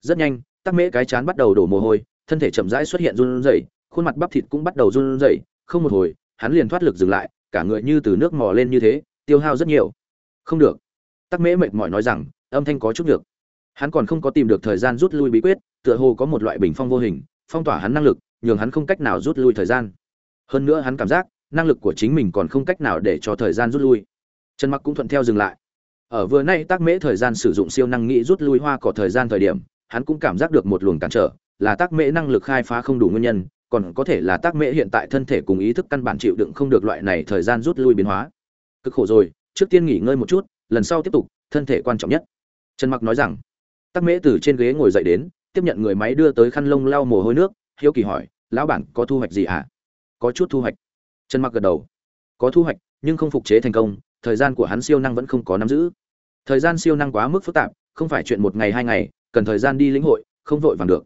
rất nhanh, tắc mễ cái chán bắt đầu đổ mồ hôi, thân thể chậm rãi xuất hiện run rẩy, khuôn mặt bắp thịt cũng bắt đầu run rẩy. Không một hồi, hắn liền thoát lực dừng lại, cả người như từ nước mò lên như thế, tiêu hao rất nhiều. Không được. Tắc mễ mệt mỏi nói rằng, âm thanh có chút được hắn còn không có tìm được thời gian rút lui bí quyết, tựa hồ có một loại bình phong vô hình, phong tỏa hắn năng lực, nhường hắn không cách nào rút lui thời gian. Hơn nữa hắn cảm giác, năng lực của chính mình còn không cách nào để cho thời gian rút lui. Trần mặc cũng thuận theo dừng lại. Ở vừa nay tác mễ thời gian sử dụng siêu năng nghĩ rút lui hoa cỏ thời gian thời điểm hắn cũng cảm giác được một luồng cản trở, là tác mễ năng lực khai phá không đủ nguyên nhân, còn có thể là tác mễ hiện tại thân thể cùng ý thức căn bản chịu đựng không được loại này thời gian rút lui biến hóa. Cực khổ rồi, trước tiên nghỉ ngơi một chút, lần sau tiếp tục, thân thể quan trọng nhất. Trần mặc nói rằng, tác mễ từ trên ghế ngồi dậy đến, tiếp nhận người máy đưa tới khăn lông lau mồ hôi nước, hiếu kỳ hỏi, lão bản, có thu hoạch gì ạ? À? có chút thu hoạch. Trần mặc gật đầu. Có thu hoạch, nhưng không phục chế thành công, thời gian của hắn siêu năng vẫn không có nắm giữ. Thời gian siêu năng quá mức phức tạp, không phải chuyện một ngày hai ngày cần thời gian đi lĩnh hội, không vội vàng được.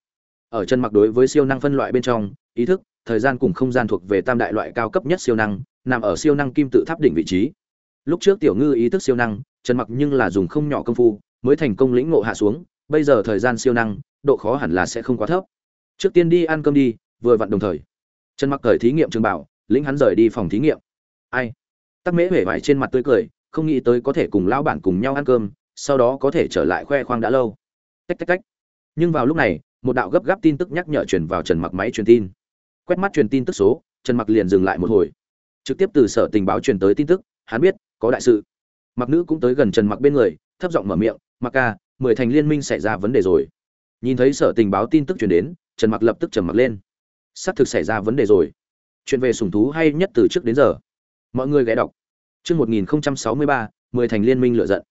Ở chân mặc đối với siêu năng phân loại bên trong, ý thức, thời gian cùng không gian thuộc về tam đại loại cao cấp nhất siêu năng, nằm ở siêu năng kim tự tháp đỉnh vị trí. Lúc trước tiểu ngư ý thức siêu năng trần mặc nhưng là dùng không nhỏ công phu, mới thành công lĩnh ngộ hạ xuống, bây giờ thời gian siêu năng, độ khó hẳn là sẽ không quá thấp. Trước tiên đi ăn cơm đi, vừa vặn đồng thời. Trần mặc thời thí nghiệm trường bảo, lĩnh hắn rời đi phòng thí nghiệm. Ai? Tắc mễ vẻ vải trên mặt tươi cười, không nghĩ tới có thể cùng lão bản cùng nhau ăn cơm, sau đó có thể trở lại khoe khoang đã lâu tách tách tách. Nhưng vào lúc này, một đạo gấp gáp tin tức nhắc nhở truyền vào trần mặc máy truyền tin. Quét mắt truyền tin tức số, trần mặc liền dừng lại một hồi. Trực tiếp từ sở tình báo truyền tới tin tức, hắn biết, có đại sự. Mặc nữ cũng tới gần trần mặc bên người, thấp giọng mở miệng, mặc ca, mười thành liên minh xảy ra vấn đề rồi. Nhìn thấy sở tình báo tin tức truyền đến, trần mặc lập tức trầm mặc lên. Xác thực xảy ra vấn đề rồi. Chuyện về sùng thú hay nhất từ trước đến giờ? Mọi người ghé đọc. Chương một nghìn sáu mươi ba, mười thành liên minh lựa giận.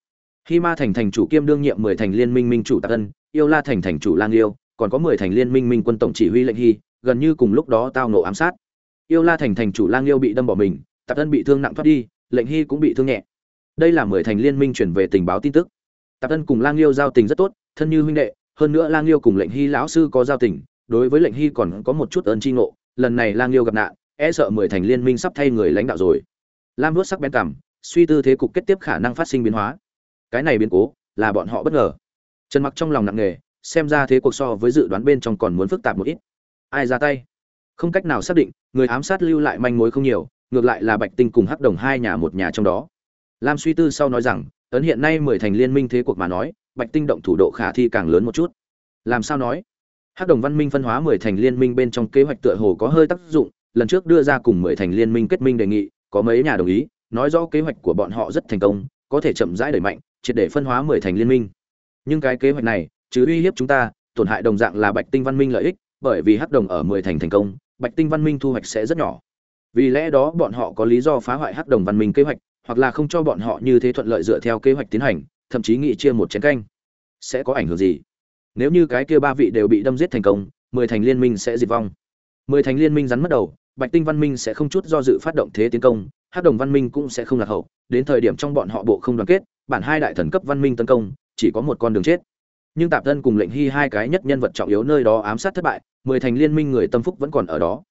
Hy Ma thành thành chủ kiêm đương nhiệm mười thành liên minh minh chủ Tạ Ân, Yêu La thành thành chủ Lang Yêu, còn có mười thành liên minh minh quân tổng chỉ huy lệnh Hy, gần như cùng lúc đó tao ngộ ám sát. Yêu La thành thành chủ Lang Yêu bị đâm bỏ mình, Tạ Ân bị thương nặng thoát đi, lệnh Hy cũng bị thương nhẹ. Đây là mười thành liên minh chuyển về tình báo tin tức. Tạ Ân cùng Lang Yêu giao tình rất tốt, thân như huynh đệ, hơn nữa Lang Yêu cùng lệnh Hy lão sư có giao tình, đối với lệnh Hy còn có một chút ơn chi ngộ, lần này Lang Yêu gặp nạn, e sợ mười thành liên minh sắp thay người lãnh đạo rồi. Lam vuốt sắc bén cảm, suy tư thế cục kết tiếp khả năng phát sinh biến hóa cái này biến cố là bọn họ bất ngờ. Trần mặc trong lòng nặng nề, xem ra thế cuộc so với dự đoán bên trong còn muốn phức tạp một ít. Ai ra tay? Không cách nào xác định, người ám sát lưu lại manh mối không nhiều, ngược lại là bạch tinh cùng hắc đồng hai nhà một nhà trong đó. Lam suy tư sau nói rằng, ấn hiện nay mười thành liên minh thế cuộc mà nói, bạch tinh động thủ độ khả thi càng lớn một chút. Làm sao nói? Hắc đồng văn minh phân hóa mười thành liên minh bên trong kế hoạch tựa hồ có hơi tác dụng, lần trước đưa ra cùng mười thành liên minh kết minh đề nghị, có mấy nhà đồng ý, nói rõ kế hoạch của bọn họ rất thành công, có thể chậm rãi đẩy mạnh triệt để phân hóa mười thành liên minh. Nhưng cái kế hoạch này chứ uy hiếp chúng ta, tổn hại đồng dạng là bạch tinh văn minh lợi ích, bởi vì hắc đồng ở mười thành thành công, bạch tinh văn minh thu hoạch sẽ rất nhỏ. Vì lẽ đó, bọn họ có lý do phá hoại hắc đồng văn minh kế hoạch, hoặc là không cho bọn họ như thế thuận lợi dựa theo kế hoạch tiến hành, thậm chí nghị chia một chén canh. Sẽ có ảnh hưởng gì? Nếu như cái kia ba vị đều bị đâm giết thành công, mười thành liên minh sẽ diệt vong. Mười thành liên minh rắn mất đầu, bạch tinh văn minh sẽ không chút do dự phát động thế tiến công, hắc đồng văn minh cũng sẽ không lạc hậu, đến thời điểm trong bọn họ bộ không đoàn kết bản hai đại thần cấp văn minh tấn công, chỉ có một con đường chết. Nhưng tạp thân cùng lệnh hy hai cái nhất nhân vật trọng yếu nơi đó ám sát thất bại, mười thành liên minh người tâm phúc vẫn còn ở đó.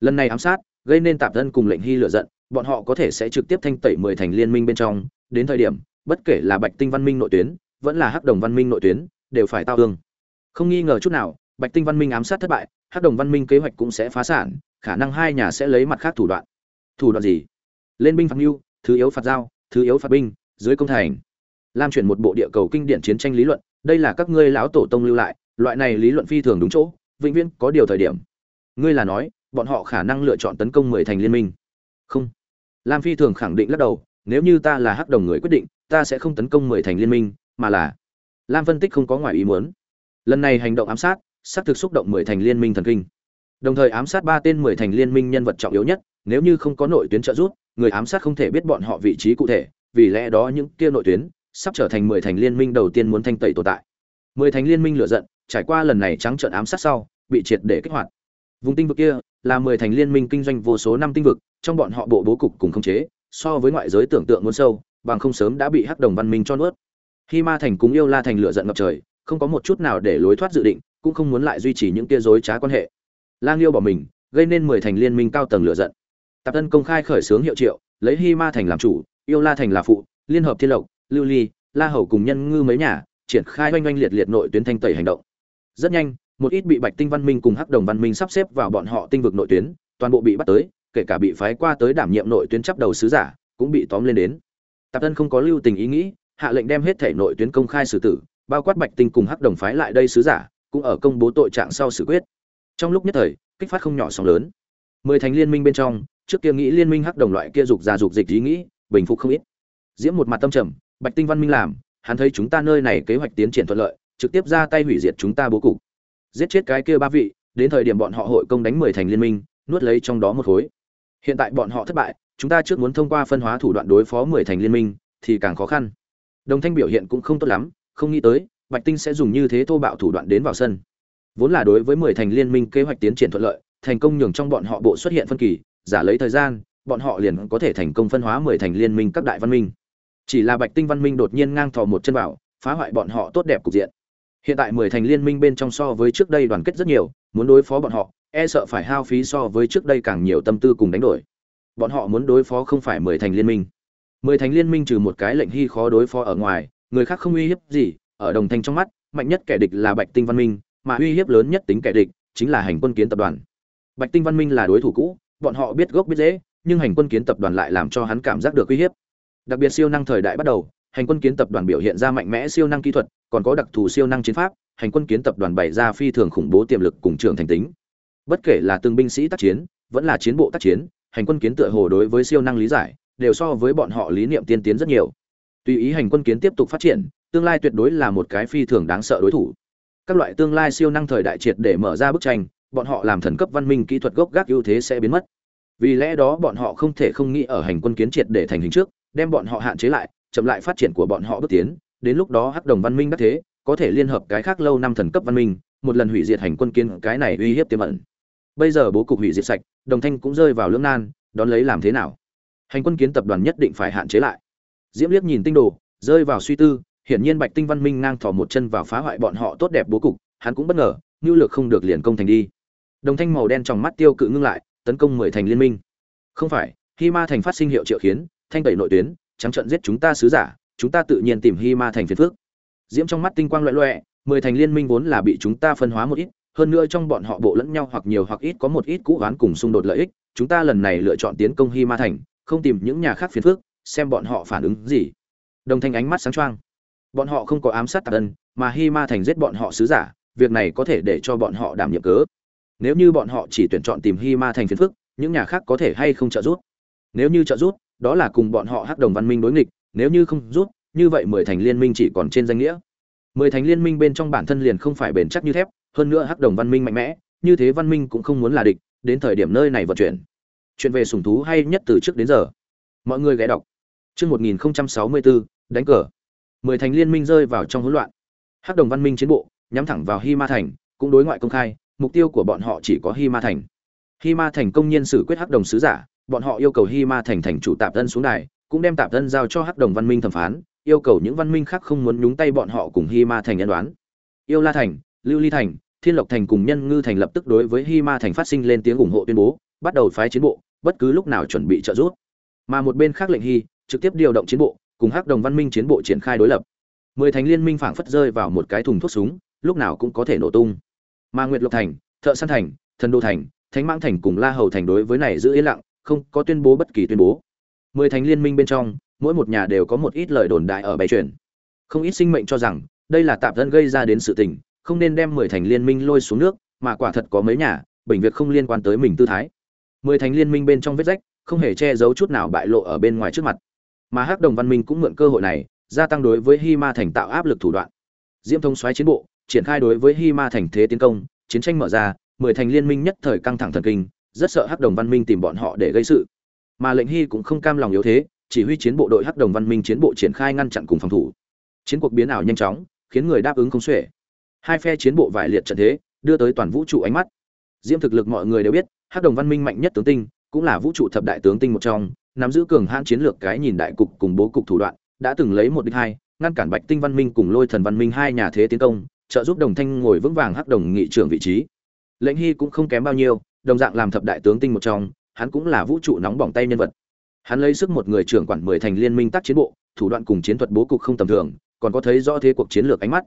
Lần này ám sát, gây nên tạp thân cùng lệnh hy lựa giận, bọn họ có thể sẽ trực tiếp thanh tẩy mười thành liên minh bên trong, đến thời điểm, bất kể là bạch tinh văn minh nội tuyến, vẫn là hắc đồng văn minh nội tuyến, đều phải tao thương. Không nghi ngờ chút nào, bạch tinh văn minh ám sát thất bại, hắc đồng văn minh kế hoạch cũng sẽ phá sản, khả năng hai nhà sẽ lấy mặt khác thủ đoạn. Thủ đoạn gì? Lên binh phạt mưu, thứ yếu phạt giao thứ yếu phạt binh dưới công thành. Lam chuyển một bộ địa cầu kinh điển chiến tranh lý luận, đây là các ngươi lão tổ tông lưu lại, loại này lý luận phi thường đúng chỗ, vĩnh viễn có điều thời điểm. Ngươi là nói, bọn họ khả năng lựa chọn tấn công mười thành liên minh. Không. Lam phi thường khẳng định lắc đầu, nếu như ta là hắc đồng người quyết định, ta sẽ không tấn công mười thành liên minh, mà là lam phân tích không có ngoài ý muốn. Lần này hành động ám sát, xác thực xúc động mười thành liên minh thần kinh. Đồng thời ám sát ba tên mười thành liên minh nhân vật trọng yếu nhất, nếu như không có nội tuyến trợ giúp, người ám sát không thể biết bọn họ vị trí cụ thể vì lẽ đó những kia nội tuyến sắp trở thành mười thành liên minh đầu tiên muốn thanh tẩy tồn tại. Mười thành liên minh lựa giận, trải qua lần này trắng trợn ám sát sau, bị triệt để kích hoạt. Vùng tinh vực kia là mười thành liên minh kinh doanh vô số năm tinh vực, trong bọn họ bộ bố cục cùng khống chế, so với ngoại giới tưởng tượng muốn sâu, bằng không sớm đã bị hắc đồng văn minh cho nuốt. Khi ma thành cũng yêu la thành lựa giận ngập trời, không có một chút nào để lối thoát dự định, cũng không muốn lại duy trì những kia dối trá quan hệ. Lang yêu bỏ mình, gây nên mười thành liên minh cao tầng lựa giận. Tạp tân công khai khởi xướng hiệu triệu, lấy hy ma thành làm chủ yêu la thành là phụ, liên hợp thiên lộc, lưu ly, la hầu cùng nhân ngư mấy nhà triển khai oanh oanh liệt liệt nội tuyến thanh tẩy hành động. Rất nhanh, một ít bị bạch tinh văn minh cùng hắc đồng văn minh sắp xếp vào bọn họ tinh vực nội tuyến, toàn bộ bị bắt tới, kể cả bị phái qua tới đảm nhiệm nội tuyến chấp đầu sứ giả cũng bị tóm lên đến. Tạp tân không có lưu tình ý nghĩ, hạ lệnh đem hết thể nội tuyến công khai xử tử, bao quát bạch tinh cùng hắc đồng phái lại đây sứ giả cũng ở công bố tội trạng sau xử quyết. Trong lúc nhất thời, kích phát không nhỏ sóng lớn. Mười thành liên minh bên trong, trước kia nghĩ liên minh hắc đồng loại kia dục ra dục dịch ý nghĩ bình phục không ít. Diễm một mặt tâm trầm, bạch tinh văn minh làm, hắn thấy chúng ta nơi này kế hoạch tiến triển thuận lợi, trực tiếp ra tay hủy diệt chúng ta bố cục. Giết chết cái kia ba vị, đến thời điểm bọn họ hội công đánh mười thành liên minh, nuốt lấy trong đó một khối. Hiện tại bọn họ thất bại, chúng ta trước muốn thông qua phân hóa thủ đoạn đối phó mười thành liên minh, thì càng khó khăn. Đồng thanh biểu hiện cũng không tốt lắm, không nghĩ tới, bạch tinh sẽ dùng như thế thô bạo thủ đoạn đến vào sân. Vốn là đối với mười thành liên minh kế hoạch tiến triển thuận lợi, thành công nhường trong bọn họ bộ xuất hiện phân kỳ, giả lấy thời gian bọn họ liền có thể thành công phân hóa mười thành liên minh các đại văn minh. Chỉ là bạch tinh văn minh đột nhiên ngang thò một chân vào, phá hoại bọn họ tốt đẹp cục diện. Hiện tại mười thành liên minh bên trong so với trước đây đoàn kết rất nhiều, muốn đối phó bọn họ e sợ phải hao phí so với trước đây càng nhiều tâm tư cùng đánh đổi. Bọn họ muốn đối phó không phải mười thành liên minh. Mười thành liên minh trừ một cái lệnh hy khó đối phó ở ngoài, người khác không uy hiếp gì, ở đồng thanh trong mắt, mạnh nhất kẻ địch là bạch tinh văn minh, mà uy hiếp lớn nhất tính kẻ địch chính là hành quân kiến tập đoàn. Bạch tinh văn minh là đối thủ cũ, bọn họ biết gốc biết dễ nhưng hành quân kiến tập đoàn lại làm cho hắn cảm giác được uy hiếp. Đặc biệt siêu năng thời đại bắt đầu, hành quân kiến tập đoàn biểu hiện ra mạnh mẽ siêu năng kỹ thuật, còn có đặc thù siêu năng chiến pháp, hành quân kiến tập đoàn bày ra phi thường khủng bố tiềm lực cùng trưởng thành tính. Bất kể là từng binh sĩ tác chiến, vẫn là chiến bộ tác chiến, hành quân kiến tựa hồ đối với siêu năng lý giải, đều so với bọn họ lý niệm tiên tiến rất nhiều. Tùy ý hành quân kiến tiếp tục phát triển, tương lai tuyệt đối là một cái phi thường đáng sợ đối thủ. Các loại tương lai siêu năng thời đại triệt để mở ra bức tranh, bọn họ làm thần cấp văn minh kỹ thuật gốc gác ưu thế sẽ biến mất vì lẽ đó bọn họ không thể không nghĩ ở hành quân kiến triệt để thành hình trước, đem bọn họ hạn chế lại, chậm lại phát triển của bọn họ bước tiến. Đến lúc đó hắc đồng văn minh đắc thế, có thể liên hợp cái khác lâu năm thần cấp văn minh, một lần hủy diệt hành quân kiến, cái này uy hiếp tiềm ẩn. Bây giờ bố cục hủy diệt sạch, đồng thanh cũng rơi vào lưỡng nan, đón lấy làm thế nào? Hành quân kiến tập đoàn nhất định phải hạn chế lại. Diễm liếc nhìn tinh đồ, rơi vào suy tư, hiển nhiên bạch tinh văn minh ngang thò một chân vào phá hoại bọn họ tốt đẹp bố cục, hắn cũng bất ngờ nhu lược không được liền công thành đi. Đồng thanh màu đen trong mắt tiêu cự ngưng lại tấn công mười thành liên minh. Không phải khi ma thành phát sinh hiệu triệu khiến, thanh tẩy nội tuyến, trắng trận giết chúng ta sứ giả, chúng ta tự nhiên tìm hy ma thành phiền phước diễm trong mắt tinh quang loẹ loẹ mười thành liên minh vốn là bị chúng ta phân hóa một ít, hơn nữa trong bọn họ bộ lẫn nhau hoặc nhiều hoặc ít có một ít cũ oán cùng xung đột lợi ích, chúng ta lần này lựa chọn tiến công hy ma thành, không tìm những nhà khác phiền phước xem bọn họ phản ứng gì. Đồng thanh ánh mắt sáng choang. Bọn họ không có ám sát tạc ân, mà hy ma thành giết bọn họ sứ giả, việc này có thể để cho bọn họ đảm nhiệm cớ nếu như bọn họ chỉ tuyển chọn tìm hy ma thành phiền phức, những nhà khác có thể hay không trợ giúp? Nếu như trợ giúp, đó là cùng bọn họ hắc đồng văn minh đối nghịch, nếu như không rút như vậy mười thành liên minh chỉ còn trên danh nghĩa. Mười thành liên minh bên trong bản thân liền không phải bền chắc như thép, hơn nữa hắc đồng văn minh mạnh mẽ, như thế văn minh cũng không muốn là địch, đến thời điểm nơi này vận chuyển. Chuyện về sủng thú hay nhất từ trước đến giờ. Mọi người ghé đọc. Chương một nghìn sáu mươi bốn đánh cờ. Mười thành liên minh rơi vào trong hỗn loạn. Hắc đồng văn minh chiến bộ, nhắm thẳng vào hy ma thành, cũng đối ngoại công khai mục tiêu của bọn họ chỉ có Hi ma thành. Hi ma thành công nhiên xử quyết hắc đồng sứ giả, bọn họ yêu cầu Hi ma thành thành chủ tạp thân xuống đài, cũng đem tạp thân giao cho hắc đồng văn minh thẩm phán, yêu cầu những văn minh khác không muốn nhúng tay bọn họ cùng Hi ma thành nhân đoán. Yêu la thành, lưu ly thành, thiên lộc thành cùng nhân ngư thành lập tức đối với Hi ma thành phát sinh lên tiếng ủng hộ tuyên bố, bắt đầu phái chiến bộ, bất cứ lúc nào chuẩn bị trợ giúp. Mà một bên khác lệnh Hi, trực tiếp điều động chiến bộ, cùng hắc đồng văn minh chiến bộ triển khai đối lập. Mười thành liên minh phảng phất rơi vào một cái thùng thuốc súng, lúc nào cũng có thể nổ tung mà nguyệt lộc thành, thợ săn thành, thần đô thành, thánh mãng thành cùng la hầu thành đối với này giữ yên lặng, không có tuyên bố bất kỳ tuyên bố. Mười thành liên minh bên trong, mỗi một nhà đều có một ít lời đồn đại ở bày truyền không ít sinh mệnh cho rằng, đây là tạm thân gây ra đến sự tình, không nên đem mười thành liên minh lôi xuống nước, mà quả thật có mấy nhà bệnh việc không liên quan tới mình tư thái. Mười thành liên minh bên trong vết rách, không hề che giấu chút nào bại lộ ở bên ngoài trước mặt. Mà hắc đồng văn minh cũng mượn cơ hội này, gia tăng đối với hy ma thành tạo áp lực thủ đoạn. Diễm thông xoáy chiến bộ triển khai đối với hy ma thành thế tiến công, chiến tranh mở ra, mười thành liên minh nhất thời căng thẳng thần kinh, rất sợ hắc đồng văn minh tìm bọn họ để gây sự. Mà lệnh hy cũng không cam lòng yếu thế, chỉ huy chiến bộ đội hắc đồng văn minh chiến bộ triển khai ngăn chặn cùng phòng thủ. Chiến cuộc biến ảo nhanh chóng, khiến người đáp ứng không xuể. Hai phe chiến bộ vải liệt trận thế, đưa tới toàn vũ trụ ánh mắt. Diễm thực lực mọi người đều biết, hắc đồng văn minh mạnh nhất tướng tinh, cũng là vũ trụ thập đại tướng tinh một trong, nắm giữ cường hãn chiến lược cái nhìn đại cục cùng bố cục thủ đoạn, đã từng lấy một địch hai, ngăn cản bạch tinh văn minh cùng lôi thần văn minh hai nhà thế tiến công trợ giúp đồng thanh ngồi vững vàng hắc đồng nghị trưởng vị trí. Lệnh hy cũng không kém bao nhiêu, đồng dạng làm thập đại tướng tinh một trong, hắn cũng là vũ trụ nóng bỏng tay nhân vật. Hắn lấy sức một người trưởng quản mười thành liên minh tác chiến bộ, thủ đoạn cùng chiến thuật bố cục không tầm thường, còn có thấy rõ thế cuộc chiến lược ánh mắt.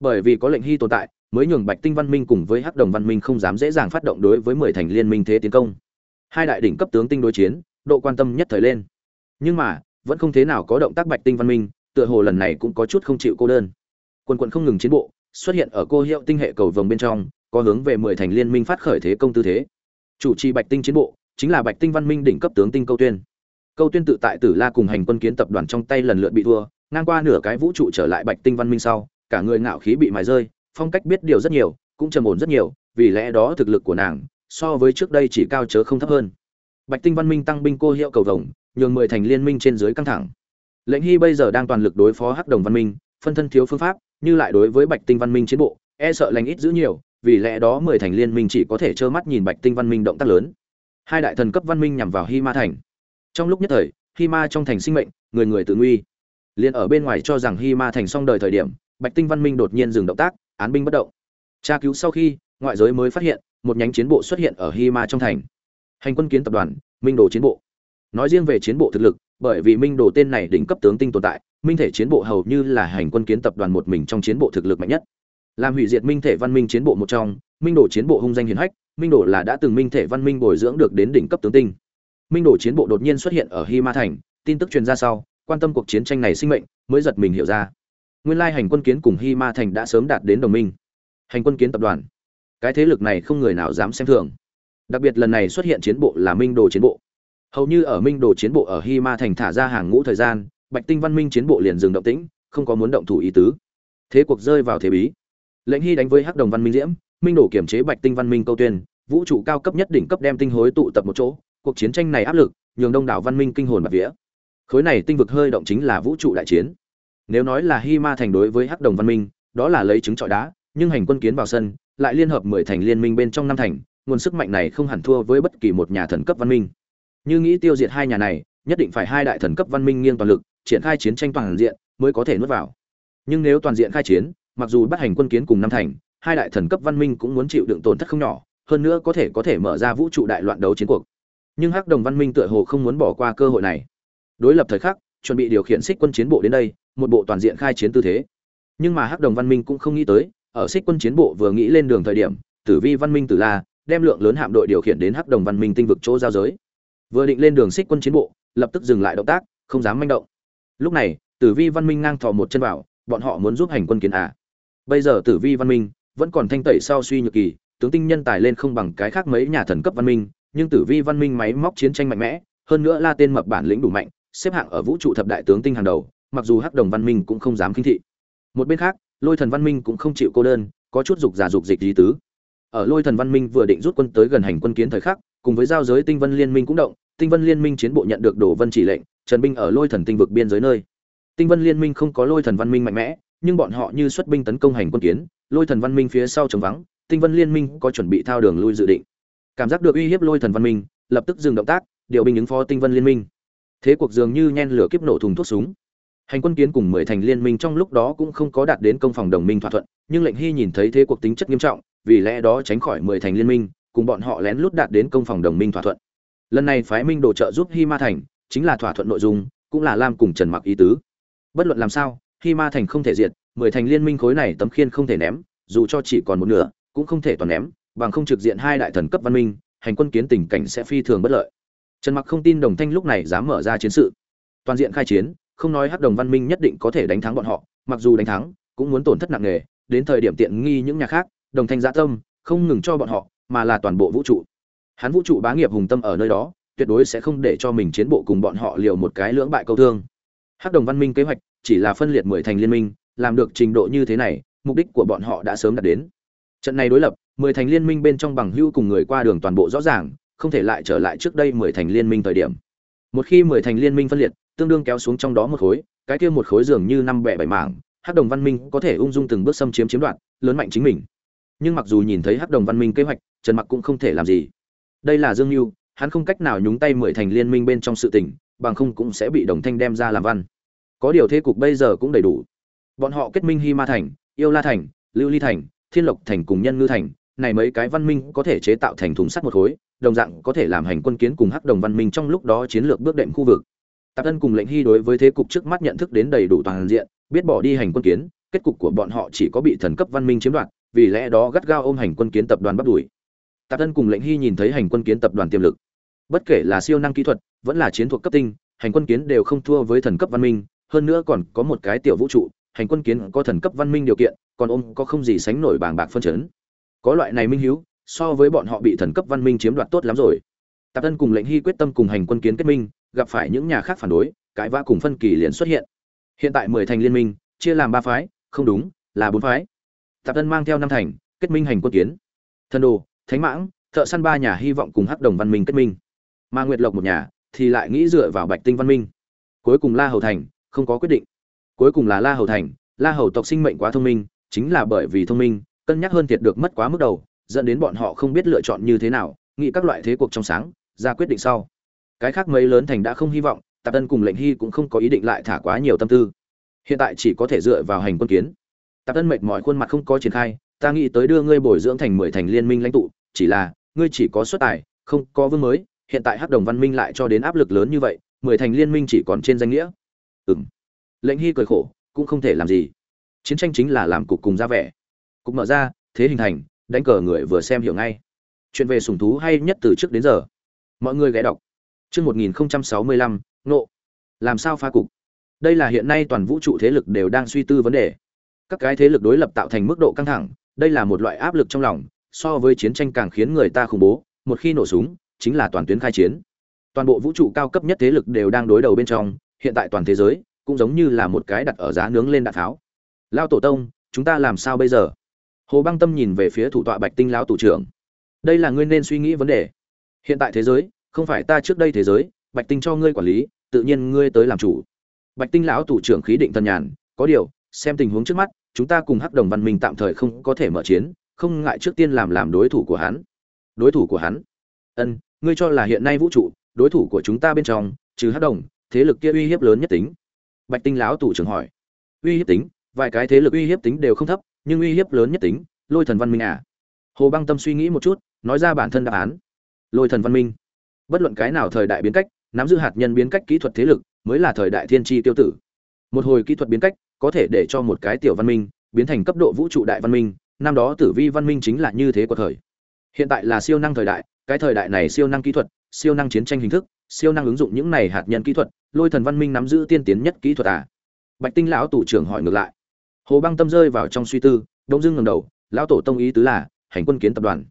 Bởi vì có lệnh hy tồn tại, mới nhường bạch tinh văn minh cùng với hắc đồng văn minh không dám dễ dàng phát động đối với mười thành liên minh thế tiến công. Hai đại đỉnh cấp tướng tinh đối chiến, độ quan tâm nhất thời lên. Nhưng mà, vẫn không thế nào có động tác bạch tinh văn minh, tựa hồ lần này cũng có chút không chịu cô đơn. Quân quận không ngừng chiến bộ xuất hiện ở cô hiệu tinh hệ cầu vồng bên trong, có hướng về mười thành liên minh phát khởi thế công tư thế. Chủ trì bạch tinh chiến bộ, chính là bạch tinh văn minh đỉnh cấp tướng tinh câu tuyên. Câu tuyên tự tại tử la cùng hành quân kiến tập đoàn trong tay lần lượt bị thua, ngang qua nửa cái vũ trụ trở lại bạch tinh văn minh sau, cả người ngạo khí bị mài rơi, phong cách biết điều rất nhiều, cũng trầm ổn rất nhiều, vì lẽ đó thực lực của nàng, so với trước đây chỉ cao chớ không thấp hơn. Bạch tinh văn minh tăng binh cô hiệu cầu vồng, nhường mười thành liên minh trên dưới căng thẳng. Lệnh hy bây giờ đang toàn lực đối phó hắc đồng văn minh, phân thân thiếu phương pháp như lại đối với bạch tinh văn minh chiến bộ e sợ lành ít giữ nhiều, vì lẽ đó mười thành liên minh chỉ có thể trơ mắt nhìn bạch tinh văn minh động tác lớn. Hai đại thần cấp văn minh nhằm vào hy ma thành. Trong lúc nhất thời hy ma trong thành sinh mệnh, người người tự nguy. Liên ở bên ngoài cho rằng hy ma thành xong đời thời điểm, bạch tinh văn minh đột nhiên dừng động tác, án binh bất động. Tra cứu sau khi, ngoại giới mới phát hiện, một nhánh chiến bộ xuất hiện ở hy ma trong thành. Hành quân kiến tập đoàn, minh đồ chiến bộ. Nói riêng về chiến bộ thực lực bởi vì minh đồ tên này đỉnh cấp tướng tinh tồn tại, minh thể chiến bộ hầu như là hành quân kiến tập đoàn một mình trong chiến bộ thực lực mạnh nhất. Làm hủy diệt minh thể văn minh chiến bộ một trong, minh đồ chiến bộ hung danh hiển hách, minh đồ là đã từng minh thể văn minh bồi dưỡng được đến đỉnh cấp tướng tinh. Minh đồ chiến bộ đột nhiên xuất hiện ở hy ma thành, tin tức truyền ra sau, quan tâm cuộc chiến tranh này sinh mệnh, mới giật mình hiểu ra. Nguyên lai hành quân kiến cùng hy ma thành đã sớm đạt đến đồng minh. Hành quân kiến tập đoàn. Cái thế lực này không người nào dám xem thường. Đặc biệt lần này xuất hiện chiến bộ là minh đồ chiến bộ hầu như ở minh đồ chiến bộ ở hy ma thành thả ra hàng ngũ thời gian, bạch tinh văn minh chiến bộ liền dừng động tĩnh, không có muốn động thủ ý tứ. Thế cuộc rơi vào thế bí. Lệnh hy đánh với hắc đồng văn minh diễm, minh đồ kiểm chế bạch tinh văn minh câu tuyên, vũ trụ cao cấp nhất đỉnh cấp đem tinh hối tụ tập một chỗ, cuộc chiến tranh này áp lực, nhường đông đảo văn minh kinh hồn bạc vía. Khối này tinh vực hơi động chính là vũ trụ đại chiến. Nếu nói là hy ma thành đối với hắc đồng văn minh, đó là lấy trứng trọi đá, nhưng hành quân kiến vào sân, lại liên hợp mười thành liên minh bên trong năm thành, nguồn sức mạnh này không hẳn thua với bất kỳ một nhà thần cấp văn minh như nghĩ tiêu diệt hai nhà này, nhất định phải hai đại thần cấp văn minh nghiêng toàn lực, triển khai chiến tranh toàn diện mới có thể nuốt vào. Nhưng nếu toàn diện khai chiến, mặc dù bắt hành quân kiến cùng năm thành, hai đại thần cấp văn minh cũng muốn chịu đựng tổn thất không nhỏ, hơn nữa có thể có thể mở ra vũ trụ đại loạn đấu chiến cuộc. Nhưng hắc đồng văn minh tựa hồ không muốn bỏ qua cơ hội này. Đối lập thời khắc, chuẩn bị điều khiển xích quân chiến bộ đến đây, một bộ toàn diện khai chiến tư thế. Nhưng mà hắc đồng văn minh cũng không nghĩ tới, ở xích quân chiến bộ vừa nghĩ lên đường thời điểm, tử vi văn minh tử la, đem lượng lớn hạm đội điều khiển đến hắc đồng văn minh tinh vực chỗ giao giới vừa định lên đường xích quân chiến bộ, lập tức dừng lại động tác, không dám manh động. Lúc này, tử vi văn minh ngang thò một chân vào, bọn họ muốn giúp hành quân kiến à. bây giờ tử vi văn minh vẫn còn thanh tẩy sau suy nhược kỳ, tướng tinh nhân tài lên không bằng cái khác mấy nhà thần cấp văn minh, nhưng tử vi văn minh máy móc chiến tranh mạnh mẽ, hơn nữa la tên mập bản lĩnh đủ mạnh, xếp hạng ở vũ trụ thập đại tướng tinh hàng đầu, mặc dù hắc đồng văn minh cũng không dám khinh thị. Một bên khác, lôi thần văn minh cũng không chịu cô đơn, có chút dục giả dục dịch lý tứ. Ở lôi thần văn minh vừa định rút quân tới gần hành quân kiến thời khắc, cùng với giao giới tinh vân liên minh cũng động tinh vân liên minh chiến bộ nhận được đổ vân chỉ lệnh, trần binh ở lôi thần tinh vực biên giới nơi. Tinh vân liên minh không có lôi thần văn minh mạnh mẽ, nhưng bọn họ như xuất binh tấn công hành quân kiến, lôi thần văn minh phía sau chống vắng, tinh vân liên minh có chuẩn bị thao đường lui dự định. Cảm giác được uy hiếp lôi thần văn minh, lập tức dừng động tác, điều binh ứng phó tinh vân liên minh. Thế cuộc dường như nhen lửa kiếp nổ thùng thuốc súng. Hành quân kiến cùng mười thành liên minh trong lúc đó cũng không có đạt đến công phòng đồng minh thỏa thuận, nhưng lệnh hy nhìn thấy thế cuộc tính chất nghiêm trọng, vì lẽ đó tránh khỏi mười thành liên minh, cùng bọn họ lén lút đạt đến công phòng đồng minh thỏa thuận lần này phái minh đồ trợ giúp hi ma thành, chính là thỏa thuận nội dung, cũng là lam cùng trần mặc ý tứ. Bất luận làm sao, hi ma thành không thể diệt, mười thành liên minh khối này tấm khiên không thể ném, dù cho chỉ còn một nửa, cũng không thể toàn ném, bằng không trực diện hai đại thần cấp văn minh, hành quân kiến tình cảnh sẽ phi thường bất lợi. Trần mặc không tin đồng thanh lúc này dám mở ra chiến sự. Toàn diện khai chiến, không nói hắc đồng văn minh nhất định có thể đánh thắng bọn họ, mặc dù đánh thắng, cũng muốn tổn thất nặng nề, đến thời điểm tiện nghi những nhà khác, đồng thanh dạ tâm, không ngừng cho bọn họ, mà là toàn bộ vũ trụ hắn vũ trụ bá nghiệp hùng tâm ở nơi đó, tuyệt đối sẽ không để cho mình chiến bộ cùng bọn họ liều một cái lưỡng bại câu thương. Hắc đồng văn minh kế hoạch chỉ là phân liệt mười thành liên minh, làm được trình độ như thế này, mục đích của bọn họ đã sớm đạt đến. Trận này đối lập, mười thành liên minh bên trong bằng hữu cùng người qua đường toàn bộ rõ ràng, không thể lại trở lại trước đây mười thành liên minh thời điểm. Một khi mười thành liên minh phân liệt, tương đương kéo xuống trong đó một khối, cái kia một khối dường như năm bẻ bảy mảng, hắc đồng văn minh có thể ung dung từng bước xâm chiếm chiếm đoạt, lớn mạnh chính mình. Nhưng mặc dù nhìn thấy hắc đồng văn minh kế hoạch, trần mặc cũng không thể làm gì đây là dương mưu hắn không cách nào nhúng tay mười thành liên minh bên trong sự tình, bằng không cũng sẽ bị đồng thanh đem ra làm văn. Có điều thế cục bây giờ cũng đầy đủ. Bọn họ kết minh hy ma thành, yêu la thành, lưu ly thành, thiên lộc thành cùng nhân ngư thành, này mấy cái văn minh có thể chế tạo thành thùng sắt một khối, đồng dạng có thể làm hành quân kiến cùng hắc đồng văn minh trong lúc đó chiến lược bước đệm khu vực. Tạp thân cùng lệnh hy đối với thế cục trước mắt nhận thức đến đầy đủ toàn diện, biết bỏ đi hành quân kiến, kết cục của bọn họ chỉ có bị thần cấp văn minh chiếm đoạt, vì lẽ đó gắt gao ôm hành quân kiến tập đoàn bắt đuổi tạp thân cùng lệnh hy nhìn thấy hành quân kiến tập đoàn tiềm lực. Bất kể là siêu năng kỹ thuật, vẫn là chiến thuật cấp tinh, hành quân kiến đều không thua với thần cấp văn minh. Hơn nữa còn có một cái tiểu vũ trụ, hành quân kiến có thần cấp văn minh điều kiện, còn ôm có không gì sánh nổi bàng bạc phân chấn. Có loại này minh hiếu, so với bọn họ bị thần cấp văn minh chiếm đoạt tốt lắm rồi. Tạp thân cùng lệnh hy quyết tâm cùng hành quân kiến kết minh, gặp phải những nhà khác phản đối, cãi vã cùng phân kỳ liền xuất hiện. Hiện tại mười thành liên minh, chia làm ba phái, không đúng, là bốn phái. Tạp thân mang theo năm thành, kết minh hành quân kiến. Thần đồ thánh mãng, thợ săn ba nhà hy vọng cùng hắc đồng văn minh kết minh. Mà nguyệt lộc một nhà, thì lại nghĩ dựa vào bạch tinh văn minh. Cuối cùng la hầu thành, không có quyết định. Cuối cùng là la hầu thành, la hầu tộc sinh mệnh quá thông minh, chính là bởi vì thông minh, cân nhắc hơn thiệt được mất quá mức đầu, dẫn đến bọn họ không biết lựa chọn như thế nào, nghĩ các loại thế cuộc trong sáng, ra quyết định sau. Cái khác mấy lớn thành đã không hy vọng, tạp tân cùng lệnh hy cũng không có ý định lại thả quá nhiều tâm tư. Hiện tại chỉ có thể dựa vào hành quân kiến. Tạp tân mệt mỏi khuôn mặt không có triển khai ta nghĩ tới đưa ngươi bồi dưỡng thành mười thành liên minh lãnh tụ, chỉ là, ngươi chỉ có xuất tài, không có vương mới, hiện tại hắc đồng văn minh lại cho đến áp lực lớn như vậy, mười thành liên minh chỉ còn trên danh nghĩa. Ừng lệnh hy cười khổ, cũng không thể làm gì. Chiến tranh chính là làm cục cùng ra vẻ. Cục mở ra, thế hình thành, đánh cờ người vừa xem hiểu ngay. Chuyện về sùng thú hay nhất từ trước đến giờ. Mọi người ghé đọc. Chương một nghìn sáu mươi lăm nộ làm sao phá cục? Đây là hiện nay toàn vũ trụ thế lực đều đang suy tư vấn đề. Các cái thế lực đối lập tạo thành mức độ căng thẳng đây là một loại áp lực trong lòng, so với chiến tranh càng khiến người ta khủng bố, một khi nổ súng, chính là toàn tuyến khai chiến. Toàn bộ vũ trụ cao cấp nhất thế lực đều đang đối đầu bên trong, hiện tại toàn thế giới cũng giống như là một cái đặt ở giá nướng lên đạn tháo. Lao tổ tông, chúng ta làm sao bây giờ? Hồ băng tâm nhìn về phía thủ tọa bạch tinh lão tổ trưởng. Đây là ngươi nên suy nghĩ vấn đề. Hiện tại thế giới, không phải ta trước đây thế giới, bạch tinh cho ngươi quản lý, tự nhiên ngươi tới làm chủ. Bạch tinh lão tổ trưởng khí định thần nhàn, có điều, xem tình huống trước mắt chúng ta cùng hắc đồng văn minh tạm thời không có thể mở chiến, không ngại trước tiên làm làm đối thủ của hắn. Đối thủ của hắn? Ân, ngươi cho là hiện nay vũ trụ, đối thủ của chúng ta bên trong, trừ hắc đồng, thế lực kia uy hiếp lớn nhất tính. Bạch tinh lão tủ trưởng hỏi. Uy hiếp tính, vài cái thế lực uy hiếp tính đều không thấp, nhưng uy hiếp lớn nhất tính, lôi thần văn minh à? Hồ băng tâm suy nghĩ một chút, nói ra bản thân đáp án. Lôi thần văn minh. Bất luận cái nào thời đại biến cách, nắm giữ hạt nhân biến cách kỹ thuật thế lực, mới là thời đại thiên tri tiêu tử. Một hồi kỹ thuật biến cách có thể để cho một cái tiểu văn minh biến thành cấp độ vũ trụ đại văn minh, năm đó tử vi văn minh chính là như thế của thời. Hiện tại là siêu năng thời đại, cái thời đại này siêu năng kỹ thuật, siêu năng chiến tranh hình thức, siêu năng ứng dụng những này hạt nhân kỹ thuật, lôi thần văn minh nắm giữ tiên tiến nhất kỹ thuật à? Bạch tinh lão tổ trưởng hỏi ngược lại. Hồ băng tâm rơi vào trong suy tư đông dưng ngầm đầu, lão tổ tông ý tứ là, hành quân kiến tập đoàn.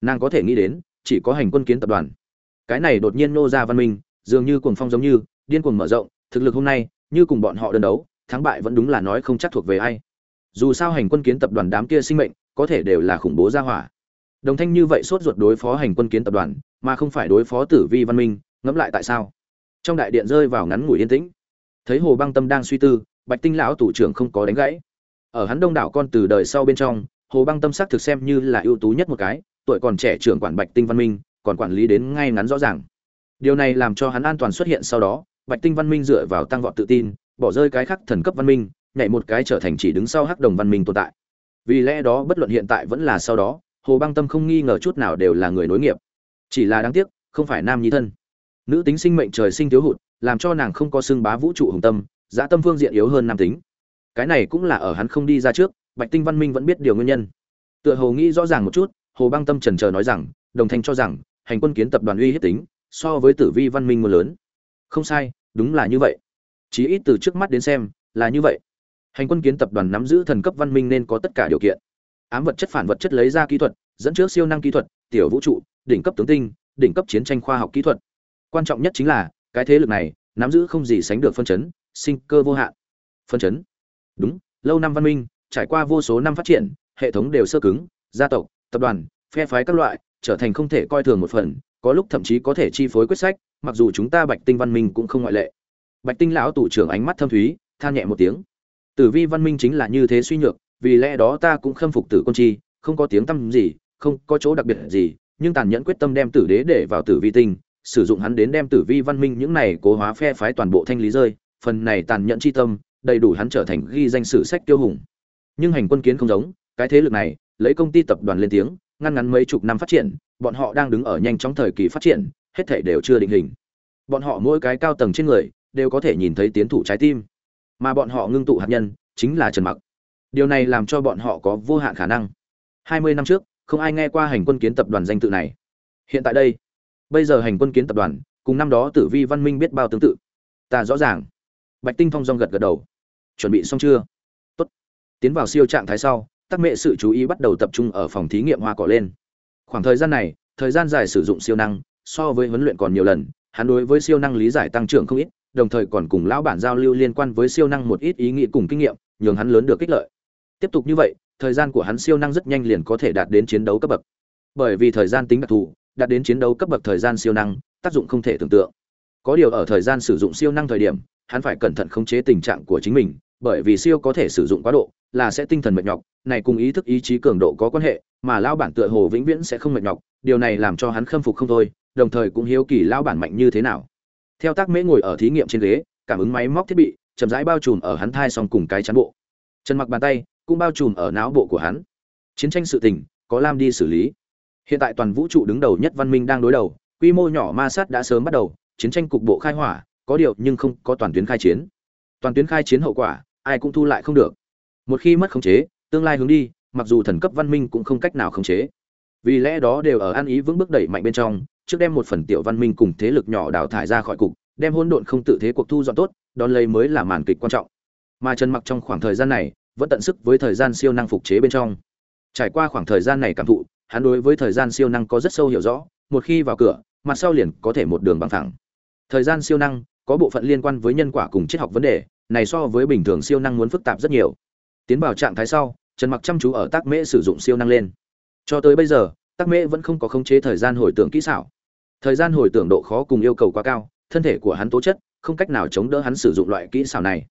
Nàng có thể nghĩ đến, chỉ có hành quân kiến tập đoàn. Cái này đột nhiên nô ra văn minh, dường như cuồng phong giống như, điên cuồng mở rộng, thực lực hôm nay, như cùng bọn họ đơn đấu thắng bại vẫn đúng là nói không chắc thuộc về ai. Dù sao hành quân kiến tập đoàn đám kia sinh mệnh, có thể đều là khủng bố gia hỏa. Đồng thanh như vậy sốt ruột đối phó hành quân kiến tập đoàn, mà không phải đối phó tử vi văn minh, ngẫm lại tại sao? Trong đại điện rơi vào ngắn ngủi yên tĩnh. Thấy hồ băng tâm đang suy tư, bạch tinh lão thủ trưởng không có đánh gãy. Ở hắn đông đảo con từ đời sau bên trong, hồ băng tâm sắc thực xem như là ưu tú nhất một cái, tuổi còn trẻ trưởng quản bạch tinh văn minh, còn quản lý đến ngay ngắn rõ ràng. Điều này làm cho hắn an toàn xuất hiện sau đó, bạch tinh văn minh dựa vào tăng vọt tự tin bỏ rơi cái khác thần cấp văn minh, nhảy một cái trở thành chỉ đứng sau hắc đồng văn minh tồn tại. Vì lẽ đó, bất luận hiện tại vẫn là sau đó, hồ băng tâm không nghi ngờ chút nào đều là người nối nghiệp. Chỉ là đáng tiếc, không phải nam nhi thân. Nữ tính sinh mệnh trời sinh thiếu hụt, làm cho nàng không có xưng bá vũ trụ hùng tâm, dã tâm phương diện yếu hơn nam tính. Cái này cũng là ở hắn không đi ra trước, bạch tinh văn minh vẫn biết điều nguyên nhân. Tựa hồ nghĩ rõ ràng một chút, hồ băng tâm trần trờ nói rằng, đồng thanh cho rằng, hành quân kiến tập đoàn uy hiếp tính, so với tử vi văn minh mưa lớn. Không sai, đúng là như vậy chí ít từ trước mắt đến xem, là như vậy. Hành quân kiến tập đoàn nắm giữ thần cấp văn minh nên có tất cả điều kiện. Ám vật chất phản vật chất lấy ra kỹ thuật, dẫn trước siêu năng kỹ thuật, tiểu vũ trụ, đỉnh cấp tướng tinh, đỉnh cấp chiến tranh khoa học kỹ thuật. Quan trọng nhất chính là, cái thế lực này, nắm giữ không gì sánh được phân chấn, sinh cơ vô hạn. Phân chấn? Đúng, lâu năm văn minh, trải qua vô số năm phát triển, hệ thống đều sơ cứng, gia tộc, tập đoàn, phe phái các loại, trở thành không thể coi thường một phần, có lúc thậm chí có thể chi phối quyết sách, mặc dù chúng ta bạch tinh văn minh cũng không ngoại lệ bạch tinh lão tủ trưởng ánh mắt thâm thúy, than nhẹ một tiếng. Tử vi văn minh chính là như thế suy nhược, vì lẽ đó ta cũng khâm phục tử quân chi, không có tiếng tăm gì, không có chỗ đặc biệt gì, nhưng tàn nhẫn quyết tâm đem tử đế để vào tử vi tinh, sử dụng hắn đến đem tử vi văn minh những này cố hóa phe phái toàn bộ thanh lý rơi, phần này tàn nhẫn chi tâm, đầy đủ hắn trở thành ghi danh sử sách tiêu hùng. Nhưng hành quân kiến không giống, cái thế lực này, lấy công ty tập đoàn lên tiếng, ngăn ngắn mấy chục năm phát triển, bọn họ đang đứng ở nhanh chóng thời kỳ phát triển, hết thể đều chưa định hình. Bọn họ mỗi cái cao tầng trên người đều có thể nhìn thấy tiến thủ trái tim. Mà bọn họ ngưng tụ hạt nhân, chính là trần mặc. Điều này làm cho bọn họ có vô hạn khả năng. Hai mươi năm trước, không ai nghe qua hành quân kiến tập đoàn danh tự này. Hiện tại đây, bây giờ hành quân kiến tập đoàn, cùng năm đó tử vi văn minh biết bao tương tự. Ta rõ ràng. Bạch tinh phong dong gật gật đầu. Chuẩn bị xong chưa? Tốt. Tiến vào siêu trạng thái sau, tắc mệ sự chú ý bắt đầu tập trung ở phòng thí nghiệm hoa cỏ lên. Khoảng thời gian này, thời gian dài sử dụng siêu năng, so với huấn luyện còn nhiều lần, hắn đối với siêu năng lý giải tăng trưởng không ít đồng thời còn cùng lão bản giao lưu liên quan với siêu năng một ít ý nghĩ cùng kinh nghiệm, nhường hắn lớn được kích lợi. Tiếp tục như vậy, thời gian của hắn siêu năng rất nhanh liền có thể đạt đến chiến đấu cấp bậc. Bởi vì thời gian tính đặc thù, đạt đến chiến đấu cấp bậc thời gian siêu năng, tác dụng không thể tưởng tượng. Có điều ở thời gian sử dụng siêu năng thời điểm, hắn phải cẩn thận khống chế tình trạng của chính mình, bởi vì siêu có thể sử dụng quá độ, là sẽ tinh thần mệt nhọc, này cùng ý thức ý chí cường độ có quan hệ, mà lão bản tựa hồ vĩnh viễn sẽ không mệt nhọc, điều này làm cho hắn khâm phục không thôi, đồng thời cũng hiếu kỳ lão bản mạnh như thế nào theo tác mễ ngồi ở thí nghiệm trên ghế, cảm ứng máy móc thiết bị, chậm rãi bao trùm ở hắn thai xong cùng cái chắn bộ. Chân mặc bàn tay cũng bao trùm ở não bộ của hắn. Chiến tranh sự tình, có lam đi xử lý. Hiện tại toàn vũ trụ đứng đầu nhất văn minh đang đối đầu, quy mô nhỏ ma sát đã sớm bắt đầu, chiến tranh cục bộ khai hỏa, có điều nhưng không có toàn tuyến khai chiến. Toàn tuyến khai chiến hậu quả, ai cũng thu lại không được. Một khi mất khống chế, tương lai hướng đi, mặc dù thần cấp văn minh cũng không cách nào khống chế. Vì lẽ đó đều ở ăn ý vững bước đẩy mạnh bên trong trước đem một phần tiểu văn minh cùng thế lực nhỏ đào thải ra khỏi cục, đem hỗn độn không tự thế cuộc thu dọn tốt, đón lấy mới là màn kịch quan trọng. Mà trần mặc trong khoảng thời gian này, vẫn tận sức với thời gian siêu năng phục chế bên trong. Trải qua khoảng thời gian này cảm thụ, hắn đối với thời gian siêu năng có rất sâu hiểu rõ, một khi vào cửa, mặt sau liền có thể một đường bằng thẳng. Thời gian siêu năng có bộ phận liên quan với nhân quả cùng triết học vấn đề, này so với bình thường siêu năng muốn phức tạp rất nhiều. Tiến vào trạng thái sau, trần mặc chăm chú ở tác mễ sử dụng siêu năng lên. Cho tới bây giờ tác mễ vẫn không có khống chế thời gian hồi tưởng kỹ xảo. Thời gian hồi tưởng độ khó cùng yêu cầu quá cao, thân thể của hắn tố chất, không cách nào chống đỡ hắn sử dụng loại kỹ xảo này.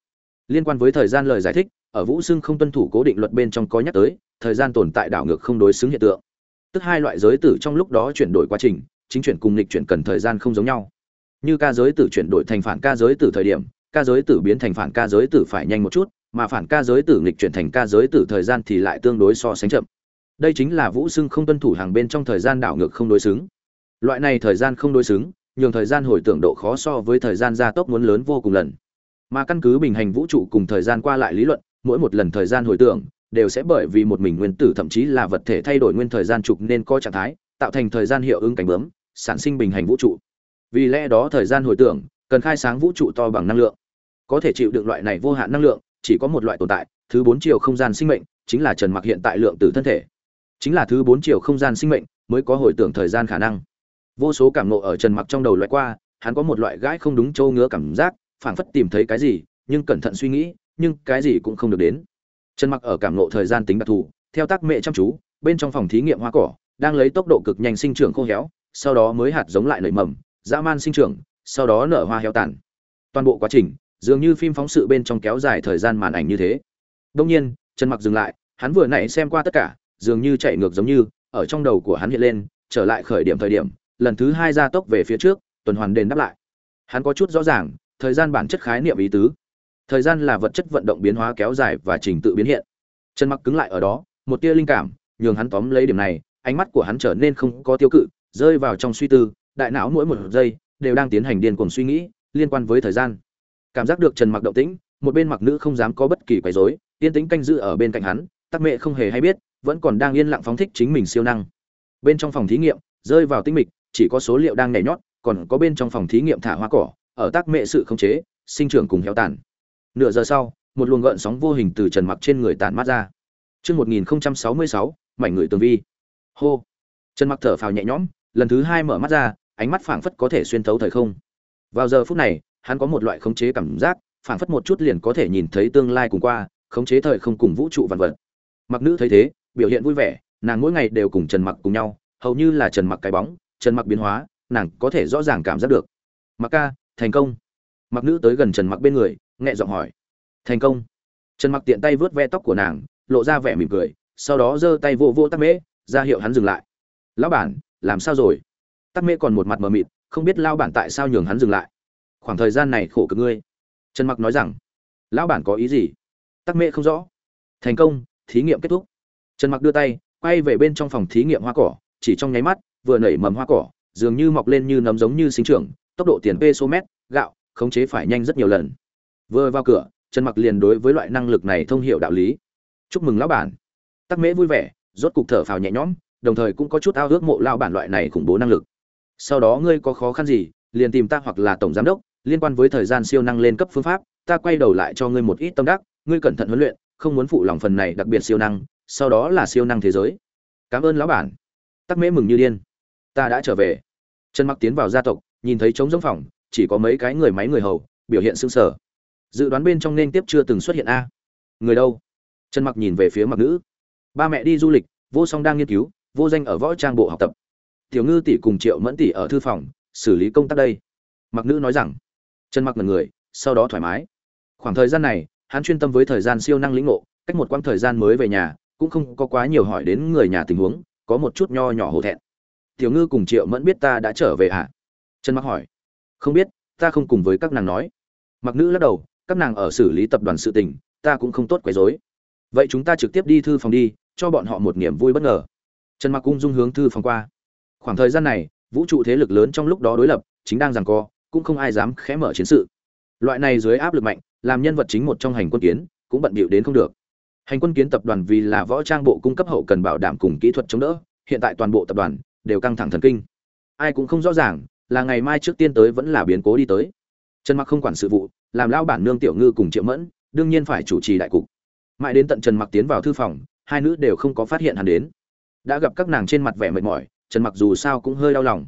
Liên quan với thời gian lời giải thích, ở vũ xưng không tuân thủ cố định luật bên trong có nhắc tới, thời gian tồn tại đảo ngược không đối xứng hiện tượng. Tức hai loại giới tử trong lúc đó chuyển đổi quá trình, chính chuyển cùng lịch chuyển cần thời gian không giống nhau. Như ca giới tử chuyển đổi thành phản ca giới tử thời điểm, ca giới tử biến thành phản ca giới tử phải nhanh một chút, mà phản ca giới tử nghịch chuyển thành ca giới tử thời gian thì lại tương đối so sánh chậm đây chính là vũ xưng không tuân thủ hàng bên trong thời gian đảo ngược không đối xứng. Loại này thời gian không đối xứng, nhường thời gian hồi tưởng độ khó so với thời gian gia tốc muốn lớn vô cùng lần. Mà căn cứ bình hành vũ trụ cùng thời gian qua lại lý luận, mỗi một lần thời gian hồi tưởng đều sẽ bởi vì một mình nguyên tử thậm chí là vật thể thay đổi nguyên thời gian trục nên có trạng thái, tạo thành thời gian hiệu ứng cảnh bướm, sản sinh bình hành vũ trụ. Vì lẽ đó thời gian hồi tưởng cần khai sáng vũ trụ to bằng năng lượng. Có thể chịu đựng loại này vô hạn năng lượng, chỉ có một loại tồn tại, thứ bốn chiều không gian sinh mệnh, chính là trần mặc hiện tại lượng tử thân thể chính là thứ bốn chiều không gian sinh mệnh mới có hồi tưởng thời gian khả năng. Vô số cảm nộ ở trần mặc trong đầu loại qua, hắn có một loại gãi không đúng châu ngứa cảm giác, phảng phất tìm thấy cái gì, nhưng cẩn thận suy nghĩ, nhưng cái gì cũng không được đến. Trần mặc ở cảm nộ thời gian tính đặc thù, theo tác mẹ chăm chú, bên trong phòng thí nghiệm hoa cỏ, đang lấy tốc độ cực nhanh sinh trưởng khô héo, sau đó mới hạt giống lại nảy mầm, dã man sinh trưởng, sau đó nở hoa héo tàn. Toàn bộ quá trình, dường như phim phóng sự bên trong kéo dài thời gian màn ảnh như thế. Đông nhiên, trần mặc dừng lại, hắn vừa nãy xem qua tất cả dường như chạy ngược giống như, ở trong đầu của hắn hiện lên, trở lại khởi điểm thời điểm, lần thứ hai gia tốc về phía trước, tuần hoàn đền đáp lại. Hắn có chút rõ ràng, thời gian bản chất khái niệm ý tứ. Thời gian là vật chất vận động biến hóa kéo dài và trình tự biến hiện. Trần mặc cứng lại ở đó, một tia linh cảm, nhường hắn tóm lấy điểm này, ánh mắt của hắn trở nên không có tiêu cự, rơi vào trong suy tư, đại não mỗi một giây đều đang tiến hành điên cuồng suy nghĩ liên quan với thời gian. Cảm giác được trần mặc động tĩnh, một bên mặc nữ không dám có bất kỳ quấy rối, yên tĩnh canh giữ ở bên cạnh hắn, tắc mẹ không hề hay biết vẫn còn đang yên lặng phóng thích chính mình siêu năng bên trong phòng thí nghiệm rơi vào tinh mịch chỉ có số liệu đang nhảy nhót còn có bên trong phòng thí nghiệm thả hoa cỏ ở tác mẹ sự khống chế sinh trưởng cùng héo tàn nửa giờ sau một luồng gợn sóng vô hình từ trần mặc trên người tàn mát ra Trước 1066, mảnh người tường vi. Hô. Trần mặc thở phào nhẹ nhõm, lần thứ hai mở mắt ra, ánh mắt phảng phất có thể xuyên thấu thời không. Vào giờ phút này, hắn có một loại khống chế cảm giác, phảng phất một chút liền có thể nhìn thấy tương lai cùng qua, khống chế thời không cùng vũ trụ vạn vật. Mặc nữ thấy thế, biểu hiện vui vẻ, nàng mỗi ngày đều cùng Trần Mặc cùng nhau, hầu như là Trần Mặc cái bóng, Trần Mặc biến hóa, nàng có thể rõ ràng cảm giác được. Mặc ca, thành công. Mặc nữ tới gần Trần Mặc bên người, nhẹ giọng hỏi. Thành công. Trần Mặc tiện tay vớt ve tóc của nàng, lộ ra vẻ mỉm cười, sau đó giơ tay vô vô Tắc Mễ, ra hiệu hắn dừng lại. "Lão bản, làm sao rồi?" Tắc Mễ còn một mặt mờ mịt, không biết lão bản tại sao nhường hắn dừng lại khoảng thời gian này khổ cực ngươi trần mặc nói rằng lão bản có ý gì tắc Mễ không rõ thành công thí nghiệm kết thúc trần mặc đưa tay, quay về bên trong phòng thí nghiệm hoa cỏ, chỉ trong nháy mắt, vừa nảy mầm hoa cỏ, dường như mọc lên như nấm giống như sinh trưởng, tốc độ tiền p mét gạo, khống chế phải nhanh rất nhiều lần. Vừa vào cửa, trần mặc liền đối với loại năng lực này thông hiểu đạo lý. Chúc mừng lão bản. Tắc mễ vui vẻ, rốt cục thở phào nhẹ nhõm, đồng thời cũng có chút ao ước mộ lão bản loại này khủng bố năng lực. Sau đó ngươi có khó khăn gì, liền tìm ta hoặc là tổng giám đốc, liên quan với thời gian siêu năng lên cấp phương pháp, ta quay đầu lại cho ngươi một ít tâm đắc, ngươi cẩn thận huấn luyện, không muốn phụ lòng phần này đặc biệt siêu năng sau đó là siêu năng thế giới. Cảm ơn lão bản. Tắc mễ mừng như điên. Ta đã trở về. Trần mặc tiến vào gia tộc, nhìn thấy trống giống phòng, chỉ có mấy cái người máy người hầu, biểu hiện sưng sở dự đoán bên trong nên tiếp chưa từng xuất hiện a. Người đâu? Trần mặc nhìn về phía mặc nữ ba mẹ đi du lịch, vô song đang nghiên cứu, vô danh ở võ trang bộ học tập. Tiểu ngư tỷ cùng triệu mẫn tỷ ở thư phòng, xử lý công tác đây. Mặc nữ nói rằng. Trần mặc ngần người, sau đó thoải mái. Khoảng thời gian này, hắn chuyên tâm với thời gian siêu năng lĩnh ngộ, cách một quãng thời gian mới về nhà cũng không có quá nhiều hỏi đến người nhà tình huống, có một chút nho nhỏ hổ thẹn. Tiểu ngư cùng triệu mẫn biết ta đã trở về hả? À? trần mặc hỏi. Không biết, ta không cùng với các nàng nói. Mặc nữ lắc đầu, các nàng ở xử lý tập đoàn sự tình, ta cũng không tốt quấy rối. Vậy chúng ta trực tiếp đi thư phòng đi, cho bọn họ một niềm vui bất ngờ. Trần mặc cung dung hướng thư phòng qua. Khoảng thời gian này, vũ trụ thế lực lớn trong lúc đó đối lập, chính đang giằng co, cũng không ai dám khẽ mở chiến sự. Loại này dưới áp lực mạnh, làm nhân vật chính một trong hành quân kiến, cũng bận bịu đến không được hành quân kiến tập đoàn vì là võ trang bộ cung cấp hậu cần bảo đảm cùng kỹ thuật chống đỡ, hiện tại toàn bộ tập đoàn đều căng thẳng thần kinh. Ai cũng không rõ ràng là ngày mai trước tiên tới vẫn là biến cố đi tới. Trần mặc không quản sự vụ, làm lao bản nương tiểu ngư cùng triệu mẫn, đương nhiên phải chủ trì đại cục. Mãi đến tận trần mặc tiến vào thư phòng, hai nữ đều không có phát hiện hắn đến. Đã gặp các nàng trên mặt vẻ mệt mỏi, trần mặc dù sao cũng hơi đau lòng.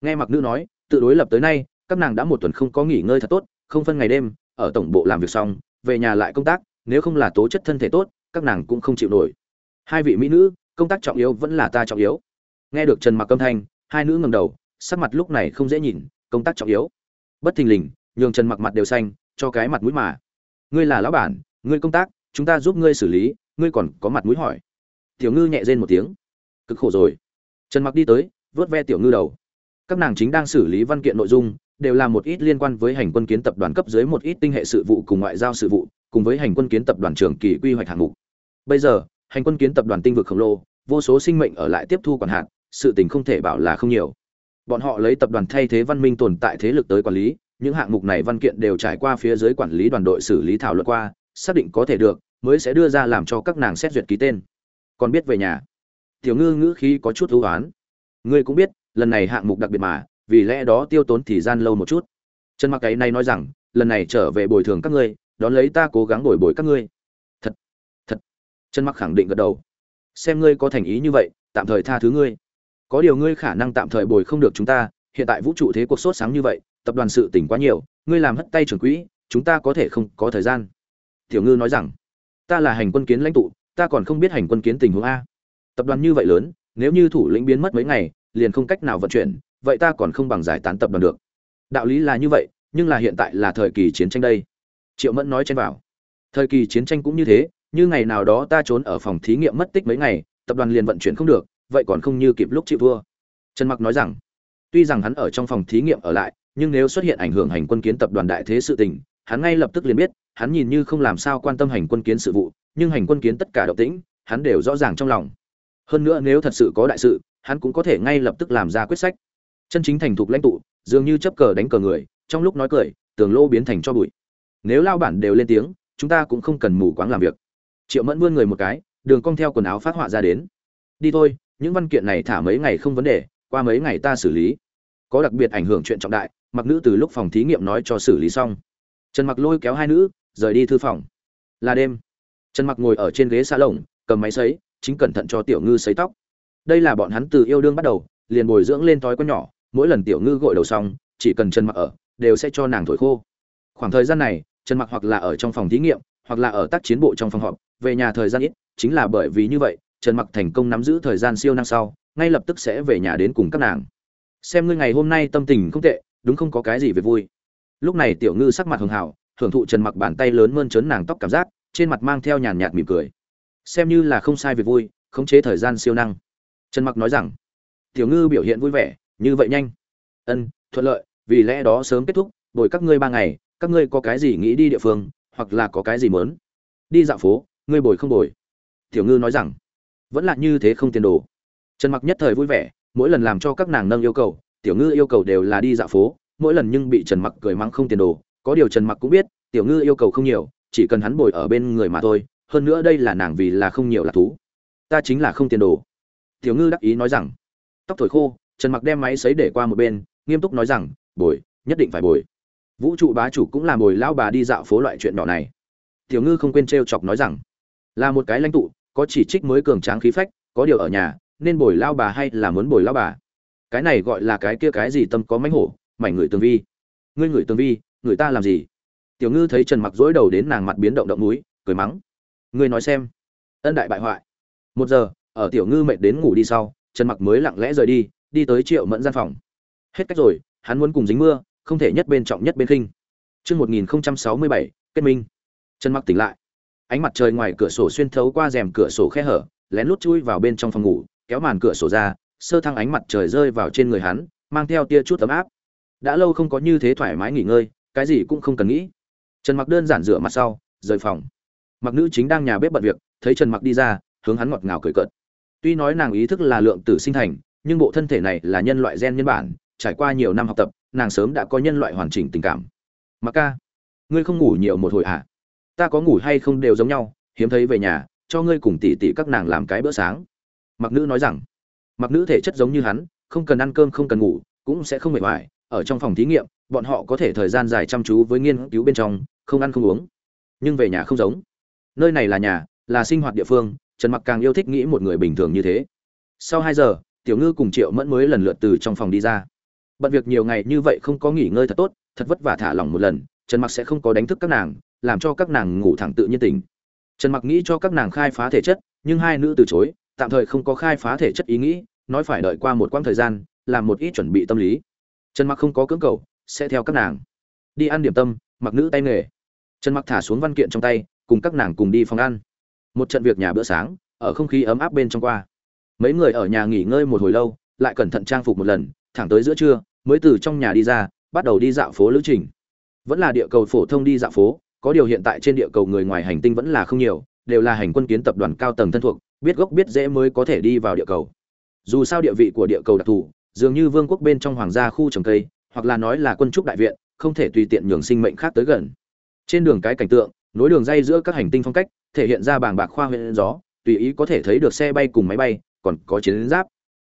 Nghe mặc nữ nói, tự đối lập tới nay, các nàng đã một tuần không có nghỉ ngơi thật tốt, không phân ngày đêm, ở tổng bộ làm việc xong, về nhà lại công tác, nếu không là tố chất thân thể tốt các nàng cũng không chịu nổi. Hai vị mỹ nữ, công tác trọng yếu vẫn là ta trọng yếu. Nghe được trần mặc âm thanh, hai nữ ngẩng đầu, sắc mặt lúc này không dễ nhìn, công tác trọng yếu. Bất thình lình, nhường trần mặc mặt đều xanh, cho cái mặt mũi mà. Ngươi là lão bản, ngươi công tác, chúng ta giúp ngươi xử lý, ngươi còn có mặt mũi hỏi. Tiểu ngư nhẹ rên một tiếng. Cực khổ rồi. Trần mặc đi tới, vớt ve tiểu ngư đầu. Các nàng chính đang xử lý văn kiện nội dung, đều là một ít liên quan với hành quân kiến tập đoàn cấp dưới một ít tinh hệ sự vụ cùng ngoại giao sự vụ cùng với hành quân kiến tập đoàn trưởng kỳ quy hoạch hạng mục. Bây giờ, hành quân kiến tập đoàn tinh vực khổng lồ, vô số sinh mệnh ở lại tiếp thu quản hạt, sự tình không thể bảo là không nhiều. Bọn họ lấy tập đoàn thay thế văn minh tồn tại thế lực tới quản lý, những hạng mục này văn kiện đều trải qua phía dưới quản lý đoàn đội xử lý thảo luận qua, xác định có thể được, mới sẽ đưa ra làm cho các nàng xét duyệt ký tên. Còn biết về nhà. Tiểu ngư ngữ khí có chút ưu oán ngươi cũng biết, lần này hạng mục đặc biệt mà, vì lẽ đó tiêu tốn thời gian lâu một chút. Trần mặc Cái này nói rằng, lần này trở về bồi thường các ngươi đón lấy ta cố gắng bồi bồi các ngươi. Thật thật. Trần mặc khẳng định gật đầu. Xem ngươi có thành ý như vậy, tạm thời tha thứ ngươi. Có điều ngươi khả năng tạm thời bồi không được chúng ta, hiện tại vũ trụ thế cuộc sốt sáng như vậy, tập đoàn sự tỉnh quá nhiều, ngươi làm hất tay trưởng quỹ, chúng ta có thể không có thời gian. Tiểu ngư nói rằng, ta là hành quân kiến lãnh tụ, ta còn không biết hành quân kiến tình huống a. Tập đoàn như vậy lớn, nếu như thủ lĩnh biến mất mấy ngày, liền không cách nào vận chuyển, vậy ta còn không bằng giải tán tập đoàn được. Đạo lý là như vậy, nhưng là hiện tại là thời kỳ chiến tranh đây triệu mẫn nói trên vào. Thời kỳ chiến tranh cũng như thế, như ngày nào đó ta trốn ở phòng thí nghiệm mất tích mấy ngày, tập đoàn liền vận chuyển không được, vậy còn không như kịp lúc chịu vua. trần mặc nói rằng, tuy rằng hắn ở trong phòng thí nghiệm ở lại, nhưng nếu xuất hiện ảnh hưởng hành quân kiến tập đoàn đại thế sự tình, hắn ngay lập tức liền biết, hắn nhìn như không làm sao quan tâm hành quân kiến sự vụ, nhưng hành quân kiến tất cả động tĩnh, hắn đều rõ ràng trong lòng. Hơn nữa nếu thật sự có đại sự, hắn cũng có thể ngay lập tức làm ra quyết sách. Chân chính thành thục lãnh tụ, dường như chấp cờ đánh cờ người, trong lúc nói cười, tường lô biến thành cho bụi nếu lao bản đều lên tiếng, chúng ta cũng không cần mù quáng làm việc. Triệu mẫn vươn người một cái, đường cong theo quần áo phát họa ra đến. Đi thôi, những văn kiện này thả mấy ngày không vấn đề, qua mấy ngày ta xử lý. Có đặc biệt ảnh hưởng chuyện trọng đại, mặc nữ từ lúc phòng thí nghiệm nói cho xử lý xong. Trần mặc lôi kéo hai nữ, rời đi thư phòng. Là đêm. Trần mặc ngồi ở trên ghế xa lồng cầm máy sấy, chính cẩn thận cho tiểu ngư sấy tóc. Đây là bọn hắn từ yêu đương bắt đầu, liền bồi dưỡng lên thói con nhỏ, mỗi lần tiểu ngư gội đầu xong, chỉ cần trần mặc ở, đều sẽ cho nàng thổi khô khoảng thời gian này, trần mặc hoặc là ở trong phòng thí nghiệm, hoặc là ở tác chiến bộ trong phòng họp, về nhà thời gian ít, chính là bởi vì như vậy, trần mặc thành công nắm giữ thời gian siêu năng sau, ngay lập tức sẽ về nhà đến cùng các nàng. Xem ngươi ngày hôm nay tâm tình không tệ, đúng không có cái gì về vui. Lúc này tiểu ngư sắc mặt hường hảo hưởng thụ trần mặc bàn tay lớn mơn trớn nàng tóc cảm giác, trên mặt mang theo nhàn nhạt mỉm cười. Xem như là không sai việc vui, khống chế thời gian siêu năng. Trần mặc nói rằng, tiểu ngư biểu hiện vui vẻ, như vậy nhanh. Ân, thuận lợi, vì lẽ đó sớm kết thúc, bồi các ngươi ba ngày các ngươi có cái gì nghĩ đi địa phương, hoặc là có cái gì mớn đi dạo phố, ngươi bồi không bồi. Tiểu ngư nói rằng, vẫn là như thế không tiền đồ. Trần mặc nhất thời vui vẻ, mỗi lần làm cho các nàng nâng yêu cầu, tiểu ngư yêu cầu đều là đi dạo phố, mỗi lần nhưng bị trần mặc cười mắng không tiền đồ. Có điều trần mặc cũng biết, tiểu ngư yêu cầu không nhiều, chỉ cần hắn bồi ở bên người mà thôi, hơn nữa đây là nàng vì là không nhiều là thú. Ta chính là không tiền đồ. Tiểu ngư đắc ý nói rằng, tóc thổi khô, trần mặc đem máy sấy để qua một bên, nghiêm túc nói rằng, bồi, nhất định phải bồi vũ trụ bá chủ cũng là bồi lao bà đi dạo phố loại chuyện nhỏ này. Tiểu ngư không quên trêu chọc nói rằng, là một cái lãnh tụ, có chỉ trích mới cường tráng khí phách, có điều ở nhà, nên bồi lao bà hay là muốn bồi lao bà? Cái này gọi là cái kia cái gì tâm có mánh hổ, mảnh người tường vi. Ngươi người tường vi, người ta làm gì? Tiểu ngư thấy trần mặc dối đầu đến nàng mặt biến động động núi, cười mắng, ngươi nói xem, ân đại bại hoại. Một giờ, ở tiểu ngư mệt đến ngủ đi sau, trần mặc mới lặng lẽ rời đi đi tới triệu mẫn gian phòng. Hết cách rồi, hắn muốn cùng dính mưa không thể nhất bên trọng nhất bên khinh. Chương 1067, kết minh. Trần mặc tỉnh lại. Ánh mặt trời ngoài cửa sổ xuyên thấu qua rèm cửa sổ khe hở lén lút chui vào bên trong phòng ngủ kéo màn cửa sổ ra sơ thăng ánh mặt trời rơi vào trên người hắn mang theo tia chút ấm áp. Đã lâu không có như thế thoải mái nghỉ ngơi cái gì cũng không cần nghĩ. Trần mặc đơn giản rửa mặt sau rời phòng. Mặc nữ chính đang nhà bếp bận việc thấy trần mặc đi ra hướng hắn ngọt ngào cười cợt. Tuy nói nàng ý thức là lượng tử sinh thành nhưng bộ thân thể này là nhân loại gen nhân bản trải qua nhiều năm học tập nàng sớm đã có nhân loại hoàn chỉnh tình cảm. Mặc ca, ngươi không ngủ nhiều một hồi à? Ta có ngủ hay không đều giống nhau, hiếm thấy về nhà, cho ngươi cùng tỷ tỷ các nàng làm cái bữa sáng. Mặc nữ nói rằng mặc nữ thể chất giống như hắn, không cần ăn cơm, không cần ngủ, cũng sẽ không mệt mỏi. Ở trong phòng thí nghiệm, bọn họ có thể thời gian dài chăm chú với nghiên cứu bên trong, không ăn không uống. Nhưng về nhà không giống. Nơi này là nhà, là sinh hoạt địa phương, trần mặc càng yêu thích nghĩ một người bình thường như thế. Sau hai giờ, tiểu ngư cùng triệu mẫn mới lần lượt từ trong phòng đi ra bận việc nhiều ngày như vậy không có nghỉ ngơi thật tốt, thật vất vả thả lỏng một lần, trần mặc sẽ không có đánh thức các nàng, làm cho các nàng ngủ thẳng tự nhiên tình trần mặc nghĩ cho các nàng khai phá thể chất, nhưng hai nữ từ chối, tạm thời không có khai phá thể chất ý nghĩ, nói phải đợi qua một quãng thời gian, làm một ít chuẩn bị tâm lý. Trần mặc không có cưỡng cầu, sẽ theo các nàng. Đi ăn điểm tâm, mặc nữ tay nghề. Trần mặc thả xuống văn kiện trong tay, cùng các nàng cùng đi phòng ăn. Một trận việc nhà bữa sáng, ở không khí ấm áp bên trong qua. Mấy người ở nhà nghỉ ngơi một hồi lâu, lại cẩn thận trang phục một lần, thẳng tới giữa trưa mới từ trong nhà đi ra, bắt đầu đi dạo phố lữ trình. Vẫn là địa cầu phổ thông đi dạo phố, có điều hiện tại trên địa cầu người ngoài hành tinh vẫn là không nhiều, đều là hành quân kiến tập đoàn cao tầng thân thuộc, biết gốc biết dễ mới có thể đi vào địa cầu. Dù sao địa vị của địa cầu đặc thù, dường như vương quốc bên trong hoàng gia khu trồng cây, hoặc là nói là quân trúc đại viện, không thể tùy tiện nhường sinh mệnh khác tới gần. Trên đường cái cảnh tượng, nối đường dây giữa các hành tinh phong cách, thể hiện ra bảng bạc khoa huyện gió, tùy ý có thể thấy được xe bay cùng máy bay, còn có chiến giáp.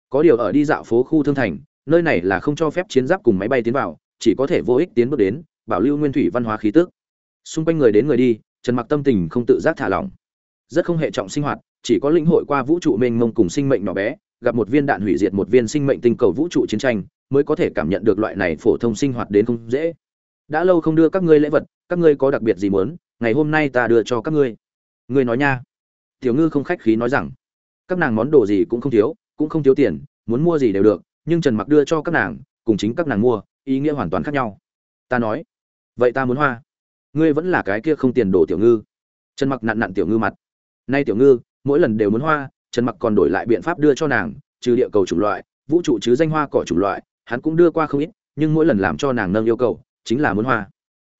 Có điều ở đi dạo phố khu thương thành nơi này là không cho phép chiến giáp cùng máy bay tiến vào, chỉ có thể vô ích tiến bước đến, bảo lưu nguyên thủy văn hóa khí tức. Xung quanh người đến người đi, trần mặc tâm tình không tự giác thả lỏng. Rất không hệ trọng sinh hoạt, chỉ có lĩnh hội qua vũ trụ mênh mông cùng sinh mệnh nhỏ bé, gặp một viên đạn hủy diệt một viên sinh mệnh tinh cầu vũ trụ chiến tranh, mới có thể cảm nhận được loại này phổ thông sinh hoạt đến không dễ. Đã lâu không đưa các ngươi lễ vật, các ngươi có đặc biệt gì muốn, ngày hôm nay ta đưa cho các ngươi. Ngươi nói nha. Tiểu ngư không khách khí nói rằng, các nàng món đồ gì cũng không thiếu, cũng không thiếu tiền, muốn mua gì đều được nhưng trần mặc đưa cho các nàng, cùng chính các nàng mua, ý nghĩa hoàn toàn khác nhau. Ta nói, vậy ta muốn hoa. Ngươi vẫn là cái kia không tiền đổ tiểu ngư. Trần mặc nặn nặn tiểu ngư mặt. Nay tiểu ngư, mỗi lần đều muốn hoa. Trần mặc còn đổi lại biện pháp đưa cho nàng, trừ địa cầu chủng loại, vũ trụ chứ danh hoa cỏ chủng loại, hắn cũng đưa qua không ít, nhưng mỗi lần làm cho nàng nâng yêu cầu, chính là muốn hoa.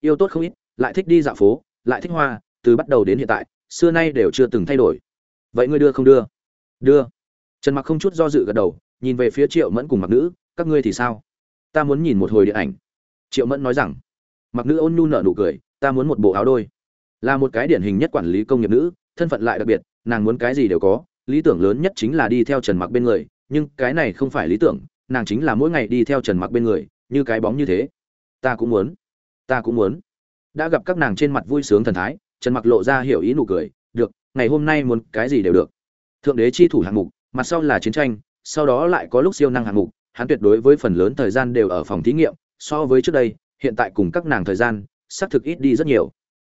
Yêu tốt không ít, lại thích đi dạo phố, lại thích hoa, từ bắt đầu đến hiện tại, xưa nay đều chưa từng thay đổi. Vậy ngươi đưa không đưa? Đưa. Trần mặc không chút do dự gật đầu nhìn về phía triệu mẫn cùng mặc nữ, các ngươi thì sao? Ta muốn nhìn một hồi điện ảnh. Triệu mẫn nói rằng mặc nữ ôn nhu nở nụ cười, ta muốn một bộ áo đôi. Là một cái điển hình nhất quản lý công nghiệp nữ, thân phận lại đặc biệt, nàng muốn cái gì đều có, lý tưởng lớn nhất chính là đi theo trần mặc bên người, nhưng cái này không phải lý tưởng, nàng chính là mỗi ngày đi theo trần mặc bên người, như cái bóng như thế. Ta cũng muốn. Ta cũng muốn. Đã gặp các nàng trên mặt vui sướng thần thái, trần mặc lộ ra hiểu ý nụ cười, được, ngày hôm nay muốn cái gì đều được. Thượng đế chi thủ hạng mục, mặt sau là chiến tranh sau đó lại có lúc siêu năng hạng mục, hắn tuyệt đối với phần lớn thời gian đều ở phòng thí nghiệm, so với trước đây, hiện tại cùng các nàng thời gian, xác thực ít đi rất nhiều.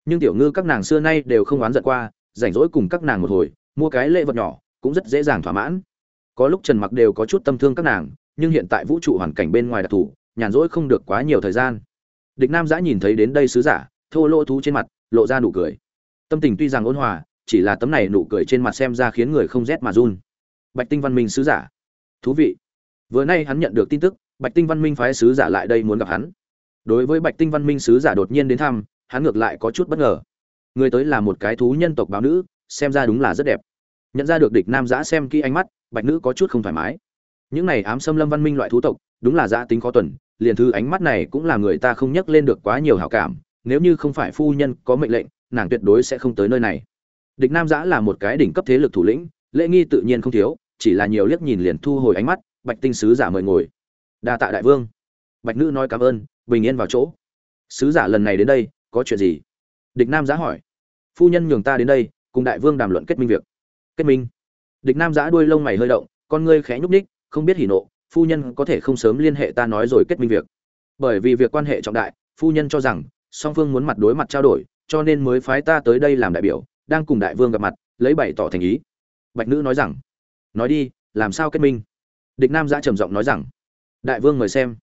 Nhưng tiểu ngư các nàng xưa nay đều không oán giận qua, rảnh rỗi cùng các nàng một hồi, mua cái lễ vật nhỏ, cũng rất dễ dàng thỏa mãn. Có lúc trần mặc đều có chút tâm thương các nàng, nhưng hiện tại vũ trụ hoàn cảnh bên ngoài đặc thù, nhàn rỗi không được quá nhiều thời gian. Địch nam giã nhìn thấy đến đây sứ giả, thô lỗ thú trên mặt, lộ ra nụ cười. Tâm tình tuy rằng ôn hòa, chỉ là tấm này nụ cười trên mặt xem ra khiến người không rét mà run. Bạch tinh văn minh sứ giả thú vị. Vừa nay hắn nhận được tin tức, bạch tinh văn minh phái sứ giả lại đây muốn gặp hắn. Đối với bạch tinh văn minh sứ giả đột nhiên đến thăm, hắn ngược lại có chút bất ngờ. Người tới là một cái thú nhân tộc báo nữ, xem ra đúng là rất đẹp. Nhận ra được địch nam giã xem kỹ ánh mắt, bạch nữ có chút không thoải mái. Những này ám xâm lâm văn minh loại thú tộc, đúng là giã tính khó tuần, liền thứ ánh mắt này cũng là người ta không nhắc lên được quá nhiều hảo cảm, nếu như không phải phu nhân có mệnh lệnh, nàng tuyệt đối sẽ không tới nơi này. Địch nam giã là một cái đỉnh cấp thế lực thủ lĩnh, lễ nghi tự nhiên không thiếu chỉ là nhiều liếc nhìn liền thu hồi ánh mắt, bạch tinh sứ giả mời ngồi. Đa tạ đại vương. Bạch nữ nói cảm ơn, bình yên vào chỗ. Sứ giả lần này đến đây, có chuyện gì? Địch nam giã hỏi. Phu nhân nhường ta đến đây, cùng đại vương đàm luận kết minh việc. Kết minh? Địch nam giã đuôi lông mày hơi động, con ngươi khẽ nhúc ních không biết hỉ nộ, phu nhân có thể không sớm liên hệ ta nói rồi kết minh việc. Bởi vì việc quan hệ trọng đại, phu nhân cho rằng, song phương muốn mặt đối mặt trao đổi, cho nên mới phái ta tới đây làm đại biểu, đang cùng đại vương gặp mặt, lấy bày tỏ thành ý. Bạch nữ nói rằng nói đi, làm sao kết minh? Địch nam giã trầm giọng nói rằng, đại vương mời xem.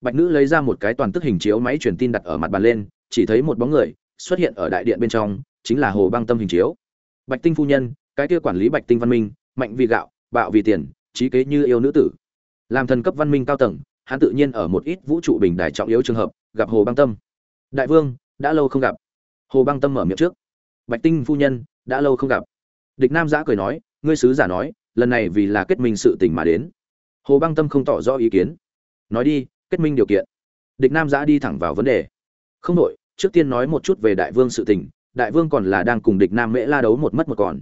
Bạch nữ lấy ra một cái toàn tức hình chiếu máy truyền tin đặt ở mặt bàn lên, chỉ thấy một bóng người xuất hiện ở đại điện bên trong, chính là hồ băng tâm hình chiếu. Bạch tinh phu nhân, cái kia quản lý bạch tinh văn minh, mạnh vì gạo, bạo vì tiền, trí kế như yêu nữ tử. Làm thần cấp văn minh cao tầng, hắn tự nhiên ở một ít vũ trụ bình đài trọng yếu trường hợp, gặp hồ băng tâm. Đại vương, đã lâu không gặp. Hồ băng tâm mở miệng trước. Bạch tinh phu nhân, đã lâu không gặp. Địch nam giã cười nói, ngươi sứ giả nói lần này vì là kết minh sự tình mà đến. Hồ băng tâm không tỏ rõ ý kiến. Nói đi, kết minh điều kiện. Địch nam giã đi thẳng vào vấn đề. Không đội trước tiên nói một chút về đại vương sự tình, đại vương còn là đang cùng địch nam mễ la đấu một mất một còn.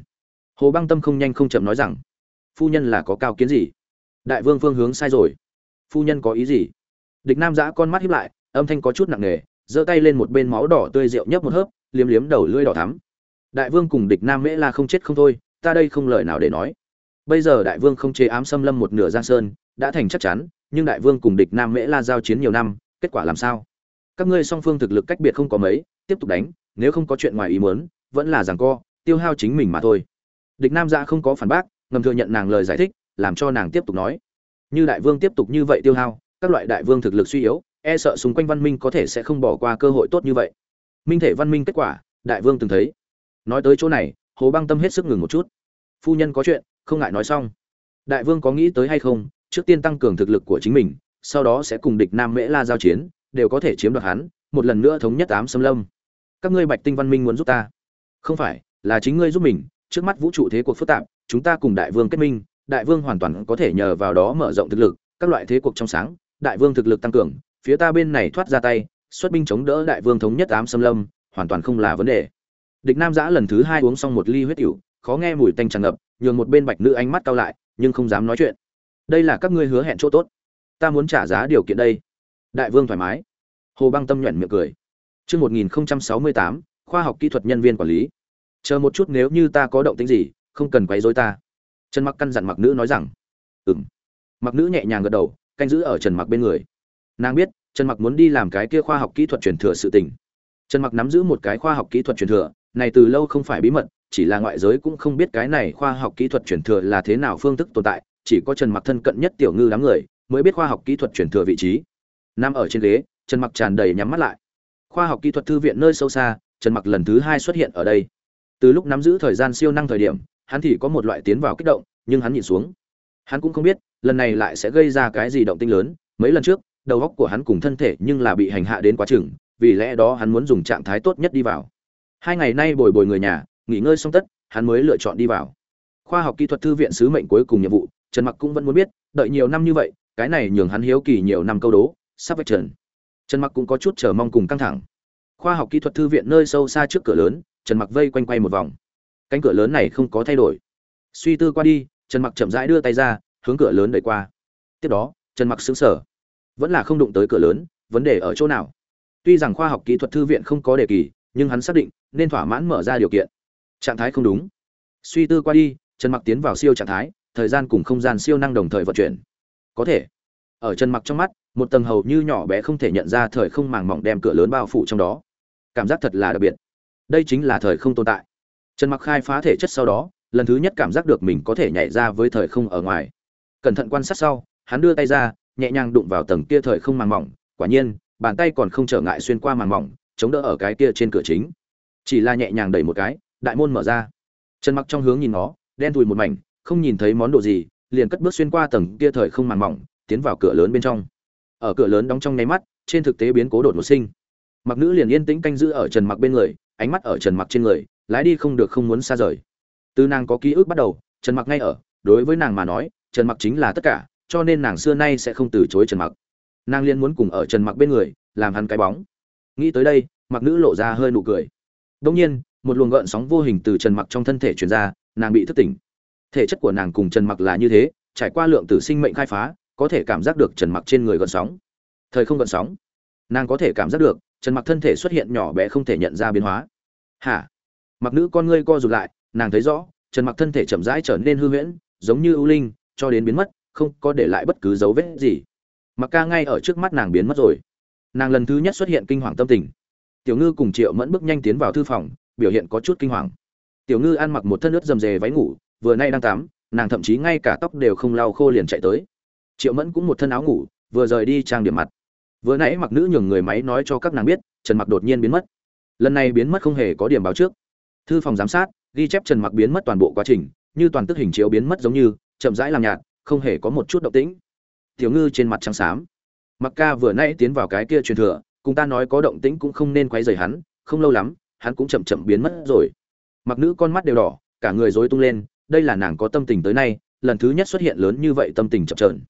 Hồ băng tâm không nhanh không chậm nói rằng, phu nhân là có cao kiến gì? Đại vương phương hướng sai rồi. Phu nhân có ý gì? Địch nam giã con mắt hiếp lại, âm thanh có chút nặng nề, giơ tay lên một bên máu đỏ tươi rượu nhấp một hớp, liếm liếm đầu lưỡi đỏ thắm. Đại vương cùng địch nam mễ la không chết không thôi, ta đây không lời nào để nói bây giờ đại vương không chế ám xâm lâm một nửa giang sơn, đã thành chắc chắn, nhưng đại vương cùng địch nam mễ la giao chiến nhiều năm, kết quả làm sao? Các ngươi song phương thực lực cách biệt không có mấy, tiếp tục đánh, nếu không có chuyện ngoài ý muốn, vẫn là rằng co, tiêu hao chính mình mà thôi. Địch nam gia không có phản bác, ngầm thừa nhận nàng lời giải thích, làm cho nàng tiếp tục nói. Như đại vương tiếp tục như vậy tiêu hao, các loại đại vương thực lực suy yếu e sợ xung quanh văn minh có thể sẽ không bỏ qua cơ hội tốt như vậy. Minh thể văn minh kết quả, đại vương từng thấy. Nói tới chỗ này, hồ băng tâm hết sức ngừng một chút. Phu nhân có chuyện không ngại nói xong. Đại vương có nghĩ tới hay không? Trước tiên tăng cường thực lực của chính mình, sau đó sẽ cùng địch nam mễ la giao chiến, đều có thể chiếm đoạt hắn, một lần nữa thống nhất ám xâm lâm. Các ngươi bạch tinh văn minh muốn giúp ta? Không phải, là chính ngươi giúp mình. Trước mắt vũ trụ thế cuộc phức tạp, chúng ta cùng đại vương kết minh, đại vương hoàn toàn có thể nhờ vào đó mở rộng thực lực, các loại thế cuộc trong sáng, đại vương thực lực tăng cường, phía ta bên này thoát ra tay, xuất binh chống đỡ đại vương thống nhất ám xâm lâm, hoàn toàn không là vấn đề. Địch nam giã lần thứ hai uống xong một ly huyết tiểu khó nghe mùi tanh tràn ngập nhường một bên bạch nữ ánh mắt cao lại nhưng không dám nói chuyện đây là các ngươi hứa hẹn chỗ tốt ta muốn trả giá điều kiện đây đại vương thoải mái hồ băng tâm nhuận miệng cười Chương 1068, khoa học kỹ thuật nhân viên quản lý. Chờ một chút nếu như ta có động tĩnh gì, không cần quấy rối ta. Trần Mặc căn dặn Mặc Nữ nói rằng. Ừm. Mặc Nữ nhẹ nhàng gật đầu, canh giữ ở Trần Mặc bên người. Nàng biết, Trần Mặc muốn đi làm cái kia khoa học kỹ thuật truyền thừa sự tình. Trần Mặc nắm giữ một cái khoa học kỹ thuật truyền thừa, này từ lâu không phải bí mật, chỉ là ngoại giới cũng không biết cái này khoa học kỹ thuật truyền thừa là thế nào phương thức tồn tại, chỉ có Trần Mặc thân cận nhất tiểu ngư đám người mới biết khoa học kỹ thuật truyền thừa vị trí. nam ở trên ghế, Trần Mặc tràn đầy nhắm mắt lại. Khoa học kỹ thuật thư viện nơi sâu xa trần mặc lần thứ hai xuất hiện ở đây. Từ lúc nắm giữ thời gian siêu năng thời điểm hắn thì có một loại tiến vào kích động nhưng hắn nhìn xuống. Hắn cũng không biết lần này lại sẽ gây ra cái gì động tinh lớn. Mấy lần trước đầu óc của hắn cùng thân thể nhưng là bị hành hạ đến quá chừng vì lẽ đó hắn muốn dùng trạng thái tốt nhất đi vào. Hai ngày nay bồi bồi người nhà nghỉ ngơi xong tất, hắn mới lựa chọn đi vào. Khoa học kỹ thuật thư viện sứ mệnh cuối cùng nhiệm vụ, trần mặc cũng vẫn muốn biết, đợi nhiều năm như vậy, cái này nhường hắn hiếu kỳ nhiều năm câu đố, sắp vạch trần. Trần mặc cũng có chút chờ mong cùng căng thẳng. Khoa học kỹ thuật thư viện nơi sâu xa trước cửa lớn, trần mặc vây quanh quay một vòng. Cánh cửa lớn này không có thay đổi. Suy tư qua đi, trần mặc chậm rãi đưa tay ra, hướng cửa lớn đẩy qua. Tiếp đó, trần mặc sững sờ. Vẫn là không đụng tới cửa lớn, vấn đề ở chỗ nào? Tuy rằng khoa học kỹ thuật thư viện không có đề kỳ, nhưng hắn xác định, nên thỏa mãn mở ra điều kiện trạng thái không đúng. Suy tư qua đi, trần mặc tiến vào siêu trạng thái, thời gian cùng không gian siêu năng đồng thời vận chuyển. Có thể. Ở trần mặc trong mắt, một tầng hầu như nhỏ bé không thể nhận ra thời không màng mỏng đem cửa lớn bao phủ trong đó. Cảm giác thật là đặc biệt. Đây chính là thời không tồn tại. Trần mặc khai phá thể chất sau đó, lần thứ nhất cảm giác được mình có thể nhảy ra với thời không ở ngoài. Cẩn thận quan sát sau, hắn đưa tay ra, nhẹ nhàng đụng vào tầng kia thời không màng mỏng. Quả nhiên, bàn tay còn không trở ngại xuyên qua màng mỏng, chống đỡ ở cái kia trên cửa chính. Chỉ là nhẹ nhàng đẩy một cái đại môn mở ra. Trần mặc trong hướng nhìn nó, đen thùi một mảnh, không nhìn thấy món đồ gì, liền cất bước xuyên qua tầng kia thời không màng mỏng, tiến vào cửa lớn bên trong. Ở cửa lớn đóng trong nháy mắt, trên thực tế biến cố đột một sinh. Mặc nữ liền yên tĩnh canh giữ ở trần mặc bên người, ánh mắt ở trần mặc trên người, lái đi không được không muốn xa rời. Từ nàng có ký ức bắt đầu, trần mặc ngay ở, đối với nàng mà nói, trần mặc chính là tất cả, cho nên nàng xưa nay sẽ không từ chối trần mặc. Nàng liên muốn cùng ở trần mặc bên người, làm hắn cái bóng. Nghĩ tới đây, mặc nữ lộ ra hơi nụ cười. Đông nhiên một luồng gợn sóng vô hình từ trần mặc trong thân thể truyền ra, nàng bị thức tỉnh. Thể chất của nàng cùng trần mặc là như thế, trải qua lượng tử sinh mệnh khai phá, có thể cảm giác được trần mặc trên người gợn sóng. Thời không gợn sóng. Nàng có thể cảm giác được, trần mặc thân thể xuất hiện nhỏ bé không thể nhận ra biến hóa. Hả? Mặc nữ con ngươi co rụt lại, nàng thấy rõ, trần mặc thân thể chậm rãi trở nên hư huyễn, giống như ưu linh, cho đến biến mất, không có để lại bất cứ dấu vết gì. Mặc ca ngay ở trước mắt nàng biến mất rồi. Nàng lần thứ nhất xuất hiện kinh hoàng tâm tình. Tiểu ngư cùng triệu mẫn bước nhanh tiến vào thư phòng biểu hiện có chút kinh hoàng. Tiểu ngư ăn mặc một thân nước dầm dề váy ngủ, vừa nay đang tắm, nàng thậm chí ngay cả tóc đều không lau khô liền chạy tới. Triệu mẫn cũng một thân áo ngủ, vừa rời đi trang điểm mặt. Vừa nãy mặc nữ nhường người máy nói cho các nàng biết, trần mặc đột nhiên biến mất. Lần này biến mất không hề có điểm báo trước. Thư phòng giám sát, ghi chép trần mặc biến mất toàn bộ quá trình, như toàn tức hình chiếu biến mất giống như, chậm rãi làm nhạt, không hề có một chút động tĩnh. Tiểu ngư trên mặt trắng xám. Mặc ca vừa nãy tiến vào cái kia truyền thừa, cùng ta nói có động tĩnh cũng không nên quấy rầy hắn, không lâu lắm hắn cũng chậm chậm biến mất rồi. Mặc nữ con mắt đều đỏ, cả người rối tung lên, đây là nàng có tâm tình tới nay, lần thứ nhất xuất hiện lớn như vậy tâm tình chậm trởn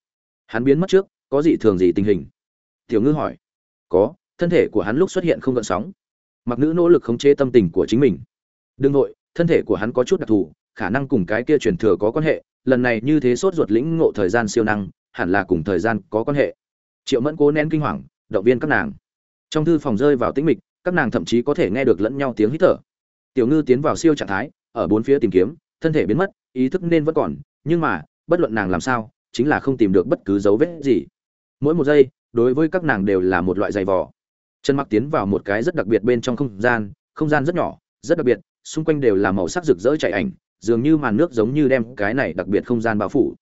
hắn biến mất trước, có gì thường gì tình hình? Tiểu ngư hỏi. Có, thân thể của hắn lúc xuất hiện không gợn sóng. Mặc nữ nỗ lực khống chế tâm tình của chính mình. Đương nội thân thể của hắn có chút đặc thù, khả năng cùng cái kia truyền thừa có quan hệ, lần này như thế sốt ruột lĩnh ngộ thời gian siêu năng, hẳn là cùng thời gian có quan hệ. Triệu mẫn cố nén kinh hoàng, động viên các nàng. Trong thư phòng rơi vào tĩnh mịch các nàng thậm chí có thể nghe được lẫn nhau tiếng hít thở. Tiểu ngư tiến vào siêu trạng thái, ở bốn phía tìm kiếm, thân thể biến mất, ý thức nên vẫn còn, nhưng mà, bất luận nàng làm sao, chính là không tìm được bất cứ dấu vết gì. Mỗi một giây, đối với các nàng đều là một loại giày vò. Trần mặc tiến vào một cái rất đặc biệt bên trong không gian không gian rất nhỏ, rất đặc biệt, xung quanh đều là màu sắc rực rỡ chạy ảnh, dường như màn nước giống như đem cái này đặc biệt không gian bao phủ.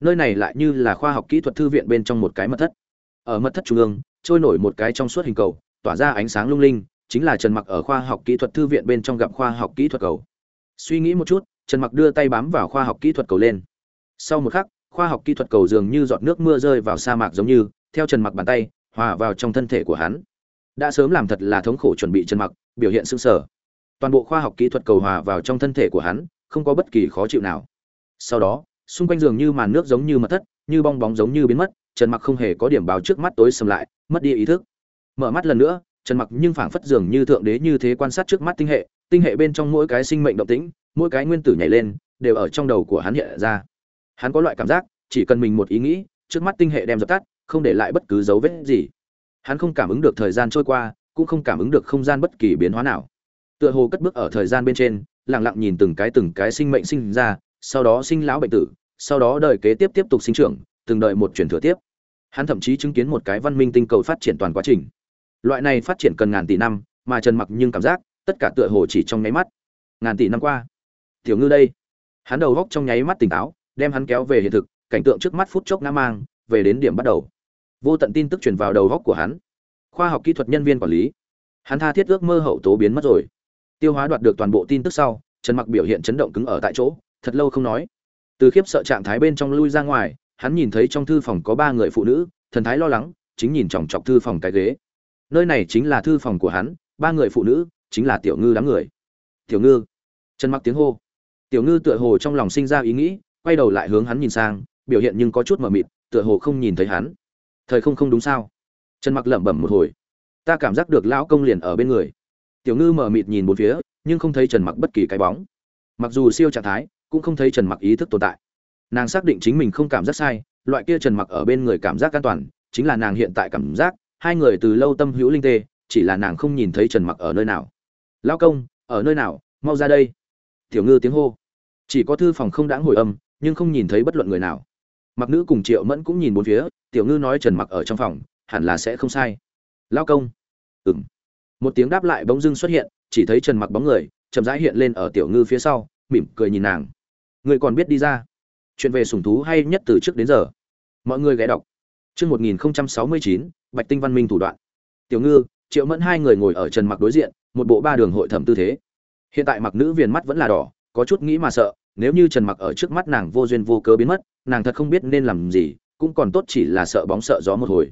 Nơi này lại như là khoa học kỹ thuật thư viện bên trong một cái mật thất. Ở mật thất trung ương, trôi nổi một cái trong suốt hình cầu, tỏa ra ánh sáng lung linh chính là trần mặc ở khoa học kỹ thuật thư viện bên trong gặp khoa học kỹ thuật cầu. Suy nghĩ một chút, trần mặc đưa tay bám vào khoa học kỹ thuật cầu lên. Sau một khắc, khoa học kỹ thuật cầu dường như giọt nước mưa rơi vào sa mạc giống như, theo trần mặc bàn tay, hòa vào trong thân thể của hắn. Đã sớm làm thật là thống khổ chuẩn bị trần mặc, biểu hiện sững sở toàn bộ khoa học kỹ thuật cầu hòa vào trong thân thể của hắn, không có bất kỳ khó chịu nào. Sau đó, xung quanh giường như màn nước giống như mật thất, như bong bóng giống như biến mất, trần mặc không hề có điểm báo trước mắt tối sầm lại, mất đi ý thức. Mở mắt lần nữa trần mặc nhưng phảng phất dường như thượng đế như thế quan sát trước mắt tinh hệ tinh hệ bên trong mỗi cái sinh mệnh động tĩnh, mỗi cái nguyên tử nhảy lên, đều ở trong đầu của hắn hiện ra. Hắn có loại cảm giác, chỉ cần mình một ý nghĩ, trước mắt tinh hệ đem dập tắt, không để lại bất cứ dấu vết gì. Hắn không cảm ứng được thời gian trôi qua, cũng không cảm ứng được không gian bất kỳ biến hóa nào. Tựa hồ cất bước ở thời gian bên trên, lặng lặng nhìn từng cái từng cái sinh mệnh sinh ra, sau đó sinh lão bệnh tử, sau đó đời kế tiếp tiếp tục sinh trưởng, từng đợi một chuyển thừa tiếp. Hắn thậm chí chứng kiến một cái văn minh tinh cầu phát triển toàn quá trình loại này phát triển cần ngàn tỷ năm, mà trần mặc nhưng cảm giác, tất cả tựa hồ chỉ trong nháy mắt. Ngàn tỷ năm qua. Tiểu ngư đây. Hắn đầu góc trong nháy mắt tỉnh táo, đem hắn kéo về hiện thực, cảnh tượng trước mắt phút chốc ngã mang, về đến điểm bắt đầu. Vô tận tin tức truyền vào đầu góc của hắn. Khoa học kỹ thuật nhân viên quản lý. Hắn tha thiết ước mơ hậu tố biến mất rồi. Tiêu hóa đoạt được toàn bộ tin tức sau, trần mặc biểu hiện chấn động cứng ở tại chỗ, thật lâu không nói. Từ khiếp sợ trạng thái bên trong lui ra ngoài, hắn nhìn thấy trong thư phòng có ba người phụ nữ, thần thái lo lắng, chính nhìn chòng chọc thư phòng cái ghế nơi này chính là thư phòng của hắn, ba người phụ nữ, chính là tiểu ngư đám người. Tiểu ngư. Trần mặc tiếng hô. Tiểu ngư tựa hồ trong lòng sinh ra ý nghĩ, quay đầu lại hướng hắn nhìn sang, biểu hiện nhưng có chút mờ mịt, tựa hồ không nhìn thấy hắn. Thời không không đúng sao? Trần mặc lẩm bẩm một hồi. Ta cảm giác được lão công liền ở bên người. Tiểu ngư mờ mịt nhìn bốn phía, nhưng không thấy trần mặc bất kỳ cái bóng. Mặc dù siêu trạng thái, cũng không thấy trần mặc ý thức tồn tại. Nàng xác định chính mình không cảm giác sai, loại kia trần mặc ở bên người cảm giác an toàn, chính là nàng hiện tại cảm giác hai người từ lâu tâm hữu linh tê, chỉ là nàng không nhìn thấy trần mặc ở nơi nào. Lao công, ở nơi nào? Mau ra đây. Tiểu ngư tiếng hô. Chỉ có thư phòng không đáng hồi âm, nhưng không nhìn thấy bất luận người nào. Mặc nữ cùng triệu mẫn cũng nhìn bốn phía, tiểu ngư nói trần mặc ở trong phòng, hẳn là sẽ không sai. Lao công. Ừng một tiếng đáp lại bỗng dưng xuất hiện, chỉ thấy trần mặc bóng người, chậm rãi hiện lên ở tiểu ngư phía sau, mỉm cười nhìn nàng. Người còn biết đi ra? Chuyện về sủng thú hay nhất từ trước đến giờ? Mọi người ghé đọc chương 1069 bạch tinh văn minh thủ đoạn. Tiểu ngư, triệu mẫn hai người ngồi ở trần mặc đối diện, một bộ ba đường hội thẩm tư thế. Hiện tại mặc nữ viền mắt vẫn là đỏ, có chút nghĩ mà sợ, nếu như trần mặc ở trước mắt nàng vô duyên vô cớ biến mất, nàng thật không biết nên làm gì, cũng còn tốt chỉ là sợ bóng sợ gió một hồi.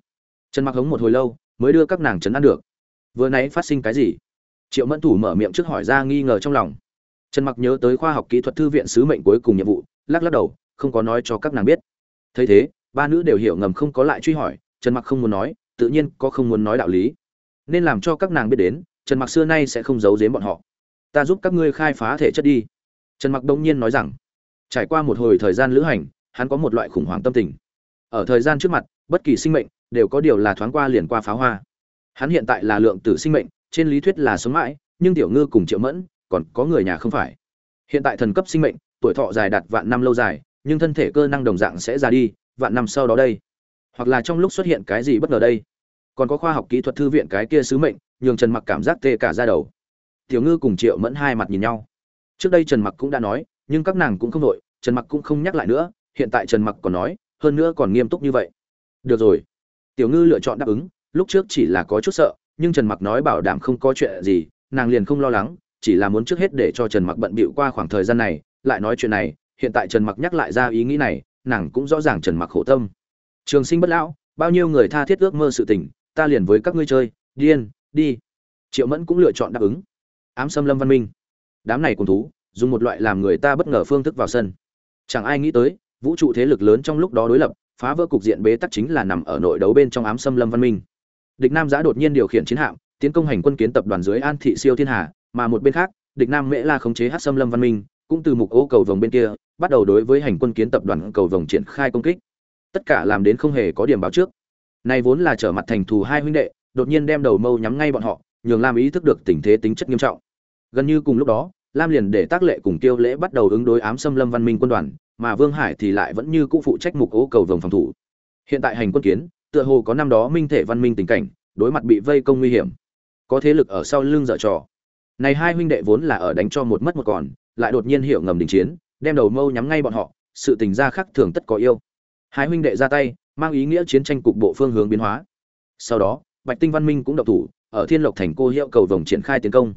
Trần mặc hống một hồi lâu, mới đưa các nàng trấn an được. Vừa nãy phát sinh cái gì? Triệu mẫn thủ mở miệng trước hỏi ra nghi ngờ trong lòng. Trần mặc nhớ tới khoa học kỹ thuật thư viện sứ mệnh cuối cùng nhiệm vụ, lắc lắc đầu, không có nói cho các nàng biết. Thấy thế ba nữ đều hiểu ngầm không có lại truy hỏi, trần mặc không muốn nói, tự nhiên có không muốn nói đạo lý. Nên làm cho các nàng biết đến, trần mặc xưa nay sẽ không giấu giếm bọn họ. Ta giúp các ngươi khai phá thể chất đi. Trần mặc đông nhiên nói rằng. Trải qua một hồi thời gian lữ hành, hắn có một loại khủng hoảng tâm tình. Ở thời gian trước mặt, bất kỳ sinh mệnh đều có điều là thoáng qua liền qua pháo hoa. Hắn hiện tại là lượng tử sinh mệnh, trên lý thuyết là sống mãi, nhưng tiểu ngư cùng triệu mẫn, còn có người nhà không phải. Hiện tại thần cấp sinh mệnh, tuổi thọ dài đạt vạn năm lâu dài, nhưng thân thể cơ năng đồng dạng sẽ ra đi vạn năm sau đó đây. Hoặc là trong lúc xuất hiện cái gì bất ngờ đây. Còn có khoa học kỹ thuật thư viện cái kia sứ mệnh, nhường trần mặc cảm giác tê cả ra đầu. Tiểu ngư cùng triệu mẫn hai mặt nhìn nhau. Trước đây trần mặc cũng đã nói, nhưng các nàng cũng không đội trần mặc cũng không nhắc lại nữa, hiện tại trần mặc còn nói, hơn nữa còn nghiêm túc như vậy. Được rồi. Tiểu ngư lựa chọn đáp ứng, lúc trước chỉ là có chút sợ, nhưng trần mặc nói bảo đảm không có chuyện gì, nàng liền không lo lắng, chỉ là muốn trước hết để cho trần mặc bận bịu qua khoảng thời gian này, lại nói chuyện này, hiện tại trần mặc nhắc lại ra ý nghĩ này nàng cũng rõ ràng trần mặc khổ tâm. Trường sinh bất lão, bao nhiêu người tha thiết ước mơ sự tình, ta liền với các ngươi chơi, điên, đi. Triệu mẫn cũng lựa chọn đáp ứng. Ám xâm lâm văn minh. Đám này cùng thú, dùng một loại làm người ta bất ngờ phương thức vào sân. Chẳng ai nghĩ tới, vũ trụ thế lực lớn trong lúc đó đối lập, phá vỡ cục diện bế tắc chính là nằm ở nội đấu bên trong ám xâm lâm văn minh. Địch nam giã đột nhiên điều khiển chiến hạm, tiến công hành quân kiến tập đoàn dưới an thị siêu thiên hà, mà một bên khác, địch nam mễ la khống chế hát xâm lâm văn minh, cũng từ mục ô cầu vồng bên kia bắt đầu đối với hành quân kiến tập đoàn cầu vồng triển khai công kích. Tất cả làm đến không hề có điểm báo trước. Này vốn là trở mặt thành thù hai huynh đệ, đột nhiên đem đầu mâu nhắm ngay bọn họ, nhường lam ý thức được tình thế tính chất nghiêm trọng. Gần như cùng lúc đó, lam liền để tác lệ cùng tiêu lễ bắt đầu ứng đối ám xâm lâm văn minh quân đoàn, mà vương hải thì lại vẫn như cũ phụ trách mục ố cầu vồng phòng thủ. Hiện tại hành quân kiến, tựa hồ có năm đó minh thể văn minh tình cảnh, đối mặt bị vây công nguy hiểm. Có thế lực ở sau lưng dở trò. Này hai huynh đệ vốn là ở đánh cho một mất một còn, lại đột nhiên hiểu ngầm đình chiến đem đầu mâu nhắm ngay bọn họ, sự tình gia khác thường tất có yêu. Hai huynh đệ ra tay, mang ý nghĩa chiến tranh cục bộ phương hướng biến hóa. Sau đó, bạch tinh văn minh cũng độc thủ, ở thiên lộc thành cô hiệu cầu vồng triển khai tiến công.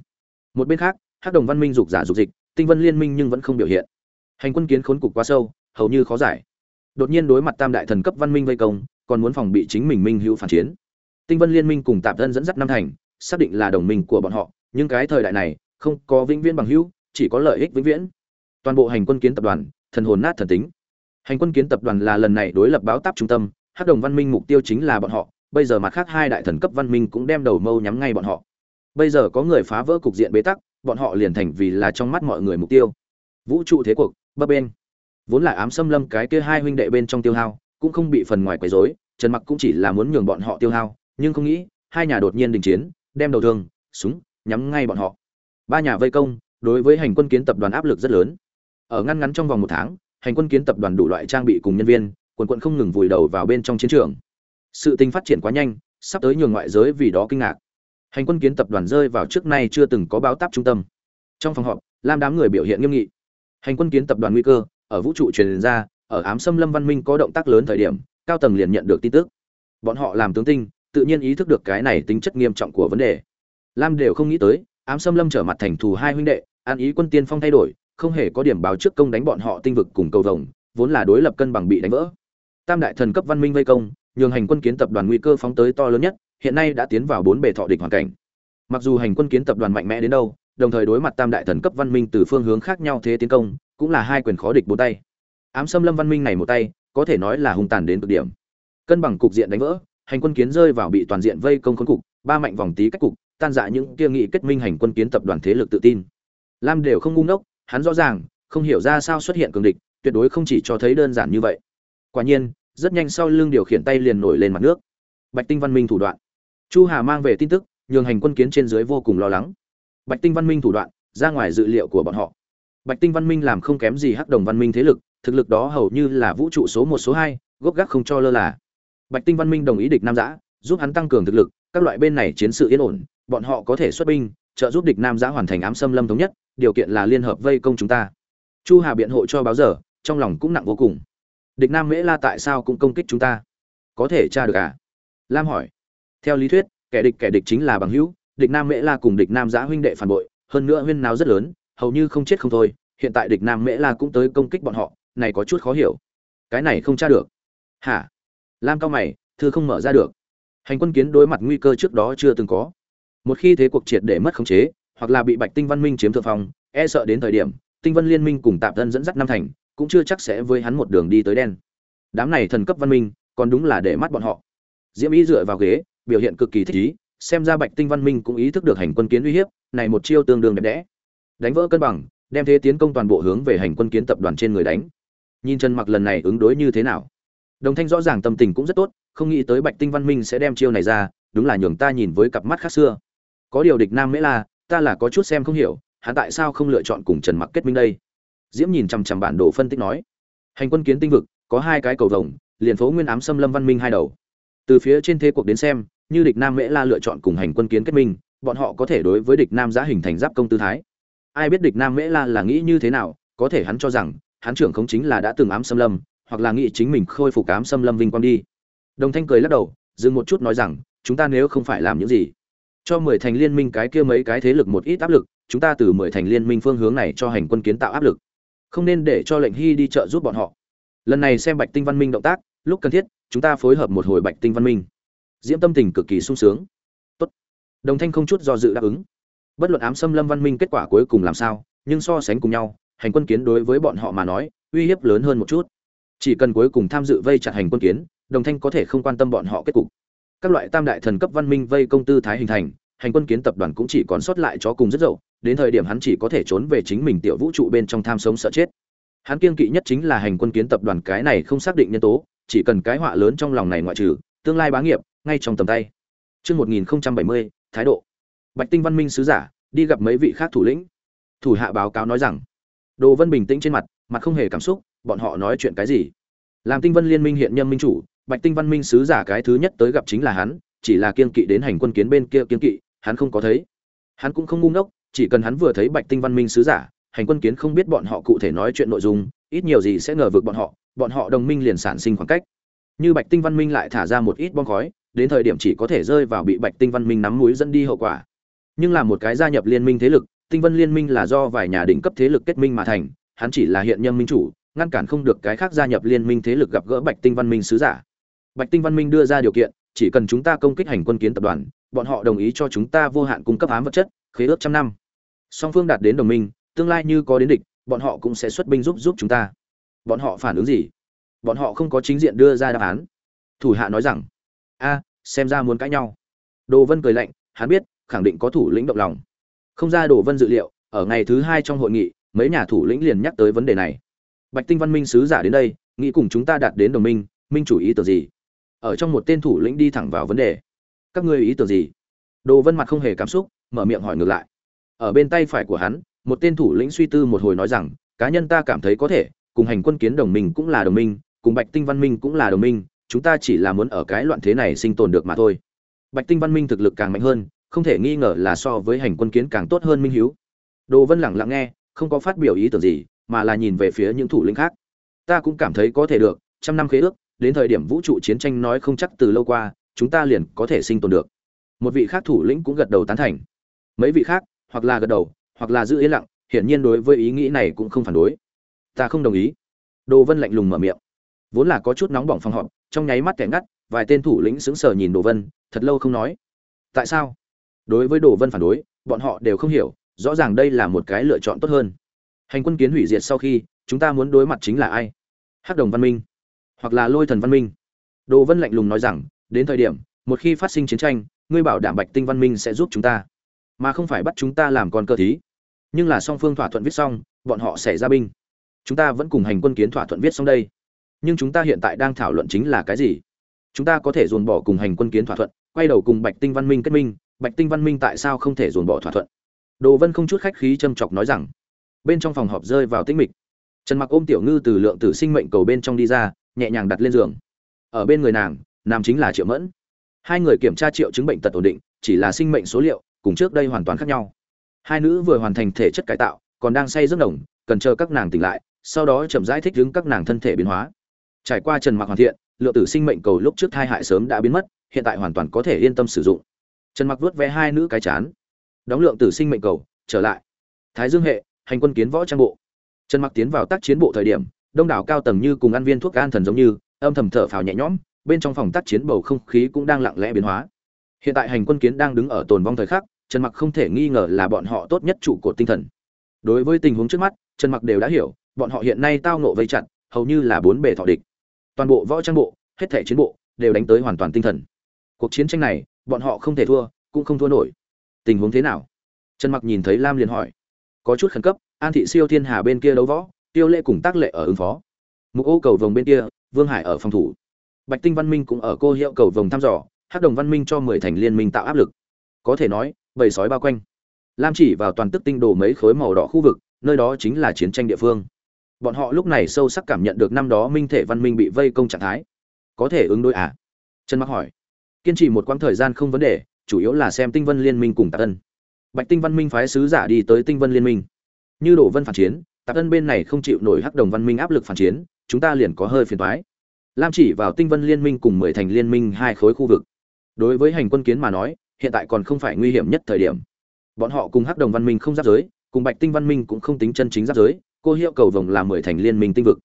Một bên khác, hắc đồng văn minh dục giả dục dịch, tinh vân liên minh nhưng vẫn không biểu hiện. Hành quân kiến khốn cục quá sâu, hầu như khó giải. Đột nhiên đối mặt tam đại thần cấp văn minh vây công, còn muốn phòng bị chính mình minh hữu phản chiến. Tinh vân liên minh cùng tạm thân dẫn dắt năm thành, xác định là đồng minh của bọn họ, nhưng cái thời đại này, không có vĩnh viễn bằng hữu, chỉ có lợi ích vĩnh viễn toàn bộ hành quân kiến tập đoàn, thần hồn nát thần tính. Hành quân kiến tập đoàn là lần này đối lập báo táp trung tâm, hắc đồng văn minh mục tiêu chính là bọn họ, bây giờ mặt khác hai đại thần cấp văn minh cũng đem đầu mâu nhắm ngay bọn họ. Bây giờ có người phá vỡ cục diện bế tắc, bọn họ liền thành vì là trong mắt mọi người mục tiêu. Vũ trụ thế cuộc, bấp bên vốn là ám xâm lâm cái kia hai huynh đệ bên trong tiêu hao, cũng không bị phần ngoài quấy rối, trần mặc cũng chỉ là muốn nhường bọn họ tiêu hao, nhưng không nghĩ, hai nhà đột nhiên đình chiến, đem đầu thương, súng, nhắm ngay bọn họ. Ba nhà vây công, đối với hành quân kiến tập đoàn áp lực rất lớn ở ngăn ngắn trong vòng một tháng, hành quân kiến tập đoàn đủ loại trang bị cùng nhân viên, quần quận không ngừng vùi đầu vào bên trong chiến trường. Sự tình phát triển quá nhanh, sắp tới nhường ngoại giới vì đó kinh ngạc. Hành quân kiến tập đoàn rơi vào trước nay chưa từng có báo táp trung tâm. Trong phòng họp, lam đám người biểu hiện nghiêm nghị. Hành quân kiến tập đoàn nguy cơ, ở vũ trụ truyền ra, ở ám xâm lâm văn minh có động tác lớn thời điểm, cao tầng liền nhận được tin tức. Bọn họ làm tướng tinh, tự nhiên ý thức được cái này tính chất nghiêm trọng của vấn đề. Lam đều không nghĩ tới, ám xâm lâm trở mặt thành thù hai huynh đệ, an ý quân tiên phong thay đổi không hề có điểm báo trước công đánh bọn họ tinh vực cùng cầu vồng, vốn là đối lập cân bằng bị đánh vỡ. Tam đại thần cấp văn minh vây công, nhường hành quân kiến tập đoàn nguy cơ phóng tới to lớn nhất, hiện nay đã tiến vào bốn bề thọ địch hoàn cảnh. Mặc dù hành quân kiến tập đoàn mạnh mẽ đến đâu, đồng thời đối mặt tam đại thần cấp văn minh từ phương hướng khác nhau thế tiến công, cũng là hai quyền khó địch bốn tay. Ám xâm lâm văn minh này một tay, có thể nói là hung tàn đến cực điểm. Cân bằng cục diện đánh vỡ, hành quân kiến rơi vào bị toàn diện vây công khốn cục, ba mạnh vòng tí cách cục, tan dã những kia nghị kết minh hành quân kiến tập đoàn thế lực tự tin. Lam đều không ngu ngốc hắn rõ ràng, không hiểu ra sao xuất hiện cường địch, tuyệt đối không chỉ cho thấy đơn giản như vậy. Quả nhiên, rất nhanh sau lưng điều khiển tay liền nổi lên mặt nước. Bạch tinh văn minh thủ đoạn. Chu hà mang về tin tức, nhường hành quân kiến trên dưới vô cùng lo lắng. Bạch tinh văn minh thủ đoạn, ra ngoài dự liệu của bọn họ. Bạch tinh văn minh làm không kém gì hắc đồng văn minh thế lực, thực lực đó hầu như là vũ trụ số một số hai, gốc gác không cho lơ là. Bạch tinh văn minh đồng ý địch nam giã, giúp hắn tăng cường thực lực, các loại bên này chiến sự yên ổn, bọn họ có thể xuất binh trợ giúp địch nam giã hoàn thành ám xâm lâm thống nhất, điều kiện là liên hợp vây công chúng ta. Chu hà biện hộ cho báo giờ, trong lòng cũng nặng vô cùng. Địch nam mễ la tại sao cũng công kích chúng ta? Có thể tra được à? Lam hỏi. Theo lý thuyết, kẻ địch kẻ địch chính là bằng hữu, địch nam mễ la cùng địch nam giã huynh đệ phản bội, hơn nữa huyên nào rất lớn, hầu như không chết không thôi, hiện tại địch nam mễ la cũng tới công kích bọn họ, này có chút khó hiểu. Cái này không tra được. Hả? Lam cao mày, thư không mở ra được. Hành quân kiến đối mặt nguy cơ trước đó chưa từng có một khi thế cuộc triệt để mất khống chế, hoặc là bị bạch tinh văn minh chiếm thượng phong e sợ đến thời điểm, tinh vân liên minh cùng tạm thân dẫn dắt năm thành, cũng chưa chắc sẽ với hắn một đường đi tới đen. Đám này thần cấp văn minh, còn đúng là để mắt bọn họ. Diễm ý dựa vào ghế, biểu hiện cực kỳ thích ý, xem ra bạch tinh văn minh cũng ý thức được hành quân kiến uy hiếp, này một chiêu tương đương đẹp đẽ. Đánh vỡ cân bằng, đem thế tiến công toàn bộ hướng về hành quân kiến tập đoàn trên người đánh. Nhìn trần mặc lần này ứng đối như thế nào? Đồng thanh rõ ràng tâm tình cũng rất tốt, không nghĩ tới bạch tinh văn minh sẽ đem chiêu này ra, đúng là nhường ta nhìn với cặp mắt khác xưa có điều địch nam mễ la, ta là có chút xem không hiểu, hắn tại sao không lựa chọn cùng trần mặc kết minh đây? Diễm nhìn chằm chằm bản đồ phân tích nói, hành quân kiến tinh vực, có hai cái cầu vồng, liền phố nguyên ám xâm lâm văn minh hai đầu. Từ phía trên thế cuộc đến xem, như địch nam mễ la lựa chọn cùng hành quân kiến kết minh, bọn họ có thể đối với địch nam giã hình thành giáp công tư thái. Ai biết địch nam mễ la là nghĩ như thế nào, có thể hắn cho rằng, hắn trưởng không chính là đã từng ám xâm lâm, hoặc là nghĩ chính mình khôi phục ám xâm lâm vinh quang đi. Đồng thanh cười lắc đầu, dừng một chút nói rằng, chúng ta nếu không phải làm những gì cho mười thành liên minh cái kia mấy cái thế lực một ít áp lực, chúng ta từ mười thành liên minh phương hướng này cho hành quân kiến tạo áp lực. Không nên để cho lệnh hy đi trợ giúp bọn họ. Lần này xem bạch tinh văn minh động tác, lúc cần thiết, chúng ta phối hợp một hồi bạch tinh văn minh. Diễm tâm tình cực kỳ sung sướng. Tốt. đồng thanh không chút do dự đáp ứng. Bất luận ám xâm lâm văn minh kết quả cuối cùng làm sao, nhưng so sánh cùng nhau, hành quân kiến đối với bọn họ mà nói, uy hiếp lớn hơn một chút. Chỉ cần cuối cùng tham dự vây chặt hành quân kiến, đồng thanh có thể không quan tâm bọn họ kết cục các loại tam đại thần cấp văn minh vây công tư thái hình thành hành quân kiến tập đoàn cũng chỉ còn sót lại chó cùng rất dậu đến thời điểm hắn chỉ có thể trốn về chính mình tiểu vũ trụ bên trong tham sống sợ chết hắn kiên kỵ nhất chính là hành quân kiến tập đoàn cái này không xác định nhân tố chỉ cần cái họa lớn trong lòng này ngoại trừ tương lai bá nghiệp ngay trong tầm tay Trước 1070, thái độ. Bạch Tinh Văn Minh sứ giả, đi gặp mấy vị khác thủ lĩnh. Thủ hạ báo cáo nói rằng, Đồ Vân bình tĩnh trên mặt, mặt không hề cảm xúc, bọn họ nói chuyện cái gì? Làm Tinh Vân Liên Minh hiện nhâm minh chủ, Bạch Tinh Văn Minh sứ giả cái thứ nhất tới gặp chính là hắn, chỉ là kiên kỵ đến hành quân kiến bên kia kiên kỵ, hắn không có thấy. Hắn cũng không ngu ngốc, chỉ cần hắn vừa thấy Bạch Tinh Văn Minh sứ giả, hành quân kiến không biết bọn họ cụ thể nói chuyện nội dung, ít nhiều gì sẽ ngờ vực bọn họ, bọn họ đồng minh liền sản sinh khoảng cách. Như Bạch Tinh Văn Minh lại thả ra một ít bom khói, đến thời điểm chỉ có thể rơi vào bị Bạch Tinh Văn Minh nắm mũi dẫn đi hậu quả. Nhưng là một cái gia nhập liên minh thế lực, Tinh Vân Liên Minh là do vài nhà đỉnh cấp thế lực kết minh mà thành, hắn chỉ là hiện nhâm minh chủ, ngăn cản không được cái khác gia nhập liên minh thế lực gặp gỡ Bạch Tinh Văn Minh sứ giả. Bạch Tinh Văn Minh đưa ra điều kiện, chỉ cần chúng ta công kích hành quân kiến tập đoàn, bọn họ đồng ý cho chúng ta vô hạn cung cấp ám vật chất, khế ước trăm năm. Song phương đạt đến đồng minh, tương lai như có đến địch, bọn họ cũng sẽ xuất binh giúp giúp chúng ta. Bọn họ phản ứng gì? Bọn họ không có chính diện đưa ra đáp án. Thủ hạ nói rằng, a, xem ra muốn cãi nhau. Đồ Vân cười lạnh, hắn biết, khẳng định có thủ lĩnh động lòng. Không ra Đồ Vân dự liệu, ở ngày thứ hai trong hội nghị, mấy nhà thủ lĩnh liền nhắc tới vấn đề này. Bạch Tinh Văn Minh sứ giả đến đây, nghĩ cùng chúng ta đạt đến đồng minh, minh chủ ý tưởng gì? Ở trong một tên thủ lĩnh đi thẳng vào vấn đề. Các ngươi ý tưởng gì? Đồ Vân mặt không hề cảm xúc, mở miệng hỏi ngược lại. Ở bên tay phải của hắn, một tên thủ lĩnh suy tư một hồi nói rằng, cá nhân ta cảm thấy có thể, cùng hành quân kiến đồng minh cũng là đồng minh, cùng Bạch Tinh Văn Minh cũng là đồng minh, chúng ta chỉ là muốn ở cái loạn thế này sinh tồn được mà thôi. Bạch Tinh Văn Minh thực lực càng mạnh hơn, không thể nghi ngờ là so với hành quân kiến càng tốt hơn Minh Hiếu. Đồ Vân lặng lặng nghe, không có phát biểu ý tưởng gì, mà là nhìn về phía những thủ lĩnh khác. Ta cũng cảm thấy có thể được, trăm năm khế ước, đến thời điểm vũ trụ chiến tranh nói không chắc từ lâu qua, chúng ta liền có thể sinh tồn được. Một vị khác thủ lĩnh cũng gật đầu tán thành. Mấy vị khác, hoặc là gật đầu, hoặc là giữ yên lặng, hiển nhiên đối với ý nghĩ này cũng không phản đối. Ta không đồng ý. Đồ Vân lạnh lùng mở miệng. Vốn là có chút nóng bỏng phòng họp, trong nháy mắt kẻ ngắt, vài tên thủ lĩnh sững sờ nhìn Đồ Vân, thật lâu không nói. Tại sao? Đối với Đồ Vân phản đối, bọn họ đều không hiểu, rõ ràng đây là một cái lựa chọn tốt hơn hành quân kiến hủy diệt sau khi, chúng ta muốn đối mặt chính là ai? Hắc đồng văn minh, hoặc là lôi thần văn minh? Đồ vân lạnh lùng nói rằng, đến thời điểm, một khi phát sinh chiến tranh, ngươi bảo đảm bạch tinh văn minh sẽ giúp chúng ta, mà không phải bắt chúng ta làm con cơ thí. Nhưng là song phương thỏa thuận viết xong, bọn họ sẽ ra binh. Chúng ta vẫn cùng hành quân kiến thỏa thuận viết xong đây. Nhưng chúng ta hiện tại đang thảo luận chính là cái gì? Chúng ta có thể dồn bỏ cùng hành quân kiến thỏa thuận, quay đầu cùng bạch tinh văn minh kết minh. Bạch tinh văn minh tại sao không thể dồn bỏ thỏa thuận? Đồ vân không chút khách khí châm chọc nói rằng bên trong phòng họp rơi vào tĩnh mịch. Trần mặc ôm tiểu ngư từ lượng tử sinh mệnh cầu bên trong đi ra, nhẹ nhàng đặt lên giường. Ở bên người nàng, nam chính là triệu mẫn. Hai người kiểm tra triệu chứng bệnh tật ổn định, chỉ là sinh mệnh số liệu cùng trước đây hoàn toàn khác nhau. Hai nữ vừa hoàn thành thể chất cải tạo, còn đang say giấc nồng, cần chờ các nàng tỉnh lại, sau đó chậm rãi thích ứng các nàng thân thể biến hóa. Trải qua trần mặc hoàn thiện, lượng tử sinh mệnh cầu lúc trước thai hại sớm đã biến mất, hiện tại hoàn toàn có thể yên tâm sử dụng. Trần mặc vuốt ve hai nữ cái chán. Đóng lượng tử sinh mệnh cầu, trở lại. Thái dương hệ hành quân kiến võ trang bộ. Trần mặc tiến vào tác chiến bộ thời điểm, đông đảo cao tầng như cùng ăn viên thuốc an thần giống như, âm thầm thở phào nhẹ nhõm, bên trong phòng tác chiến bầu không khí cũng đang lặng lẽ biến hóa. Hiện tại hành quân kiến đang đứng ở tồn vong thời khắc, trần mặc không thể nghi ngờ là bọn họ tốt nhất trụ cột tinh thần. Đối với tình huống trước mắt, trần mặc đều đã hiểu, bọn họ hiện nay tao nộ vây chặn hầu như là bốn bề thọ địch. Toàn bộ võ trang bộ, hết thể chiến bộ, đều đánh tới hoàn toàn tinh thần. Cuộc chiến tranh này, bọn họ không thể thua, cũng không thua nổi. Tình huống thế nào? Trần mặc nhìn thấy lam liền hỏi có chút khẩn cấp, an thị siêu thiên hà bên kia đấu võ, tiêu lệ cùng tác lệ ở ứng phó. Mục ô cầu vồng bên kia, vương hải ở phòng thủ. Bạch tinh văn minh cũng ở cô hiệu cầu vồng thăm dò, hắc đồng văn minh cho mười thành liên minh tạo áp lực. Có thể nói, bầy sói bao quanh. Lam chỉ vào toàn tức tinh đồ mấy khối màu đỏ khu vực, nơi đó chính là chiến tranh địa phương. Bọn họ lúc này sâu sắc cảm nhận được năm đó minh thể văn minh bị vây công trạng thái. Có thể ứng đối à? Trần mặc hỏi. Kiên trì một quãng thời gian không vấn đề, chủ yếu là xem tinh vân liên minh cùng tạ tân bạch tinh văn minh phái sứ giả đi tới tinh vân liên minh. Như đổ vân phản chiến, tạp ân bên này không chịu nổi hắc đồng văn minh áp lực phản chiến, chúng ta liền có hơi phiền toái. Lam chỉ vào tinh vân liên minh cùng mười thành liên minh hai khối khu vực. Đối với hành quân kiến mà nói, hiện tại còn không phải nguy hiểm nhất thời điểm. Bọn họ cùng hắc đồng văn minh không giáp giới, cùng bạch tinh văn minh cũng không tính chân chính giáp giới, cô hiệu cầu vồng là mười thành liên minh tinh vực.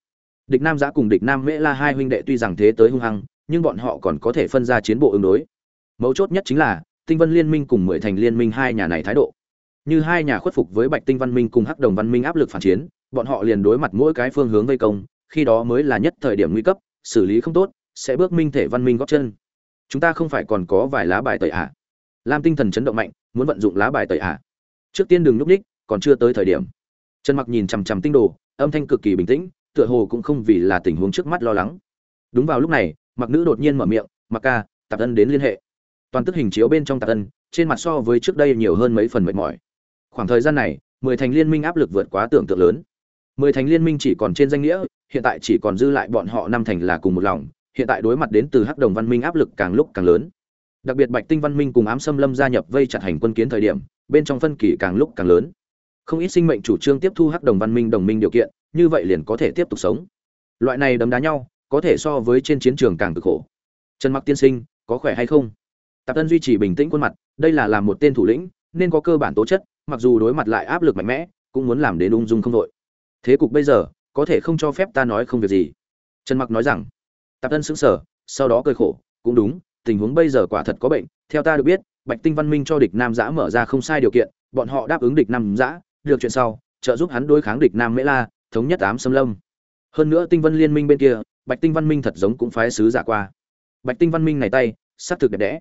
Địch nam giã cùng địch nam mễ la hai huynh đệ tuy rằng thế tới hung hăng, nhưng bọn họ còn có thể phân ra chiến bộ ứng đối. Mấu chốt nhất chính là tinh vân liên minh cùng mười thành liên minh hai nhà này thái độ. Như hai nhà khuất phục với bạch tinh văn minh cùng hắc đồng văn minh áp lực phản chiến bọn họ liền đối mặt mỗi cái phương hướng vây công khi đó mới là nhất thời điểm nguy cấp xử lý không tốt sẽ bước minh thể văn minh góp chân. Chúng ta không phải còn có vài lá bài tẩy ạ? À. lam tinh thần chấn động mạnh muốn vận dụng lá bài tẩy ạ. À. trước tiên đừng lúc đích, còn chưa tới thời điểm. Trần mặc nhìn chằm chằm tinh đồ âm thanh cực kỳ bình tĩnh tựa hồ cũng không vì là tình huống trước mắt lo lắng. Đúng vào lúc này mặc nữ đột nhiên mở miệng mặc ca tạp ân đến liên hệ toàn tức hình chiếu bên trong tạc ân, trên mặt so với trước đây nhiều hơn mấy phần mệt mỏi. Khoảng thời gian này, mười thành liên minh áp lực vượt quá tưởng tượng lớn. Mười thành liên minh chỉ còn trên danh nghĩa, hiện tại chỉ còn dư lại bọn họ năm thành là cùng một lòng, hiện tại đối mặt đến từ hắc đồng văn minh áp lực càng lúc càng lớn. Đặc biệt bạch tinh văn minh cùng ám xâm lâm gia nhập vây chặt hành quân kiến thời điểm, bên trong phân kỳ càng lúc càng lớn. Không ít sinh mệnh chủ trương tiếp thu hắc đồng văn minh đồng minh điều kiện, như vậy liền có thể tiếp tục sống. Loại này đấm đá nhau, có thể so với trên chiến trường càng cực khổ. Trần mặc tiên sinh, có khỏe hay không? Tạp tân duy trì bình tĩnh khuôn mặt, đây là làm một tên thủ lĩnh, nên có cơ bản tố chất, mặc dù đối mặt lại áp lực mạnh mẽ, cũng muốn làm đến ung dung không đội. Thế cục bây giờ, có thể không cho phép ta nói không việc gì. Trần mặc nói rằng, tạp tân sững sờ, sau đó cười khổ, cũng đúng, tình huống bây giờ quả thật có bệnh, theo ta được biết, bạch tinh văn minh cho địch nam giã mở ra không sai điều kiện, bọn họ đáp ứng địch nam giã, được chuyện sau, trợ giúp hắn đối kháng địch nam mễ la, thống nhất ám xâm lâm. Hơn nữa tinh vân liên minh bên kia, bạch tinh văn minh thật giống cũng phái sứ giả qua. Bạch tinh văn minh này tay xác thực đẹp đẽ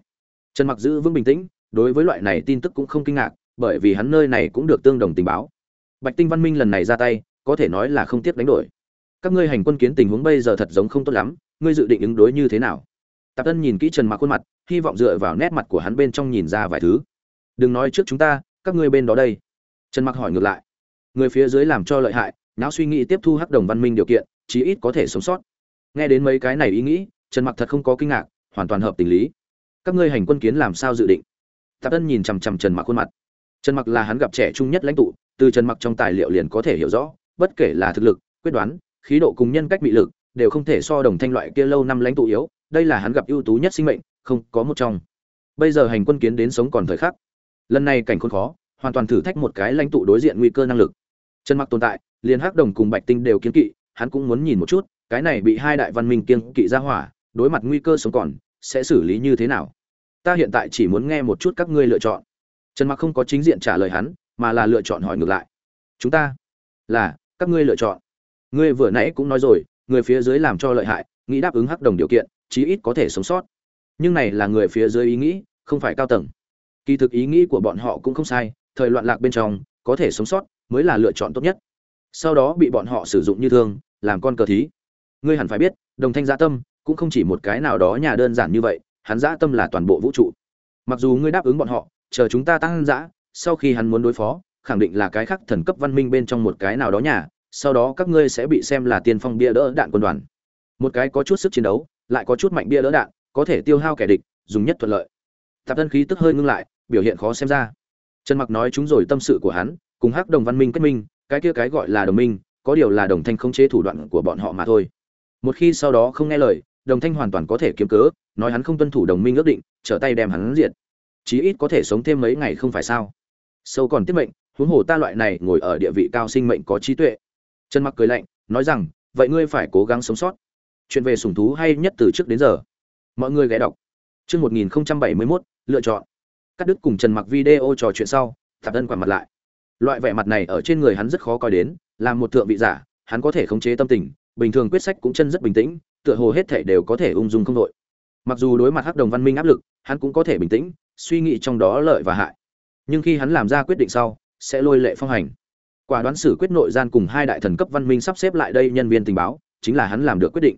trần mặc giữ vững bình tĩnh, đối với loại này tin tức cũng không kinh ngạc, bởi vì hắn nơi này cũng được tương đồng tình báo. Bạch tinh văn minh lần này ra tay, có thể nói là không tiếc đánh đổi. Các ngươi hành quân kiến tình huống bây giờ thật giống không tốt lắm, ngươi dự định ứng đối như thế nào? Tạp tân nhìn kỹ trần mặc khuôn mặt, hy vọng dựa vào nét mặt của hắn bên trong nhìn ra vài thứ. Đừng nói trước chúng ta, các ngươi bên đó đây. Trần mặc hỏi ngược lại. Người phía dưới làm cho lợi hại não suy nghĩ tiếp thu hắc đồng văn minh điều kiện, chí ít có thể sống sót. Nghe đến mấy cái này ý nghĩ, trần mặc thật không có kinh ngạc, hoàn toàn hợp tình lý các ngươi hành quân kiến làm sao dự định? Tạp tân nhìn chằm chằm trần mặc khuôn mặt. Trần mặc là hắn gặp trẻ trung nhất lãnh tụ, từ trần mặc trong tài liệu liền có thể hiểu rõ, bất kể là thực lực, quyết đoán, khí độ cùng nhân cách bị lực, đều không thể so đồng thanh loại kia lâu năm lãnh tụ yếu, đây là hắn gặp ưu tú nhất sinh mệnh, không có một trong. Bây giờ hành quân kiến đến sống còn thời khắc. Lần này cảnh khốn khó, hoàn toàn thử thách một cái lãnh tụ đối diện nguy cơ năng lực. Trần mặc tồn tại, liền hắc đồng cùng bạch tinh đều kiến kỵ, hắn cũng muốn nhìn một chút, cái này bị hai đại văn minh kiêng kỵ ra hỏa, đối mặt nguy cơ sống còn sẽ xử lý như thế nào? Ta hiện tại chỉ muốn nghe một chút các ngươi lựa chọn. Trần mặc không có chính diện trả lời hắn, mà là lựa chọn hỏi ngược lại. Chúng ta là, các ngươi lựa chọn. Ngươi vừa nãy cũng nói rồi, người phía dưới làm cho lợi hại, nghĩ đáp ứng hắc đồng điều kiện, chí ít có thể sống sót. Nhưng này là người phía dưới ý nghĩ, không phải cao tầng. Kỳ thực ý nghĩ của bọn họ cũng không sai, thời loạn lạc bên trong, có thể sống sót mới là lựa chọn tốt nhất. Sau đó bị bọn họ sử dụng như thương, làm con cờ thí. Ngươi hẳn phải biết, đồng thanh gia tâm cũng không chỉ một cái nào đó nhà đơn giản như vậy, hắn dã tâm là toàn bộ vũ trụ. Mặc dù ngươi đáp ứng bọn họ, chờ chúng ta tăng dã, sau khi hắn muốn đối phó, khẳng định là cái khác thần cấp văn minh bên trong một cái nào đó nhà, sau đó các ngươi sẽ bị xem là tiên phong bia đỡ đạn quân đoàn. Một cái có chút sức chiến đấu, lại có chút mạnh bia đỡ đạn, có thể tiêu hao kẻ địch, dùng nhất thuận lợi. Tạp thân khí tức hơi ngưng lại, biểu hiện khó xem ra. Trần mặc nói chúng rồi tâm sự của hắn, cùng hắc đồng văn minh kết minh, cái kia cái gọi là đồng minh, có điều là đồng thanh không chế thủ đoạn của bọn họ mà thôi. Một khi sau đó không nghe lời đồng thanh hoàn toàn có thể kiếm cớ nói hắn không tuân thủ đồng minh ước định trở tay đem hắn diệt. Chí ít có thể sống thêm mấy ngày không phải sao? Sâu còn tiết mệnh huống hồ ta loại này ngồi ở địa vị cao sinh mệnh có trí tuệ. Trần mặc cười lạnh nói rằng vậy ngươi phải cố gắng sống sót. Chuyện về sủng thú hay nhất từ trước đến giờ? Mọi người ghé đọc. Chương 1071, lựa chọn. Cắt đứt cùng trần mặc video trò chuyện sau tạp thân quả mặt lại. Loại vẻ mặt này ở trên người hắn rất khó coi đến làm một thượng vị giả hắn có thể khống chế tâm tình bình thường quyết sách cũng chân rất bình tĩnh tựa hồ hết thảy đều có thể ung dung không đội. Mặc dù đối mặt hắc đồng văn minh áp lực, hắn cũng có thể bình tĩnh, suy nghĩ trong đó lợi và hại. Nhưng khi hắn làm ra quyết định sau, sẽ lôi lệ phong hành. Quả đoán xử quyết nội gian cùng hai đại thần cấp văn minh sắp xếp lại đây nhân viên tình báo, chính là hắn làm được quyết định.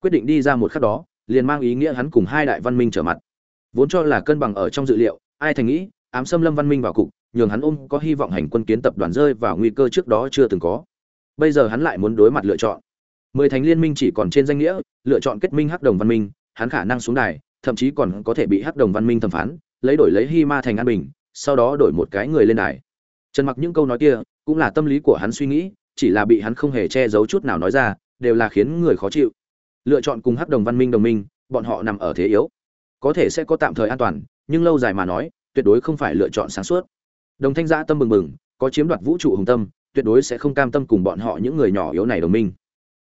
Quyết định đi ra một khắc đó, liền mang ý nghĩa hắn cùng hai đại văn minh trở mặt. Vốn cho là cân bằng ở trong dự liệu, ai thành nghĩ, ám xâm lâm văn minh vào cục, nhường hắn ôm có hy vọng hành quân kiến tập đoàn rơi vào nguy cơ trước đó chưa từng có. Bây giờ hắn lại muốn đối mặt lựa chọn mười thành liên minh chỉ còn trên danh nghĩa, lựa chọn kết minh hắc đồng văn minh, hắn khả năng xuống đài, thậm chí còn có thể bị hắc đồng văn minh thẩm phán, lấy đổi lấy hy ma thành an bình, sau đó đổi một cái người lên đài. Trần mặc những câu nói kia, cũng là tâm lý của hắn suy nghĩ, chỉ là bị hắn không hề che giấu chút nào nói ra, đều là khiến người khó chịu. Lựa chọn cùng hắc đồng văn minh đồng minh, bọn họ nằm ở thế yếu. Có thể sẽ có tạm thời an toàn, nhưng lâu dài mà nói, tuyệt đối không phải lựa chọn sáng suốt. Đồng thanh giã tâm bừng bừng, có chiếm đoạt vũ trụ hùng tâm, tuyệt đối sẽ không cam tâm cùng bọn họ những người nhỏ yếu này đồng minh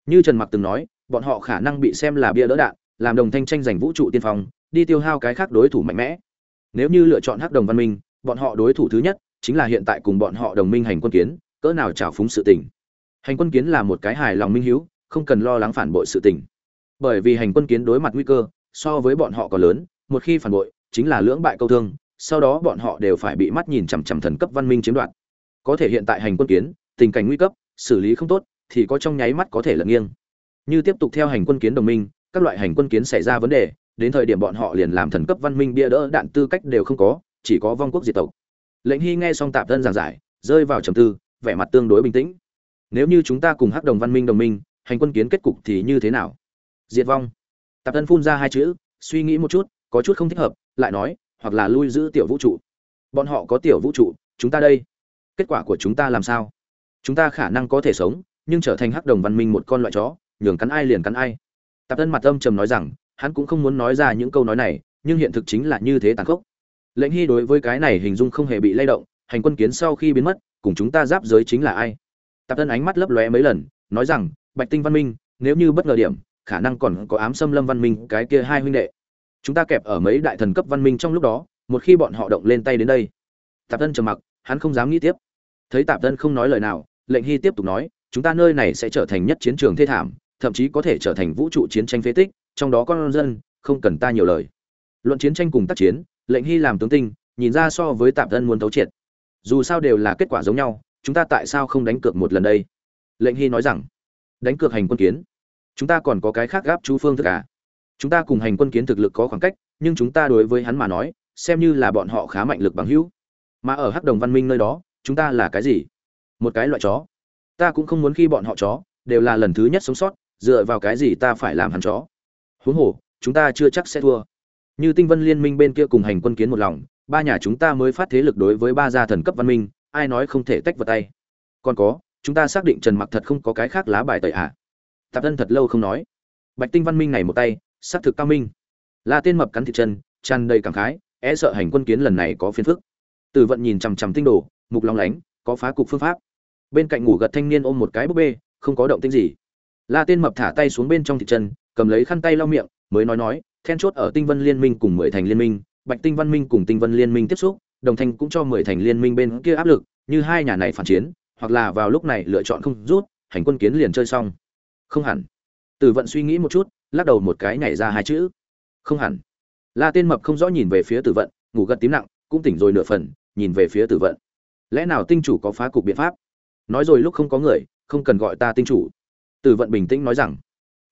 như trần mặc từng nói, bọn họ khả năng bị xem là bia đỡ đạn, làm đồng thanh tranh giành vũ trụ tiên phong, đi tiêu hao cái khác đối thủ mạnh mẽ. Nếu như lựa chọn hắc đồng văn minh, bọn họ đối thủ thứ nhất chính là hiện tại cùng bọn họ đồng minh hành quân kiến, cỡ nào trào phúng sự tình. Hành quân kiến là một cái hài lòng minh hiếu, không cần lo lắng phản bội sự tình. Bởi vì hành quân kiến đối mặt nguy cơ, so với bọn họ còn lớn, một khi phản bội, chính là lưỡng bại câu thương, sau đó bọn họ đều phải bị mắt nhìn chằm chằm thần cấp văn minh chiếm đoạt. Có thể hiện tại hành quân kiến, tình cảnh nguy cấp, xử lý không tốt thì có trong nháy mắt có thể lật nghiêng. Như tiếp tục theo hành quân kiến đồng minh, các loại hành quân kiến xảy ra vấn đề, đến thời điểm bọn họ liền làm thần cấp văn minh bia đỡ đạn tư cách đều không có, chỉ có vong quốc diệt tộc. Lệnh hy nghe xong tạp thân giảng giải, rơi vào trầm tư, vẻ mặt tương đối bình tĩnh. Nếu như chúng ta cùng hắc đồng văn minh đồng minh, hành quân kiến kết cục thì như thế nào? Diệt vong. Tạp thân phun ra hai chữ, suy nghĩ một chút, có chút không thích hợp, lại nói, hoặc là lui giữ tiểu vũ trụ. Bọn họ có tiểu vũ trụ, chúng ta đây. Kết quả của chúng ta làm sao? Chúng ta khả năng có thể sống nhưng trở thành hắc đồng văn minh một con loại chó, nhường cắn ai liền cắn ai. Tạp tân mặt âm trầm nói rằng, hắn cũng không muốn nói ra những câu nói này, nhưng hiện thực chính là như thế tàn khốc. Lệnh hy đối với cái này hình dung không hề bị lay động, hành quân kiến sau khi biến mất, cùng chúng ta giáp giới chính là ai? Tạp tân ánh mắt lấp lóe mấy lần, nói rằng, bạch tinh văn minh, nếu như bất ngờ điểm, khả năng còn có ám xâm lâm văn minh cái kia hai huynh đệ. Chúng ta kẹp ở mấy đại thần cấp văn minh trong lúc đó, một khi bọn họ động lên tay đến đây. Tạp tân trầm mặc, hắn không dám nghĩ tiếp. Thấy tạp tân không nói lời nào, lệnh hy tiếp tục nói chúng ta nơi này sẽ trở thành nhất chiến trường thê thảm, thậm chí có thể trở thành vũ trụ chiến tranh phế tích, trong đó con dân không cần ta nhiều lời. Luận chiến tranh cùng tác chiến, lệnh hy làm tướng tinh, nhìn ra so với tạm thân muốn tấu triệt. Dù sao đều là kết quả giống nhau, chúng ta tại sao không đánh cược một lần đây? Lệnh hy nói rằng, đánh cược hành quân kiến. Chúng ta còn có cái khác gáp chú phương thức à? Chúng ta cùng hành quân kiến thực lực có khoảng cách, nhưng chúng ta đối với hắn mà nói, xem như là bọn họ khá mạnh lực bằng hữu. Mà ở hắc đồng văn minh nơi đó, chúng ta là cái gì? Một cái loại chó ta cũng không muốn khi bọn họ chó, đều là lần thứ nhất sống sót, dựa vào cái gì ta phải làm hắn chó? Huống hồ, chúng ta chưa chắc sẽ thua. Như tinh vân liên minh bên kia cùng hành quân kiến một lòng, ba nhà chúng ta mới phát thế lực đối với ba gia thần cấp văn minh, ai nói không thể tách vào tay. Còn có, chúng ta xác định trần mặc thật không có cái khác lá bài tẩy à? Tạp thân thật lâu không nói. Bạch tinh văn minh này một tay xác thực cao minh. Là tên mập cắn thịt chân, tràn đầy cảm khái e sợ hành quân kiến lần này có phiền phức. Tử vận nhìn chằm chằm tinh đồ, mục long lánh, có phá cục phương pháp bên cạnh ngủ gật thanh niên ôm một cái búp bê, không có động tĩnh gì. La tên mập thả tay xuống bên trong thịt chân, cầm lấy khăn tay lau miệng, mới nói nói, then chốt ở tinh vân liên minh cùng mười thành liên minh, bạch tinh văn minh cùng tinh vân liên minh tiếp xúc, đồng thanh cũng cho mười thành liên minh bên kia áp lực, như hai nhà này phản chiến, hoặc là vào lúc này lựa chọn không rút, hành quân kiến liền chơi xong. Không hẳn. Tử vận suy nghĩ một chút, lắc đầu một cái nhảy ra hai chữ. Không hẳn. La tên mập không rõ nhìn về phía tử vận, ngủ gật tím nặng, cũng tỉnh rồi nửa phần, nhìn về phía tử vận. Lẽ nào tinh chủ có phá cục biện pháp? Nói rồi lúc không có người, không cần gọi ta tinh chủ. Tử vận bình tĩnh nói rằng,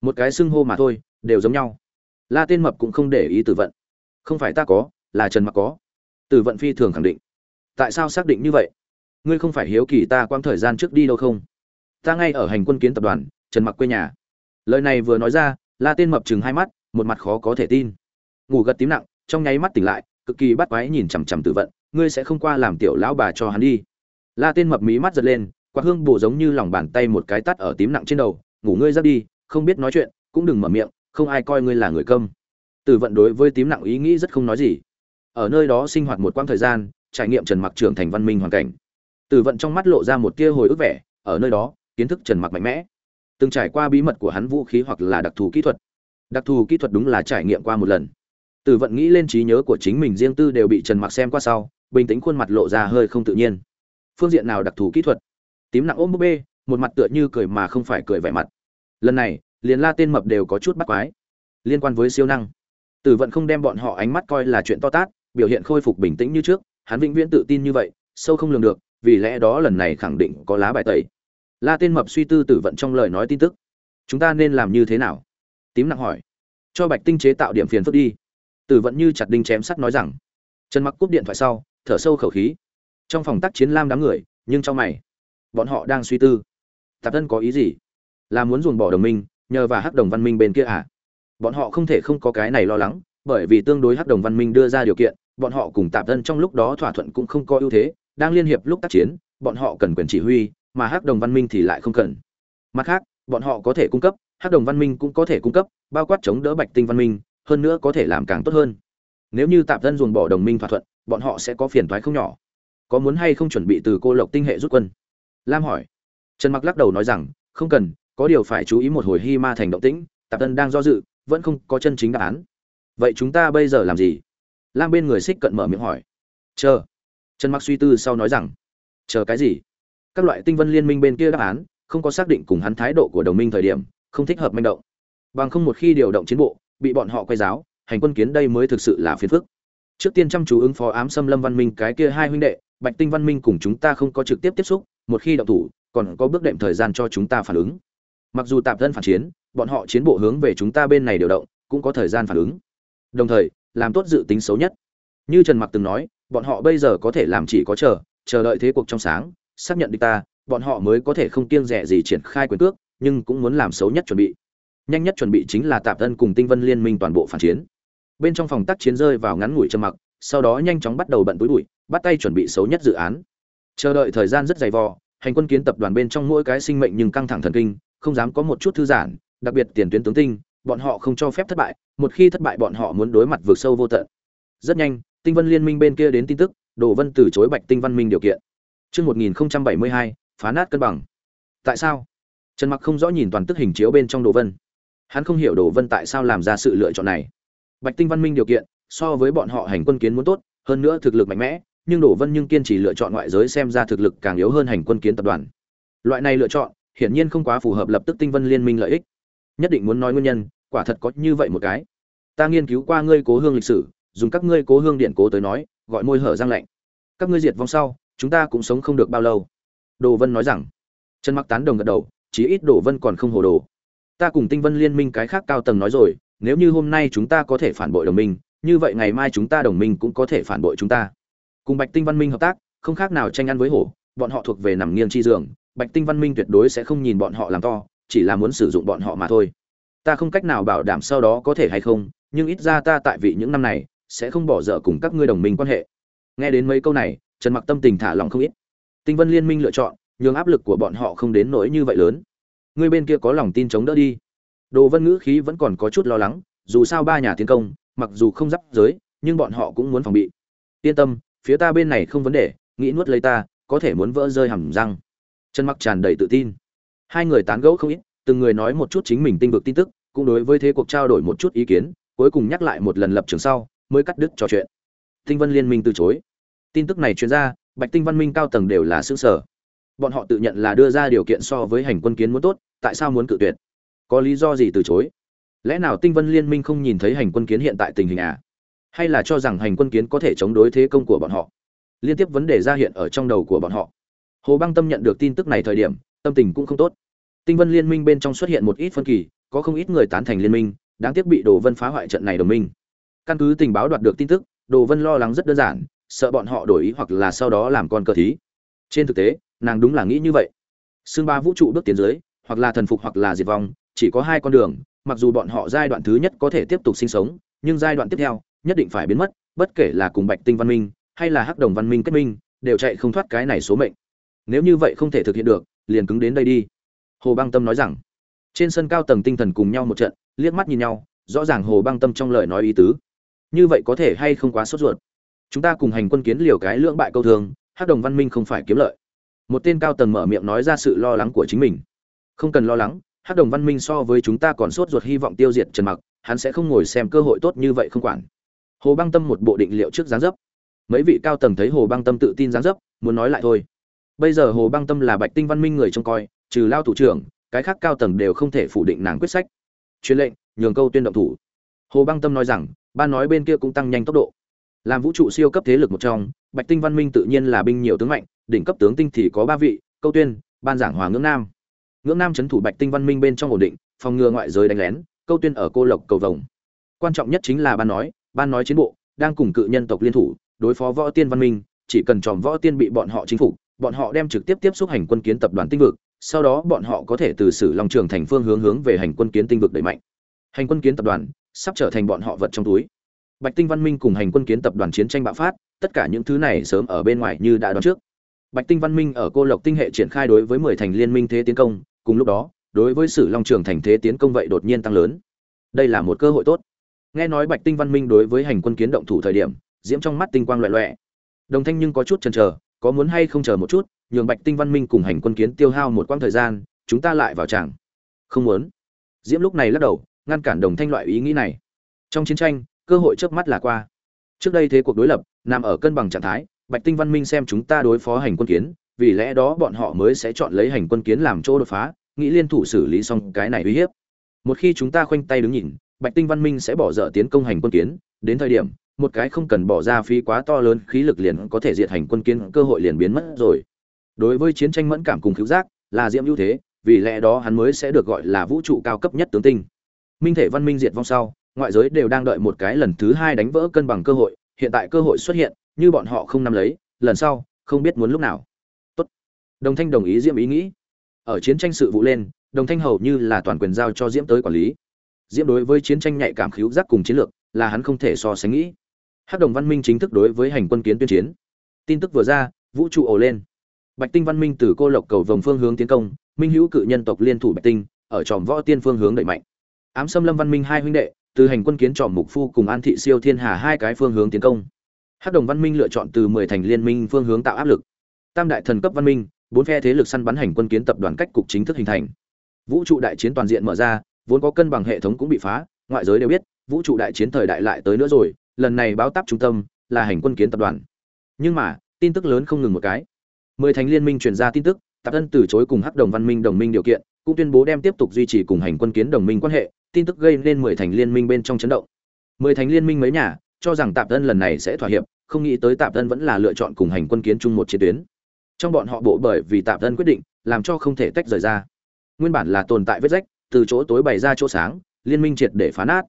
một cái xưng hô mà thôi, đều giống nhau. La tên mập cũng không để ý tử vận. Không phải ta có, là trần mặc có. Tử vận phi thường khẳng định. Tại sao xác định như vậy? Ngươi không phải hiếu kỳ ta quang thời gian trước đi đâu không? Ta ngay ở hành quân kiến tập đoàn, trần mặc quê nhà. Lời này vừa nói ra, la tên mập chừng hai mắt, một mặt khó có thể tin. Ngủ gật tím nặng, trong nháy mắt tỉnh lại, cực kỳ bắt quái nhìn chằm chằm tử vận, ngươi sẽ không qua làm tiểu lão bà cho hắn đi. La tên mập mí mắt giật lên quạt hương bổ giống như lòng bàn tay một cái tắt ở tím nặng trên đầu, ngủ ngươi ra đi, không biết nói chuyện, cũng đừng mở miệng, không ai coi ngươi là người câm. Từ vận đối với tím nặng ý nghĩ rất không nói gì. Ở nơi đó sinh hoạt một quãng thời gian, trải nghiệm trần mặc trưởng thành văn minh hoàn cảnh. Từ vận trong mắt lộ ra một tia hồi ức vẻ, ở nơi đó, kiến thức trần mặc mạnh mẽ. Từng trải qua bí mật của hắn vũ khí hoặc là đặc thù kỹ thuật. Đặc thù kỹ thuật đúng là trải nghiệm qua một lần. Từ vận nghĩ lên trí nhớ của chính mình riêng tư đều bị trần mặc xem qua sau, bình tĩnh khuôn mặt lộ ra hơi không tự nhiên. Phương diện nào đặc thù kỹ thuật? Tím nặng ôm búp bê, một mặt tựa như cười mà không phải cười vẻ mặt. Lần này, liền la tên mập đều có chút bắt quái. Liên quan với siêu năng, tử vận không đem bọn họ ánh mắt coi là chuyện to tát, biểu hiện khôi phục bình tĩnh như trước, hắn vĩnh viễn tự tin như vậy, sâu không lường được, vì lẽ đó lần này khẳng định có lá bài tẩy. La tên mập suy tư tử vận trong lời nói tin tức. Chúng ta nên làm như thế nào? Tím nặng hỏi. Cho bạch tinh chế tạo điểm phiền phức đi. Tử vận như chặt đinh chém sắt nói rằng. Trần mặc cúp điện thoại sau, thở sâu khẩu khí. Trong phòng tác chiến lam đám người, nhưng trong mày bọn họ đang suy tư. Tạp thân có ý gì? Là muốn dồn bỏ đồng minh, nhờ và hắc đồng văn minh bên kia à? Bọn họ không thể không có cái này lo lắng, bởi vì tương đối hắc đồng văn minh đưa ra điều kiện, bọn họ cùng tạp thân trong lúc đó thỏa thuận cũng không có ưu thế, đang liên hiệp lúc tác chiến, bọn họ cần quyền chỉ huy, mà hắc đồng văn minh thì lại không cần. Mặt khác, bọn họ có thể cung cấp, hắc đồng văn minh cũng có thể cung cấp, bao quát chống đỡ bạch tinh văn minh, hơn nữa có thể làm càng tốt hơn. Nếu như tạp thân dồn bỏ đồng minh thỏa thuận, bọn họ sẽ có phiền toái không nhỏ. Có muốn hay không chuẩn bị từ cô lộc tinh hệ rút quân? Lam hỏi. Trần mặc lắc đầu nói rằng, không cần, có điều phải chú ý một hồi hi ma thành động tĩnh, tạp tân đang do dự, vẫn không có chân chính đáp án. Vậy chúng ta bây giờ làm gì? Lam bên người xích cận mở miệng hỏi. Chờ. Trần mặc suy tư sau nói rằng, chờ cái gì? Các loại tinh vân liên minh bên kia đáp án, không có xác định cùng hắn thái độ của đồng minh thời điểm, không thích hợp manh động. Bằng không một khi điều động chiến bộ, bị bọn họ quay giáo, hành quân kiến đây mới thực sự là phiền phức. Trước tiên chăm chú ứng phó ám xâm lâm văn minh cái kia hai huynh đệ, bạch tinh văn minh cùng chúng ta không có trực tiếp tiếp xúc một khi động thủ, còn có bước đệm thời gian cho chúng ta phản ứng. Mặc dù tạm thân phản chiến, bọn họ chiến bộ hướng về chúng ta bên này điều động, cũng có thời gian phản ứng. Đồng thời, làm tốt dự tính xấu nhất. Như trần mặc từng nói, bọn họ bây giờ có thể làm chỉ có chờ chờ đợi thế cuộc trong sáng, xác nhận địch ta, bọn họ mới có thể không kiêng rẻ gì triển khai quyền cước, nhưng cũng muốn làm xấu nhất chuẩn bị. Nhanh nhất chuẩn bị chính là tạm thân cùng tinh vân liên minh toàn bộ phản chiến. Bên trong phòng tác chiến rơi vào ngắn ngủi trầm mặc, sau đó nhanh chóng bắt đầu bận túi bụi, bắt tay chuẩn bị xấu nhất dự án chờ đợi thời gian rất dày vò hành quân kiến tập đoàn bên trong mỗi cái sinh mệnh nhưng căng thẳng thần kinh không dám có một chút thư giãn đặc biệt tiền tuyến tướng tinh bọn họ không cho phép thất bại một khi thất bại bọn họ muốn đối mặt vượt sâu vô tận rất nhanh tinh vân liên minh bên kia đến tin tức đồ vân từ chối bạch tinh văn minh điều kiện Trước 1072, phá nát cân bằng. Tại sao? Trần Mặc không rõ nhìn toàn tức hình chiếu bên trong Đồ Vân. Hắn không hiểu Đồ Vân tại sao làm ra sự lựa chọn này. Bạch Tinh Văn Minh điều kiện, so với bọn họ hành quân kiến muốn tốt, hơn nữa thực lực mạnh mẽ, nhưng Đổ Vân nhưng kiên trì lựa chọn ngoại giới xem ra thực lực càng yếu hơn hành quân kiến tập đoàn. Loại này lựa chọn, hiển nhiên không quá phù hợp lập tức Tinh Vân Liên minh lợi ích. Nhất định muốn nói nguyên nhân, quả thật có như vậy một cái. Ta nghiên cứu qua ngươi cố hương lịch sử, dùng các ngươi cố hương điện cố tới nói, gọi môi hở răng lạnh. Các ngươi diệt vong sau, chúng ta cũng sống không được bao lâu. Đồ Vân nói rằng. Trần Mặc tán đồng gật đầu, chí ít Đồ Vân còn không hồ đồ. Ta cùng Tinh Vân Liên minh cái khác cao tầng nói rồi, nếu như hôm nay chúng ta có thể phản bội đồng minh, như vậy ngày mai chúng ta đồng minh cũng có thể phản bội chúng ta cùng bạch tinh văn minh hợp tác, không khác nào tranh ăn với hổ, bọn họ thuộc về nằm nghiêng chi dường bạch tinh văn minh tuyệt đối sẽ không nhìn bọn họ làm to, chỉ là muốn sử dụng bọn họ mà thôi. Ta không cách nào bảo đảm sau đó có thể hay không, nhưng ít ra ta tại vị những năm này, sẽ không bỏ dở cùng các ngươi đồng minh quan hệ. Nghe đến mấy câu này, trần mặc tâm tình thả lòng không ít. Tinh vân liên minh lựa chọn, nhường áp lực của bọn họ không đến nỗi như vậy lớn. Ngươi bên kia có lòng tin chống đỡ đi. Đồ vân ngữ khí vẫn còn có chút lo lắng, dù sao ba nhà tiến công, mặc dù không giáp giới, nhưng bọn họ cũng muốn phòng bị. Yên tâm phía ta bên này không vấn đề, nghĩ nuốt lấy ta, có thể muốn vỡ rơi hầm răng. Chân mặc tràn đầy tự tin. Hai người tán gẫu không ít, từng người nói một chút chính mình tinh vực tin tức, cũng đối với thế cuộc trao đổi một chút ý kiến, cuối cùng nhắc lại một lần lập trường sau, mới cắt đứt trò chuyện. Tinh vân liên minh từ chối. Tin tức này truyền ra, bạch tinh văn minh cao tầng đều là xương sở bọn họ tự nhận là đưa ra điều kiện so với hành quân kiến muốn tốt, tại sao muốn cự tuyệt? Có lý do gì từ chối? Lẽ nào tinh vân liên minh không nhìn thấy hành quân kiến hiện tại tình hình à? Hay là cho rằng hành quân kiến có thể chống đối thế công của bọn họ? Liên tiếp vấn đề ra hiện ở trong đầu của bọn họ. Hồ băng tâm nhận được tin tức này thời điểm, tâm tình cũng không tốt. Tinh vân liên minh bên trong xuất hiện một ít phân kỳ, có không ít người tán thành liên minh, đáng tiếc bị đồ vân phá hoại trận này đồng minh. Căn cứ tình báo đoạt được tin tức, đồ vân lo lắng rất đơn giản, sợ bọn họ đổi ý hoặc là sau đó làm con cờ thí. Trên thực tế, nàng đúng là nghĩ như vậy. Xương ba vũ trụ bước tiến dưới, hoặc là thần phục hoặc là diệt vong, chỉ có hai con đường, mặc dù bọn họ giai đoạn thứ nhất có thể tiếp tục sinh sống, nhưng giai đoạn tiếp theo nhất định phải biến mất, bất kể là cùng bạch tinh văn minh hay là hắc đồng văn minh kết minh, đều chạy không thoát cái này số mệnh. Nếu như vậy không thể thực hiện được, liền cứng đến đây đi. Hồ băng tâm nói rằng. Trên sân cao tầng tinh thần cùng nhau một trận, liếc mắt nhìn nhau, rõ ràng hồ băng tâm trong lời nói ý tứ. Như vậy có thể hay không quá sốt ruột? Chúng ta cùng hành quân kiến liều cái lưỡng bại câu thường, hắc đồng văn minh không phải kiếm lợi. Một tên cao tầng mở miệng nói ra sự lo lắng của chính mình. Không cần lo lắng, hắc đồng văn minh so với chúng ta còn sốt ruột hy vọng tiêu diệt trần mặc, hắn sẽ không ngồi xem cơ hội tốt như vậy không quản hồ băng tâm một bộ định liệu trước dáng dấp. Mấy vị cao tầng thấy hồ băng tâm tự tin dáng dấp, muốn nói lại thôi. Bây giờ hồ băng tâm là bạch tinh văn minh người trông coi, trừ lao thủ trưởng, cái khác cao tầng đều không thể phủ định nàng quyết sách. Truyền lệnh, nhường câu tuyên động thủ. Hồ băng tâm nói rằng ban nói bên kia cũng tăng nhanh tốc độ. Làm vũ trụ siêu cấp thế lực một trong, bạch tinh văn minh tự nhiên là binh nhiều tướng mạnh, đỉnh cấp tướng tinh thì có ba vị, câu tuyên, ban giảng hòa ngưỡng nam. Ngưỡng nam trấn thủ bạch tinh văn minh bên trong ổn định, phòng ngừa ngoại giới đánh lén, câu tuyên ở cô lộc cầu vồng. Quan trọng nhất chính là ban nói ban nói chiến bộ, đang cùng cự nhân tộc liên thủ, đối phó võ tiên văn minh, chỉ cần tròm võ tiên bị bọn họ chính phủ bọn họ đem trực tiếp tiếp xúc hành quân kiến tập đoàn tinh vực, sau đó bọn họ có thể từ sử long trường thành phương hướng hướng về hành quân kiến tinh vực đẩy mạnh. Hành quân kiến tập đoàn sắp trở thành bọn họ vật trong túi. Bạch tinh văn minh cùng hành quân kiến tập đoàn chiến tranh bạo phát, tất cả những thứ này sớm ở bên ngoài như đã đoán trước. Bạch tinh văn minh ở cô lộc tinh hệ triển khai đối với mười thành liên minh thế tiến công, cùng lúc đó, đối với sử long trường thành thế tiến công vậy đột nhiên tăng lớn. Đây là một cơ hội tốt nghe nói bạch tinh văn minh đối với hành quân kiến động thủ thời điểm, diễm trong mắt tinh quang loẹ loẹ. Đồng thanh nhưng có chút chần chờ, có muốn hay không chờ một chút, nhường bạch tinh văn minh cùng hành quân kiến tiêu hao một quãng thời gian, chúng ta lại vào tràng. Không muốn. Diễm lúc này lắc đầu, ngăn cản đồng thanh loại ý nghĩ này. Trong chiến tranh, cơ hội trước mắt là qua. Trước đây thế cuộc đối lập, nằm ở cân bằng trạng thái, bạch tinh văn minh xem chúng ta đối phó hành quân kiến, vì lẽ đó bọn họ mới sẽ chọn lấy hành quân kiến làm chỗ đột phá, nghĩ liên thủ xử lý xong cái này uy hiếp. Một khi chúng ta khoanh tay đứng nhìn bạch tinh văn minh sẽ bỏ dở tiến công hành quân kiến. Đến thời điểm, một cái không cần bỏ ra phí quá to lớn khí lực liền có thể diệt hành quân kiến, cơ hội liền biến mất rồi. Đối với chiến tranh mẫn cảm cùng cứu giác, là diễm ưu thế, vì lẽ đó hắn mới sẽ được gọi là vũ trụ cao cấp nhất tướng tinh. Minh thể văn minh diệt vong sau, ngoại giới đều đang đợi một cái lần thứ hai đánh vỡ cân bằng cơ hội. Hiện tại cơ hội xuất hiện, như bọn họ không nắm lấy, lần sau, không biết muốn lúc nào. Tốt. Đồng thanh đồng ý diễm ý nghĩ. Ở chiến tranh sự vụ lên, đồng thanh hầu như là toàn quyền giao cho diễm tới quản lý diễm đối với chiến tranh nhạy cảm khiếu giác cùng chiến lược là hắn không thể so sánh nghĩ. Hắc đồng văn minh chính thức đối với hành quân kiến tuyên chiến. Tin tức vừa ra, vũ trụ ồ lên. Bạch tinh văn minh từ cô lộc cầu vòng phương hướng tiến công, minh hữu cự nhân tộc liên thủ bạch tinh, ở tròm võ tiên phương hướng đẩy mạnh. Ám xâm lâm văn minh hai huynh đệ, từ hành quân kiến tròm mục phu cùng an thị siêu thiên hà hai cái phương hướng tiến công. Hắc đồng văn minh lựa chọn từ mười thành liên minh phương hướng tạo áp lực. Tam đại thần cấp văn minh, bốn phe thế lực săn bắn hành quân kiến tập đoàn cách cục chính thức hình thành. Vũ trụ đại chiến toàn diện mở ra vốn có cân bằng hệ thống cũng bị phá, ngoại giới đều biết, vũ trụ đại chiến thời đại lại tới nữa rồi, lần này báo táp trung tâm là hành quân kiến tập đoàn. Nhưng mà, tin tức lớn không ngừng một cái. Mười thành liên minh truyền ra tin tức, tạp thân từ chối cùng hắc đồng văn minh đồng minh điều kiện, cũng tuyên bố đem tiếp tục duy trì cùng hành quân kiến đồng minh quan hệ, tin tức gây nên mười thành liên minh bên trong chấn động. Mười thành liên minh mấy nhà, cho rằng tạp thân lần này sẽ thỏa hiệp, không nghĩ tới tạp thân vẫn là lựa chọn cùng hành quân kiến chung một chiến tuyến. Trong bọn họ bộ bởi vì tạp thân quyết định, làm cho không thể tách rời ra. Nguyên bản là tồn tại vết rách từ chỗ tối bày ra chỗ sáng, liên minh triệt để phá nát.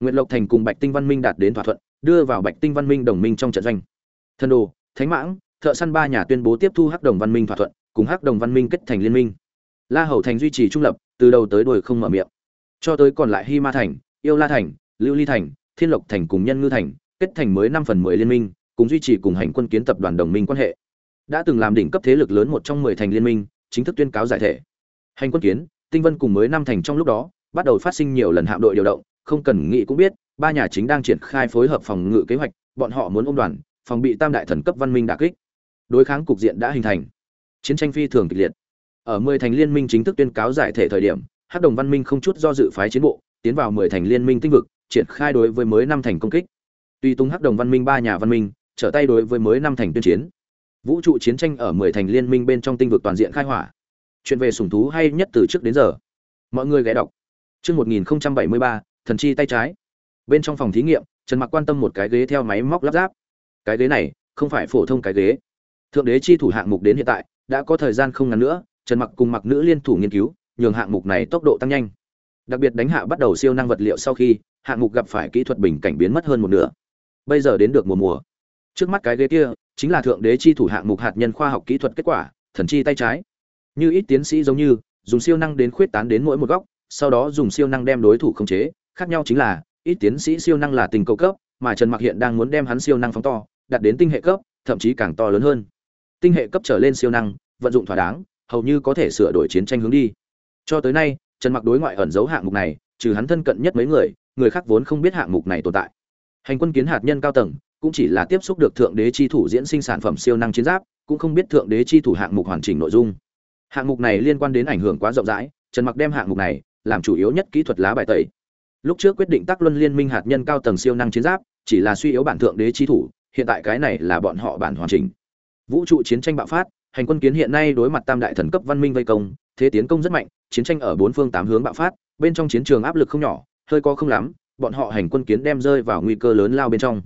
Nguyệt lộc thành cùng bạch tinh văn minh đạt đến thỏa thuận, đưa vào bạch tinh văn minh đồng minh trong trận doanh. Thần đồ, thánh mãng, thợ săn ba nhà tuyên bố tiếp thu hắc đồng văn minh thỏa thuận, cùng hắc đồng văn minh kết thành liên minh. La hầu thành duy trì trung lập, từ đầu tới đuôi không mở miệng. Cho tới còn lại hy ma thành, yêu la thành, lưu ly thành, thiên lộc thành cùng nhân ngư thành, kết thành mới năm phần mười liên minh, cùng duy trì cùng hành quân kiến tập đoàn đồng minh quan hệ. Đã từng làm đỉnh cấp thế lực lớn một trong mười thành liên minh, chính thức tuyên cáo giải thể. Hành quân kiến tinh vân cùng mới năm thành trong lúc đó, bắt đầu phát sinh nhiều lần hạm đội điều động, không cần nghĩ cũng biết, ba nhà chính đang triển khai phối hợp phòng ngự kế hoạch, bọn họ muốn ôm đoàn, phòng bị tam đại thần cấp văn minh đả kích. Đối kháng cục diện đã hình thành. Chiến tranh phi thường kịch liệt. Ở mười thành liên minh chính thức tuyên cáo giải thể thời điểm, hắc đồng văn minh không chút do dự phái chiến bộ, tiến vào mười thành liên minh tinh vực, triển khai đối với mới năm thành công kích. Tuy tung hắc đồng văn minh ba nhà văn minh, trở tay đối với mới năm thành tuyên chiến. Vũ trụ chiến tranh ở mười thành liên minh bên trong tinh vực toàn diện khai hỏa chuyện về sủng thú hay nhất từ trước đến giờ. Mọi người ghé đọc. Chương một nghìn bảy mươi ba, thần chi tay trái. Bên trong phòng thí nghiệm, trần mặc quan tâm một cái ghế theo máy móc lắp ráp. Cái ghế này, không phải phổ thông cái ghế. Thượng đế chi thủ hạng mục đến hiện tại, đã có thời gian không ngắn nữa, trần mặc cùng mặc nữ liên thủ nghiên cứu, nhường hạng mục này tốc độ tăng nhanh. Đặc biệt đánh hạ bắt đầu siêu năng vật liệu sau khi, hạng mục gặp phải kỹ thuật bình cảnh biến mất hơn một nửa. Bây giờ đến được mùa mùa. Trước mắt cái ghế kia, chính là thượng đế chi thủ hạng mục hạt nhân khoa học kỹ thuật kết quả, thần chi tay trái như ít tiến sĩ giống như, dùng siêu năng đến khuyết tán đến mỗi một góc, sau đó dùng siêu năng đem đối thủ khống chế. Khác nhau chính là, ít tiến sĩ siêu năng là tình cầu cấp, mà trần mặc hiện đang muốn đem hắn siêu năng phóng to, đạt đến tinh hệ cấp, thậm chí càng to lớn hơn. Tinh hệ cấp trở lên siêu năng, vận dụng thỏa đáng, hầu như có thể sửa đổi chiến tranh hướng đi. Cho tới nay, trần mặc đối ngoại ẩn giấu hạng mục này, trừ hắn thân cận nhất mấy người người khác vốn không biết hạng mục này tồn tại. Hành quân kiến hạt nhân cao tầng, cũng chỉ là tiếp xúc được thượng đế chi thủ diễn sinh sản phẩm siêu năng chiến giáp, cũng không biết thượng đế chi thủ hạng mục hoàn chỉnh nội dung hạng mục này liên quan đến ảnh hưởng quá rộng rãi, trần mặc đem hạng mục này làm chủ yếu nhất kỹ thuật lá bài tẩy. Lúc trước quyết định tác luân liên minh hạt nhân cao tầng siêu năng chiến giáp, chỉ là suy yếu bản thượng đế chi thủ, hiện tại cái này là bọn họ bản hoàn chỉnh. Vũ trụ chiến tranh bạo phát, hành quân kiến hiện nay đối mặt tam đại thần cấp văn minh vây công, thế tiến công rất mạnh, chiến tranh ở bốn phương tám hướng bạo phát, bên trong chiến trường áp lực không nhỏ, hơi có không lắm, bọn họ hành quân kiến đem rơi vào nguy cơ lớn lao bên trong.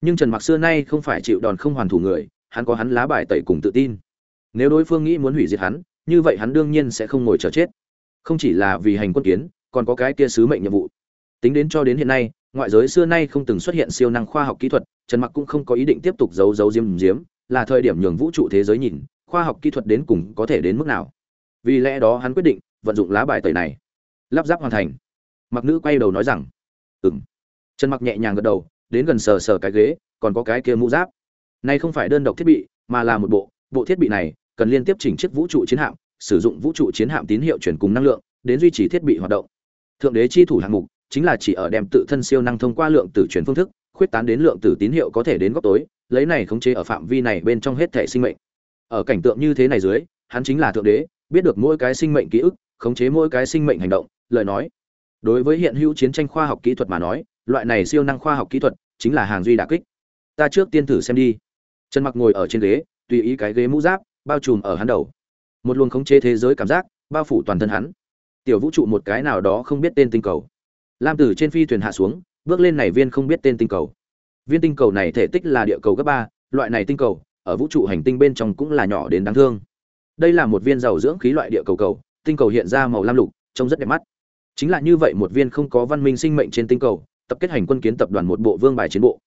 Nhưng trần mặc xưa nay không phải chịu đòn không hoàn thủ người, hắn có hắn lá bài tẩy cùng tự tin. Nếu đối phương nghĩ muốn hủy diệt hắn như vậy hắn đương nhiên sẽ không ngồi chờ chết. Không chỉ là vì hành quân kiến, còn có cái kia sứ mệnh nhiệm vụ. Tính đến cho đến hiện nay, ngoại giới xưa nay không từng xuất hiện siêu năng khoa học kỹ thuật, trần mặc cũng không có ý định tiếp tục giấu giấu diếm diếm là thời điểm nhường vũ trụ thế giới nhìn, khoa học kỹ thuật đến cùng có thể đến mức nào. Vì lẽ đó hắn quyết định vận dụng lá bài tẩy này. Lắp ráp hoàn thành. Mặc nữ quay đầu nói rằng, ừm. Trần mặc nhẹ nhàng gật đầu, đến gần sờ sờ cái ghế, còn có cái kia mũ giáp. Này không phải đơn độc thiết bị, mà là một bộ. Bộ thiết bị này cần liên tiếp chỉnh chiếc vũ trụ chiến hạm, sử dụng vũ trụ chiến hạm tín hiệu truyền cùng năng lượng, đến duy trì thiết bị hoạt động. Thượng đế chi thủ hạng mục chính là chỉ ở đem tự thân siêu năng thông qua lượng tử truyền phương thức, khuyết tán đến lượng tử tín hiệu có thể đến góc tối, lấy này khống chế ở phạm vi này bên trong hết thể sinh mệnh. Ở cảnh tượng như thế này dưới, hắn chính là thượng đế, biết được mỗi cái sinh mệnh ký ức, khống chế mỗi cái sinh mệnh hành động, lời nói. Đối với hiện hữu chiến tranh khoa học kỹ thuật mà nói, loại này siêu năng khoa học kỹ thuật chính là hàng duy đặc kích. Ta trước tiên thử xem đi. Trần mặc ngồi ở trên ghế, tùy ý cái ghế mũ giáp bao trùm ở hắn đầu. Một luồng khống chế thế giới cảm giác bao phủ toàn thân hắn. Tiểu vũ trụ một cái nào đó không biết tên tinh cầu. Lam tử trên phi thuyền hạ xuống, bước lên này viên không biết tên tinh cầu. Viên tinh cầu này thể tích là địa cầu cấp ba, loại này tinh cầu, ở vũ trụ hành tinh bên trong cũng là nhỏ đến đáng thương. Đây là một viên giàu dưỡng khí loại địa cầu cầu, tinh cầu hiện ra màu lam lục, trông rất đẹp mắt. Chính là như vậy một viên không có văn minh sinh mệnh trên tinh cầu, tập kết hành quân kiến tập đoàn một bộ vương bài chiến bộ.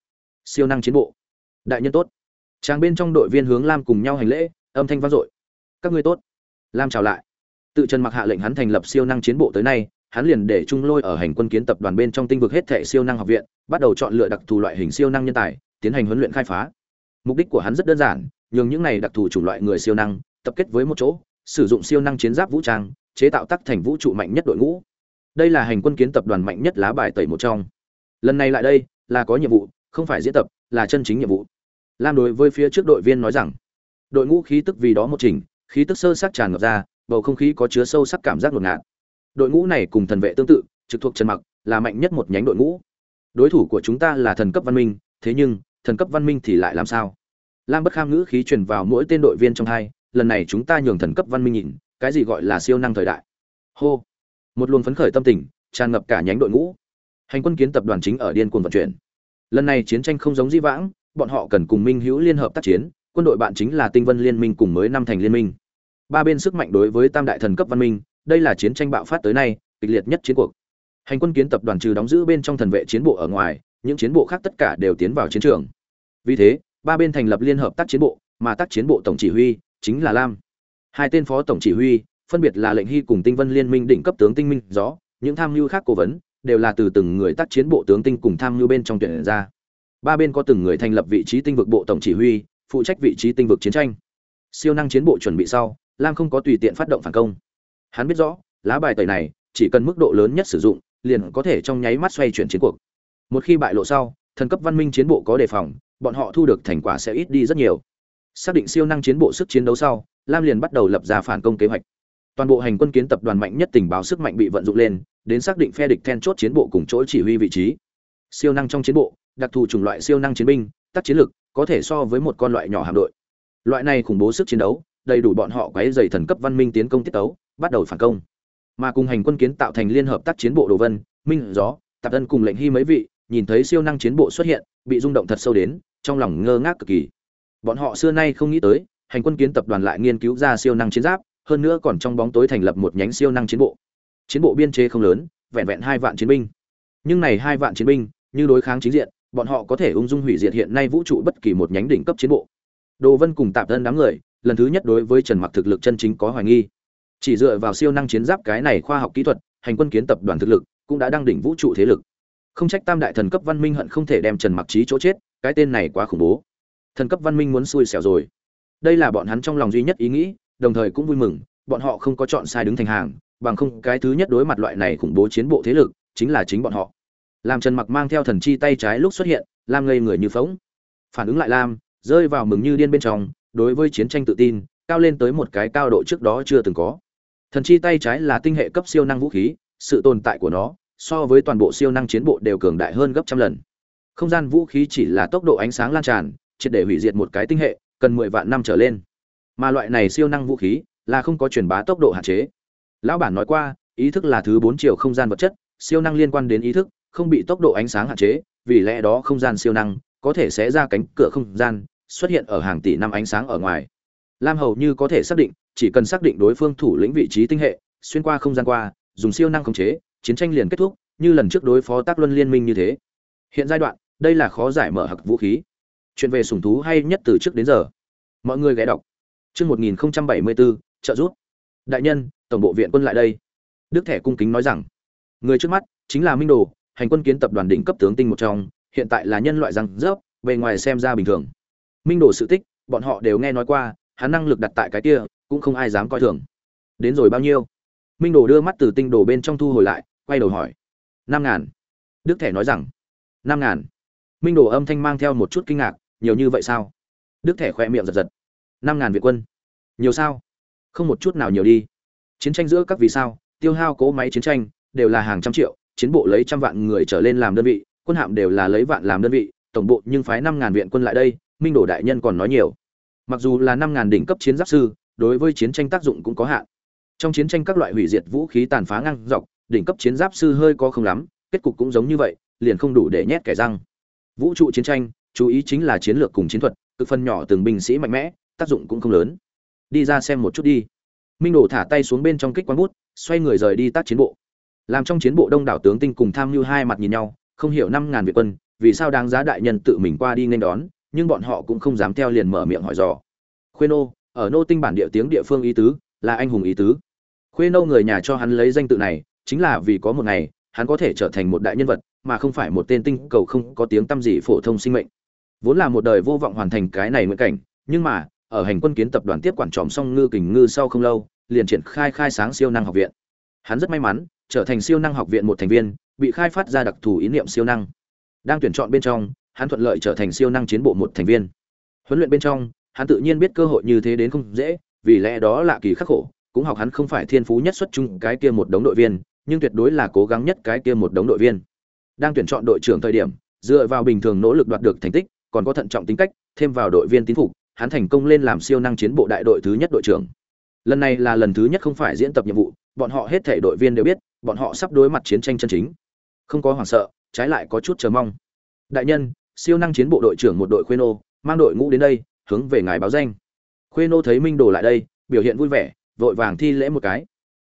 Siêu năng chiến bộ. Đại nhân tốt. Trang bên trong đội viên hướng lam cùng nhau hành lễ âm thanh vang dội. Các ngươi tốt. Lam chào lại. Tự trần mặc hạ lệnh hắn thành lập siêu năng chiến bộ tới nay, hắn liền để trung lôi ở hành quân kiến tập đoàn bên trong tinh vực hết thệ siêu năng học viện, bắt đầu chọn lựa đặc thù loại hình siêu năng nhân tài, tiến hành huấn luyện khai phá. Mục đích của hắn rất đơn giản, nhường những này đặc thù chủng loại người siêu năng tập kết với một chỗ, sử dụng siêu năng chiến giáp vũ trang, chế tạo tác thành vũ trụ mạnh nhất đội ngũ. Đây là hành quân kiến tập đoàn mạnh nhất lá bài tẩy một trong. Lần này lại đây, là có nhiệm vụ, không phải diễn tập, là chân chính nhiệm vụ. Lam đối với phía trước đội viên nói rằng đội ngũ khí tức vì đó một trình khí tức sơ sắc tràn ngập ra, bầu không khí có chứa sâu sắc cảm giác ngột ngạt. Đội ngũ này cùng thần vệ tương tự, trực thuộc trần mặc là mạnh nhất một nhánh đội ngũ. Đối thủ của chúng ta là thần cấp văn minh, thế nhưng, thần cấp văn minh thì lại làm sao? Lam bất kham ngữ khí truyền vào mỗi tên đội viên trong hai, lần này chúng ta nhường thần cấp văn minh nhìn, cái gì gọi là siêu năng thời đại. Hô! Một luồng phấn khởi tâm tình, tràn ngập cả nhánh đội ngũ. Hành quân kiến tập đoàn chính ở điên cuồng vận chuyển. Lần này chiến tranh không giống di vãng, bọn họ cần cùng minh hữu liên hợp tác chiến quân đội bạn chính là tinh vân liên minh cùng mới năm thành liên minh. Ba bên sức mạnh đối với tam đại thần cấp văn minh, đây là chiến tranh bạo phát tới nay, kịch liệt nhất chiến cuộc. Hành quân kiến tập đoàn trừ đóng giữ bên trong thần vệ chiến bộ ở ngoài, những chiến bộ khác tất cả đều tiến vào chiến trường. Vì thế, ba bên thành lập liên hợp tác chiến bộ, mà tác chiến bộ tổng chỉ huy chính là lam. Hai tên phó tổng chỉ huy, phân biệt là lệnh hy cùng tinh vân liên minh đỉnh cấp tướng tinh minh gió, những tham mưu khác cố vấn, đều là từ từng người tác chiến bộ tướng tinh cùng tham mưu bên trong tuyển ra. Ba bên có từng người thành lập vị trí tinh vực bộ tổng chỉ huy phụ trách vị trí tinh vực chiến tranh. Siêu năng chiến bộ chuẩn bị sau, lam không có tùy tiện phát động phản công. Hắn biết rõ, lá bài tẩy này chỉ cần mức độ lớn nhất sử dụng, liền có thể trong nháy mắt xoay chuyển chiến cuộc. Một khi bại lộ sau, thần cấp văn minh chiến bộ có đề phòng, bọn họ thu được thành quả sẽ ít đi rất nhiều. Xác định siêu năng chiến bộ sức chiến đấu sau, lam liền bắt đầu lập ra phản công kế hoạch. Toàn bộ hành quân kiến tập đoàn mạnh nhất tình báo sức mạnh bị vận dụng lên, đến xác định phe địch then chốt chiến bộ cùng chỗ chỉ huy vị trí. Siêu năng trong chiến bộ, đặc thù chủng loại siêu năng chiến binh, tác chiến lực có thể so với một con loại nhỏ hạm đội. Loại này khủng bố sức chiến đấu, đầy đủ bọn họ quấy dày thần cấp văn minh tiến công tiết tấu, bắt đầu phản công. Mà cùng hành quân kiến tạo thành liên hợp tác chiến bộ đồ vân, minh, gió, tạp dân cùng lệnh hy mấy vị, nhìn thấy siêu năng chiến bộ xuất hiện, bị rung động thật sâu đến, trong lòng ngơ ngác cực kỳ. Bọn họ xưa nay không nghĩ tới, hành quân kiến tập đoàn lại nghiên cứu ra siêu năng chiến giáp, hơn nữa còn trong bóng tối thành lập một nhánh siêu năng chiến bộ. Chiến bộ biên chế không lớn, vẹn vẹn hai vạn chiến binh. Nhưng này hai vạn chiến binh, như đối kháng chính diện bọn họ có thể ung dung hủy diệt hiện nay vũ trụ bất kỳ một nhánh đỉnh cấp chiến bộ. Đồ vân cùng tạp dân đám người, lần thứ nhất đối với trần mặc thực lực chân chính có hoài nghi. Chỉ dựa vào siêu năng chiến giáp cái này khoa học kỹ thuật, hành quân kiến tập đoàn thực lực cũng đã đăng đỉnh vũ trụ thế lực. Không trách tam đại thần cấp văn minh hận không thể đem trần mặc trí chỗ chết, cái tên này quá khủng bố. Thần cấp văn minh muốn xui xẻo rồi. Đây là bọn hắn trong lòng duy nhất ý nghĩ, đồng thời cũng vui mừng, bọn họ không có chọn sai đứng thành hàng, bằng không cái thứ nhất đối mặt loại này khủng bố chiến bộ thế lực chính là chính bọn họ làm trần mặc mang theo thần chi tay trái lúc xuất hiện, lam ngây người như phóng phản ứng lại lam, rơi vào mừng như điên bên trong, đối với chiến tranh tự tin, cao lên tới một cái cao độ trước đó chưa từng có. Thần chi tay trái là tinh hệ cấp siêu năng vũ khí, sự tồn tại của nó, so với toàn bộ siêu năng chiến bộ đều cường đại hơn gấp trăm lần. Không gian vũ khí chỉ là tốc độ ánh sáng lan tràn, triệt để hủy diệt một cái tinh hệ, cần mười vạn năm trở lên. Mà loại này siêu năng vũ khí là không có truyền bá tốc độ hạn chế. Lão bản nói qua, ý thức là thứ bốn chiều không gian vật chất, siêu năng liên quan đến ý thức không bị tốc độ ánh sáng hạn chế, vì lẽ đó không gian siêu năng có thể sẽ ra cánh cửa không gian, xuất hiện ở hàng tỷ năm ánh sáng ở ngoài. Lam hầu như có thể xác định, chỉ cần xác định đối phương thủ lĩnh vị trí tinh hệ, xuyên qua không gian qua, dùng siêu năng khống chế, chiến tranh liền kết thúc, như lần trước đối phó tác luân liên minh như thế. Hiện giai đoạn, đây là khó giải mở hặc vũ khí. Chuyện về sủng thú hay nhất từ trước đến giờ. Mọi người ghé đọc. Chương một nghìn bảy mươi bốn trợ giúp. Đại nhân, tổng bộ viện quân lại đây. Đức thẻ cung kính nói rằng, người trước mắt chính là minh đồ hành quân kiến tập đoàn đỉnh cấp tướng tinh một trong, hiện tại là nhân loại răng rớp, bề ngoài xem ra bình thường. Minh đồ sự tích, bọn họ đều nghe nói qua, hắn năng lực đặt tại cái kia, cũng không ai dám coi thường. Đến rồi bao nhiêu? Minh đồ đưa mắt từ tinh đồ bên trong thu hồi lại, quay đầu hỏi. Năm ngàn. Đức thẻ nói rằng, năm ngàn. Minh đồ âm thanh mang theo một chút kinh ngạc, nhiều như vậy sao? Đức thẻ khoe miệng giật giật. Năm ngàn việt quân. Nhiều sao? Không một chút nào nhiều đi. Chiến tranh giữa các vì sao, tiêu hao cố máy chiến tranh, đều là hàng trăm triệu chiến bộ lấy trăm vạn người trở lên làm đơn vị, quân hạm đều là lấy vạn làm đơn vị, tổng bộ nhưng phái năm ngàn viện quân lại đây, minh đồ đại nhân còn nói nhiều. Mặc dù là năm ngàn đỉnh cấp chiến giáp sư, đối với chiến tranh tác dụng cũng có hạn. Trong chiến tranh các loại hủy diệt vũ khí tàn phá ngang dọc, đỉnh cấp chiến giáp sư hơi có không lắm, kết cục cũng giống như vậy, liền không đủ để nhét kẻ răng. Vũ trụ chiến tranh, chú ý chính là chiến lược cùng chiến thuật, cực phân nhỏ từng binh sĩ mạnh mẽ, tác dụng cũng không lớn. Đi ra xem một chút đi. Minh đồ thả tay xuống bên trong kích quán bút, xoay người rời đi tác chiến bộ làm trong chiến bộ đông đảo tướng tinh cùng tham mưu hai mặt nhìn nhau, không hiểu năm ngàn việt quân, vì sao đáng giá đại nhân tự mình qua đi nên đón, nhưng bọn họ cũng không dám theo liền mở miệng hỏi dò. Khuê nô, ở nô tinh bản địa tiếng địa phương ý tứ, là anh hùng ý tứ. Khuê nô người nhà cho hắn lấy danh tự này, chính là vì có một ngày, hắn có thể trở thành một đại nhân vật, mà không phải một tên tinh cầu không có tiếng tăm gì phổ thông sinh mệnh. Vốn là một đời vô vọng hoàn thành cái này nguyện cảnh, nhưng mà, ở hành quân kiến tập đoàn tiếp quản tròm song ngư kình ngư sau không lâu, liền triển khai khai sáng siêu năng học viện. Hắn rất may mắn trở thành siêu năng học viện một thành viên, bị khai phát ra đặc thù ý niệm siêu năng. Đang tuyển chọn bên trong, hắn thuận lợi trở thành siêu năng chiến bộ một thành viên. Huấn luyện bên trong, hắn tự nhiên biết cơ hội như thế đến không dễ, vì lẽ đó là kỳ khắc khổ, cũng học hắn không phải thiên phú nhất xuất chung cái kia một đống đội viên, nhưng tuyệt đối là cố gắng nhất cái kia một đống đội viên. Đang tuyển chọn đội trưởng thời điểm, dựa vào bình thường nỗ lực đoạt được thành tích, còn có thận trọng tính cách, thêm vào đội viên tín phục, hắn thành công lên làm siêu năng chiến bộ đại đội thứ nhất đội trưởng. Lần này là lần thứ nhất không phải diễn tập nhiệm vụ, bọn họ hết thể đội viên đều biết bọn họ sắp đối mặt chiến tranh chân chính. Không có hoảng sợ, trái lại có chút chờ mong. Đại nhân, siêu năng chiến bộ đội trưởng một đội khuê nô, mang đội ngũ đến đây, hướng về ngài báo danh. Khuê nô thấy minh đồ lại đây, biểu hiện vui vẻ, vội vàng thi lễ một cái.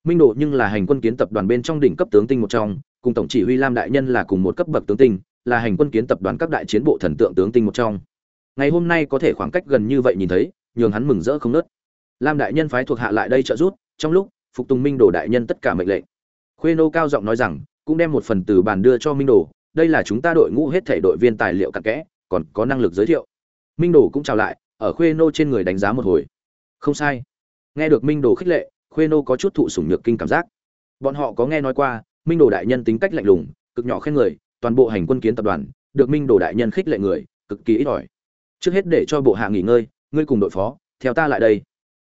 Minh đồ nhưng là hành quân kiến tập đoàn bên trong đỉnh cấp tướng tinh một trong, cùng tổng chỉ huy lam đại nhân là cùng một cấp bậc tướng tinh, là hành quân kiến tập đoàn các đại chiến bộ thần tượng tướng tinh một trong. Ngày hôm nay có thể khoảng cách gần như vậy nhìn thấy, nhường hắn mừng rỡ không nớt. Lam đại nhân phái thuộc hạ lại đây trợ giúp, trong lúc, phục tùng minh đồ đại nhân tất cả mệnh lệnh khuê nô cao giọng nói rằng, cũng đem một phần từ bàn đưa cho minh đồ, đây là chúng ta đội ngũ hết thể đội viên tài liệu cặn kẽ, còn có năng lực giới thiệu. Minh đồ cũng chào lại, ở khuê nô trên người đánh giá một hồi. Không sai. Nghe được minh đồ khích lệ, khuê nô có chút thụ sủng nhược kinh cảm giác. Bọn họ có nghe nói qua, minh đồ đại nhân tính cách lạnh lùng, cực nhỏ khen người, toàn bộ hành quân kiến tập đoàn, được minh đồ đại nhân khích lệ người, cực kỳ ít ỏi. Trước hết để cho bộ hạ nghỉ ngơi, ngươi cùng đội phó, theo ta lại đây.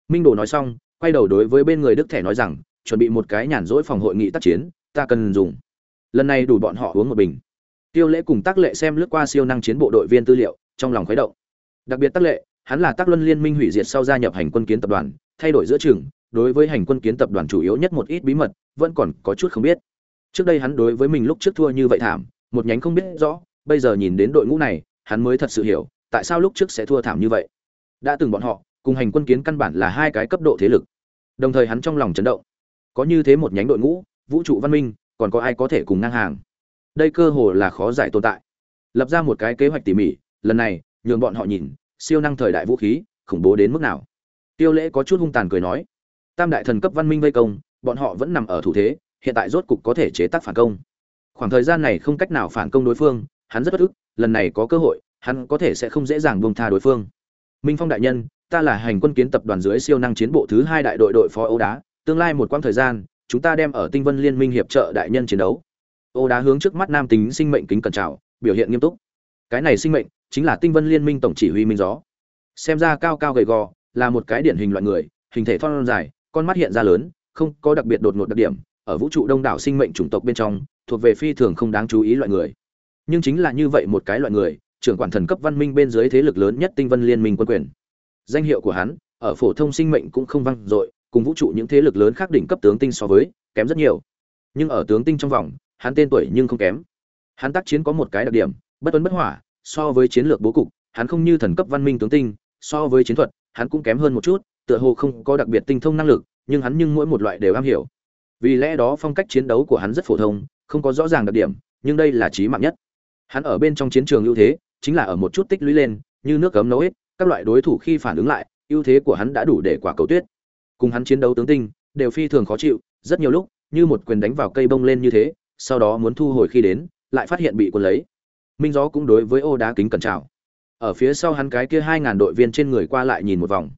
Minh đồ nói xong, quay đầu đối với bên người đức thẻ nói rằng chuẩn bị một cái nhàn rỗi phòng hội nghị tác chiến, ta cần dùng. Lần này đủ bọn họ uống một bình. Tiêu lễ cùng tác lệ xem lướt qua siêu năng chiến bộ đội viên tư liệu, trong lòng khuấy động. Đặc biệt tác lệ, hắn là tác luân liên minh hủy diệt sau gia nhập hành quân kiến tập đoàn, thay đổi giữa trường, đối với hành quân kiến tập đoàn chủ yếu nhất một ít bí mật, vẫn còn có chút không biết. Trước đây hắn đối với mình lúc trước thua như vậy thảm, một nhánh không biết rõ, bây giờ nhìn đến đội ngũ này, hắn mới thật sự hiểu, tại sao lúc trước sẽ thua thảm như vậy. Đã từng bọn họ, cùng hành quân kiến căn bản là hai cái cấp độ thế lực. Đồng thời hắn trong lòng chấn động có như thế một nhánh đội ngũ, vũ trụ văn minh, còn có ai có thể cùng ngang hàng? Đây cơ hồ là khó giải tồn tại. Lập ra một cái kế hoạch tỉ mỉ, lần này, nhường bọn họ nhìn, siêu năng thời đại vũ khí, khủng bố đến mức nào. Tiêu lễ có chút hung tàn cười nói, tam đại thần cấp văn minh vây công, bọn họ vẫn nằm ở thủ thế, hiện tại rốt cục có thể chế tác phản công. Khoảng thời gian này không cách nào phản công đối phương, hắn rất bất ức, lần này có cơ hội, hắn có thể sẽ không dễ dàng buông tha đối phương. Minh phong đại nhân, ta là hành quân kiến tập đoàn dưới siêu năng chiến bộ thứ hai đại đội đội phó ấu đá tương lai một quãng thời gian, chúng ta đem ở tinh vân liên minh hiệp trợ đại nhân chiến đấu. Ô đá hướng trước mắt nam tính sinh mệnh kính cẩn trào biểu hiện nghiêm túc. Cái này sinh mệnh chính là tinh vân liên minh tổng chỉ huy minh gió. Xem ra cao cao gầy gò là một cái điển hình loại người, hình thể thon dài, con mắt hiện ra lớn, không có đặc biệt đột ngột đặc điểm, ở vũ trụ đông đảo sinh mệnh chủng tộc bên trong, thuộc về phi thường không đáng chú ý loại người. Nhưng chính là như vậy một cái loại người, trưởng quản thần cấp văn minh bên dưới thế lực lớn nhất tinh vân liên minh quân quyền. Danh hiệu của hắn, ở phổ thông sinh mệnh cũng không vang dội cùng vũ trụ những thế lực lớn khác đỉnh cấp tướng tinh so với, kém rất nhiều. Nhưng ở tướng tinh trong vòng, hắn tên tuổi nhưng không kém. Hắn tác chiến có một cái đặc điểm, bất tuấn bất hỏa, so với chiến lược bố cục, hắn không như thần cấp văn minh tướng tinh, so với chiến thuật, hắn cũng kém hơn một chút, tựa hồ không có đặc biệt tinh thông năng lực, nhưng hắn nhưng mỗi một loại đều am hiểu. Vì lẽ đó phong cách chiến đấu của hắn rất phổ thông, không có rõ ràng đặc điểm, nhưng đây là trí mạng nhất. Hắn ở bên trong chiến trường ưu thế, chính là ở một chút tích lũy lên, như nước cấm nấu hết, các loại đối thủ khi phản ứng lại, ưu thế của hắn đã đủ để quả cầu tuyết cùng hắn chiến đấu tướng tinh, đều phi thường khó chịu, rất nhiều lúc, như một quyền đánh vào cây bông lên như thế, sau đó muốn thu hồi khi đến, lại phát hiện bị quân lấy. Minh gió cũng đối với ô đá kính cẩn trào ở phía sau hắn cái kia hai ngàn đội viên trên người qua lại nhìn một vòng.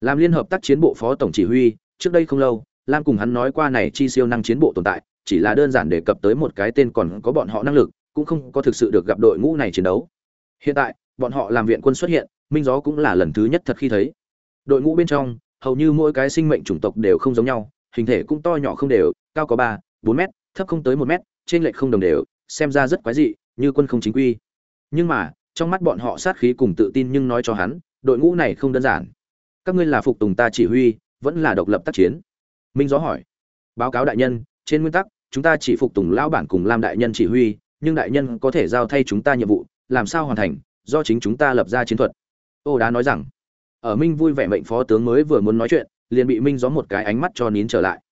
Làm liên hợp tác chiến bộ phó tổng chỉ huy, trước đây không lâu, lam cùng hắn nói qua này chi siêu năng chiến bộ tồn tại, chỉ là đơn giản đề cập tới một cái tên còn có bọn họ năng lực, cũng không có thực sự được gặp đội ngũ này chiến đấu. Hiện tại, bọn họ làm viện quân xuất hiện, minh gió cũng là lần thứ nhất thật khi thấy. Đội ngũ bên trong hầu như mỗi cái sinh mệnh chủng tộc đều không giống nhau, hình thể cũng to nhỏ không đều, cao có ba, bốn mét, thấp không tới một mét, trên lệch không đồng đều, xem ra rất quái dị, như quân không chính quy. Nhưng mà, trong mắt bọn họ sát khí cùng tự tin nhưng nói cho hắn, đội ngũ này không đơn giản. Các ngươi là phục tùng ta chỉ huy, vẫn là độc lập tác chiến? Minh gió hỏi. Báo cáo đại nhân, trên nguyên tắc, chúng ta chỉ phục tùng lão bản cùng lam đại nhân chỉ huy, nhưng đại nhân có thể giao thay chúng ta nhiệm vụ, làm sao hoàn thành, do chính chúng ta lập ra chiến thuật? Ô đá nói rằng ở minh vui vẻ mệnh phó tướng mới vừa muốn nói chuyện, liền bị minh gió một cái ánh mắt cho nín trở lại.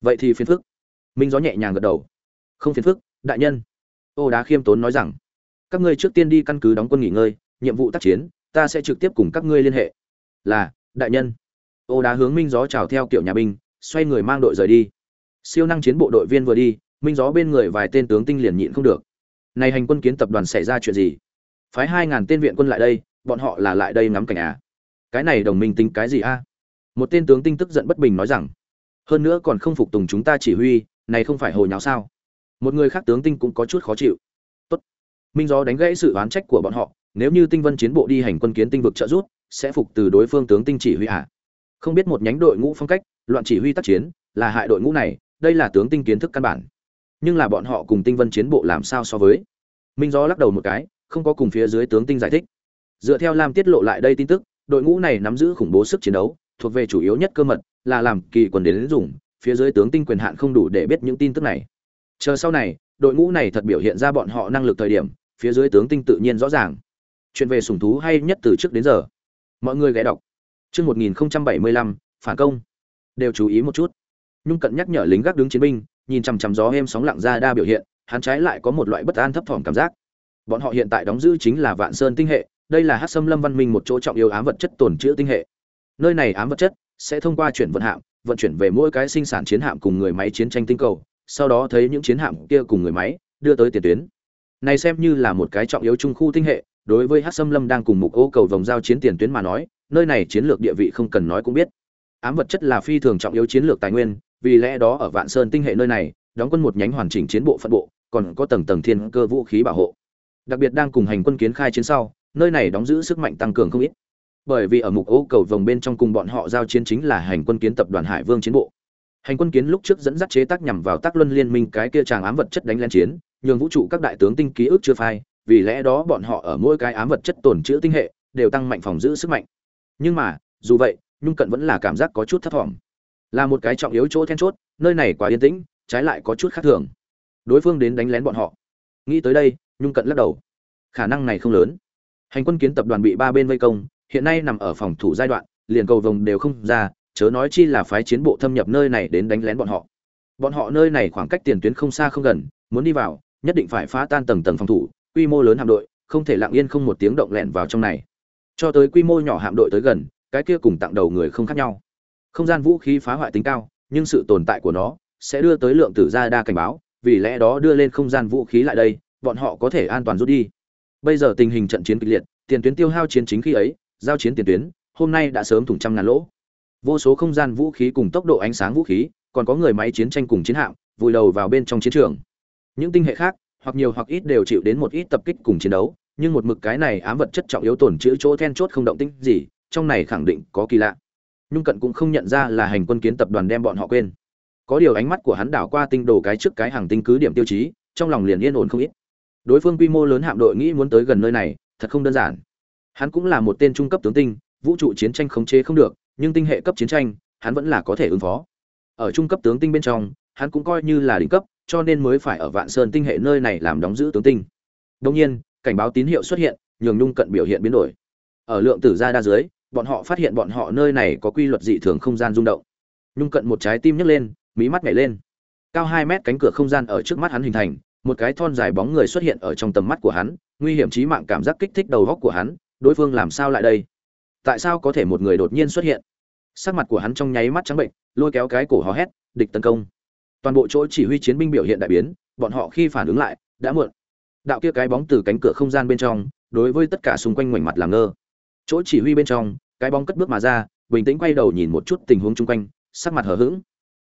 Vậy thì phiền phức. Minh gió nhẹ nhàng gật đầu. Không phiền phức, đại nhân. Ô đá khiêm tốn nói rằng, các ngươi trước tiên đi căn cứ đóng quân nghỉ ngơi, nhiệm vụ tác chiến, ta sẽ trực tiếp cùng các ngươi liên hệ. Là, đại nhân. Ô đá hướng minh gió chào theo kiểu nhà binh, xoay người mang đội rời đi. Siêu năng chiến bộ đội viên vừa đi, minh gió bên người vài tên tướng tinh liền nhịn không được. Này hành quân kiến tập đoàn xảy ra chuyện gì? Phái hai ngàn tên viện quân lại đây, bọn họ là lại đây ngắm cảnh à? Cái này đồng minh tính cái gì a? Một tên tướng tinh tức giận bất bình nói rằng, hơn nữa còn không phục tùng chúng ta chỉ huy, này không phải hồi nháo sao? Một người khác tướng tinh cũng có chút khó chịu. Tốt. minh gió đánh gãy sự oán trách của bọn họ, nếu như tinh vân chiến bộ đi hành quân kiến tinh vực trợ rút sẽ phục từ đối phương tướng tinh chỉ huy à? Không biết một nhánh đội ngũ phong cách, loạn chỉ huy tác chiến, là hại đội ngũ này, đây là tướng tinh kiến thức căn bản. Nhưng là bọn họ cùng tinh vân chiến bộ làm sao so với? Minh gió lắc đầu một cái, không có cùng phía dưới tướng tinh giải thích. Dựa theo lam tiết lộ lại đây tin tức đội ngũ này nắm giữ khủng bố sức chiến đấu, thuộc về chủ yếu nhất cơ mật, là làm kỳ quần đến dùng, phía dưới tướng tinh quyền hạn không đủ để biết những tin tức này. Chờ sau này, đội ngũ này thật biểu hiện ra bọn họ năng lực thời điểm, phía dưới tướng tinh tự nhiên rõ ràng. Chuyện về sủng thú hay nhất từ trước đến giờ. Mọi người ghé đọc. Chương một nghìn bảy mươi lăm, phản công. Đều chú ý một chút. Nhung cận nhắc nhở lính gác đứng chiến binh, nhìn chằm chằm gió êm sóng lặng ra đa biểu hiện, hắn trái lại có một loại bất an thấp thỏm cảm giác. Bọn họ hiện tại đóng giữ chính là vạn sơn tinh hệ đây là hát xâm lâm văn minh một chỗ trọng yếu ám vật chất tồn chữ tinh hệ. Nơi này ám vật chất sẽ thông qua chuyển vận hạm, vận chuyển về mỗi cái sinh sản chiến hạm cùng người máy chiến tranh tinh cầu, sau đó thấy những chiến hạm kia cùng người máy, đưa tới tiền tuyến. Này xem như là một cái trọng yếu trung khu tinh hệ, đối với hát xâm lâm đang cùng mục ô cầu vòng giao chiến tiền tuyến mà nói, nơi này chiến lược địa vị không cần nói cũng biết. Ám vật chất là phi thường trọng yếu chiến lược tài nguyên, vì lẽ đó ở vạn sơn tinh hệ nơi này, đóng quân một nhánh hoàn chỉnh chiến bộ phận bộ, còn có tầng tầng thiên cơ vũ khí bảo hộ. Đặc biệt đang cùng hành quân kiến khai chiến sau nơi này đóng giữ sức mạnh tăng cường không ít. Bởi vì ở mục ô cầu vòng bên trong cùng bọn họ giao chiến chính là hành quân kiến tập đoàn hải vương chiến bộ. Hành quân kiến lúc trước dẫn dắt chế tác nhằm vào tác luân liên minh cái kia tràng ám vật chất đánh lên chiến, nhường vũ trụ các đại tướng tinh ký ức chưa phai, vì lẽ đó bọn họ ở mỗi cái ám vật chất tồn chữ tinh hệ đều tăng mạnh phòng giữ sức mạnh. Nhưng mà, dù vậy, nhung cận vẫn là cảm giác có chút thấp thỏm. Là một cái trọng yếu chỗ then chốt, nơi này quá yên tĩnh, trái lại có chút khác thường. Đối phương đến đánh lén bọn họ. Nghĩ tới đây, nhung cận lắc đầu. Khả năng này không lớn hành quân kiến tập đoàn bị ba bên vây công, hiện nay nằm ở phòng thủ giai đoạn, liền cầu vồng đều không ra, chớ nói chi là phái chiến bộ thâm nhập nơi này đến đánh lén bọn họ. Bọn họ nơi này khoảng cách tiền tuyến không xa không gần, muốn đi vào, nhất định phải phá tan tầng tầng phòng thủ, quy mô lớn hạm đội, không thể lặng yên không một tiếng động lẹn vào trong này. Cho tới quy mô nhỏ hạm đội tới gần, cái kia cùng tặng đầu người không khác nhau. Không gian vũ khí phá hoại tính cao, nhưng sự tồn tại của nó sẽ đưa tới lượng tử ra đa cảnh báo, vì lẽ đó đưa lên không gian vũ khí lại đây, bọn họ có thể an toàn rút đi bây giờ tình hình trận chiến kịch liệt, tiền tuyến tiêu hao chiến chính khi ấy, giao chiến tiền tuyến, hôm nay đã sớm thủng trăm ngàn lỗ. Vô số không gian vũ khí cùng tốc độ ánh sáng vũ khí, còn có người máy chiến tranh cùng chiến hạm, vùi đầu vào bên trong chiến trường. Những tinh hệ khác, hoặc nhiều hoặc ít đều chịu đến một ít tập kích cùng chiến đấu, nhưng một mực cái này ám vật chất trọng yếu tổn chữ chỗ then chốt không động tĩnh gì, trong này khẳng định có kỳ lạ. Nhung cận cũng không nhận ra là hành quân kiến tập đoàn đem bọn họ quên. Có điều ánh mắt của hắn đảo qua tinh đồ cái trước cái hàng tinh cứ điểm tiêu chí, trong lòng liền yên ổn không ít đối phương quy mô lớn hạm đội nghĩ muốn tới gần nơi này, thật không đơn giản. Hắn cũng là một tên trung cấp tướng tinh, vũ trụ chiến tranh khống chế không được, nhưng tinh hệ cấp chiến tranh, hắn vẫn là có thể ứng phó. Ở trung cấp tướng tinh bên trong, hắn cũng coi như là đỉnh cấp, cho nên mới phải ở vạn sơn tinh hệ nơi này làm đóng giữ tướng tinh. Đông nhiên, cảnh báo tín hiệu xuất hiện, nhường nhung cận biểu hiện biến đổi. Ở lượng tử gia đa dưới, bọn họ phát hiện bọn họ nơi này có quy luật dị thường không gian rung động. Nhung cận một trái tim nhấc lên, mí mắt nhảy lên. Cao hai mét cánh cửa không gian ở trước mắt hắn hình thành một cái thon dài bóng người xuất hiện ở trong tầm mắt của hắn, nguy hiểm trí mạng cảm giác kích thích đầu góc của hắn, đối phương làm sao lại đây? Tại sao có thể một người đột nhiên xuất hiện? Sắc mặt của hắn trong nháy mắt trắng bệnh, lôi kéo cái cổ hò hét, địch tấn công! Toàn bộ chỗ chỉ huy chiến binh biểu hiện đại biến, bọn họ khi phản ứng lại, đã muộn. Đạo kia cái bóng từ cánh cửa không gian bên trong, đối với tất cả xung quanh ngoảnh mặt làm ngơ. Chỗ chỉ huy bên trong, cái bóng cất bước mà ra, bình tĩnh quay đầu nhìn một chút tình huống chung quanh, sắc mặt hờ hững.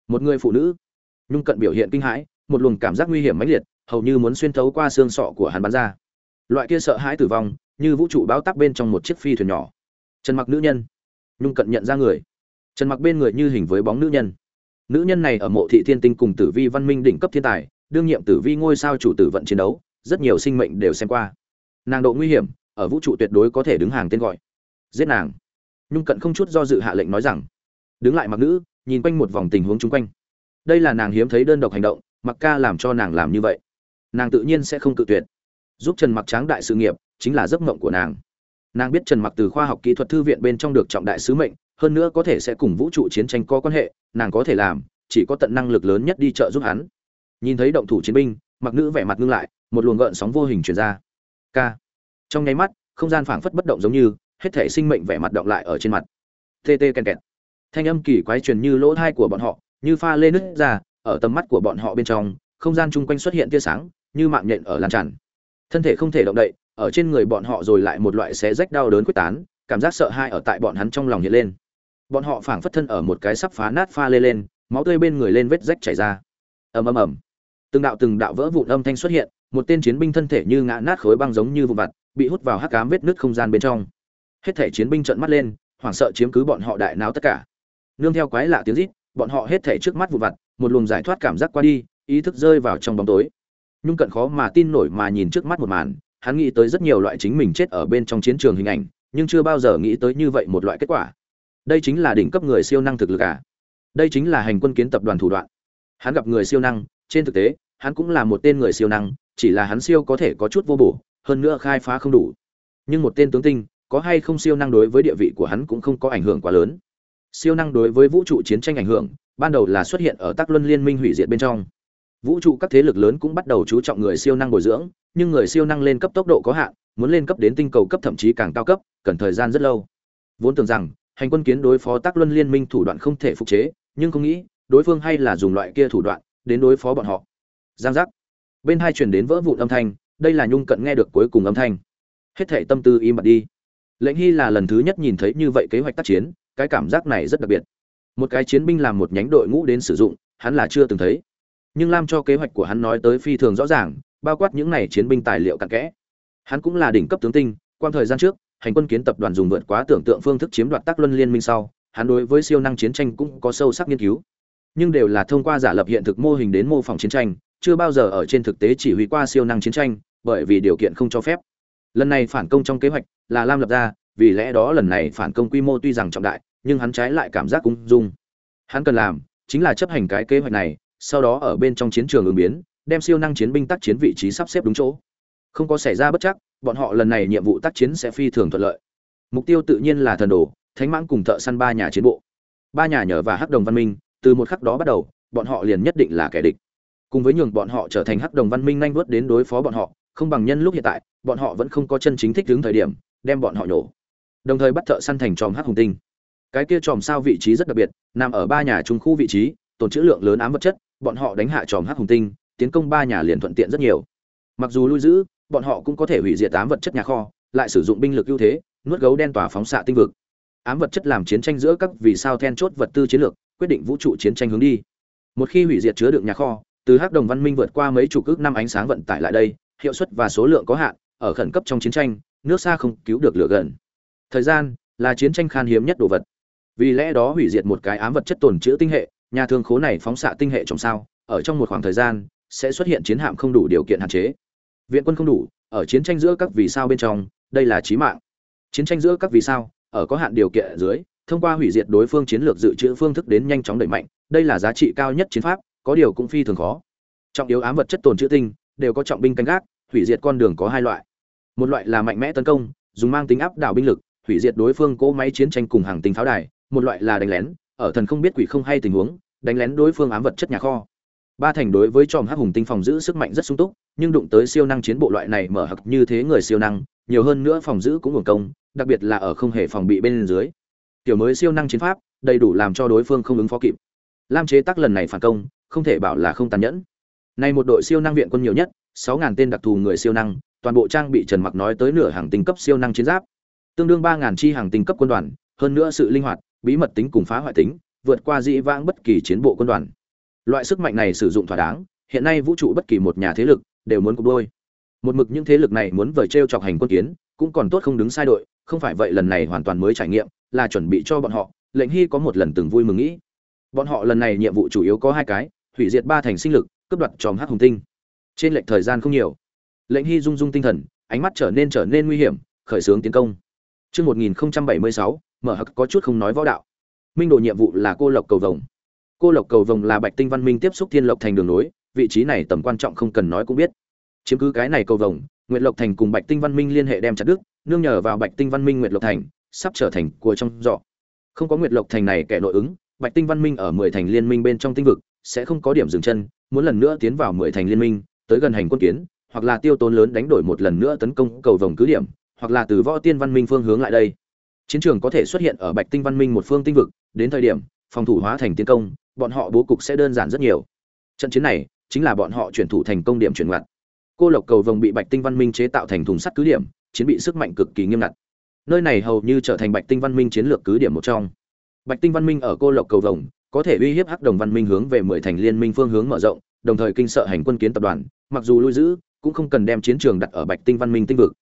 Một người phụ nữ, nhung cận biểu hiện kinh hãi, một luồng cảm giác nguy hiểm mãnh liệt hầu như muốn xuyên thấu qua xương sọ của hắn bắn ra. Loại kia sợ hãi tử vong, như vũ trụ báo tắc bên trong một chiếc phi thuyền nhỏ. Trần mặc nữ nhân. Nhung cận nhận ra người. Trần mặc bên người như hình với bóng nữ nhân. Nữ nhân này ở mộ thị thiên tinh cùng tử vi văn minh đỉnh cấp thiên tài, đương nhiệm tử vi ngôi sao chủ tử vận chiến đấu, rất nhiều sinh mệnh đều xem qua. Nàng độ nguy hiểm, ở vũ trụ tuyệt đối có thể đứng hàng tên gọi. Giết nàng. Nhung cận không chút do dự hạ lệnh nói rằng. Đứng lại mặc nữ, nhìn quanh một vòng tình huống chung quanh. Đây là nàng hiếm thấy đơn độc hành động, mặc ca làm cho nàng làm như vậy nàng tự nhiên sẽ không cự tuyệt. Giúp trần mặc tráng đại sự nghiệp, chính là giấc mộng của nàng. Nàng biết trần mặc từ khoa học kỹ thuật thư viện bên trong được trọng đại sứ mệnh, hơn nữa có thể sẽ cùng vũ trụ chiến tranh có quan hệ, nàng có thể làm, chỉ có tận năng lực lớn nhất đi trợ giúp hắn. Nhìn thấy động thủ chiến binh, mặc nữ vẻ mặt ngưng lại, một luồng gợn sóng vô hình truyền ra. K. Trong nháy mắt, không gian phảng phất bất động giống như, hết thể sinh mệnh vẻ mặt động lại ở trên mặt. Tê tê kẹt. Thanh âm kỳ quái truyền như lỗ thai của bọn họ, như pha lê nứt ra, ở tầm mắt của bọn họ bên trong, không gian chung quanh xuất hiện tia sáng như mạng nhện ở lan tràn. Thân thể không thể động đậy, ở trên người bọn họ rồi lại một loại xé rách đau đớn quyết tán, cảm giác sợ hãi ở tại bọn hắn trong lòng hiện lên. Bọn họ phảng phất thân ở một cái sắp phá nát pha lê lên, máu tươi bên người lên vết rách chảy ra. Ầm ầm ầm. Từng đạo từng đạo vỡ vụn âm thanh xuất hiện, một tên chiến binh thân thể như ngã nát khối băng giống như vụn vặt, bị hút vào hắc cám vết nứt không gian bên trong. Hết thể chiến binh trợn mắt lên, hoảng sợ chiếm cứ bọn họ đại não tất cả. Nương theo quái lạ tiếng rít, bọn họ hết thể trước mắt vụn vặt, một luồng giải thoát cảm giác qua đi, ý thức rơi vào trong bóng tối nhung cận khó mà tin nổi mà nhìn trước mắt một màn, hắn nghĩ tới rất nhiều loại chính mình chết ở bên trong chiến trường hình ảnh, nhưng chưa bao giờ nghĩ tới như vậy một loại kết quả. Đây chính là đỉnh cấp người siêu năng thực lực à? Đây chính là hành quân kiến tập đoàn thủ đoạn. Hắn gặp người siêu năng, trên thực tế, hắn cũng là một tên người siêu năng, chỉ là hắn siêu có thể có chút vô bổ, hơn nữa khai phá không đủ. Nhưng một tên tướng tinh, có hay không siêu năng đối với địa vị của hắn cũng không có ảnh hưởng quá lớn. Siêu năng đối với vũ trụ chiến tranh ảnh hưởng, ban đầu là xuất hiện ở tác luân liên minh hủy diệt bên trong vũ trụ các thế lực lớn cũng bắt đầu chú trọng người siêu năng bồi dưỡng, nhưng người siêu năng lên cấp tốc độ có hạn, muốn lên cấp đến tinh cầu cấp thậm chí càng cao cấp, cần thời gian rất lâu. Vốn tưởng rằng, hành quân kiến đối phó tác luân liên minh thủ đoạn không thể phục chế, nhưng không nghĩ, đối phương hay là dùng loại kia thủ đoạn, đến đối phó bọn họ. Giang giác. Bên hai truyền đến vỡ vụn âm thanh, đây là nhung cận nghe được cuối cùng âm thanh. Hết thể tâm tư im bặt đi. Lệnh hy là lần thứ nhất nhìn thấy như vậy kế hoạch tác chiến, cái cảm giác này rất đặc biệt. Một cái chiến binh làm một nhánh đội ngũ đến sử dụng, hắn là chưa từng thấy nhưng làm cho kế hoạch của hắn nói tới phi thường rõ ràng, bao quát những này chiến binh tài liệu cặn kẽ. Hắn cũng là đỉnh cấp tướng tinh qua thời gian trước, hành quân kiến tập đoàn dùng vượt quá tưởng tượng phương thức chiếm đoạt tác luân liên minh sau, hắn đối với siêu năng chiến tranh cũng có sâu sắc nghiên cứu. Nhưng đều là thông qua giả lập hiện thực mô hình đến mô phỏng chiến tranh, chưa bao giờ ở trên thực tế chỉ huy qua siêu năng chiến tranh, bởi vì điều kiện không cho phép. Lần này phản công trong kế hoạch là lam lập ra, vì lẽ đó lần này phản công quy mô tuy rằng trọng đại, nhưng hắn trái lại cảm giác ung dung. Hắn cần làm chính là chấp hành cái kế hoạch này sau đó ở bên trong chiến trường ứng biến, đem siêu năng chiến binh tác chiến vị trí sắp xếp đúng chỗ. Không có xảy ra bất chắc, bọn họ lần này nhiệm vụ tác chiến sẽ phi thường thuận lợi. Mục tiêu tự nhiên là thần đồ, thánh mãng cùng thợ săn ba nhà chiến bộ. Ba nhà nhờ và hắc đồng văn minh, từ một khắc đó bắt đầu, bọn họ liền nhất định là kẻ địch. Cùng với nhường bọn họ trở thành hắc đồng văn minh nhanh vớt đến đối phó bọn họ, không bằng nhân lúc hiện tại, bọn họ vẫn không có chân chính thích đứng thời điểm, đem bọn họ nhổ. Đồng thời bắt thợ săn thành tròm hắc hùng tinh. Cái kia tròm sao vị trí rất đặc biệt, nằm ở ba nhà trung khu vị trí, tồn trữ lượng lớn ám vật chất bọn họ đánh hạ tròm hắc hùng tinh, tiến công ba nhà liền thuận tiện rất nhiều. Mặc dù lui giữ, bọn họ cũng có thể hủy diệt ám vật chất nhà kho, lại sử dụng binh lực ưu thế, nuốt gấu đen tỏa phóng xạ tinh vực. Ám vật chất làm chiến tranh giữa các vì sao then chốt vật tư chiến lược, quyết định vũ trụ chiến tranh hướng đi. Một khi hủy diệt chứa đựng nhà kho, từ hắc đồng văn minh vượt qua mấy chục ước năm ánh sáng vận tải lại đây, hiệu suất và số lượng có hạn, ở khẩn cấp trong chiến tranh, nước xa không cứu được lửa gần. Thời gian là chiến tranh khan hiếm nhất đồ vật. Vì lẽ đó hủy diệt một cái ám vật chất tồn chữ tinh hệ nhà thương khố này phóng xạ tinh hệ trong sao, ở trong một khoảng thời gian, sẽ xuất hiện chiến hạm không đủ điều kiện hạn chế. Viện quân không đủ, ở chiến tranh giữa các vì sao bên trong, đây là chí mạng. Chiến tranh giữa các vì sao, ở có hạn điều kiện dưới, thông qua hủy diệt đối phương chiến lược dự trữ phương thức đến nhanh chóng đẩy mạnh, đây là giá trị cao nhất chiến pháp, có điều cũng phi thường khó. Trọng yếu ám vật chất tồn trữ tinh, đều có trọng binh canh gác, hủy diệt con đường có hai loại. Một loại là mạnh mẽ tấn công, dùng mang tính áp đảo binh lực, hủy diệt đối phương cỗ máy chiến tranh cùng hàng tinh pháo đài, một loại là đánh lén ở thần không biết quỷ không hay tình huống, đánh lén đối phương ám vật chất nhà kho. Ba thành đối với tròm hắc hùng tinh phòng giữ sức mạnh rất sung túc, nhưng đụng tới siêu năng chiến bộ loại này mở hặc như thế người siêu năng, nhiều hơn nữa phòng giữ cũng hưởng công, đặc biệt là ở không hề phòng bị bên dưới. Tiểu mới siêu năng chiến pháp, đầy đủ làm cho đối phương không ứng phó kịp. Lam chế tác lần này phản công, không thể bảo là không tàn nhẫn. Nay một đội siêu năng viện quân nhiều nhất, sáu ngàn tên đặc thù người siêu năng, toàn bộ trang bị trần mặc nói tới nửa hàng tinh cấp siêu năng chiến giáp. Tương đương ba ngàn chi hàng tinh cấp quân đoàn, hơn nữa sự linh hoạt bí mật tính cùng phá hoại tính vượt qua dĩ vãng bất kỳ chiến bộ quân đoàn. Loại sức mạnh này sử dụng thỏa đáng hiện nay vũ trụ bất kỳ một nhà thế lực đều muốn cục đôi. Một mực những thế lực này muốn vời t chọc hành quân kiến cũng còn tốt không đứng sai đội không phải vậy lần này hoàn toàn mới trải nghiệm là chuẩn bị cho bọn họ lệnh hy có một lần từng vui mừng nghĩ. Bọn họ lần này nhiệm vụ chủ yếu có hai cái hủy diệt ba thành sinh lực cướp đoạt tròm hát hùng tinh. Trên lệnh thời gian không nhiều. Lệnh hy rung rung tinh thần ánh mắt trở nên trở nên nguy hiểm khởi xướng tiến công. Trước 1076, mở hặc có chút không nói võ đạo. Minh đồ nhiệm vụ là cô lộc cầu vồng. Cô lộc cầu vồng là Bạch Tinh Văn Minh tiếp xúc Thiên Lộc thành đường nối, vị trí này tầm quan trọng không cần nói cũng biết. Chiếm cứ cái này cầu vồng, Nguyệt Lộc thành cùng Bạch Tinh Văn Minh liên hệ đem chặt đứt, nương nhờ vào Bạch Tinh Văn Minh Nguyệt Lộc thành, sắp trở thành của trong giỏ. Không có Nguyệt Lộc thành này kẻ nội ứng, Bạch Tinh Văn Minh ở 10 thành liên minh bên trong tinh vực, sẽ không có điểm dừng chân, muốn lần nữa tiến vào 10 thành liên minh, tới gần hành quân kiến, hoặc là tiêu tốn lớn đánh đổi một lần nữa tấn công cầu vòng cứ điểm, hoặc là từ võ tiên văn minh phương hướng lại đây. Chiến trường có thể xuất hiện ở Bạch Tinh Văn Minh một phương tinh vực, đến thời điểm phòng thủ hóa thành tiến công, bọn họ bố cục sẽ đơn giản rất nhiều. Trận chiến này chính là bọn họ chuyển thủ thành công điểm chuyển ngoặt. Cô Lộc cầu vòng bị Bạch Tinh Văn Minh chế tạo thành thùng sắt cứ điểm, chiến bị sức mạnh cực kỳ nghiêm ngặt. Nơi này hầu như trở thành Bạch Tinh Văn Minh chiến lược cứ điểm một trong. Bạch Tinh Văn Minh ở cô Lộc cầu vòng có thể uy hiếp Hắc Đồng Văn Minh hướng về mười thành liên minh phương hướng mở rộng, đồng thời kinh sợ hành quân kiến tập đoàn, mặc dù lui giữ, cũng không cần đem chiến trường đặt ở Bạch Tinh Văn Minh tinh vực.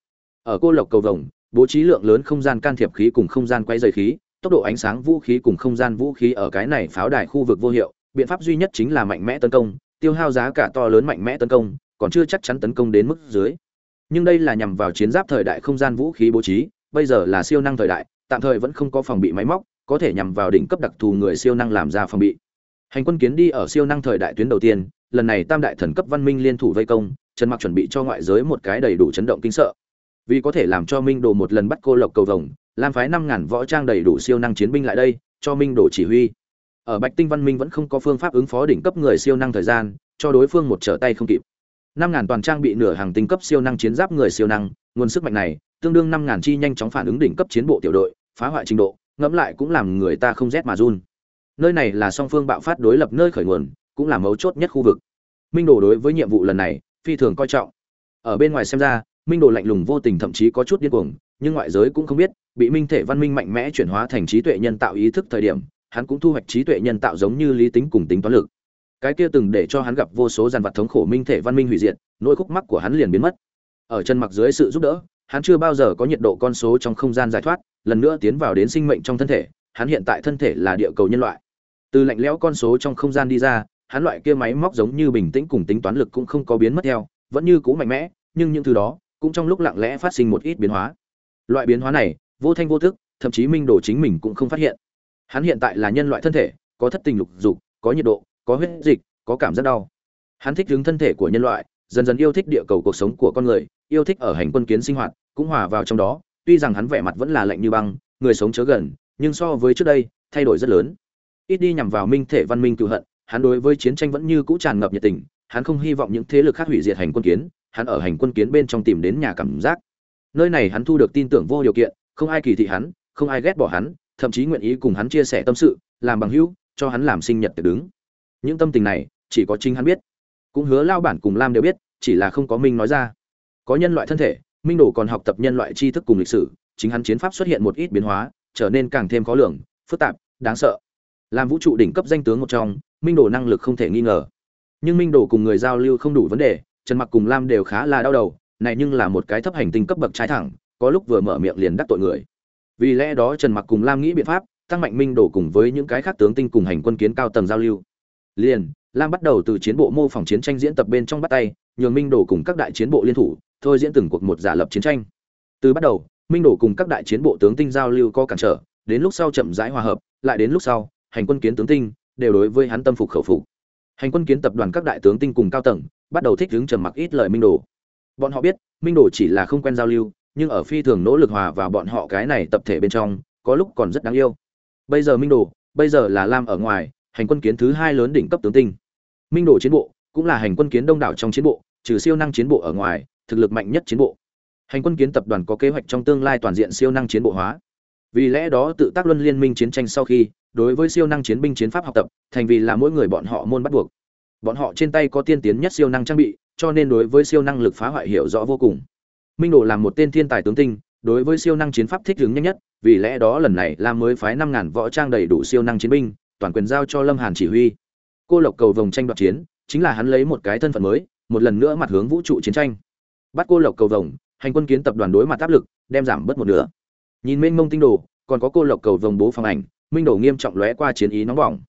Ở cô Lộc cầu vòng, bố trí lượng lớn không gian can thiệp khí cùng không gian quay dày khí, tốc độ ánh sáng vũ khí cùng không gian vũ khí ở cái này pháo đài khu vực vô hiệu, biện pháp duy nhất chính là mạnh mẽ tấn công, tiêu hao giá cả to lớn mạnh mẽ tấn công, còn chưa chắc chắn tấn công đến mức dưới. Nhưng đây là nhằm vào chiến giáp thời đại không gian vũ khí bố trí, bây giờ là siêu năng thời đại, tạm thời vẫn không có phòng bị máy móc, có thể nhằm vào đỉnh cấp đặc thù người siêu năng làm ra phòng bị. Hành quân kiến đi ở siêu năng thời đại tuyến đầu tiên, lần này Tam đại thần cấp văn minh liên thủ vây công, Trần Mặc chuẩn bị cho ngoại giới một cái đầy đủ chấn động kinh sợ. Vì có thể làm cho Minh Đồ một lần bắt cô lộc cầu vồng, Lam phái năm ngàn võ trang đầy đủ siêu năng chiến binh lại đây, cho Minh Đồ chỉ huy. Ở Bạch Tinh Văn Minh vẫn không có phương pháp ứng phó đỉnh cấp người siêu năng thời gian, cho đối phương một trở tay không kịp. năm ngàn toàn trang bị nửa hàng tinh cấp siêu năng chiến giáp người siêu năng, nguồn sức mạnh này tương đương năm ngàn chi nhanh chóng phản ứng đỉnh cấp chiến bộ tiểu đội, phá hoại trình độ, ngẫm lại cũng làm người ta không rét mà run. Nơi này là song phương bạo phát đối lập nơi khởi nguồn, cũng là mấu chốt nhất khu vực. Minh Đồ đối với nhiệm vụ lần này phi thường coi trọng. Ở bên ngoài xem ra, Minh Đồ lạnh lùng vô tình thậm chí có chút điên cuồng, nhưng ngoại giới cũng không biết, bị minh thể văn minh mạnh mẽ chuyển hóa thành trí tuệ nhân tạo ý thức thời điểm, hắn cũng thu hoạch trí tuệ nhân tạo giống như lý tính cùng tính toán lực. Cái kia từng để cho hắn gặp vô số dàn vật thống khổ minh thể văn minh hủy diệt, nỗi khúc mắc của hắn liền biến mất. Ở chân mặc dưới sự giúp đỡ, hắn chưa bao giờ có nhiệt độ con số trong không gian giải thoát, lần nữa tiến vào đến sinh mệnh trong thân thể, hắn hiện tại thân thể là địa cầu nhân loại. Từ lạnh lẽo con số trong không gian đi ra, hắn loại kia máy móc giống như bình tĩnh cùng tính toán lực cũng không có biến mất theo, vẫn như cũ mạnh mẽ, nhưng những thứ đó cũng trong lúc lặng lẽ phát sinh một ít biến hóa. Loại biến hóa này, vô thanh vô thức, thậm chí Minh Đồ chính mình cũng không phát hiện. Hắn hiện tại là nhân loại thân thể, có thất tình lục dục, có nhiệt độ, có huyết dịch, có cảm giác đau. Hắn thích đứng thân thể của nhân loại, dần dần yêu thích địa cầu cuộc sống của con người, yêu thích ở hành quân kiến sinh hoạt, cũng hòa vào trong đó, tuy rằng hắn vẻ mặt vẫn là lạnh như băng, người sống chớ gần, nhưng so với trước đây, thay đổi rất lớn. Ít đi nhằm vào minh thể văn minh cừu hận, hắn đối với chiến tranh vẫn như cũ tràn ngập nhiệt tình, hắn không hy vọng những thế lực khác hủy diệt hành quân kiến, hắn ở hành quân kiến bên trong tìm đến nhà cảm giác. Nơi này hắn thu được tin tưởng vô điều kiện, không ai kỳ thị hắn, không ai ghét bỏ hắn, thậm chí nguyện ý cùng hắn chia sẻ tâm sự, làm bằng hữu, cho hắn làm sinh nhật tiệc đứng. Những tâm tình này, chỉ có chính hắn biết. Cũng hứa lao bản cùng Lam đều biết, chỉ là không có Minh nói ra. Có nhân loại thân thể, Minh Đồ còn học tập nhân loại tri thức cùng lịch sử, chính hắn chiến pháp xuất hiện một ít biến hóa, trở nên càng thêm khó lường, phức tạp, đáng sợ. Làm vũ trụ đỉnh cấp danh tướng một trong, Minh Đồ năng lực không thể nghi ngờ. Nhưng Minh Đồ cùng người giao lưu không đủ vấn đề, Trần Mặc cùng Lam đều khá là đau đầu, này nhưng là một cái thấp hành tinh cấp bậc trái thẳng, có lúc vừa mở miệng liền đắc tội người. Vì lẽ đó Trần Mặc cùng Lam nghĩ biện pháp, tăng mạnh Minh đổ cùng với những cái khác tướng tinh cùng hành quân kiến cao tầng giao lưu. Liền, Lam bắt đầu từ chiến bộ mô phỏng chiến tranh diễn tập bên trong bắt tay, nhường Minh đổ cùng các đại chiến bộ liên thủ, thôi diễn từng cuộc một giả lập chiến tranh. Từ bắt đầu, Minh đổ cùng các đại chiến bộ tướng tinh giao lưu có cản trở, đến lúc sau chậm rãi hòa hợp, lại đến lúc sau, hành quân kiến tướng tinh đều đối với hắn tâm phục khẩu phục. Hành quân kiến tập đoàn các đại tướng tinh cùng cao tầng bắt đầu thích hứng trầm mặc ít lời Minh Đồ. bọn họ biết, minh đồ chỉ là không quen giao lưu, nhưng ở phi thường nỗ lực hòa vào bọn họ cái này tập thể bên trong, có lúc còn rất đáng yêu. Bây giờ minh đồ, bây giờ là lam ở ngoài, hành quân kiến thứ hai lớn đỉnh cấp tướng tinh. Minh đồ chiến bộ, cũng là hành quân kiến đông đảo trong chiến bộ, trừ siêu năng chiến bộ ở ngoài, thực lực mạnh nhất chiến bộ. Hành quân kiến tập đoàn có kế hoạch trong tương lai toàn diện siêu năng chiến bộ hóa. Vì lẽ đó tự tác luân liên minh chiến tranh sau khi, đối với siêu năng chiến binh chiến pháp học tập, thành vì là mỗi người bọn họ môn bắt buộc bọn họ trên tay có tiên tiến nhất siêu năng trang bị, cho nên đối với siêu năng lực phá hoại hiểu rõ vô cùng. Minh đồ là một tên thiên tài tướng tinh, đối với siêu năng chiến pháp thích ứng nhanh nhất, vì lẽ đó lần này lam mới phái năm ngàn võ trang đầy đủ siêu năng chiến binh, toàn quyền giao cho lâm hàn chỉ huy. Cô lộc cầu vồng tranh đoạt chiến, chính là hắn lấy một cái thân phận mới, một lần nữa mặt hướng vũ trụ chiến tranh. Bắt cô lộc cầu vồng, hành quân kiến tập đoàn đối mặt áp lực, đem giảm bớt một nửa. Nhìn mênh mông tinh đồ, còn có cô lộc cầu vồng bố phòng ảnh, minh đồ nghiêm trọng lóe qua chiến ý nóng bỏng.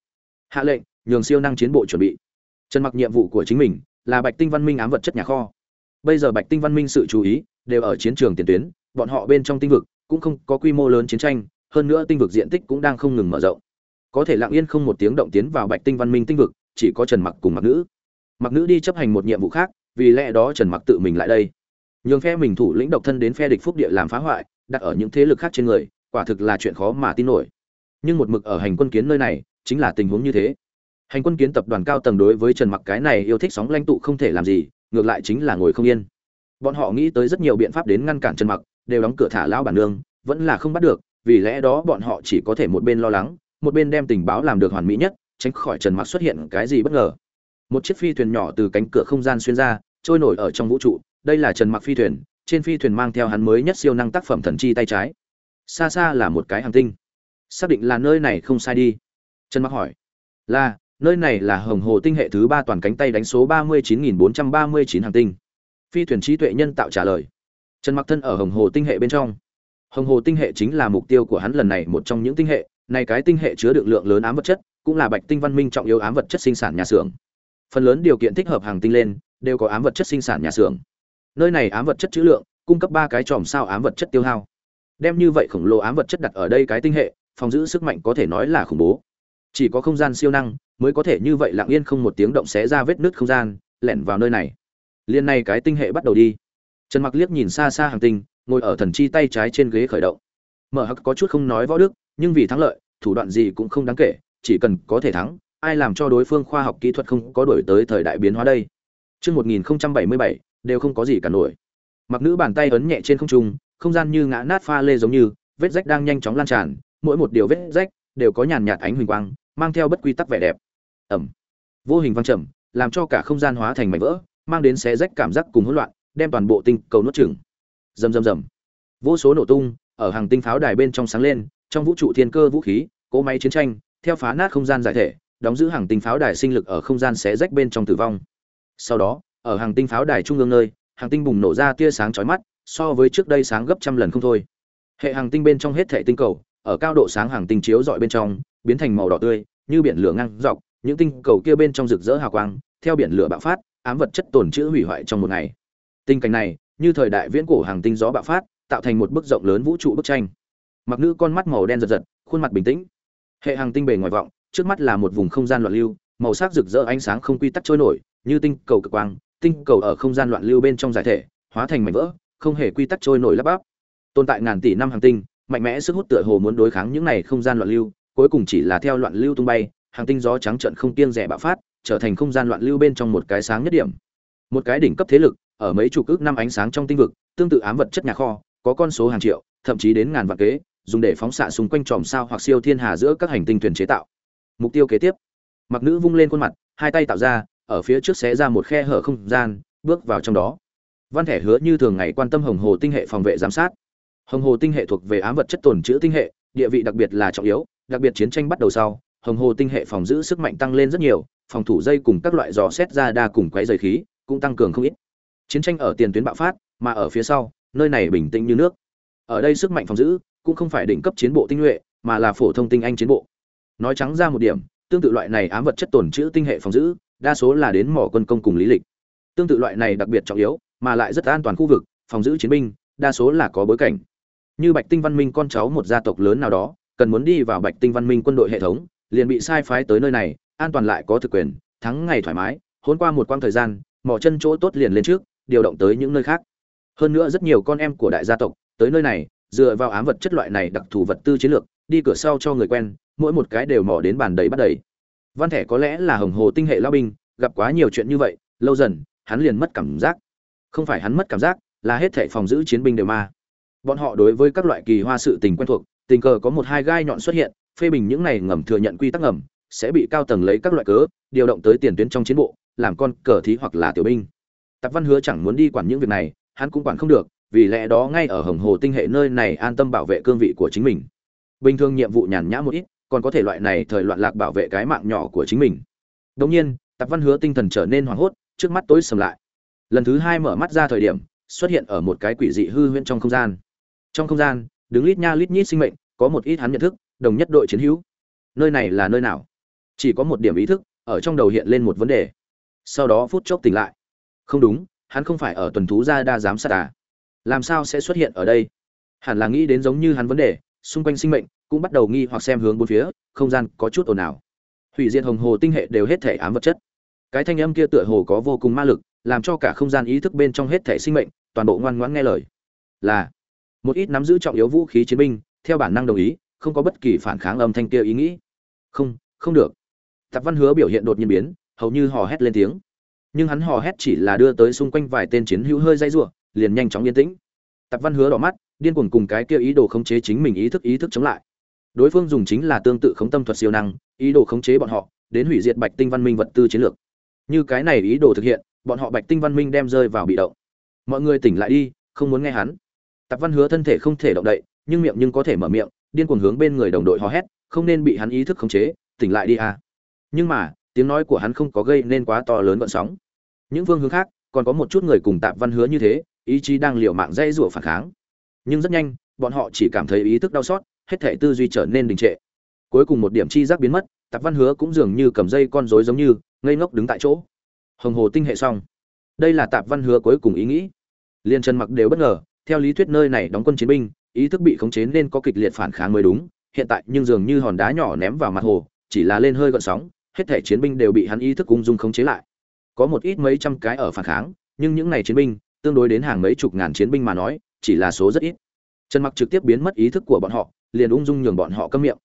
Hạ lệnh, nhường siêu năng chiến bộ chuẩn bị trần mặc nhiệm vụ của chính mình là bạch tinh văn minh ám vật chất nhà kho. Bây giờ bạch tinh văn minh sự chú ý đều ở chiến trường tiền tuyến, bọn họ bên trong tinh vực cũng không có quy mô lớn chiến tranh, hơn nữa tinh vực diện tích cũng đang không ngừng mở rộng. Có thể lặng yên không một tiếng động tiến vào bạch tinh văn minh tinh vực, chỉ có trần mặc cùng mặc nữ. Mặc nữ đi chấp hành một nhiệm vụ khác, vì lẽ đó trần mặc tự mình lại đây. Nhường phe mình thủ lĩnh độc thân đến phe địch phúc địa làm phá hoại, đặt ở những thế lực khác trên người, quả thực là chuyện khó mà tin nổi. Nhưng một mực ở hành quân kiến nơi này, chính là tình huống như thế hành quân kiến tập đoàn cao tầng đối với trần mặc cái này yêu thích sóng lãnh tụ không thể làm gì, ngược lại chính là ngồi không yên. Bọn họ nghĩ tới rất nhiều biện pháp đến ngăn cản trần mặc, đều đóng cửa thả lão bản nương, vẫn là không bắt được, vì lẽ đó bọn họ chỉ có thể một bên lo lắng, một bên đem tình báo làm được hoàn mỹ nhất, tránh khỏi trần mặc xuất hiện cái gì bất ngờ. Một chiếc phi thuyền nhỏ từ cánh cửa không gian xuyên ra, trôi nổi ở trong vũ trụ, đây là trần mặc phi thuyền, trên phi thuyền mang theo hắn mới nhất siêu năng tác phẩm thần chi tay trái. Xa xa là một cái hành tinh. Xác định là nơi này không sai đi. Trần mặc hỏi, là nơi này là hồng hồ tinh hệ thứ ba toàn cánh tay đánh số ba mươi chín nghìn bốn trăm ba mươi chín hàng tinh. Phi thuyền trí tuệ nhân tạo trả lời. Trần mặc thân ở hồng hồ tinh hệ bên trong. Hồng hồ tinh hệ chính là mục tiêu của hắn lần này một trong những tinh hệ, này cái tinh hệ chứa được lượng lớn ám vật chất, cũng là bạch tinh văn minh trọng yếu ám vật chất sinh sản nhà xưởng. Phần lớn điều kiện thích hợp hàng tinh lên, đều có ám vật chất sinh sản nhà xưởng. Nơi này ám vật chất chữ lượng, cung cấp ba cái chòm sao ám vật chất tiêu hao. Đem như vậy khổng lồ ám vật chất đặt ở đây cái tinh hệ, phòng giữ sức mạnh có thể nói là khủng bố. Chỉ có không gian siêu năng mới có thể như vậy lặng yên không một tiếng động xé ra vết nứt không gian lẻn vào nơi này liên này cái tinh hệ bắt đầu đi trần mặc liếc nhìn xa xa hàng tinh ngồi ở thần chi tay trái trên ghế khởi động mở hắc có chút không nói võ đức nhưng vì thắng lợi thủ đoạn gì cũng không đáng kể chỉ cần có thể thắng ai làm cho đối phương khoa học kỹ thuật không có đổi tới thời đại biến hóa đây Trước 1077, đều không có gì cả nổi. Mặc nữ bàn tay ấn nhẹ trên không trung, không gian như ngã nát pha lê giống như, vết rách đang nhanh chóng lan tràn, mỗi một điều vết rách đều có nhàn nhạt ánh huỳnh quang, mang theo bất quy tắc vẻ đẹp. Ẩm. Vô hình vang trầm, làm cho cả không gian hóa thành mảnh vỡ, mang đến xé rách cảm giác cùng hỗn loạn, đem toàn bộ tinh cầu nuốt chửng. Rầm rầm rầm. Vô số nổ tung, ở hàng tinh pháo đài bên trong sáng lên, trong vũ trụ thiên cơ vũ khí, cỗ máy chiến tranh, theo phá nát không gian giải thể, đóng giữ hàng tinh pháo đài sinh lực ở không gian xé rách bên trong tử vong. Sau đó, ở hàng tinh pháo đài trung ương nơi, hàng tinh bùng nổ ra tia sáng chói mắt, so với trước đây sáng gấp trăm lần không thôi. Hệ hàng tinh bên trong hết thảy tinh cầu, ở cao độ sáng hàng tinh chiếu dọi bên trong, biến thành màu đỏ tươi, như biển lửa ngang dọc, những tinh cầu kia bên trong rực rỡ hào quang, theo biển lửa bạo phát, ám vật chất tồn trữ hủy hoại trong một ngày. Tình cảnh này, như thời đại viễn cổ hàng tinh gió bạo phát, tạo thành một bức rộng lớn vũ trụ bức tranh. Mặc nữ con mắt màu đen giật giật, khuôn mặt bình tĩnh. Hệ hàng tinh bề ngoài vọng, trước mắt là một vùng không gian loạn lưu, màu sắc rực rỡ ánh sáng không quy tắc trôi nổi, như tinh cầu cực quang, tinh cầu ở không gian loạn lưu bên trong giải thể, hóa thành mảnh vỡ, không hề quy tắc trôi nổi lấp bắp. Tồn tại ngàn tỷ năm hành tinh, mạnh mẽ sức hút tựa hồ muốn đối kháng những này không gian loạn lưu, cuối cùng chỉ là theo loạn lưu tung bay, Hàng tinh gió trắng trận không kiêng rẻ bạo phát, trở thành không gian loạn lưu bên trong một cái sáng nhất điểm. Một cái đỉnh cấp thế lực, ở mấy chục ước năm ánh sáng trong tinh vực, tương tự ám vật chất nhà kho, có con số hàng triệu, thậm chí đến ngàn vạn kế, dùng để phóng xạ xung quanh tròm sao hoặc siêu thiên hà giữa các hành tinh thuyền chế tạo. Mục tiêu kế tiếp. Mặc nữ vung lên khuôn mặt, hai tay tạo ra, ở phía trước xé ra một khe hở không gian, bước vào trong đó. Văn thẻ hứa như thường ngày quan tâm Hồng Hồ tinh hệ phòng vệ giám sát. Hồng Hồ tinh hệ thuộc về ám vật chất tồn trữ tinh hệ, địa vị đặc biệt là trọng yếu, đặc biệt chiến tranh bắt đầu sau, Hồng Hồ tinh hệ phòng giữ sức mạnh tăng lên rất nhiều, phòng thủ dây cùng các loại dò xét ra đa cùng quấy dày khí, cũng tăng cường không ít. Chiến tranh ở tiền tuyến bạo phát, mà ở phía sau, nơi này bình tĩnh như nước. Ở đây sức mạnh phòng giữ cũng không phải đỉnh cấp chiến bộ tinh nhuệ, mà là phổ thông tinh anh chiến bộ. Nói trắng ra một điểm, tương tự loại này ám vật chất tồn trữ tinh hệ phòng giữ, đa số là đến mỏ quân công cùng lý lịch. Tương tự loại này đặc biệt trọng yếu, mà lại rất an toàn khu vực, phòng giữ chiến binh, đa số là có bối cảnh. Như Bạch Tinh Văn Minh con cháu một gia tộc lớn nào đó, cần muốn đi vào Bạch Tinh Văn Minh quân đội hệ thống, liền bị sai phái tới nơi này, an toàn lại có thực quyền, thắng ngày thoải mái, hôn qua một quãng thời gian, mỏ chân chỗ tốt liền lên trước, điều động tới những nơi khác. Hơn nữa rất nhiều con em của đại gia tộc tới nơi này dựa vào ám vật chất loại này đặc thù vật tư chiến lược đi cửa sau cho người quen mỗi một cái đều mỏ đến bàn đầy bắt đầy. Văn thẻ có lẽ là hồng hồ tinh hệ lao binh gặp quá nhiều chuyện như vậy lâu dần hắn liền mất cảm giác. Không phải hắn mất cảm giác là hết thệ phòng giữ chiến binh đều ma. Bọn họ đối với các loại kỳ hoa sự tình quen thuộc tình cờ có một hai gai nhọn xuất hiện phê bình những này ngầm thừa nhận quy tắc ngầm, sẽ bị cao tầng lấy các loại cớ, điều động tới tiền tuyến trong chiến bộ, làm con cờ thí hoặc là tiểu binh. Tạp văn hứa chẳng muốn đi quản những việc này, hắn cũng quản không được, vì lẽ đó ngay ở hồng hồ tinh hệ nơi này an tâm bảo vệ cương vị của chính mình. Bình thường nhiệm vụ nhàn nhã một ít, còn có thể loại này thời loạn lạc bảo vệ cái mạng nhỏ của chính mình. Đống nhiên, tạp văn hứa tinh thần trở nên hoảng hốt, trước mắt tối sầm lại. Lần thứ hai mở mắt ra thời điểm, xuất hiện ở một cái quỷ dị hư huyễn trong không gian. Trong không gian, đứng lít nha lít nhít sinh mệnh, có một ít hắn nhận thức đồng nhất đội chiến hữu. Nơi này là nơi nào? Chỉ có một điểm ý thức, ở trong đầu hiện lên một vấn đề. Sau đó phút chốc tỉnh lại. Không đúng, hắn không phải ở tuần thú gia đa giám sát à? Làm sao sẽ xuất hiện ở đây? Hẳn là nghĩ đến giống như hắn vấn đề, xung quanh sinh mệnh, cũng bắt đầu nghi hoặc xem hướng bốn phía, không gian có chút ồn ào. Hủy diệt hồng hồ tinh hệ đều hết thể ám vật chất. Cái thanh âm kia tựa hồ có vô cùng ma lực, làm cho cả không gian ý thức bên trong hết thể sinh mệnh, toàn bộ ngoan ngoãn nghe lời. Là, một ít nắm giữ trọng yếu vũ khí chiến binh, theo bản năng đồng ý không có bất kỳ phản kháng âm thanh kia ý nghĩ. Không không được. Tạp văn hứa biểu hiện đột nhiên biến, hầu như hò hét lên tiếng. Nhưng hắn hò hét chỉ là đưa tới xung quanh vài tên chiến hữu hơi dây rủa, liền nhanh chóng yên tĩnh. Tạp văn hứa đỏ mắt, điên cuồng cùng cái kia ý đồ khống chế chính mình ý thức ý thức chống lại. Đối phương dùng chính là tương tự khống tâm thuật siêu năng, ý đồ khống chế bọn họ, đến hủy diệt bạch tinh văn minh vật tư chiến lược. Như cái này ý đồ thực hiện, bọn họ bạch tinh văn minh đem rơi vào bị động. Mọi người tỉnh lại đi, không muốn nghe hắn. Tạp văn hứa thân thể không thể động đậy, nhưng miệng nhưng có thể mở miệng điên cuồng hướng bên người đồng đội hò hét, không nên bị hắn ý thức khống chế, tỉnh lại đi à. Nhưng mà, tiếng nói của hắn không có gây nên quá to lớn gợn sóng. Những phương hướng khác, còn có một chút người cùng tạp văn hứa như thế, ý chí đang liều mạng dây rủa phản kháng. Nhưng rất nhanh, bọn họ chỉ cảm thấy ý thức đau xót, hết thể tư duy trở nên đình trệ. Cuối cùng một điểm chi giác biến mất, tạp văn hứa cũng dường như cầm dây con rối giống như, ngây ngốc đứng tại chỗ. Hồng hồ tinh hệ xong. Đây là tạp văn hứa cuối cùng ý nghĩ. Liên trần mặc đều bất ngờ, theo lý thuyết nơi này đóng quân chiến binh ý thức bị khống chế nên có kịch liệt phản kháng mới đúng, hiện tại nhưng dường như hòn đá nhỏ ném vào mặt hồ, chỉ là lên hơi gợn sóng, hết thể chiến binh đều bị hắn ý thức ung dung khống chế lại. Có một ít mấy trăm cái ở phản kháng, nhưng những này chiến binh, tương đối đến hàng mấy chục ngàn chiến binh mà nói, chỉ là số rất ít. Trần mặc trực tiếp biến mất ý thức của bọn họ, liền ung dung nhường bọn họ câm miệng.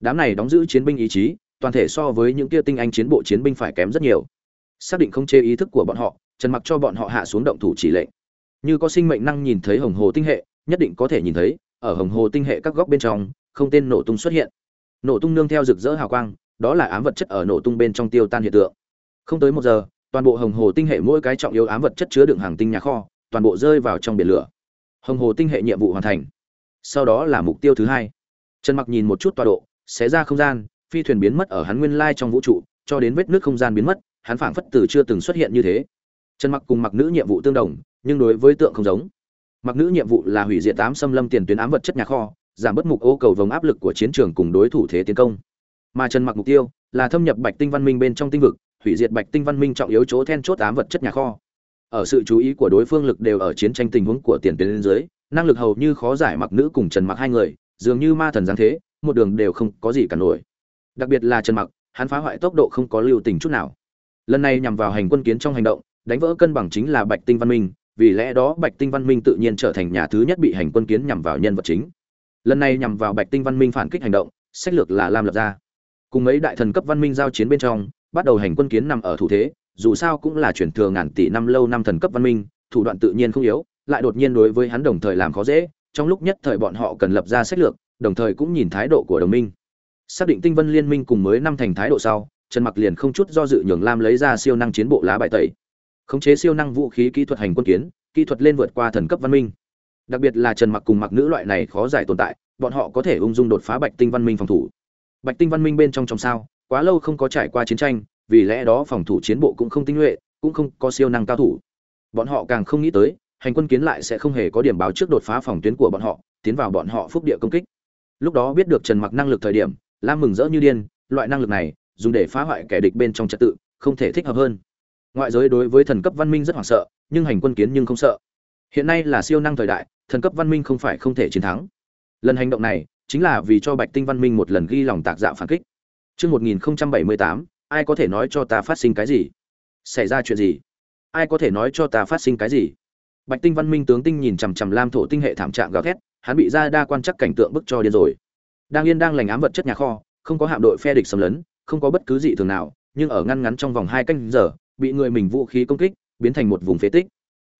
Đám này đóng giữ chiến binh ý chí, toàn thể so với những kia tinh anh chiến bộ chiến binh phải kém rất nhiều. Xác định không chê ý thức của bọn họ, trần mặc cho bọn họ hạ xuống động thủ chỉ lệnh. Như có sinh mệnh năng nhìn thấy hồng hồ tinh hệ nhất định có thể nhìn thấy, ở hồng hồ tinh hệ các góc bên trong, không tên nổ tung xuất hiện. Nổ tung nương theo rực rỡ hào quang, đó là ám vật chất ở nổ tung bên trong tiêu tan hiện tượng. Không tới một giờ, toàn bộ hồng hồ tinh hệ mỗi cái trọng yếu ám vật chất chứa đựng hàng tinh nhà kho, toàn bộ rơi vào trong biển lửa. Hồng hồ tinh hệ nhiệm vụ hoàn thành. Sau đó là mục tiêu thứ hai. Trần mặc nhìn một chút tọa độ, xé ra không gian, phi thuyền biến mất ở hắn nguyên lai trong vũ trụ, cho đến vết nước không gian biến mất, hắn phảng phất từ chưa từng xuất hiện như thế. Trần mặc cùng mặc nữ nhiệm vụ tương đồng, nhưng đối với tượng không giống mặc nữ nhiệm vụ là hủy diệt tám xâm lâm tiền tuyến ám vật chất nhà kho, giảm bớt mục ô cầu vòng áp lực của chiến trường cùng đối thủ thế tiến công. Mà trần mặc mục tiêu là thâm nhập bạch tinh văn minh bên trong tinh vực, hủy diệt bạch tinh văn minh trọng yếu chỗ then chốt ám vật chất nhà kho. Ở sự chú ý của đối phương lực đều ở chiến tranh tình huống của tiền tuyến dưới, năng lực hầu như khó giải mặc nữ cùng trần mặc hai người, dường như ma thần giáng thế, một đường đều không có gì cả nổi. Đặc biệt là trần mặc, hắn phá hoại tốc độ không có lưu tình chút nào. Lần này nhằm vào hành quân kiến trong hành động, đánh vỡ cân bằng chính là bạch tinh văn minh vì lẽ đó bạch tinh văn minh tự nhiên trở thành nhà thứ nhất bị hành quân kiến nhằm vào nhân vật chính. Lần này nhằm vào bạch tinh văn minh phản kích hành động, sách lược là lam lập ra. Cùng mấy đại thần cấp văn minh giao chiến bên trong, bắt đầu hành quân kiến nằm ở thủ thế, dù sao cũng là chuyển thừa ngàn tỷ năm lâu năm thần cấp văn minh, thủ đoạn tự nhiên không yếu, lại đột nhiên đối với hắn đồng thời làm khó dễ, trong lúc nhất thời bọn họ cần lập ra sách lược, đồng thời cũng nhìn thái độ của đồng minh. Xác định tinh vân liên minh cùng mới năm thành thái độ sau, trần mặc liền không chút do dự nhường lam lấy ra siêu năng chiến bộ lá bài tẩy khống chế siêu năng vũ khí kỹ thuật hành quân kiến, kỹ thuật lên vượt qua thần cấp văn minh. Đặc biệt là trần mặc cùng mặc nữ loại này khó giải tồn tại, bọn họ có thể ung dung đột phá bạch tinh văn minh phòng thủ. Bạch tinh văn minh bên trong trong sao, quá lâu không có trải qua chiến tranh, vì lẽ đó phòng thủ chiến bộ cũng không tinh nhuệ, cũng không có siêu năng cao thủ. Bọn họ càng không nghĩ tới, hành quân kiến lại sẽ không hề có điểm báo trước đột phá phòng tuyến của bọn họ, tiến vào bọn họ phúc địa công kích. Lúc đó biết được trần mặc năng lực thời điểm, lam mừng rỡ như điên, loại năng lực này, dùng để phá hoại kẻ địch bên trong trật tự, không thể thích hợp hơn ngoại giới đối với thần cấp văn minh rất hoảng sợ nhưng hành quân kiến nhưng không sợ. Hiện nay là siêu năng thời đại thần cấp văn minh không phải không thể chiến thắng. Lần hành động này chính là vì cho bạch tinh văn minh một lần ghi lòng tạc dạo phản kích. Trước 1078, ai có thể nói cho ta phát sinh cái gì? Xảy ra chuyện gì? ai có thể nói cho ta phát sinh cái gì? Bạch tinh văn minh tướng tinh nhìn chằm chằm lam thổ tinh hệ thảm trạng gào thét hắn bị ra đa quan chắc cảnh tượng bức cho điên rồi. Đang yên đang lành ám vật chất nhà kho không có hạm đội phe địch xâm lấn không có bất cứ gì thường nào nhưng ở ngăn ngắn trong vòng hai canh giờ bị người mình vũ khí công kích, biến thành một vùng phế tích.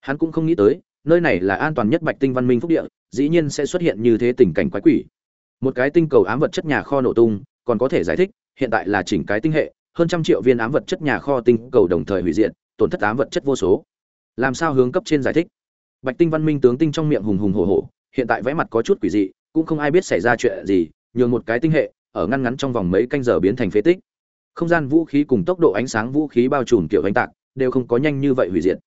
Hắn cũng không nghĩ tới, nơi này là an toàn nhất bạch tinh văn minh phúc địa, dĩ nhiên sẽ xuất hiện như thế tình cảnh quái quỷ. Một cái tinh cầu ám vật chất nhà kho nổ tung, còn có thể giải thích, hiện tại là chỉnh cái tinh hệ, hơn trăm triệu viên ám vật chất nhà kho tinh cầu đồng thời hủy diệt, tổn thất ám vật chất vô số. Làm sao hướng cấp trên giải thích? Bạch tinh văn minh tướng tinh trong miệng hùng hùng hổ hổ, hiện tại vẽ mặt có chút quỷ dị, cũng không ai biết xảy ra chuyện gì, nhường một cái tinh hệ, ở ngăn ngắn trong vòng mấy canh giờ biến thành phế tích không gian vũ khí cùng tốc độ ánh sáng vũ khí bao trùm kiểu hành tạc, đều không có nhanh như vậy hủy diệt.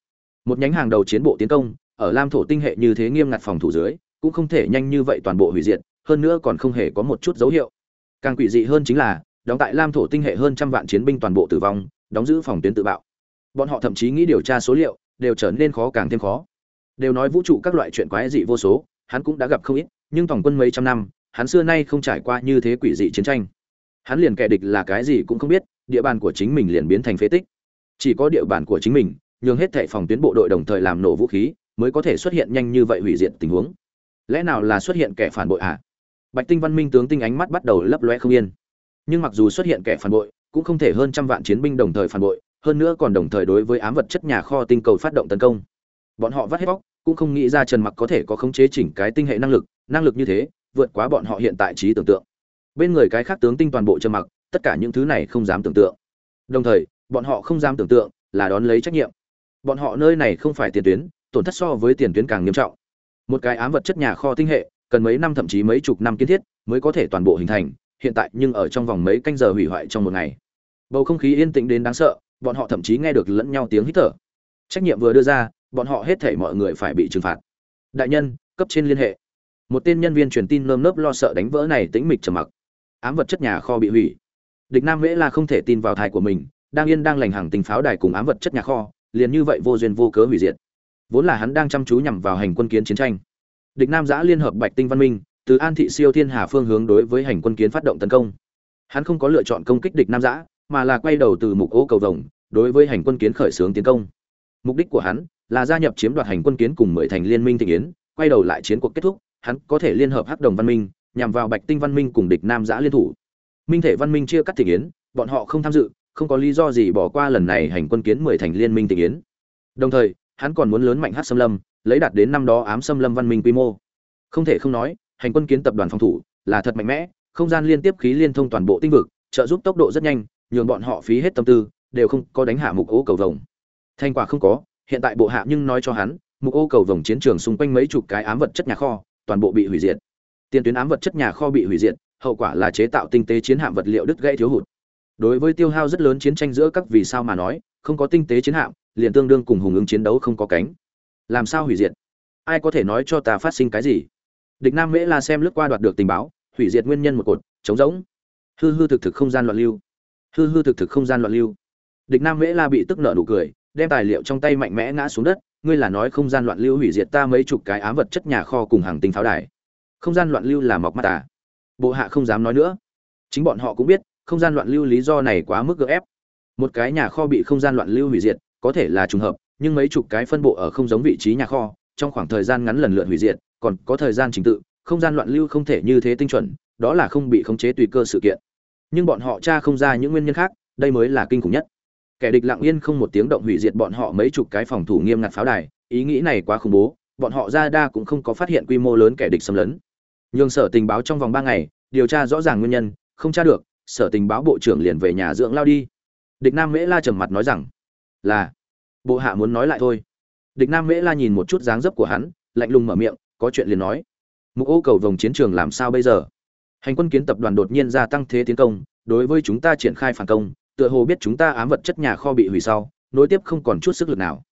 Một nhánh hàng đầu chiến bộ tiến công, ở lam thổ tinh hệ như thế nghiêm ngặt phòng thủ dưới, cũng không thể nhanh như vậy toàn bộ hủy diệt, hơn nữa còn không hề có một chút dấu hiệu. Càng quỷ dị hơn chính là, đóng tại lam thổ tinh hệ hơn trăm vạn chiến binh toàn bộ tử vong, đóng giữ phòng tuyến tự bạo. Bọn họ thậm chí nghĩ điều tra số liệu, đều trở nên khó càng thêm khó. Đều nói vũ trụ các loại chuyện quái dị vô số, hắn cũng đã gặp không ít, nhưng tổng quân mấy trăm năm, hắn xưa nay không trải qua như thế quỷ dị chiến tranh hắn liền kẻ địch là cái gì cũng không biết, địa bàn của chính mình liền biến thành phế tích. Chỉ có địa bàn của chính mình, nhường hết thệ phòng tuyến bộ đội đồng thời làm nổ vũ khí, mới có thể xuất hiện nhanh như vậy hủy diệt tình huống. Lẽ nào là xuất hiện kẻ phản bội à? Bạch tinh văn minh tướng tinh ánh mắt bắt đầu lấp loe không yên. Nhưng mặc dù xuất hiện kẻ phản bội, cũng không thể hơn trăm vạn chiến binh đồng thời phản bội, hơn nữa còn đồng thời đối với ám vật chất nhà kho tinh cầu phát động tấn công. Bọn họ vắt hết bóc cũng không nghĩ ra trần mặc có thể có khống chế chỉnh cái tinh hệ năng lực năng lực như thế, vượt quá bọn họ hiện tại trí tưởng tượng bên người cái khác tướng tinh toàn bộ trầm mặc, tất cả những thứ này không dám tưởng tượng. Đồng thời, bọn họ không dám tưởng tượng là đón lấy trách nhiệm. Bọn họ nơi này không phải tiền tuyến, tổn thất so với tiền tuyến càng nghiêm trọng. Một cái ám vật chất nhà kho tinh hệ, cần mấy năm thậm chí mấy chục năm kiến thiết mới có thể toàn bộ hình thành, hiện tại nhưng ở trong vòng mấy canh giờ hủy hoại trong một ngày. Bầu không khí yên tĩnh đến đáng sợ, bọn họ thậm chí nghe được lẫn nhau tiếng hít thở. Trách nhiệm vừa đưa ra, bọn họ hết thể mọi người phải bị trừng phạt. Đại nhân, cấp trên liên hệ. Một tên nhân viên truyền tin nơm nớp lo sợ đánh vỡ này tĩnh mịch trầm mặc ám vật chất nhà kho bị hủy. Địch nam mễ là không thể tin vào thai của mình, đang yên đang lành hàng tình pháo đài cùng ám vật chất nhà kho, liền như vậy vô duyên vô cớ hủy diệt. Vốn là hắn đang chăm chú nhằm vào hành quân kiến chiến tranh. Địch nam giã liên hợp bạch tinh văn minh, từ an thị siêu thiên hà phương hướng đối với hành quân kiến phát động tấn công. Hắn không có lựa chọn công kích địch nam giã, mà là quay đầu từ mục ô cầu vồng, đối với hành quân kiến khởi xướng tiến công. Mục đích của hắn là gia nhập chiếm đoạt hành quân kiến cùng mười thành liên minh thị yến, quay đầu lại chiến cuộc kết thúc, hắn có thể liên hợp hắc đồng văn minh nhằm vào bạch tinh văn minh cùng địch nam giã liên thủ. Minh thể văn minh chia cắt thị yến bọn họ không tham dự, không có lý do gì bỏ qua lần này hành quân kiến mười thành liên minh thị yến đồng thời, hắn còn muốn lớn mạnh hát xâm lâm, lấy đạt đến năm đó ám xâm lâm văn minh quy mô. Không thể không nói, hành quân kiến tập đoàn phòng thủ là thật mạnh mẽ, không gian liên tiếp khí liên thông toàn bộ tinh vực, trợ giúp tốc độ rất nhanh, nhường bọn họ phí hết tâm tư, đều không có đánh hạ mục ô cầu vồng. Thành quả không có, hiện tại bộ hạ nhưng nói cho hắn, mục ô cầu vồng chiến trường xung quanh mấy chục cái ám vật chất nhà kho, toàn bộ bị hủy diệt tiền tuyến ám vật chất nhà kho bị hủy diệt, hậu quả là chế tạo tinh tế chiến hạm vật liệu đứt gãy thiếu hụt. Đối với tiêu hao rất lớn chiến tranh giữa các vì sao mà nói, không có tinh tế chiến hạm, liền tương đương cùng hùng ứng chiến đấu không có cánh. Làm sao hủy diệt? Ai có thể nói cho ta phát sinh cái gì? Địch nam mễ la xem lướt qua đoạt được tình báo, hủy diệt nguyên nhân một cột chống rỗng. Hư hư thực thực không gian loạn lưu. Hư hư thực thực không gian loạn lưu. Địch nam mễ la bị tức nợ nụ cười, đem tài liệu trong tay mạnh mẽ ngã xuống đất. Ngươi là nói không gian loạn lưu hủy diệt ta mấy chục cái ám vật chất nhà kho cùng hàng tinh pháo đài không gian loạn lưu là mọc mắt à. Bộ hạ không dám nói nữa. Chính bọn họ cũng biết, không gian loạn lưu lý do này quá mức gỡ ép. Một cái nhà kho bị không gian loạn lưu hủy diệt, có thể là trùng hợp, nhưng mấy chục cái phân bộ ở không giống vị trí nhà kho, trong khoảng thời gian ngắn lần lượt hủy diệt, còn có thời gian trình tự, không gian loạn lưu không thể như thế tinh chuẩn, đó là không bị khống chế tùy cơ sự kiện. Nhưng bọn họ tra không ra những nguyên nhân khác, đây mới là kinh khủng nhất. Kẻ địch lặng yên không một tiếng động hủy diệt bọn họ mấy chục cái phòng thủ nghiêm ngặt pháo đài, ý nghĩ này quá khủng bố, bọn họ ra đa cũng không có phát hiện quy mô lớn kẻ địch xâm lấn nhường sở tình báo trong vòng ba ngày, điều tra rõ ràng nguyên nhân, không tra được, sở tình báo bộ trưởng liền về nhà dưỡng lao đi. Địch nam mễ la trầm mặt nói rằng, là, bộ hạ muốn nói lại thôi. Địch nam mễ la nhìn một chút dáng dấp của hắn, lạnh lùng mở miệng, có chuyện liền nói. Mục ô cầu vòng chiến trường làm sao bây giờ? Hành quân kiến tập đoàn đột nhiên gia tăng thế tiến công, đối với chúng ta triển khai phản công, tựa hồ biết chúng ta ám vật chất nhà kho bị hủy sau, nối tiếp không còn chút sức lực nào.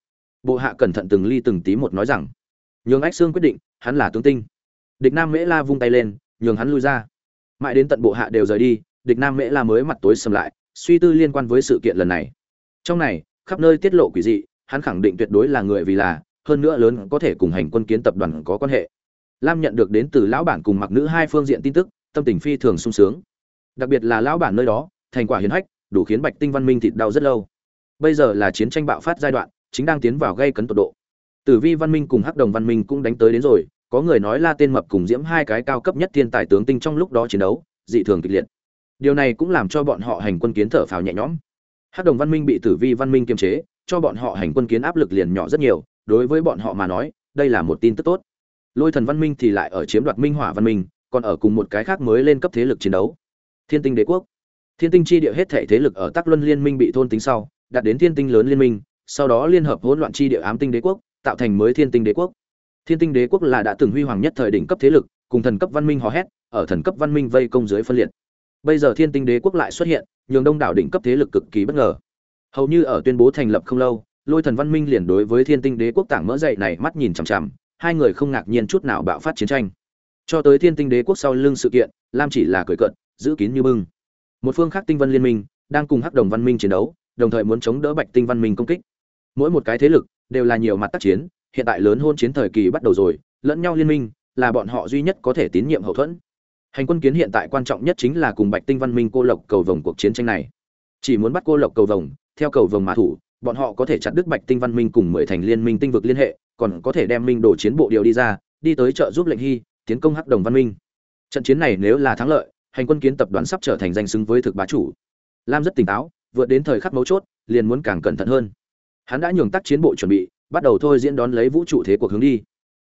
Bộ hạ cẩn thận từng ly từng tí một nói rằng, nhường ách xương quyết định, hắn là tướng tinh địch nam mễ la vung tay lên, nhường hắn lui ra. Mãi đến tận bộ hạ đều rời đi, địch nam mễ la mới mặt tối sầm lại, suy tư liên quan với sự kiện lần này. Trong này, khắp nơi tiết lộ quỷ dị, hắn khẳng định tuyệt đối là người vì là, hơn nữa lớn có thể cùng hành quân kiến tập đoàn có quan hệ. Lam nhận được đến từ lão bản cùng mặc nữ hai phương diện tin tức, tâm tình phi thường sung sướng. Đặc biệt là lão bản nơi đó, thành quả hiến hách, đủ khiến bạch tinh văn minh thịt đau rất lâu. Bây giờ là chiến tranh bạo phát giai đoạn, chính đang tiến vào gây cấn tột độ. Tử vi văn minh cùng hắc đồng văn minh cũng đánh tới đến rồi có người nói la tên mập cùng diễm hai cái cao cấp nhất thiên tài tướng tinh trong lúc đó chiến đấu, dị thường kịch liệt. Điều này cũng làm cho bọn họ hành quân kiến thở phào nhẹ nhõm. Hắc đồng văn minh bị tử vi văn minh kiềm chế, cho bọn họ hành quân kiến áp lực liền nhỏ rất nhiều, đối với bọn họ mà nói, đây là một tin tức tốt. Lôi thần văn minh thì lại ở chiếm đoạt minh hỏa văn minh, còn ở cùng một cái khác mới lên cấp thế lực chiến đấu. Thiên tinh đế quốc. Thiên tinh chi địa hết thể thế lực ở tắc luân liên minh bị thôn tính sau, đạt đến thiên tinh lớn liên minh, sau đó liên hợp hỗn loạn chi địa ám tinh đế quốc, tạo thành mới thiên tinh đế quốc thiên tinh đế quốc là đã từng huy hoàng nhất thời đỉnh cấp thế lực, cùng thần cấp văn minh hò hét, ở thần cấp văn minh vây công dưới phân liệt. Bây giờ thiên tinh đế quốc lại xuất hiện, nhường đông đảo đỉnh cấp thế lực cực kỳ bất ngờ. Hầu như ở tuyên bố thành lập không lâu, lôi thần văn minh liền đối với thiên tinh đế quốc tảng mỡ dậy này mắt nhìn chằm chằm, hai người không ngạc nhiên chút nào bạo phát chiến tranh. Cho tới thiên tinh đế quốc sau lưng sự kiện, lam chỉ là cười cận giữ kín như bưng. Một phương khác tinh vân liên minh, đang cùng hắc đồng văn minh chiến đấu, đồng thời muốn chống đỡ bạch tinh văn minh công kích. Mỗi một cái thế lực đều là nhiều mặt tác chiến hiện tại lớn hôn chiến thời kỳ bắt đầu rồi, lẫn nhau liên minh, là bọn họ duy nhất có thể tín nhiệm hậu thuẫn. Hành quân kiến hiện tại quan trọng nhất chính là cùng bạch tinh văn minh cô lộc cầu vồng cuộc chiến tranh này. Chỉ muốn bắt cô lộc cầu vồng, theo cầu vồng mã thủ, bọn họ có thể chặt đứt bạch tinh văn minh cùng mười thành liên minh tinh vực liên hệ, còn có thể đem minh đổ chiến bộ điều đi ra, đi tới trợ giúp lệnh hy, tiến công hắc đồng văn minh. Trận chiến này nếu là thắng lợi, hành quân kiến tập đoàn sắp trở thành danh xứng với thực bá chủ. Lam rất tỉnh táo, vượt đến thời khắc mấu chốt, liền muốn càng cẩn thận hơn. Hắn đã nhường tác chiến bộ chuẩn bị bắt đầu thôi diễn đón lấy vũ trụ thế cuộc hướng đi.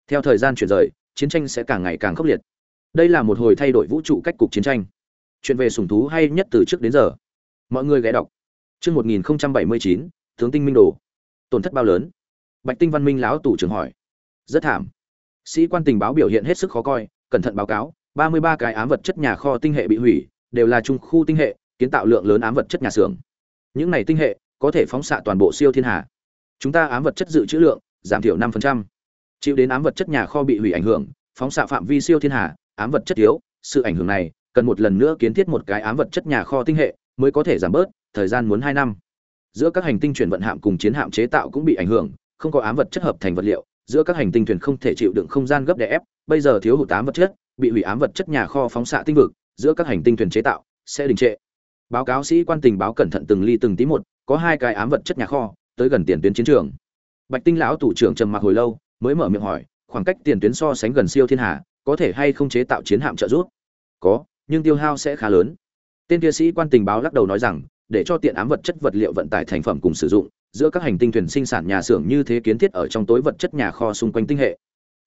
Theo thời gian chuyển rời, chiến tranh sẽ càng ngày càng khốc liệt. Đây là một hồi thay đổi vũ trụ cách cục chiến tranh. Chuyện về sùng thú hay nhất từ trước đến giờ. Mọi người ghé đọc. Chương một nghìn bảy mươi chín, tướng tinh minh đồ. Tổn thất bao lớn. Bạch tinh văn minh lão tủ trưởng hỏi. Rất thảm. Sĩ quan tình báo biểu hiện hết sức khó coi, cẩn thận báo cáo, ba mươi ba cái ám vật chất nhà kho tinh hệ bị hủy, đều là trung khu tinh hệ, kiến tạo lượng lớn ám vật chất nhà xưởng. Những này tinh hệ có thể phóng xạ toàn bộ siêu thiên hà chúng ta ám vật chất dự trữ lượng, giảm thiểu 5%. chịu đến ám vật chất nhà kho bị hủy ảnh hưởng, phóng xạ phạm vi siêu thiên hà, ám vật chất thiếu sự ảnh hưởng này, cần một lần nữa kiến thiết một cái ám vật chất nhà kho tinh hệ, mới có thể giảm bớt, thời gian muốn hai năm giữa các hành tinh chuyển vận hạm cùng chiến hạm chế tạo cũng bị ảnh hưởng, không có ám vật chất hợp thành vật liệu, giữa các hành tinh thuyền không thể chịu đựng không gian gấp đè ép, bây giờ thiếu hụt ám vật chất, bị hủy ám vật chất nhà kho phóng xạ tinh vực, giữa các hành tinh thuyền chế tạo sẽ đình trệ báo cáo sĩ quan tình báo cẩn thận từng ly từng tí một, có hai cái ám vật chất nhà kho tới gần tiền tuyến chiến trường. Bạch tinh lão thủ trưởng trầm mặc hồi lâu, mới mở miệng hỏi, khoảng cách tiền tuyến so sánh gần siêu thiên hà, có thể hay không chế tạo chiến hạm trợ giúp? Có, nhưng tiêu hao sẽ khá lớn. Tên kia sĩ quan tình báo lắc đầu nói rằng, để cho tiện ám vật chất vật liệu vận tải thành phẩm cùng sử dụng, giữa các hành tinh thuyền sinh sản nhà xưởng như thế kiến thiết ở trong tối vật chất nhà kho xung quanh tinh hệ.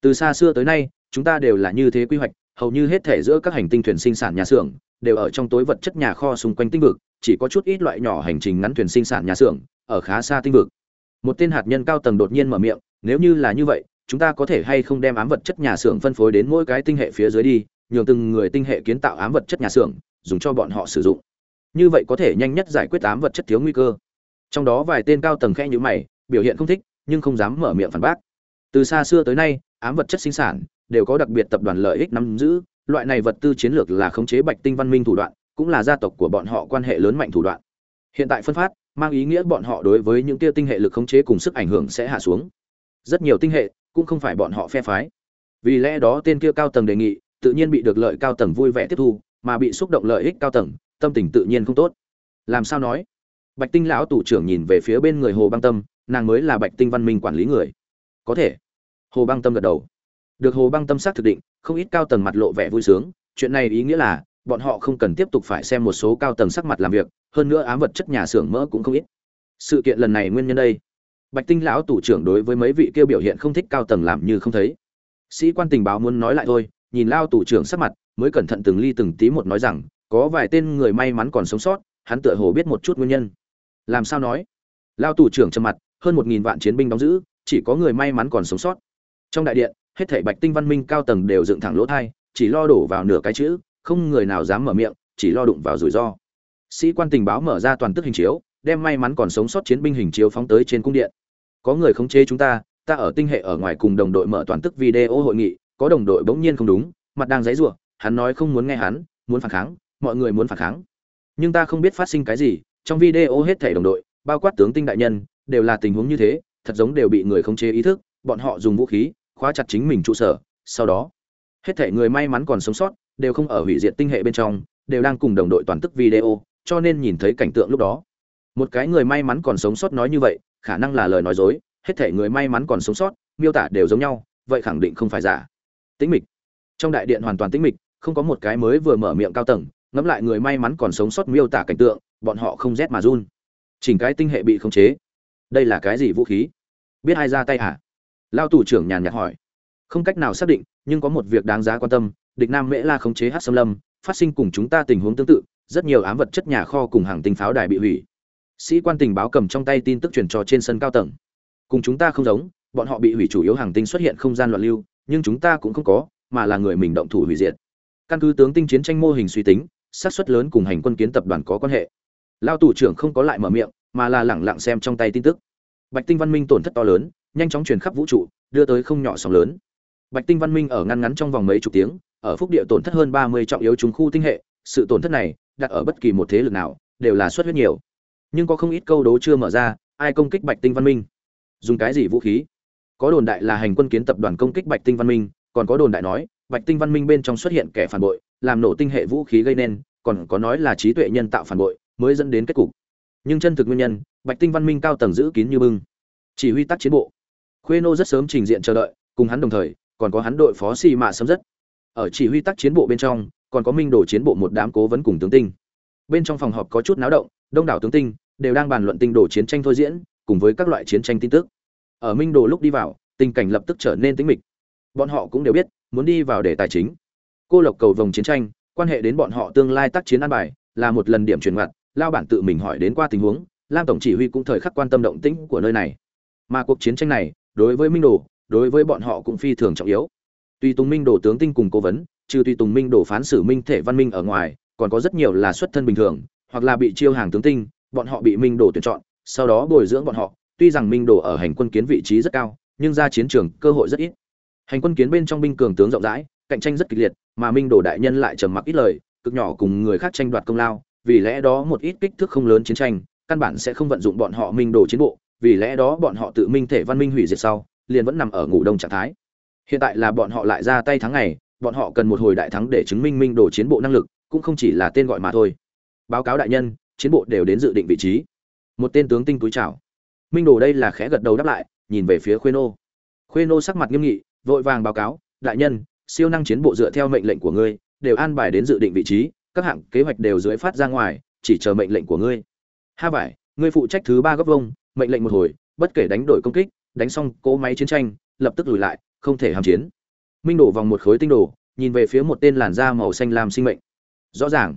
Từ xa xưa tới nay, chúng ta đều là như thế quy hoạch hầu như hết thể giữa các hành tinh thuyền sinh sản nhà xưởng đều ở trong tối vật chất nhà kho xung quanh tinh vực, chỉ có chút ít loại nhỏ hành trình ngắn thuyền sinh sản nhà xưởng ở khá xa tinh vực. Một tên hạt nhân cao tầng đột nhiên mở miệng, nếu như là như vậy, chúng ta có thể hay không đem ám vật chất nhà xưởng phân phối đến mỗi cái tinh hệ phía dưới đi, nhường từng người tinh hệ kiến tạo ám vật chất nhà xưởng, dùng cho bọn họ sử dụng. Như vậy có thể nhanh nhất giải quyết ám vật chất thiếu nguy cơ. Trong đó vài tên cao tầng khẽ nhíu mày, biểu hiện không thích, nhưng không dám mở miệng phản bác. Từ xa xưa tới nay, ám vật chất sinh sản đều có đặc biệt tập đoàn lợi ích nắm giữ, loại này vật tư chiến lược là khống chế bạch tinh văn minh thủ đoạn, cũng là gia tộc của bọn họ quan hệ lớn mạnh thủ đoạn. Hiện tại phân phát, mang ý nghĩa bọn họ đối với những tia tinh hệ lực khống chế cùng sức ảnh hưởng sẽ hạ xuống. Rất nhiều tinh hệ cũng không phải bọn họ phe phái. Vì lẽ đó tên kia cao tầng đề nghị, tự nhiên bị được lợi cao tầng vui vẻ tiếp thu, mà bị xúc động lợi ích cao tầng, tâm tình tự nhiên không tốt. Làm sao nói? Bạch tinh lão tủ trưởng nhìn về phía bên người hồ băng tâm, nàng mới là bạch tinh văn minh quản lý người. Có thể. Hồ băng tâm gật đầu được hồ băng tâm sắc thực định, không ít cao tầng mặt lộ vẻ vui sướng. Chuyện này ý nghĩa là, bọn họ không cần tiếp tục phải xem một số cao tầng sắc mặt làm việc, hơn nữa ám vật chất nhà xưởng mỡ cũng không ít. Sự kiện lần này nguyên nhân đây. Bạch tinh lão tủ trưởng đối với mấy vị kia biểu hiện không thích cao tầng làm như không thấy. Sĩ quan tình báo muốn nói lại thôi, nhìn lao tủ trưởng sắc mặt, mới cẩn thận từng ly từng tí một nói rằng, có vài tên người may mắn còn sống sót, hắn tựa hồ biết một chút nguyên nhân. Làm sao nói? Lao tủ trưởng trầm mặt, hơn một nghìn vạn chiến binh đóng giữ, chỉ có người may mắn còn sống sót. Trong đại điện hết thảy bạch tinh văn minh cao tầng đều dựng thẳng lỗ tai, chỉ lo đổ vào nửa cái chữ không người nào dám mở miệng chỉ lo đụng vào rủi ro. Sĩ quan tình báo mở ra toàn tức hình chiếu đem may mắn còn sống sót chiến binh hình chiếu phóng tới trên cung điện. Có người khống chế chúng ta ta ở tinh hệ ở ngoài cùng đồng đội mở toàn tức video hội nghị có đồng đội bỗng nhiên không đúng mặt đang giãy rủa hắn nói không muốn nghe hắn muốn phản kháng mọi người muốn phản kháng. Nhưng ta không biết phát sinh cái gì trong video hết thảy đồng đội bao quát tướng tinh đại nhân đều là tình huống như thế thật giống đều bị người khống chế ý thức bọn họ dùng vũ khí khóa chặt chính mình trụ sở, sau đó, hết thảy người may mắn còn sống sót, đều không ở hủy diệt tinh hệ bên trong, đều đang cùng đồng đội toàn tức video, cho nên nhìn thấy cảnh tượng lúc đó. Một cái người may mắn còn sống sót nói như vậy, khả năng là lời nói dối, hết thể người may mắn còn sống sót, miêu tả đều giống nhau, vậy khẳng định không phải giả. Tĩnh mịch. Trong đại điện hoàn toàn tĩnh mịch, không có một cái mới vừa mở miệng cao tầng, ngẫm lại người may mắn còn sống sót miêu tả cảnh tượng, bọn họ không rét mà run. Chỉnh cái tinh hệ bị khống chế. Đây là cái gì vũ khí? Biết ai ra tay hả? Lao tù trưởng nhàn nhạt hỏi. Không cách nào xác định, nhưng có một việc đáng giá quan tâm, địch nam mễ la khống chế hát xâm lâm, phát sinh cùng chúng ta tình huống tương tự, rất nhiều ám vật chất nhà kho cùng hàng tinh pháo đài bị hủy. Sĩ quan tình báo cầm trong tay tin tức truyền trò trên sân cao tầng. Cùng chúng ta không giống, bọn họ bị hủy chủ yếu hàng tinh xuất hiện không gian loạn lưu, nhưng chúng ta cũng không có, mà là người mình động thủ hủy diệt. Căn cứ tướng tinh chiến tranh mô hình suy tính, xác suất lớn cùng hành quân kiến tập đoàn có quan hệ. Lao tù trưởng không có lại mở miệng, mà là lẳng lặng xem trong tay tin tức. Bạch tinh văn minh tổn thất to lớn nhanh chóng truyền khắp vũ trụ, đưa tới không nhỏ sóng lớn. Bạch tinh văn minh ở ngăn ngắn trong vòng mấy chục tiếng, ở phúc địa tổn thất hơn ba mươi trọng yếu trùng khu tinh hệ, sự tổn thất này, đặt ở bất kỳ một thế lực nào, đều là suất huyết nhiều. Nhưng có không ít câu đố chưa mở ra, ai công kích bạch tinh văn minh? Dùng cái gì vũ khí? Có đồn đại là hành quân kiến tập đoàn công kích bạch tinh văn minh, còn có đồn đại nói, bạch tinh văn minh bên trong xuất hiện kẻ phản bội, làm nổ tinh hệ vũ khí gây nên, còn có nói là trí tuệ nhân tạo phản bội, mới dẫn đến kết cục. Nhưng chân thực nguyên nhân, bạch tinh văn minh cao tầng giữ kín như bưng. Chỉ huy tác chiến bộ khuê nô rất sớm trình diện chờ đợi, cùng hắn đồng thời, còn có hắn đội phó xì mạ sớm rất ở chỉ huy tác chiến bộ bên trong, còn có minh đồ chiến bộ một đám cố vấn cùng tướng tinh. Bên trong phòng họp có chút náo động, đông đảo tướng tinh đều đang bàn luận tinh đồ chiến tranh thôi diễn, cùng với các loại chiến tranh tin tức. Ở minh đồ lúc đi vào, tình cảnh lập tức trở nên tĩnh mịch. Bọn họ cũng đều biết, muốn đi vào để tài chính. Cô lộc cầu vòng chiến tranh, quan hệ đến bọn họ tương lai tác chiến an bài, là một lần điểm chuyển ngoặt, lao bản tự mình hỏi đến qua tình huống, lam tổng chỉ huy cũng thời khắc quan tâm động tĩnh của nơi này. Mà cuộc chiến tranh này đối với minh đồ, đối với bọn họ cũng phi thường trọng yếu. Tùy tùng minh đồ tướng tinh cùng cố vấn, trừ tùy tùng minh đồ phán xử minh thể văn minh ở ngoài, còn có rất nhiều là xuất thân bình thường, hoặc là bị chiêu hàng tướng tinh, bọn họ bị minh đồ tuyển chọn, sau đó bồi dưỡng bọn họ. Tuy rằng minh đồ ở hành quân kiến vị trí rất cao, nhưng ra chiến trường cơ hội rất ít. Hành quân kiến bên trong binh cường tướng rộng rãi, cạnh tranh rất kịch liệt, mà minh đồ đại nhân lại trầm mặc ít lời, cực nhỏ cùng người khác tranh đoạt công lao, vì lẽ đó một ít kích thước không lớn chiến tranh, căn bản sẽ không vận dụng bọn họ minh đồ chiến bộ vì lẽ đó bọn họ tự minh thể văn minh hủy diệt sau, liền vẫn nằm ở ngủ đông trạng thái. Hiện tại là bọn họ lại ra tay thắng ngày, bọn họ cần một hồi đại thắng để chứng minh minh đồ chiến bộ năng lực, cũng không chỉ là tên gọi mà thôi. Báo cáo đại nhân, chiến bộ đều đến dự định vị trí. Một tên tướng tinh túi chào. Minh đồ đây là khẽ gật đầu đáp lại, nhìn về phía khuê nô khuê nô sắc mặt nghiêm nghị, vội vàng báo cáo, đại nhân, siêu năng chiến bộ dựa theo mệnh lệnh của ngươi, đều an bài đến dự định vị trí, các hạng kế hoạch đều dưới phát ra ngoài, chỉ chờ mệnh lệnh của ngươi. Ha vải ngươi phụ trách thứ ba góc vông mệnh lệnh một hồi, bất kể đánh đổi công kích, đánh xong cỗ máy chiến tranh, lập tức lùi lại, không thể hàm chiến. Minh đổ vòng một khối tinh đồ, nhìn về phía một tên làn da màu xanh lam sinh mệnh. Rõ ràng,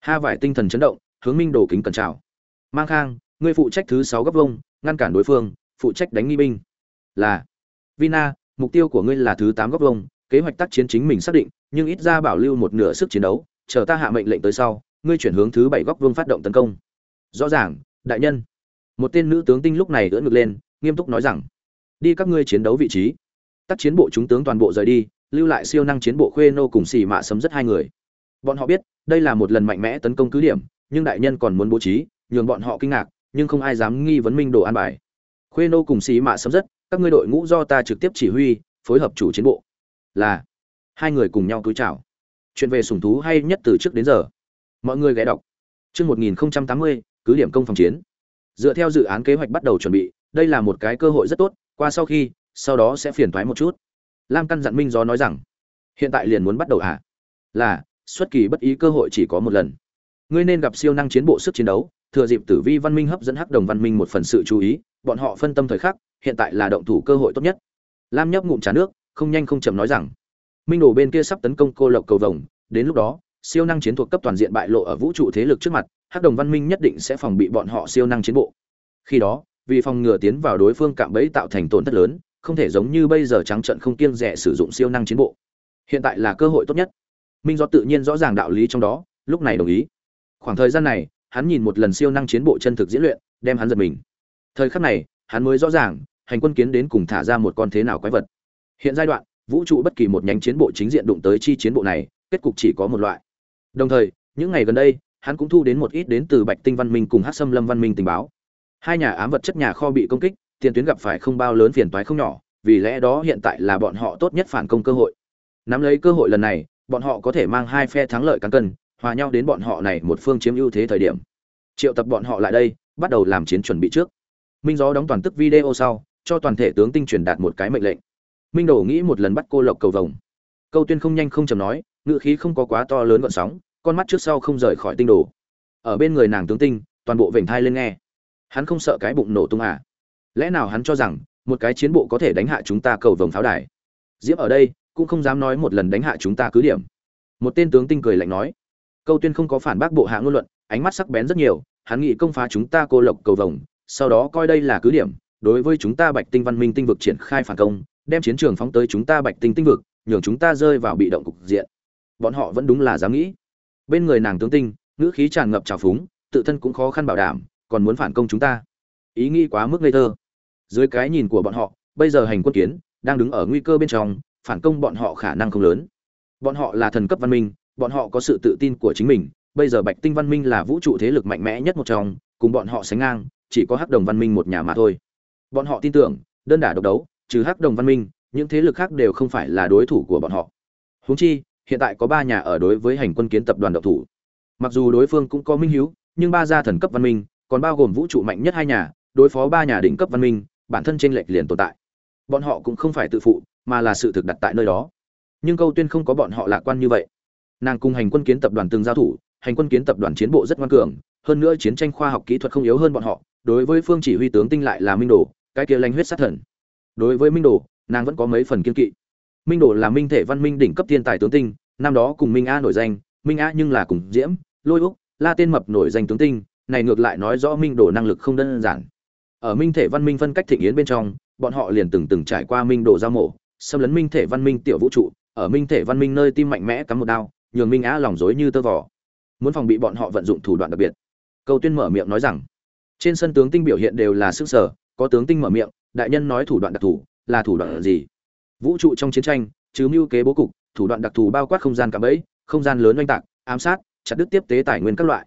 ha vải tinh thần chấn động, hướng minh đổ kính cẩn chào. Mang khang, ngươi phụ trách thứ sáu góc vông ngăn cản đối phương, phụ trách đánh nghi binh. Là, vina, mục tiêu của ngươi là thứ tám góc vông kế hoạch tác chiến chính mình xác định, nhưng ít ra bảo lưu một nửa sức chiến đấu, chờ ta hạ mệnh lệnh tới sau, ngươi chuyển hướng thứ bảy góc vương phát động tấn công. Rõ ràng, đại nhân một tên nữ tướng tinh lúc này ưỡn ngực lên, nghiêm túc nói rằng, đi các ngươi chiến đấu vị trí. Tắt chiến bộ chúng tướng toàn bộ rời đi, lưu lại siêu năng chiến bộ khuê nô cùng xì mạ sấm rất hai người. Bọn họ biết, đây là một lần mạnh mẽ tấn công cứ điểm, nhưng đại nhân còn muốn bố trí, nhường bọn họ kinh ngạc, nhưng không ai dám nghi vấn minh đồ an bài. Khuê nô cùng xì mạ sấm rất, các ngươi đội ngũ do ta trực tiếp chỉ huy, phối hợp chủ chiến bộ. Là, hai người cùng nhau túi chào. Chuyện về sủng thú hay nhất từ trước đến giờ. Mọi người ghé đọc. Chương một nghìn tám mươi, cứ điểm công phòng chiến dựa theo dự án kế hoạch bắt đầu chuẩn bị, đây là một cái cơ hội rất tốt, qua sau khi, sau đó sẽ phiền thoái một chút. Lam căn dặn minh gió nói rằng, hiện tại liền muốn bắt đầu hả? Là, xuất kỳ bất ý cơ hội chỉ có một lần. Ngươi nên gặp siêu năng chiến bộ sức chiến đấu, thừa dịp tử vi văn minh hấp dẫn hắc đồng văn minh một phần sự chú ý, bọn họ phân tâm thời khắc, hiện tại là động thủ cơ hội tốt nhất. Lam nhấp ngụm trà nước, không nhanh không chậm nói rằng, minh đồ bên kia sắp tấn công cô lộc cầu vồng, đến lúc đó siêu năng chiến thuộc cấp toàn diện bại lộ ở vũ trụ thế lực trước mặt, hắc đồng văn minh nhất định sẽ phòng bị bọn họ siêu năng chiến bộ. Khi đó, vì phòng ngừa tiến vào đối phương cạm bẫy tạo thành tổn thất lớn, không thể giống như bây giờ trắng trận không kiêng rẻ sử dụng siêu năng chiến bộ. Hiện tại là cơ hội tốt nhất. Minh do tự nhiên rõ ràng đạo lý trong đó, lúc này đồng ý. Khoảng thời gian này, hắn nhìn một lần siêu năng chiến bộ chân thực diễn luyện, đem hắn giật mình. Thời khắc này, hắn mới rõ ràng, hành quân kiến đến cùng thả ra một con thế nào quái vật. Hiện giai đoạn, vũ trụ bất kỳ một nhánh chiến bộ chính diện đụng tới chi chiến bộ này, kết cục chỉ có một loại đồng thời, những ngày gần đây, hắn cũng thu đến một ít đến từ bạch tinh văn minh cùng hát xâm lâm văn minh tình báo. Hai nhà ám vật chất nhà kho bị công kích, tiền tuyến gặp phải không bao lớn phiền toái không nhỏ, vì lẽ đó hiện tại là bọn họ tốt nhất phản công cơ hội. Nắm lấy cơ hội lần này, bọn họ có thể mang hai phe thắng lợi cán cân, hòa nhau đến bọn họ này một phương chiếm ưu thế thời điểm. Triệu tập bọn họ lại đây, bắt đầu làm chiến chuẩn bị trước. Minh gió đóng toàn tức video sau, cho toàn thể tướng tinh truyền đạt một cái mệnh lệnh. Minh đồ nghĩ một lần bắt cô lộc cầu vồng. Câu tuyên không nhanh không chầm nói ngự khí không có quá to lớn gọn sóng, con mắt trước sau không rời khỏi tinh đồ. Ở bên người nàng tướng tinh, toàn bộ vểnh thai lên nghe. Hắn không sợ cái bụng nổ tung à? Lẽ nào hắn cho rằng, một cái chiến bộ có thể đánh hạ chúng ta cầu vồng pháo đài? Diễm ở đây, cũng không dám nói một lần đánh hạ chúng ta cứ điểm. Một tên tướng tinh cười lạnh nói. Câu tuyên không có phản bác bộ hạ ngôn luận, ánh mắt sắc bén rất nhiều, hắn nghĩ công phá chúng ta cô lộc cầu vồng, sau đó coi đây là cứ điểm, đối với chúng ta bạch tinh văn minh tinh vực triển khai phản công, đem chiến trường phóng tới chúng ta bạch tinh tinh vực, nhường chúng ta rơi vào bị động cục diện bọn họ vẫn đúng là dám nghĩ. Bên người nàng tướng tinh, ngữ khí tràn ngập trào phúng, tự thân cũng khó khăn bảo đảm, còn muốn phản công chúng ta. Ý nghĩ quá mức ngây thơ. Dưới cái nhìn của bọn họ, bây giờ hành quân kiến, đang đứng ở nguy cơ bên trong, phản công bọn họ khả năng không lớn. Bọn họ là thần cấp văn minh, bọn họ có sự tự tin của chính mình, bây giờ bạch tinh văn minh là vũ trụ thế lực mạnh mẽ nhất một trong, cùng bọn họ sánh ngang, chỉ có hắc đồng văn minh một nhà mà thôi. Bọn họ tin tưởng, đơn đả độc đấu, trừ hắc đồng văn minh, những thế lực khác đều không phải là đối thủ của bọn họ. Huống chi hiện tại có ba nhà ở đối với hành quân kiến tập đoàn độc thủ. Mặc dù đối phương cũng có minh hiếu, nhưng ba gia thần cấp văn minh, còn bao gồm vũ trụ mạnh nhất hai nhà, đối phó ba nhà đỉnh cấp văn minh, bản thân tranh lệch liền tồn tại. Bọn họ cũng không phải tự phụ, mà là sự thực đặt tại nơi đó. Nhưng câu tuyên không có bọn họ lạc quan như vậy. Nàng cùng hành quân kiến tập đoàn từng giao thủ, hành quân kiến tập đoàn chiến bộ rất ngoan cường, hơn nữa chiến tranh khoa học kỹ thuật không yếu hơn bọn họ, đối với phương chỉ huy tướng tinh lại là minh đồ, cái kia lanh huyết sát thần. Đối với minh đồ, nàng vẫn có mấy phần kiên kỵ minh đồ là minh thể văn minh đỉnh cấp thiên tài tướng tinh năm đó cùng minh a nổi danh minh a nhưng là cùng diễm lôi úc la tên mập nổi danh tướng tinh này ngược lại nói rõ minh đồ năng lực không đơn giản. Ở minh thể văn minh phân cách thịnh yến bên trong bọn họ liền từng từng trải qua minh đồ giao mộ, xâm lấn minh thể văn minh tiểu vũ trụ ở minh thể văn minh nơi tim mạnh mẽ cắm một đao nhường minh á lòng dối như tơ vỏ muốn phòng bị bọn họ vận dụng thủ đoạn đặc biệt câu tuyên mở miệng nói rằng trên sân tướng tinh biểu hiện đều là sức sở có tướng tinh mở miệng đại nhân nói thủ đoạn đặc thù là thủ đoạn gì? Vũ trụ trong chiến tranh, chứ mưu kế bố cục, thủ đoạn đặc thù bao quát không gian cả bẫy, không gian lớn oanh tạc, ám sát, chặt đứt tiếp tế tài nguyên các loại.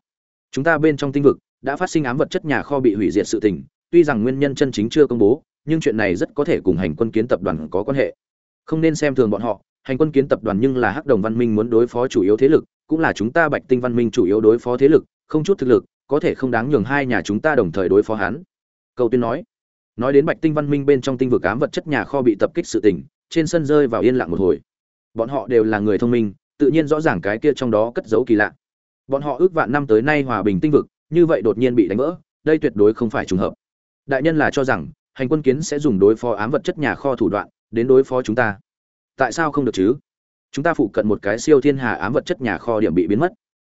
Chúng ta bên trong tinh vực đã phát sinh ám vật chất nhà kho bị hủy diệt sự tình, tuy rằng nguyên nhân chân chính chưa công bố, nhưng chuyện này rất có thể cùng hành quân kiến tập đoàn có quan hệ. Không nên xem thường bọn họ, hành quân kiến tập đoàn nhưng là hắc đồng văn minh muốn đối phó chủ yếu thế lực, cũng là chúng ta bạch tinh văn minh chủ yếu đối phó thế lực, không chút thực lực, có thể không đáng nhường hai nhà chúng ta đồng thời đối phó hắn. Câu tuyên nói nói đến bạch tinh văn minh bên trong tinh vực ám vật chất nhà kho bị tập kích sự tình trên sân rơi vào yên lặng một hồi. Bọn họ đều là người thông minh, tự nhiên rõ ràng cái kia trong đó cất giấu kỳ lạ. Bọn họ ước vạn năm tới nay hòa bình tinh vực, như vậy đột nhiên bị đánh vỡ, đây tuyệt đối không phải trùng hợp. Đại nhân là cho rằng, hành quân kiến sẽ dùng đối phó ám vật chất nhà kho thủ đoạn, đến đối phó chúng ta. Tại sao không được chứ? Chúng ta phụ cận một cái siêu thiên hà ám vật chất nhà kho điểm bị biến mất.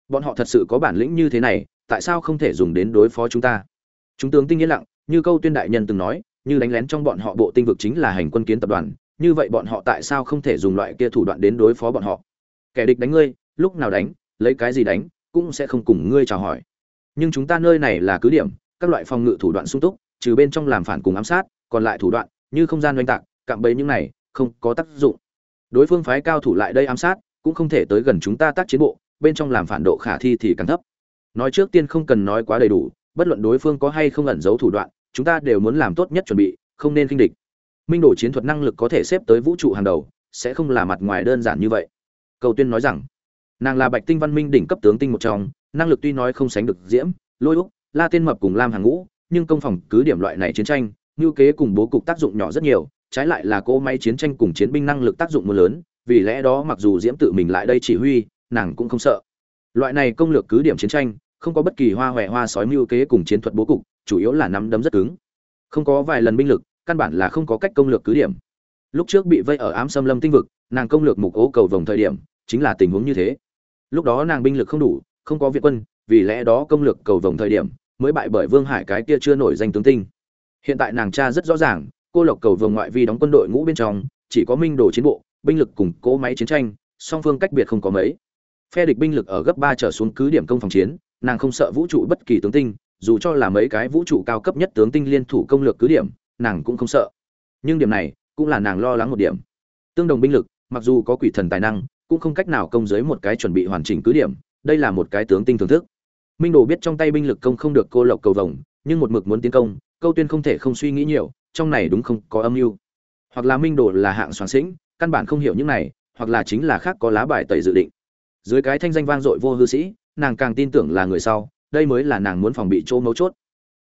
Bọn họ thật sự có bản lĩnh như thế này, tại sao không thể dùng đến đối phó chúng ta? Chúng tướng tinh yên lặng, như câu tuyên đại nhân từng nói, như đánh lén trong bọn họ bộ tinh vực chính là hành quân kiến tập đoàn như vậy bọn họ tại sao không thể dùng loại kia thủ đoạn đến đối phó bọn họ? Kẻ địch đánh ngươi, lúc nào đánh, lấy cái gì đánh, cũng sẽ không cùng ngươi chào hỏi. Nhưng chúng ta nơi này là cứ điểm, các loại phòng ngự thủ đoạn sung túc, trừ bên trong làm phản cùng ám sát, còn lại thủ đoạn, như không gian oanh tạc, cạm bẫy những này, không có tác dụng. Đối phương phái cao thủ lại đây ám sát, cũng không thể tới gần chúng ta tác chiến bộ, bên trong làm phản độ khả thi thì càng thấp. Nói trước tiên không cần nói quá đầy đủ, bất luận đối phương có hay không ẩn giấu thủ đoạn, chúng ta đều muốn làm tốt nhất chuẩn bị, không nên kinh địch minh đồ chiến thuật năng lực có thể xếp tới vũ trụ hàng đầu, sẽ không là mặt ngoài đơn giản như vậy. Cầu tuyên nói rằng, nàng là bạch tinh văn minh đỉnh cấp tướng tinh một trong, năng lực tuy nói không sánh được diễm, lôi úc, la tiên mập cùng lam hàng ngũ, nhưng công phòng cứ điểm loại này chiến tranh, ngưu kế cùng bố cục tác dụng nhỏ rất nhiều, trái lại là cỗ máy chiến tranh cùng chiến binh năng lực tác dụng mưa lớn, vì lẽ đó mặc dù diễm tự mình lại đây chỉ huy, nàng cũng không sợ. Loại này công lược cứ điểm chiến tranh, không có bất kỳ hoa hoẹ hoa sói mưu kế cùng chiến thuật bố cục, chủ yếu là nắm đấm rất cứng. Không có vài lần binh lực căn bản là không có cách công lược cứ điểm. Lúc trước bị vây ở ám xâm lâm tinh vực, nàng công lược mục ố cầu vòng thời điểm, chính là tình huống như thế. Lúc đó nàng binh lực không đủ, không có viện quân, vì lẽ đó công lược cầu vòng thời điểm mới bại bởi vương hải cái kia chưa nổi danh tướng tinh. Hiện tại nàng cha rất rõ ràng, cô lộc cầu vòng ngoại vi đóng quân đội ngũ bên trong, chỉ có minh đồ chiến bộ, binh lực cùng cỗ máy chiến tranh, song phương cách biệt không có mấy. Phe địch binh lực ở gấp ba trở xuống cứ điểm công phòng chiến, nàng không sợ vũ trụ bất kỳ tướng tinh, dù cho là mấy cái vũ trụ cao cấp nhất tướng tinh liên thủ công lược cứ điểm nàng cũng không sợ. Nhưng điểm này cũng là nàng lo lắng một điểm. Tương đồng binh lực, mặc dù có quỷ thần tài năng, cũng không cách nào công dưới một cái chuẩn bị hoàn chỉnh cứ điểm, đây là một cái tướng tinh thưởng thức. Minh đồ biết trong tay binh lực công không được cô lộc cầu vồng, nhưng một mực muốn tiến công, câu tuyên không thể không suy nghĩ nhiều, trong này đúng không có âm mưu. Hoặc là minh đồ là hạng soạn sĩnh, căn bản không hiểu những này, hoặc là chính là khác có lá bài tẩy dự định. Dưới cái thanh danh vang dội vô hư sĩ, nàng càng tin tưởng là người sau, đây mới là nàng muốn phòng bị chỗ mấu chốt.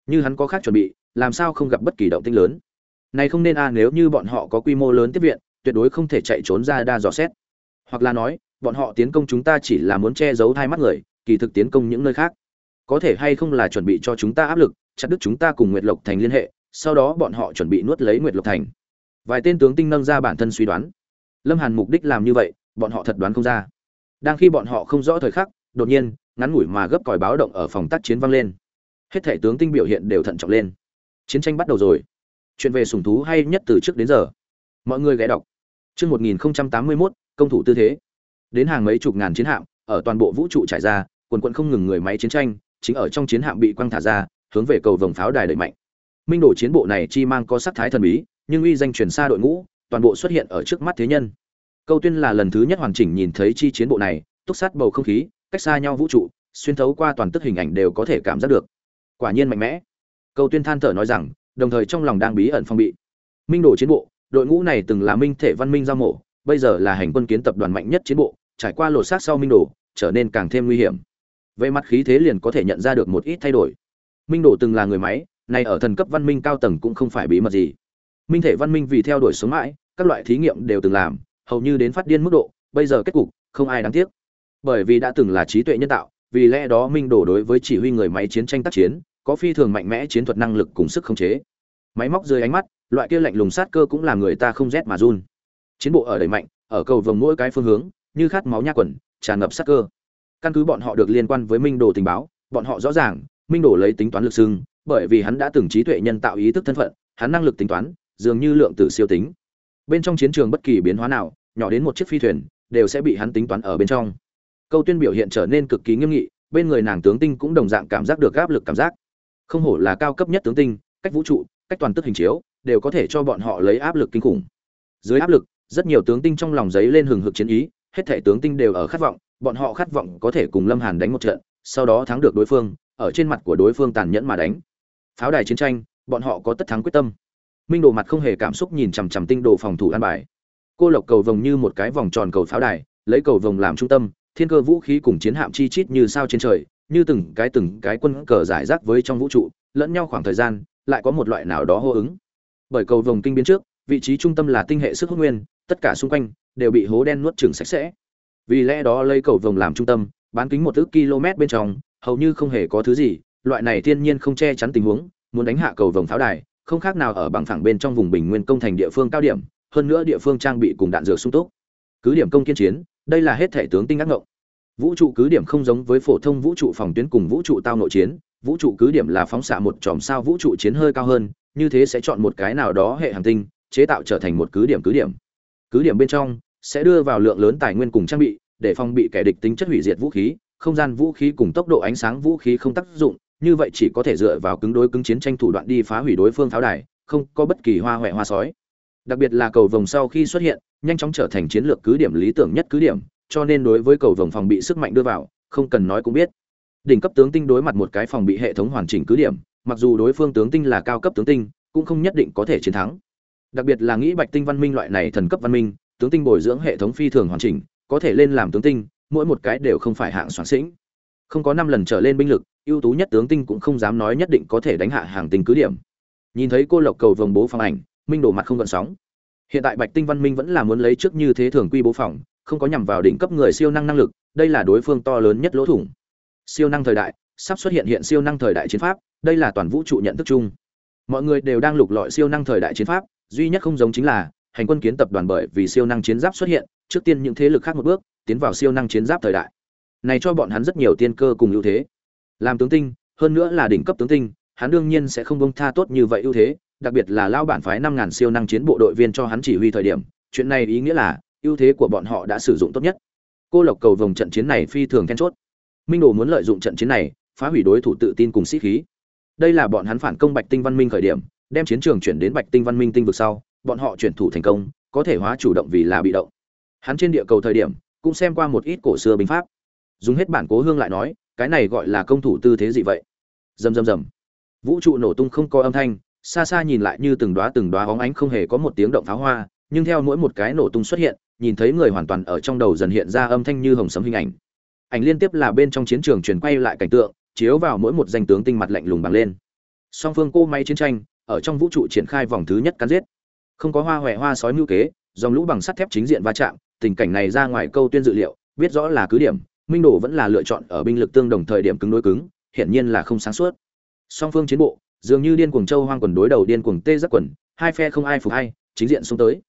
Như hắn có khác chuẩn bị làm sao không gặp bất kỳ động tĩnh lớn? Này không nên a, nếu như bọn họ có quy mô lớn tiếp viện, tuyệt đối không thể chạy trốn ra đa dò xét. Hoặc là nói, bọn họ tiến công chúng ta chỉ là muốn che giấu hai mắt người, kỳ thực tiến công những nơi khác. Có thể hay không là chuẩn bị cho chúng ta áp lực, chặt đứt chúng ta cùng nguyệt lộc thành liên hệ, sau đó bọn họ chuẩn bị nuốt lấy nguyệt lộc thành. Vài tên tướng tinh nâng ra bản thân suy đoán. Lâm hàn mục đích làm như vậy, bọn họ thật đoán không ra. Đang khi bọn họ không rõ thời khắc, đột nhiên, ngắn ngủi mà gấp còi báo động ở phòng tác chiến vang lên. Hết thể tướng tinh biểu hiện đều thận trọng lên chiến tranh bắt đầu rồi. Chuyện về sủng thú hay nhất từ trước đến giờ. Mọi người ghé đọc. Chương 1081 công thủ tư thế. Đến hàng mấy chục ngàn chiến hạm, ở toàn bộ vũ trụ trải ra, quần quận không ngừng người máy chiến tranh, chính ở trong chiến hạm bị quăng thả ra, hướng về cầu vồng pháo đài đẩy mạnh. Minh đồ chiến bộ này chi mang có sắc thái thần bí, nhưng uy danh truyền xa đội ngũ, toàn bộ xuất hiện ở trước mắt thế nhân. Câu tuyên là lần thứ nhất hoàn chỉnh nhìn thấy chi chiến bộ này, túc sát bầu không khí, cách xa nhau vũ trụ, xuyên thấu qua toàn tức hình ảnh đều có thể cảm giác được. Quả nhiên mạnh mẽ câu tuyên than thở nói rằng, đồng thời trong lòng đang bí ẩn phong bị. Minh đồ chiến bộ, đội ngũ này từng là minh thể văn minh giao mộ bây giờ là hành quân kiến tập đoàn mạnh nhất chiến bộ, trải qua lột xác sau minh đồ, trở nên càng thêm nguy hiểm. Về mặt khí thế liền có thể nhận ra được một ít thay đổi. Minh đồ từng là người máy này ở thần cấp văn minh cao tầng cũng không phải bí mật gì. Minh thể văn minh vì theo đuổi sống mãi, các loại thí nghiệm đều từng làm, hầu như đến phát điên mức độ, bây giờ kết cục, không ai đáng tiếc. Bởi vì đã từng là trí tuệ nhân tạo, vì lẽ đó minh đồ đối với chỉ huy người máy chiến tranh tác chiến có phi thường mạnh mẽ chiến thuật năng lực cùng sức khống chế. Máy móc dưới ánh mắt, loại kia lạnh lùng sát cơ cũng làm người ta không rét mà run. Chiến bộ ở đẩy mạnh, ở cầu vồng mỗi cái phương hướng, như khát máu nha quần, tràn ngập sát cơ. Căn cứ bọn họ được liên quan với minh đồ tình báo, bọn họ rõ ràng, minh đồ lấy tính toán lực xưng, bởi vì hắn đã từng trí tuệ nhân tạo ý thức thân phận, hắn năng lực tính toán, dường như lượng tử siêu tính. Bên trong chiến trường bất kỳ biến hóa nào, nhỏ đến một chiếc phi thuyền, đều sẽ bị hắn tính toán ở bên trong. Câu tuyên biểu hiện trở nên cực kỳ nghiêm nghị, bên người nàng tướng tinh cũng đồng dạng cảm giác được áp lực cảm giác không hổ là cao cấp nhất tướng tinh, cách vũ trụ, cách toàn tức hình chiếu, đều có thể cho bọn họ lấy áp lực kinh khủng. Dưới áp lực, rất nhiều tướng tinh trong lòng giấy lên hừng hực chiến ý, hết thể tướng tinh đều ở khát vọng, bọn họ khát vọng có thể cùng lâm hàn đánh một trận, sau đó thắng được đối phương, ở trên mặt của đối phương tàn nhẫn mà đánh. Pháo đài chiến tranh, bọn họ có tất thắng quyết tâm. Minh đồ mặt không hề cảm xúc nhìn chằm chằm tinh đồ phòng thủ an bài. Cô lộc cầu vồng như một cái vòng tròn cầu pháo đài, lấy cầu vồng làm trung tâm, thiên cơ vũ khí cùng chiến hạm chi chít như sao trên trời như từng cái từng cái quân cờ giải rác với trong vũ trụ, lẫn nhau khoảng thời gian, lại có một loại nào đó hô ứng. Bởi cầu vồng kinh biến trước, vị trí trung tâm là tinh hệ sức hút nguyên, tất cả xung quanh đều bị hố đen nuốt chửng sạch sẽ. Vì lẽ đó lấy cầu vồng làm trung tâm, bán kính một ước km bên trong, hầu như không hề có thứ gì, loại này thiên nhiên không che chắn tình huống, muốn đánh hạ cầu vồng pháo đài, không khác nào ở bằng phẳng bên trong vùng bình nguyên công thành địa phương cao điểm, hơn nữa địa phương trang bị cùng đạn dược sung túc. Cứ điểm công kiên chiến, đây là hết thể tướng tinh ác ngộng vũ trụ cứ điểm không giống với phổ thông vũ trụ phòng tuyến cùng vũ trụ tao nội chiến. Vũ trụ cứ điểm là phóng xạ một chòm sao vũ trụ chiến hơi cao hơn, như thế sẽ chọn một cái nào đó hệ hành tinh, chế tạo trở thành một cứ điểm cứ điểm. Cứ điểm bên trong sẽ đưa vào lượng lớn tài nguyên cùng trang bị, để phòng bị kẻ địch tính chất hủy diệt vũ khí, không gian vũ khí cùng tốc độ ánh sáng vũ khí không tác dụng. Như vậy chỉ có thể dựa vào cứng đối cứng chiến tranh thủ đoạn đi phá hủy đối phương pháo đài, không có bất kỳ hoa huệ hoa sói. Đặc biệt là cầu vồng sau khi xuất hiện, nhanh chóng trở thành chiến lược cứ điểm lý tưởng nhất cứ điểm cho nên đối với cầu vồng phòng bị sức mạnh đưa vào, không cần nói cũng biết. Đỉnh cấp tướng tinh đối mặt một cái phòng bị hệ thống hoàn chỉnh cứ điểm, mặc dù đối phương tướng tinh là cao cấp tướng tinh, cũng không nhất định có thể chiến thắng. Đặc biệt là nghĩ bạch tinh văn minh loại này thần cấp văn minh, tướng tinh bồi dưỡng hệ thống phi thường hoàn chỉnh, có thể lên làm tướng tinh, mỗi một cái đều không phải hạng soạn sĩnh. Không có năm lần trở lên binh lực, ưu tú nhất tướng tinh cũng không dám nói nhất định có thể đánh hạ hàng tinh cứ điểm. Nhìn thấy cô lộc cầu vồng bố phòng ảnh, minh đổ mặt không gợn sóng. Hiện tại bạch tinh văn minh vẫn là muốn lấy trước như thế thường quy bố phòng không có nhằm vào đỉnh cấp người siêu năng năng lực, đây là đối phương to lớn nhất lỗ thủng. Siêu năng thời đại, sắp xuất hiện hiện siêu năng thời đại chiến pháp, đây là toàn vũ trụ nhận thức chung. Mọi người đều đang lục lọi siêu năng thời đại chiến pháp, duy nhất không giống chính là, hành quân kiến tập đoàn bởi vì siêu năng chiến giáp xuất hiện, trước tiên những thế lực khác một bước, tiến vào siêu năng chiến giáp thời đại. Này cho bọn hắn rất nhiều tiên cơ cùng ưu thế. Làm tướng tinh, hơn nữa là đỉnh cấp tướng tinh, hắn đương nhiên sẽ không bông tha tốt như vậy ưu thế, đặc biệt là lao bản phái năm ngàn siêu năng chiến bộ đội viên cho hắn chỉ huy thời điểm, chuyện này ý nghĩa là ưu thế của bọn họ đã sử dụng tốt nhất. Cô lộc cầu vòng trận chiến này phi thường then chốt. Minh đồ muốn lợi dụng trận chiến này, phá hủy đối thủ tự tin cùng sĩ khí. Đây là bọn hắn phản công bạch tinh văn minh khởi điểm, đem chiến trường chuyển đến bạch tinh văn minh tinh vực sau, bọn họ chuyển thủ thành công, có thể hóa chủ động vì là bị động. Hắn trên địa cầu thời điểm, cũng xem qua một ít cổ xưa binh pháp. Dùng hết bản cố hương lại nói, cái này gọi là công thủ tư thế gì vậy? Rầm rầm rầm. Vũ trụ nổ tung không có âm thanh, xa xa nhìn lại như từng đóa từng đóa bóng ánh không hề có một tiếng động pháo hoa nhưng theo mỗi một cái nổ tung xuất hiện nhìn thấy người hoàn toàn ở trong đầu dần hiện ra âm thanh như hồng sấm hình ảnh. Ảnh liên tiếp là bên trong chiến trường truyền quay lại cảnh tượng chiếu vào mỗi một danh tướng tinh mặt lạnh lùng bằng lên. Song phương cô máy chiến tranh ở trong vũ trụ triển khai vòng thứ nhất cắn giết. Không có hoa hoè hoa sói mưu kế dòng lũ bằng sắt thép chính diện va chạm tình cảnh này ra ngoài câu tuyên dự liệu biết rõ là cứ điểm minh đồ vẫn là lựa chọn ở binh lực tương đồng thời điểm cứng đối cứng hiển nhiên là không sáng suốt. Song phương chiến bộ dường như điên cuồng châu hoang quần đối đầu điên cuồng tê giác quần hai phe không ai phục ai, chính diện xuống tới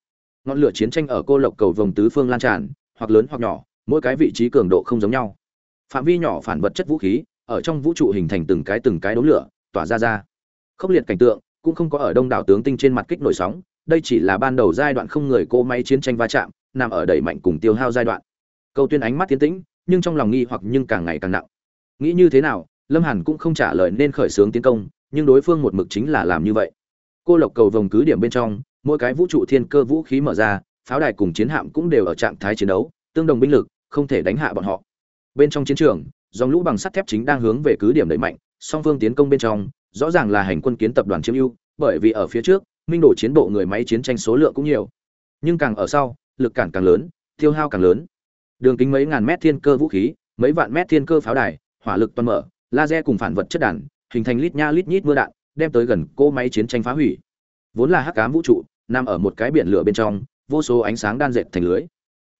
ngọn lửa chiến tranh ở cô lộc cầu vòng tứ phương lan tràn, hoặc lớn hoặc nhỏ, mỗi cái vị trí cường độ không giống nhau. Phạm vi nhỏ phản vật chất vũ khí, ở trong vũ trụ hình thành từng cái từng cái đống lửa, tỏa ra ra. Khốc liệt cảnh tượng, cũng không có ở đông đảo tướng tinh trên mặt kích nổi sóng, đây chỉ là ban đầu giai đoạn không người cô máy chiến tranh va chạm, nằm ở đẩy mạnh cùng tiêu hao giai đoạn. Câu tuyên ánh mắt tiến tĩnh, nhưng trong lòng nghi hoặc nhưng càng ngày càng nặng. Nghĩ như thế nào, lâm hàn cũng không trả lời nên khởi xướng tiến công, nhưng đối phương một mực chính là làm như vậy. Cô lộc cầu vòng cứ điểm bên trong mỗi cái vũ trụ thiên cơ vũ khí mở ra, pháo đài cùng chiến hạm cũng đều ở trạng thái chiến đấu, tương đồng binh lực, không thể đánh hạ bọn họ. Bên trong chiến trường, dòng lũ bằng sắt thép chính đang hướng về cứ điểm đẩy mạnh, song phương tiến công bên trong, rõ ràng là hành quân kiến tập đoàn chiếm ưu, bởi vì ở phía trước, minh đổ chiến bộ người máy chiến tranh số lượng cũng nhiều. Nhưng càng ở sau, lực cản càng lớn, tiêu hao càng lớn. Đường kính mấy ngàn mét thiên cơ vũ khí, mấy vạn mét thiên cơ pháo đài, hỏa lực toàn mở, laser cùng phản vật chất đạn hình thành lít nha lít nhít mưa đạn, đem tới gần cỗ máy chiến tranh phá hủy vốn là hắc ám vũ trụ, nằm ở một cái biển lửa bên trong, vô số ánh sáng đan dệt thành lưới.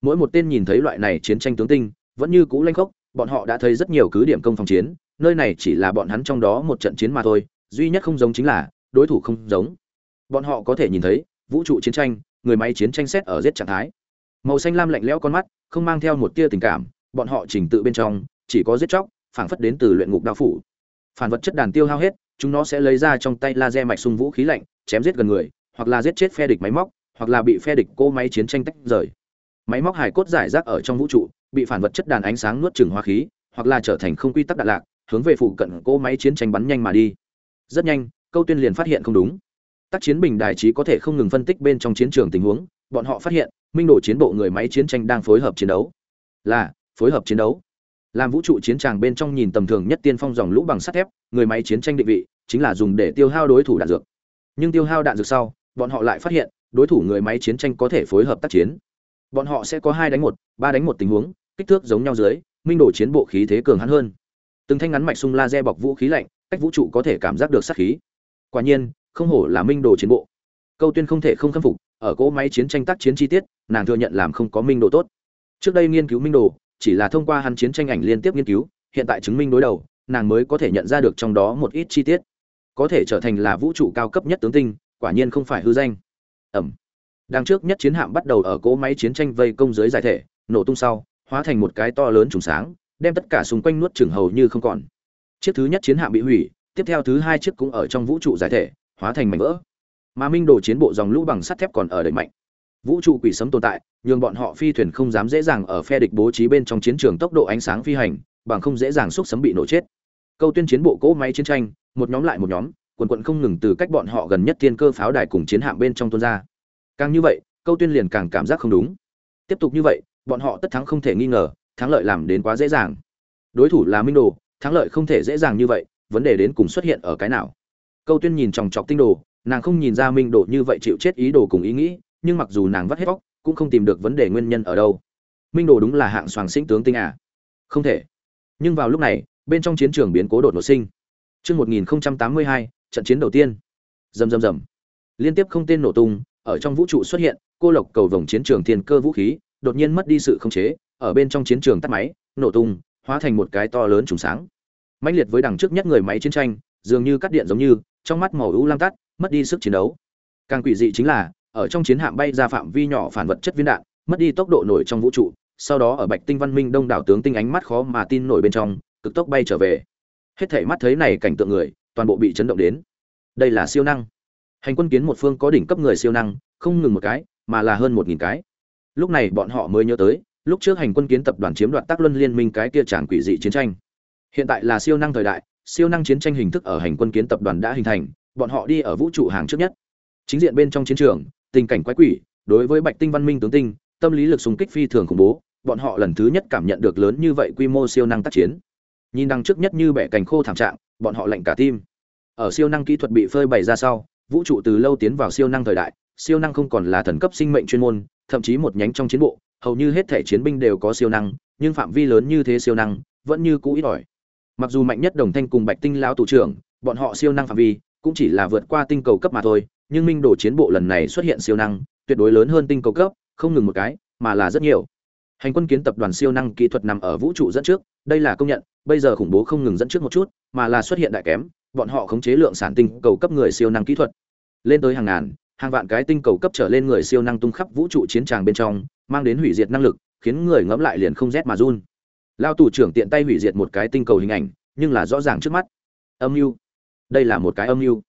Mỗi một tên nhìn thấy loại này chiến tranh tướng tinh, vẫn như cũ lanh khốc, bọn họ đã thấy rất nhiều cứ điểm công phòng chiến, nơi này chỉ là bọn hắn trong đó một trận chiến mà thôi, duy nhất không giống chính là, đối thủ không giống. Bọn họ có thể nhìn thấy, vũ trụ chiến tranh, người máy chiến tranh xét ở giết trạng thái. Màu xanh lam lạnh lẽo con mắt, không mang theo một tia tình cảm, bọn họ chỉnh tự bên trong, chỉ có giết chóc, phảng phất đến từ luyện ngục đao phủ. Phản vật chất đàn tiêu hao hết, chúng nó sẽ lấy ra trong tay laser mạch sung vũ khí lạnh chém giết gần người, hoặc là giết chết phe địch máy móc, hoặc là bị phe địch cô máy chiến tranh tách rời. Máy móc hài cốt giải rác ở trong vũ trụ, bị phản vật chất đàn ánh sáng nuốt chửng hóa khí, hoặc là trở thành không quy tắc đạn lạc, hướng về phụ cận cô máy chiến tranh bắn nhanh mà đi. Rất nhanh, câu tuyên liền phát hiện không đúng. Tác chiến bình đài trí có thể không ngừng phân tích bên trong chiến trường tình huống, bọn họ phát hiện, minh đồ chiến bộ người máy chiến tranh đang phối hợp chiến đấu. Là, phối hợp chiến đấu. Làm vũ trụ chiến tràng bên trong nhìn tầm thường nhất tiên phong dòng lũ bằng sắt thép, người máy chiến tranh định vị, chính là dùng để tiêu hao đối thủ đạn dược nhưng tiêu hao đạn dược sau, bọn họ lại phát hiện, đối thủ người máy chiến tranh có thể phối hợp tác chiến. Bọn họ sẽ có hai đánh một, ba đánh một tình huống, kích thước giống nhau dưới, minh đồ chiến bộ khí thế cường hắn hơn. Từng thanh ngắn mạch sung laser bọc vũ khí lạnh, cách vũ trụ có thể cảm giác được sát khí. Quả nhiên, không hổ là minh đồ chiến bộ. Câu tuyên không thể không khâm phục, ở cỗ máy chiến tranh tác chiến chi tiết, nàng thừa nhận làm không có minh đồ tốt. Trước đây nghiên cứu minh đồ, chỉ là thông qua hắn chiến tranh ảnh liên tiếp nghiên cứu, hiện tại chứng minh đối đầu, nàng mới có thể nhận ra được trong đó một ít chi tiết có thể trở thành là vũ trụ cao cấp nhất tướng tinh, quả nhiên không phải hư danh. Ẩm. Đằng trước nhất chiến hạm bắt đầu ở cỗ máy chiến tranh vây công dưới giải thể, nổ tung sau, hóa thành một cái to lớn trùng sáng, đem tất cả xung quanh nuốt chửng hầu như không còn. Chiếc thứ nhất chiến hạm bị hủy, tiếp theo thứ hai chiếc cũng ở trong vũ trụ giải thể, hóa thành mảnh vỡ. Mà minh đồ chiến bộ dòng lũ bằng sắt thép còn ở đẩy mạnh. Vũ trụ quỷ sấm tồn tại, nhường bọn họ phi thuyền không dám dễ dàng ở phe địch bố trí bên trong chiến trường tốc độ ánh sáng phi hành, bằng không dễ dàng xúc sấm bị nổ chết. Câu tuyên chiến bộ cỗ máy chiến tranh một nhóm lại một nhóm, quần quận không ngừng từ cách bọn họ gần nhất thiên cơ pháo đài cùng chiến hạm bên trong tuôn ra. Càng như vậy, câu tuyên liền càng cảm giác không đúng. Tiếp tục như vậy, bọn họ tất thắng không thể nghi ngờ, thắng lợi làm đến quá dễ dàng. Đối thủ là minh đồ, thắng lợi không thể dễ dàng như vậy, vấn đề đến cùng xuất hiện ở cái nào? Câu tuyên nhìn chòng chọc tinh đồ, nàng không nhìn ra minh đồ như vậy chịu chết ý đồ cùng ý nghĩ, nhưng mặc dù nàng vắt hết vóc cũng không tìm được vấn đề nguyên nhân ở đâu. Minh đồ đúng là hạng soàng sinh tướng tinh à? Không thể. Nhưng vào lúc này, bên trong chiến trường biến cố đột ngột sinh. Trước 1082, trận chiến đầu tiên. Rầm rầm rầm. Liên tiếp không tên nổ tung, ở trong vũ trụ xuất hiện, cô lộc cầu vòng chiến trường thiên cơ vũ khí, đột nhiên mất đi sự khống chế, ở bên trong chiến trường tắt máy, nổ tung, hóa thành một cái to lớn trùng sáng. Mãnh liệt với đằng trước nhất người máy chiến tranh, dường như cắt điện giống như, trong mắt màu u lam tắt, mất đi sức chiến đấu. Càng quỷ dị chính là, ở trong chiến hạm bay ra phạm vi nhỏ phản vật chất viên đạn, mất đi tốc độ nổi trong vũ trụ, sau đó ở Bạch Tinh Văn Minh Đông đảo tướng tinh ánh mắt khó mà tin nổi bên trong, cực tốc bay trở về. Hết thảy mắt thấy này cảnh tượng người, toàn bộ bị chấn động đến. Đây là siêu năng. Hành quân kiến một phương có đỉnh cấp người siêu năng, không ngừng một cái, mà là hơn một nghìn cái. Lúc này bọn họ mới nhớ tới, lúc trước hành quân kiến tập đoàn chiếm đoạt tác luân liên minh cái kia tràn quỷ dị chiến tranh. Hiện tại là siêu năng thời đại, siêu năng chiến tranh hình thức ở hành quân kiến tập đoàn đã hình thành, bọn họ đi ở vũ trụ hàng trước nhất. Chính diện bên trong chiến trường, tình cảnh quái quỷ, đối với Bạch Tinh Văn Minh tướng tinh, tâm lý lực xung kích phi thường khủng bố, bọn họ lần thứ nhất cảm nhận được lớn như vậy quy mô siêu năng tác chiến. Nhìn đằng trước nhất như bẻ cành khô thảm trạng, bọn họ lạnh cả tim. Ở siêu năng kỹ thuật bị phơi bày ra sau, vũ trụ từ lâu tiến vào siêu năng thời đại, siêu năng không còn là thần cấp sinh mệnh chuyên môn, thậm chí một nhánh trong chiến bộ, hầu như hết thể chiến binh đều có siêu năng, nhưng phạm vi lớn như thế siêu năng vẫn như cũ ít ỏi. Mặc dù mạnh nhất đồng thanh cùng Bạch Tinh lão thủ trưởng, bọn họ siêu năng phạm vi cũng chỉ là vượt qua tinh cầu cấp mà thôi nhưng minh đồ chiến bộ lần này xuất hiện siêu năng tuyệt đối lớn hơn tinh cầu cấp không ngừng một cái mà là rất nhiều hành quân kiến tập đoàn siêu năng kỹ thuật nằm ở vũ trụ dẫn trước, đây là công nhận, bây giờ khủng bố không ngừng dẫn trước một chút, mà là xuất hiện đại kém, bọn họ khống chế lượng sản tinh cầu cấp người siêu năng kỹ thuật. Lên tới hàng ngàn, hàng vạn cái tinh cầu cấp trở lên người siêu năng tung khắp vũ trụ chiến tràng bên trong, mang đến hủy diệt năng lực, khiến người ngẫm lại liền không rét mà run. Lao tù trưởng tiện tay hủy diệt một cái tinh cầu hình ảnh, nhưng là rõ ràng trước mắt. Âm mưu. Đây là một cái âm mưu.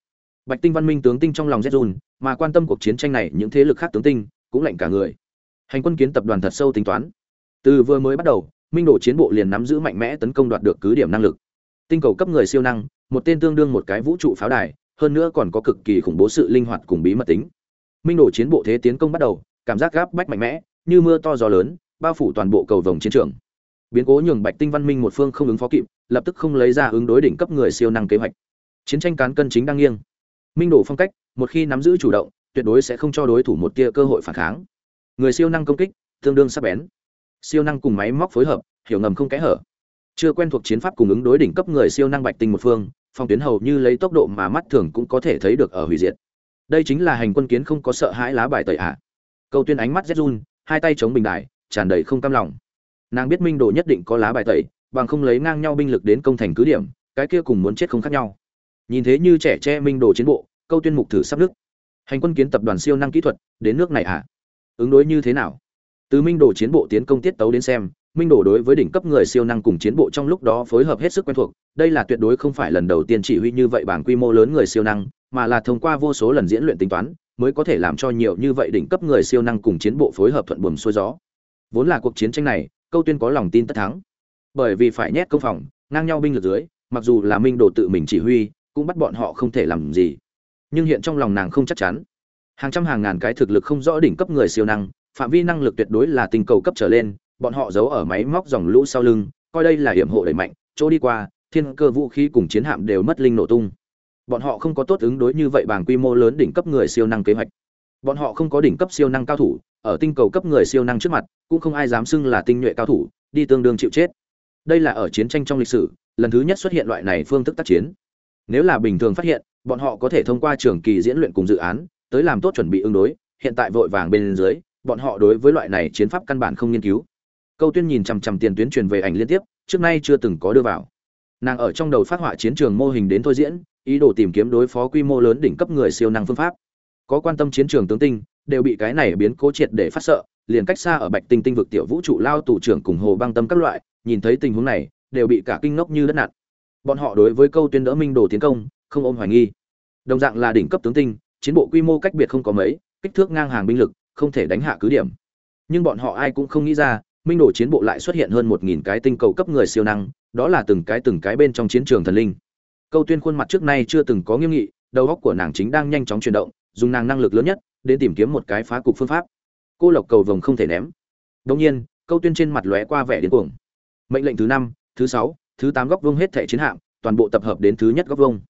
Bạch tinh văn minh tướng tinh trong lòng rét run, mà quan tâm cuộc chiến tranh này những thế lực khác tướng tinh cũng lạnh cả người. Hành quân kiến tập đoàn thật sâu tính toán từ vừa mới bắt đầu, minh đồ chiến bộ liền nắm giữ mạnh mẽ tấn công đoạt được cứ điểm năng lực. Tinh cầu cấp người siêu năng, một tên tương đương một cái vũ trụ pháo đài, hơn nữa còn có cực kỳ khủng bố sự linh hoạt cùng bí mật tính. Minh đồ chiến bộ thế tiến công bắt đầu, cảm giác gáp bách mạnh mẽ, như mưa to gió lớn, bao phủ toàn bộ cầu vồng chiến trường. Biến cố nhường bạch tinh văn minh một phương không ứng phó kịp, lập tức không lấy ra ứng đối đỉnh cấp người siêu năng kế hoạch. Chiến tranh cán cân chính đang nghiêng. Minh đồ phong cách, một khi nắm giữ chủ động, tuyệt đối sẽ không cho đối thủ một tia cơ hội phản kháng. Người siêu năng công kích, tương đương sắc bén siêu năng cùng máy móc phối hợp, hiểu ngầm không kẽ hở. Chưa quen thuộc chiến pháp cùng ứng đối đỉnh cấp người siêu năng bạch tinh một phương, phong tuyến hầu như lấy tốc độ mà mắt thường cũng có thể thấy được ở hủy diệt. Đây chính là hành quân kiến không có sợ hãi lá bài tẩy ạ. Câu tuyên ánh mắt rét run, hai tay chống bình đài, tràn đầy không cam lòng. Nàng biết minh đồ nhất định có lá bài tẩy, bằng không lấy ngang nhau binh lực đến công thành cứ điểm, cái kia cùng muốn chết không khác nhau. Nhìn thế như trẻ tre minh đồ chiến bộ, câu tuyên mục thử sắp nước hành quân kiến tập đoàn siêu năng kỹ thuật, đến nước này ạ. Ứng đối như thế nào? Từ minh đồ chiến bộ tiến công tiết tấu đến xem, minh đồ đối với đỉnh cấp người siêu năng cùng chiến bộ trong lúc đó phối hợp hết sức quen thuộc, đây là tuyệt đối không phải lần đầu tiên chỉ huy như vậy bảng quy mô lớn người siêu năng, mà là thông qua vô số lần diễn luyện tính toán, mới có thể làm cho nhiều như vậy đỉnh cấp người siêu năng cùng chiến bộ phối hợp thuận buồm xuôi gió. Vốn là cuộc chiến tranh này, câu tuyên có lòng tin tất thắng. Bởi vì phải nhét công phòng, ngang nhau binh lực dưới, mặc dù là minh đồ tự mình chỉ huy, cũng bắt bọn họ không thể làm gì. Nhưng hiện trong lòng nàng không chắc chắn. Hàng trăm hàng ngàn cái thực lực không rõ đỉnh cấp người siêu năng phạm vi năng lực tuyệt đối là tinh cầu cấp trở lên, bọn họ giấu ở máy móc dòng lũ sau lưng, coi đây là hiểm hộ đẩy mạnh, chỗ đi qua, thiên cơ vũ khí cùng chiến hạm đều mất linh nổ tung. Bọn họ không có tốt ứng đối như vậy bằng quy mô lớn đỉnh cấp người siêu năng kế hoạch. Bọn họ không có đỉnh cấp siêu năng cao thủ, ở tinh cầu cấp người siêu năng trước mặt, cũng không ai dám xưng là tinh nhuệ cao thủ, đi tương đương chịu chết. Đây là ở chiến tranh trong lịch sử, lần thứ nhất xuất hiện loại này phương thức tác chiến. Nếu là bình thường phát hiện, bọn họ có thể thông qua trường kỳ diễn luyện cùng dự án, tới làm tốt chuẩn bị ứng đối, hiện tại vội vàng bên dưới bọn họ đối với loại này chiến pháp căn bản không nghiên cứu. Câu tuyên nhìn chằm chằm tiền tuyến truyền về ảnh liên tiếp, trước nay chưa từng có đưa vào. Nàng ở trong đầu phát họa chiến trường mô hình đến thôi diễn, ý đồ tìm kiếm đối phó quy mô lớn đỉnh cấp người siêu năng phương pháp. Có quan tâm chiến trường tướng tinh, đều bị cái này biến cố triệt để phát sợ, liền cách xa ở bạch tinh tinh vực tiểu vũ trụ lao tù trưởng cùng hồ băng tâm các loại, nhìn thấy tình huống này, đều bị cả kinh ngốc như đất nặn. Bọn họ đối với câu tuyên đỡ minh đồ tiến công, không ôm hoài nghi. Đồng dạng là đỉnh cấp tướng tinh, chiến bộ quy mô cách biệt không có mấy, kích thước ngang hàng binh lực không thể đánh hạ cứ điểm. Nhưng bọn họ ai cũng không nghĩ ra, minh đồ chiến bộ lại xuất hiện hơn một nghìn cái tinh cầu cấp người siêu năng, đó là từng cái từng cái bên trong chiến trường thần linh. Câu tuyên khuôn mặt trước nay chưa từng có nghiêm nghị, đầu óc của nàng chính đang nhanh chóng chuyển động, dùng nàng năng lực lớn nhất, đến tìm kiếm một cái phá cục phương pháp. Cô lộc cầu vồng không thể ném. Đống nhiên, câu tuyên trên mặt lóe qua vẻ điên cuồng. Mệnh lệnh thứ năm, thứ sáu, thứ tám góc vương hết thể chiến hạm, toàn bộ tập hợp đến thứ nhất góc vương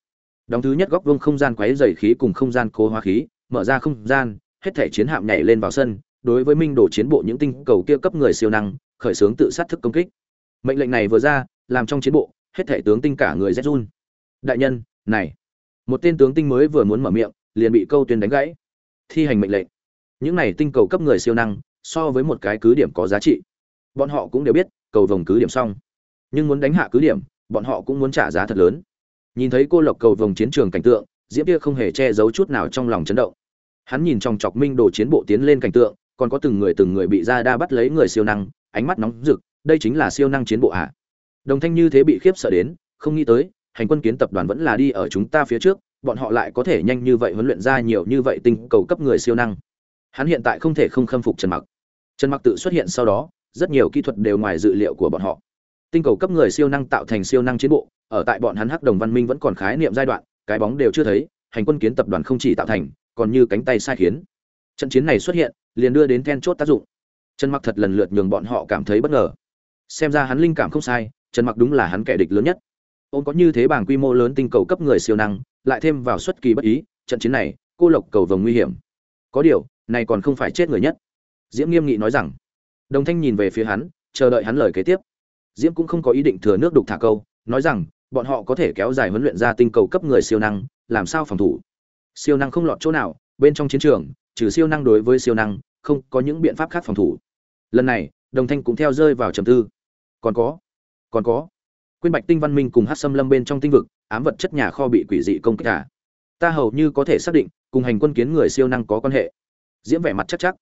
đóng thứ nhất góc vương không gian quấy dày khí cùng không gian cố hóa khí, mở ra không gian hết thể chiến hạm nhảy lên vào sân, đối với minh đồ chiến bộ những tinh cầu kia cấp người siêu năng, khởi xướng tự sát thức công kích. Mệnh lệnh này vừa ra, làm trong chiến bộ, hết thể tướng tinh cả người rét run. Đại nhân, này, một tên tướng tinh mới vừa muốn mở miệng, liền bị câu tuyên đánh gãy. Thi hành mệnh lệnh. Những này tinh cầu cấp người siêu năng, so với một cái cứ điểm có giá trị. Bọn họ cũng đều biết, cầu vòng cứ điểm xong. Nhưng muốn đánh hạ cứ điểm, bọn họ cũng muốn trả giá thật lớn. Nhìn thấy cô lộc cầu vòng chiến trường cảnh tượng, diễm kia không hề che giấu chút nào trong lòng chấn động hắn nhìn trong chọc minh đồ chiến bộ tiến lên cảnh tượng, còn có từng người từng người bị ra đa bắt lấy người siêu năng, ánh mắt nóng rực, đây chính là siêu năng chiến bộ à? đồng thanh như thế bị khiếp sợ đến, không nghĩ tới, hành quân kiến tập đoàn vẫn là đi ở chúng ta phía trước, bọn họ lại có thể nhanh như vậy huấn luyện ra nhiều như vậy tinh cầu cấp người siêu năng. Hắn hiện tại không thể không khâm phục trần mặc. Trần mặc tự xuất hiện sau đó, rất nhiều kỹ thuật đều ngoài dự liệu của bọn họ. Tinh cầu cấp người siêu năng tạo thành siêu năng chiến bộ, ở tại bọn hắn hắc đồng văn minh vẫn còn khái niệm giai đoạn, cái bóng đều chưa thấy, hành quân kiến tập đoàn không chỉ tạo thành còn như cánh tay sai khiến. Trận chiến này xuất hiện, liền đưa đến then chốt tác dụng. Trần mặc thật lần lượt nhường bọn họ cảm thấy bất ngờ. Xem ra hắn linh cảm không sai, trần mặc đúng là hắn kẻ địch lớn nhất. Ông có như thế bảng quy mô lớn tinh cầu cấp người siêu năng, lại thêm vào xuất kỳ bất ý, trận chiến này, cô lộc cầu vồng nguy hiểm. Có điều, này còn không phải chết người nhất. Diễm nghiêm nghị nói rằng, đồng thanh nhìn về phía hắn, chờ đợi hắn lời kế tiếp. Diễm cũng không có ý định thừa nước đục thả câu, nói rằng, bọn họ có thể kéo dài huấn luyện ra tinh cầu cấp người siêu năng, làm sao phòng thủ siêu năng không lọt chỗ nào, bên trong chiến trường, trừ siêu năng đối với siêu năng, không có những biện pháp khác phòng thủ. Lần này, đồng thanh cũng theo rơi vào trầm tư. Còn có còn có. Quyên bạch tinh văn minh cùng hát xâm lâm bên trong tinh vực, ám vật chất nhà kho bị quỷ dị công kích cả ta hầu như có thể xác định, cùng hành quân kiến người siêu năng có quan hệ. Diễm vẻ mặt chắc chắc.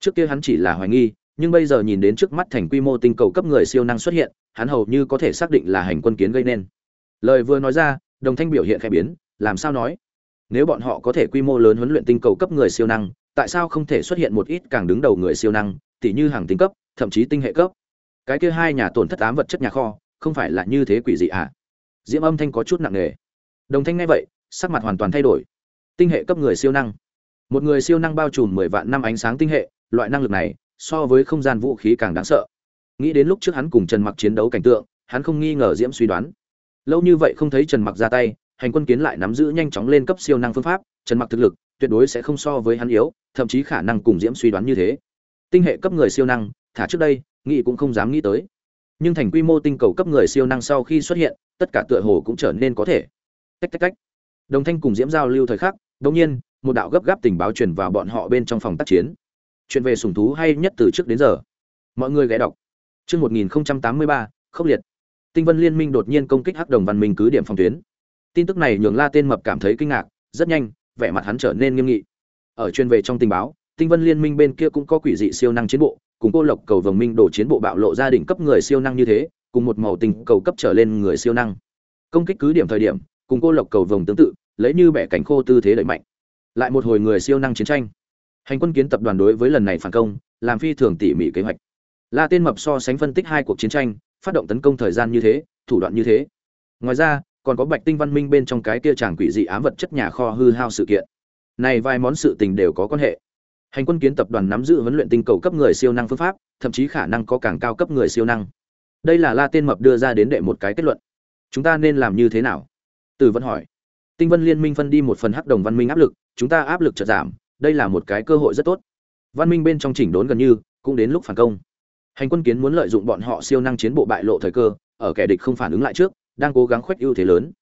Trước kia hắn chỉ là hoài nghi, nhưng bây giờ nhìn đến trước mắt thành quy mô tinh cầu cấp người siêu năng xuất hiện, hắn hầu như có thể xác định là hành quân kiến gây nên. Lời vừa nói ra, đồng thanh biểu hiện khẽ biến, làm sao nói? Nếu bọn họ có thể quy mô lớn huấn luyện tinh cầu cấp người siêu năng, tại sao không thể xuất hiện một ít càng đứng đầu người siêu năng, tỉ như hàng tinh cấp, thậm chí tinh hệ cấp? Cái kia hai nhà tổn thất ám vật chất nhà kho, không phải là như thế quỷ dị à? Diễm âm thanh có chút nặng nề. Đồng thanh nghe vậy, sắc mặt hoàn toàn thay đổi. Tinh hệ cấp người siêu năng. Một người siêu năng bao trùm mười vạn năm ánh sáng tinh hệ, loại năng lực này, so với không gian vũ khí càng đáng sợ. Nghĩ đến lúc trước hắn cùng trần mặc chiến đấu cảnh tượng, hắn không nghi ngờ diễm suy đoán. Lâu như vậy không thấy trần mặc ra tay hành quân kiến lại nắm giữ nhanh chóng lên cấp siêu năng phương pháp trần mặc thực lực tuyệt đối sẽ không so với hắn yếu thậm chí khả năng cùng diễm suy đoán như thế. Tinh hệ cấp người siêu năng thả trước đây nghị cũng không dám nghĩ tới. Nhưng thành quy mô tinh cầu cấp người siêu năng sau khi xuất hiện tất cả tựa hồ cũng trở nên có thể. Tách tách tách. Đồng thanh cùng diễm giao lưu thời khắc đột nhiên một đạo gấp gáp tình báo truyền vào bọn họ bên trong phòng tác chiến. Chuyện về sủng thú hay nhất từ trước đến giờ. Mọi người ghé đọc. Chương 1083, khốc liệt. Tinh vân liên minh đột nhiên công kích hắc đồng văn minh cứ điểm phòng tuyến tin tức này nhường la tên mập cảm thấy kinh ngạc, rất nhanh, vẻ mặt hắn trở nên nghiêm nghị. Ở chuyên về trong tình báo, tinh vân liên minh bên kia cũng có quỷ dị siêu năng chiến bộ, cùng cô lộc cầu vồng minh đổ chiến bộ bạo lộ gia đình cấp người siêu năng như thế, cùng một màu tình cầu cấp trở lên người siêu năng. Công kích cứ điểm thời điểm, cùng cô lộc cầu vồng tương tự, lấy như bẻ cánh khô tư thế đẩy mạnh. Lại một hồi người siêu năng chiến tranh. Hành quân kiến tập đoàn đối với lần này phản công, làm phi thường tỉ mỉ kế hoạch. La tên mập so sánh phân tích hai cuộc chiến tranh, phát động tấn công thời gian như thế, thủ đoạn như thế. Ngoài ra còn có bạch tinh văn minh bên trong cái kia chàng quỷ dị ám vật chất nhà kho hư hao sự kiện. Này vài món sự tình đều có quan hệ. Hành quân kiến tập đoàn nắm giữ huấn luyện tinh cầu cấp người siêu năng phương pháp, thậm chí khả năng có càng cao cấp người siêu năng. Đây là la tên mập đưa ra đến đệ một cái kết luận. Chúng ta nên làm như thế nào? Từ vẫn hỏi. Tinh vân liên minh phân đi một phần hắc đồng văn minh áp lực, chúng ta áp lực chợt giảm, đây là một cái cơ hội rất tốt. Văn minh bên trong chỉnh đốn gần như, cũng đến lúc phản công. Hành quân kiến muốn lợi dụng bọn họ siêu năng chiến bộ bại lộ thời cơ, ở kẻ địch không phản ứng lại trước đang cố gắng khoét ưu thế lớn.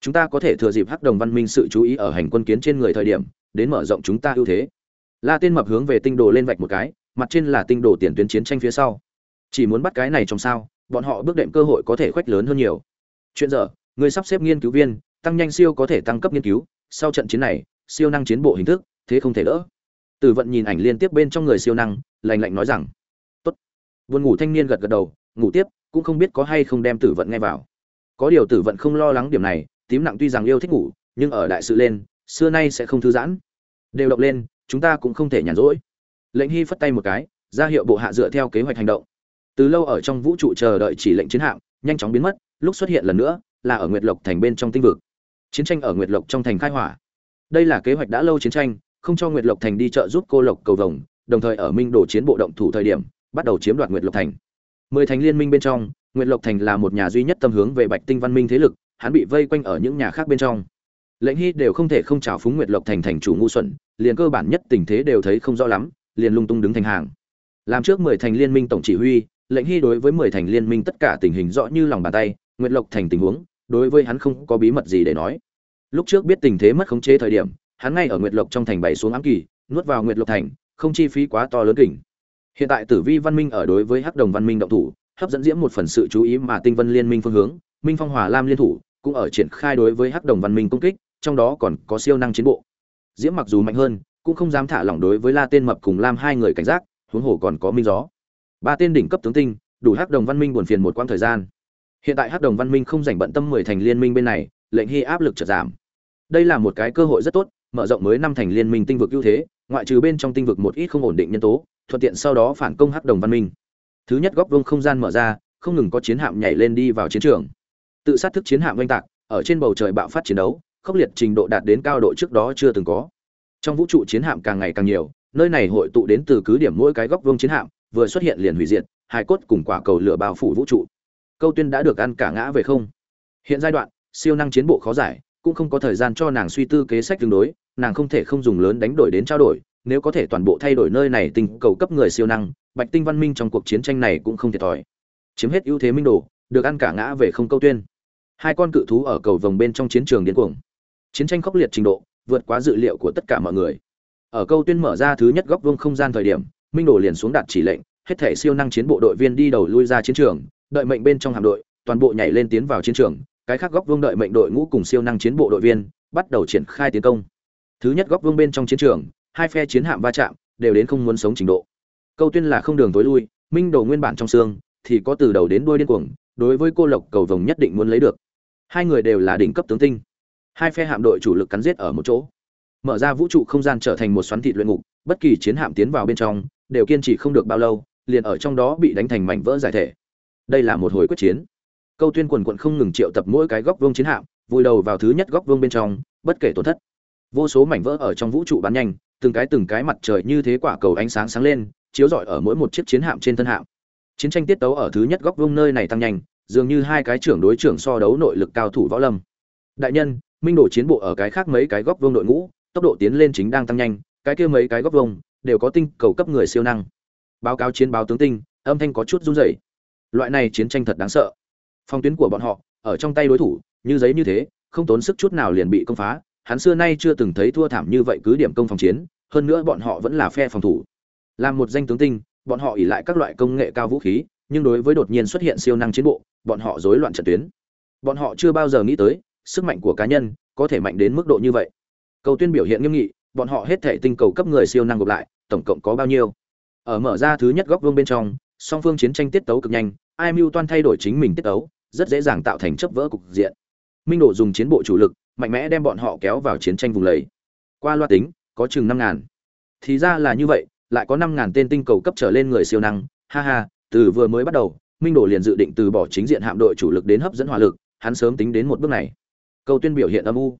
Chúng ta có thể thừa dịp hắc đồng văn minh sự chú ý ở hành quân kiến trên người thời điểm, đến mở rộng chúng ta ưu thế. La tên mập hướng về tinh đồ lên vạch một cái, mặt trên là tinh đồ tiền tuyến chiến tranh phía sau. Chỉ muốn bắt cái này trong sao, bọn họ bước đệm cơ hội có thể khoách lớn hơn nhiều. Chuyện dở, người sắp xếp nghiên cứu viên, tăng nhanh siêu có thể tăng cấp nghiên cứu, sau trận chiến này, siêu năng chiến bộ hình thức, thế không thể đỡ. Tử vận nhìn ảnh liên tiếp bên trong người siêu năng lành lạnh nói rằng, tốt. Buồn ngủ thanh niên gật gật đầu, ngủ tiếp, cũng không biết có hay không đem tử vận nghe vào có điều tử vận không lo lắng điểm này, tím nặng tuy rằng yêu thích ngủ, nhưng ở đại sự lên, xưa nay sẽ không thư giãn. Đều động lên, chúng ta cũng không thể nhàn rỗi. Lệnh hy phất tay một cái, ra hiệu bộ hạ dựa theo kế hoạch hành động. Từ lâu ở trong vũ trụ chờ đợi chỉ lệnh chiến hạm, nhanh chóng biến mất, lúc xuất hiện lần nữa, là ở nguyệt lộc thành bên trong tinh vực. Chiến tranh ở nguyệt lộc trong thành khai hỏa. Đây là kế hoạch đã lâu chiến tranh, không cho nguyệt lộc thành đi trợ giúp cô lộc cầu vồng, đồng thời ở minh đồ chiến bộ động thủ thời điểm, bắt đầu chiếm đoạt nguyệt lộc thành. Mười thành liên minh bên trong nguyệt lộc thành là một nhà duy nhất tâm hướng về bạch tinh văn minh thế lực, hắn bị vây quanh ở những nhà khác bên trong. Lệnh hy đều không thể không chào phúng nguyệt lộc thành thành chủ ngu xuẩn, liền cơ bản nhất tình thế đều thấy không rõ lắm, liền lung tung đứng thành hàng. Làm trước mười thành liên minh tổng chỉ huy, lệnh hy đối với mười thành liên minh tất cả tình hình rõ như lòng bàn tay, nguyệt lộc thành tình huống, đối với hắn không có bí mật gì để nói. Lúc trước biết tình thế mất khống chế thời điểm, hắn ngay ở nguyệt lộc trong thành bày xuống ám kỳ, nuốt vào nguyệt lộc thành, không chi phí quá to lớn kỉnh. Hiện tại tử vi văn minh ở đối với hắc đồng văn minh động thủ hấp dẫn diễm một phần sự chú ý mà tinh vân liên minh phương hướng, minh phong hòa lam liên thủ cũng ở triển khai đối với hắc đồng văn minh công kích, trong đó còn có siêu năng chiến bộ. Diễm mặc dù mạnh hơn, cũng không dám thả lỏng đối với la tên mập cùng lam hai người cảnh giác, huống hồ còn có minh gió. Ba tên đỉnh cấp tướng tinh, đủ hắc đồng văn minh buồn phiền một quãng thời gian. Hiện tại hắc đồng văn minh không dành bận tâm mười thành liên minh bên này, lệnh hy áp lực chợt giảm. Đây là một cái cơ hội rất tốt, mở rộng mới năm thành liên minh tinh vực ưu thế, ngoại trừ bên trong tinh vực một ít không ổn định nhân tố, thuận tiện sau đó phản công hắc đồng văn minh thứ nhất góc vương không gian mở ra, không ngừng có chiến hạm nhảy lên đi vào chiến trường. Tự sát thức chiến hạm oanh tạc, ở trên bầu trời bạo phát chiến đấu, khốc liệt trình độ đạt đến cao độ trước đó chưa từng có. Trong vũ trụ chiến hạm càng ngày càng nhiều, nơi này hội tụ đến từ cứ điểm mỗi cái góc vương chiến hạm, vừa xuất hiện liền hủy diệt hải cốt cùng quả cầu lửa bao phủ vũ trụ. Câu tuyên đã được ăn cả ngã về không? Hiện giai đoạn, siêu năng chiến bộ khó giải, cũng không có thời gian cho nàng suy tư kế sách tương đối, nàng không thể không dùng lớn đánh đổi đến trao đổi, nếu có thể toàn bộ thay đổi nơi này tình cầu cấp người siêu năng bạch tinh văn minh trong cuộc chiến tranh này cũng không thiệt thòi. Chiếm hết ưu thế minh đồ, được ăn cả ngã về không câu tuyên. Hai con cự thú ở cầu vòng bên trong chiến trường điên cuồng. Chiến tranh khốc liệt trình độ, vượt quá dự liệu của tất cả mọi người. Ở câu tuyên mở ra thứ nhất góc vuông không gian thời điểm, minh đồ liền xuống đạt chỉ lệnh, hết thể siêu năng chiến bộ đội viên đi đầu lui ra chiến trường, đợi mệnh bên trong hạm đội, toàn bộ nhảy lên tiến vào chiến trường, cái khác góc vuông đợi mệnh đội ngũ cùng siêu năng chiến bộ đội viên, bắt đầu triển khai tiến công. Thứ nhất góc vuông bên trong chiến trường, hai phe chiến hạm va chạm, đều đến không muốn sống trình độ câu tuyên là không đường tối lui, minh đồ nguyên bản trong xương, thì có từ đầu đến đuôi điên cuồng, đối với cô lộc cầu vồng nhất định muốn lấy được. Hai người đều là đỉnh cấp tướng tinh. Hai phe hạm đội chủ lực cắn giết ở một chỗ. Mở ra vũ trụ không gian trở thành một xoắn thịt luyện ngục, bất kỳ chiến hạm tiến vào bên trong, đều kiên trì không được bao lâu, liền ở trong đó bị đánh thành mảnh vỡ giải thể. Đây là một hồi quyết chiến. Câu tuyên quần quận không ngừng triệu tập mỗi cái góc vương chiến hạm, vùi đầu vào thứ nhất góc vương bên trong, bất kể tổn thất. Vô số mảnh vỡ ở trong vũ trụ bắn nhanh, từng cái từng cái mặt trời như thế quả cầu ánh sáng sáng lên chiếu rọi ở mỗi một chiếc chiến hạm trên thân hạm. Chiến tranh tiết tấu ở thứ nhất góc vuông nơi này tăng nhanh, dường như hai cái trưởng đối trưởng so đấu nội lực cao thủ võ lâm. Đại nhân, minh đổ chiến bộ ở cái khác mấy cái góc vuông đội ngũ, tốc độ tiến lên chính đang tăng nhanh, cái kia mấy cái góc vuông đều có tinh cầu cấp người siêu năng. Báo cáo chiến báo tướng tinh, âm thanh có chút run rẩy. Loại này chiến tranh thật đáng sợ. Phong tuyến của bọn họ, ở trong tay đối thủ, như giấy như thế, không tốn sức chút nào liền bị công phá. Hắn xưa nay chưa từng thấy thua thảm như vậy cứ điểm công phòng chiến, hơn nữa bọn họ vẫn là phe phòng thủ làm một danh tướng tinh, bọn họ ỉ lại các loại công nghệ cao vũ khí, nhưng đối với đột nhiên xuất hiện siêu năng chiến bộ, bọn họ rối loạn trận tuyến. Bọn họ chưa bao giờ nghĩ tới, sức mạnh của cá nhân có thể mạnh đến mức độ như vậy. Cầu tuyên biểu hiện nghiêm nghị, bọn họ hết thể tinh cầu cấp người siêu năng gộp lại, tổng cộng có bao nhiêu? Ở mở ra thứ nhất góc vương bên trong, song phương chiến tranh tiết tấu cực nhanh, ai mưu toan thay đổi chính mình tiết tấu, rất dễ dàng tạo thành chấp vỡ cục diện. Minh độ dùng chiến bộ chủ lực, mạnh mẽ đem bọn họ kéo vào chiến tranh vùng lầy. Qua loa tính, có chừng năm ngàn. Thì ra là như vậy lại có năm ngàn tên tinh cầu cấp trở lên người siêu năng. Ha ha, từ vừa mới bắt đầu, minh đồ liền dự định từ bỏ chính diện hạm đội chủ lực đến hấp dẫn hỏa lực, hắn sớm tính đến một bước này. Câu tuyên biểu hiện âm u.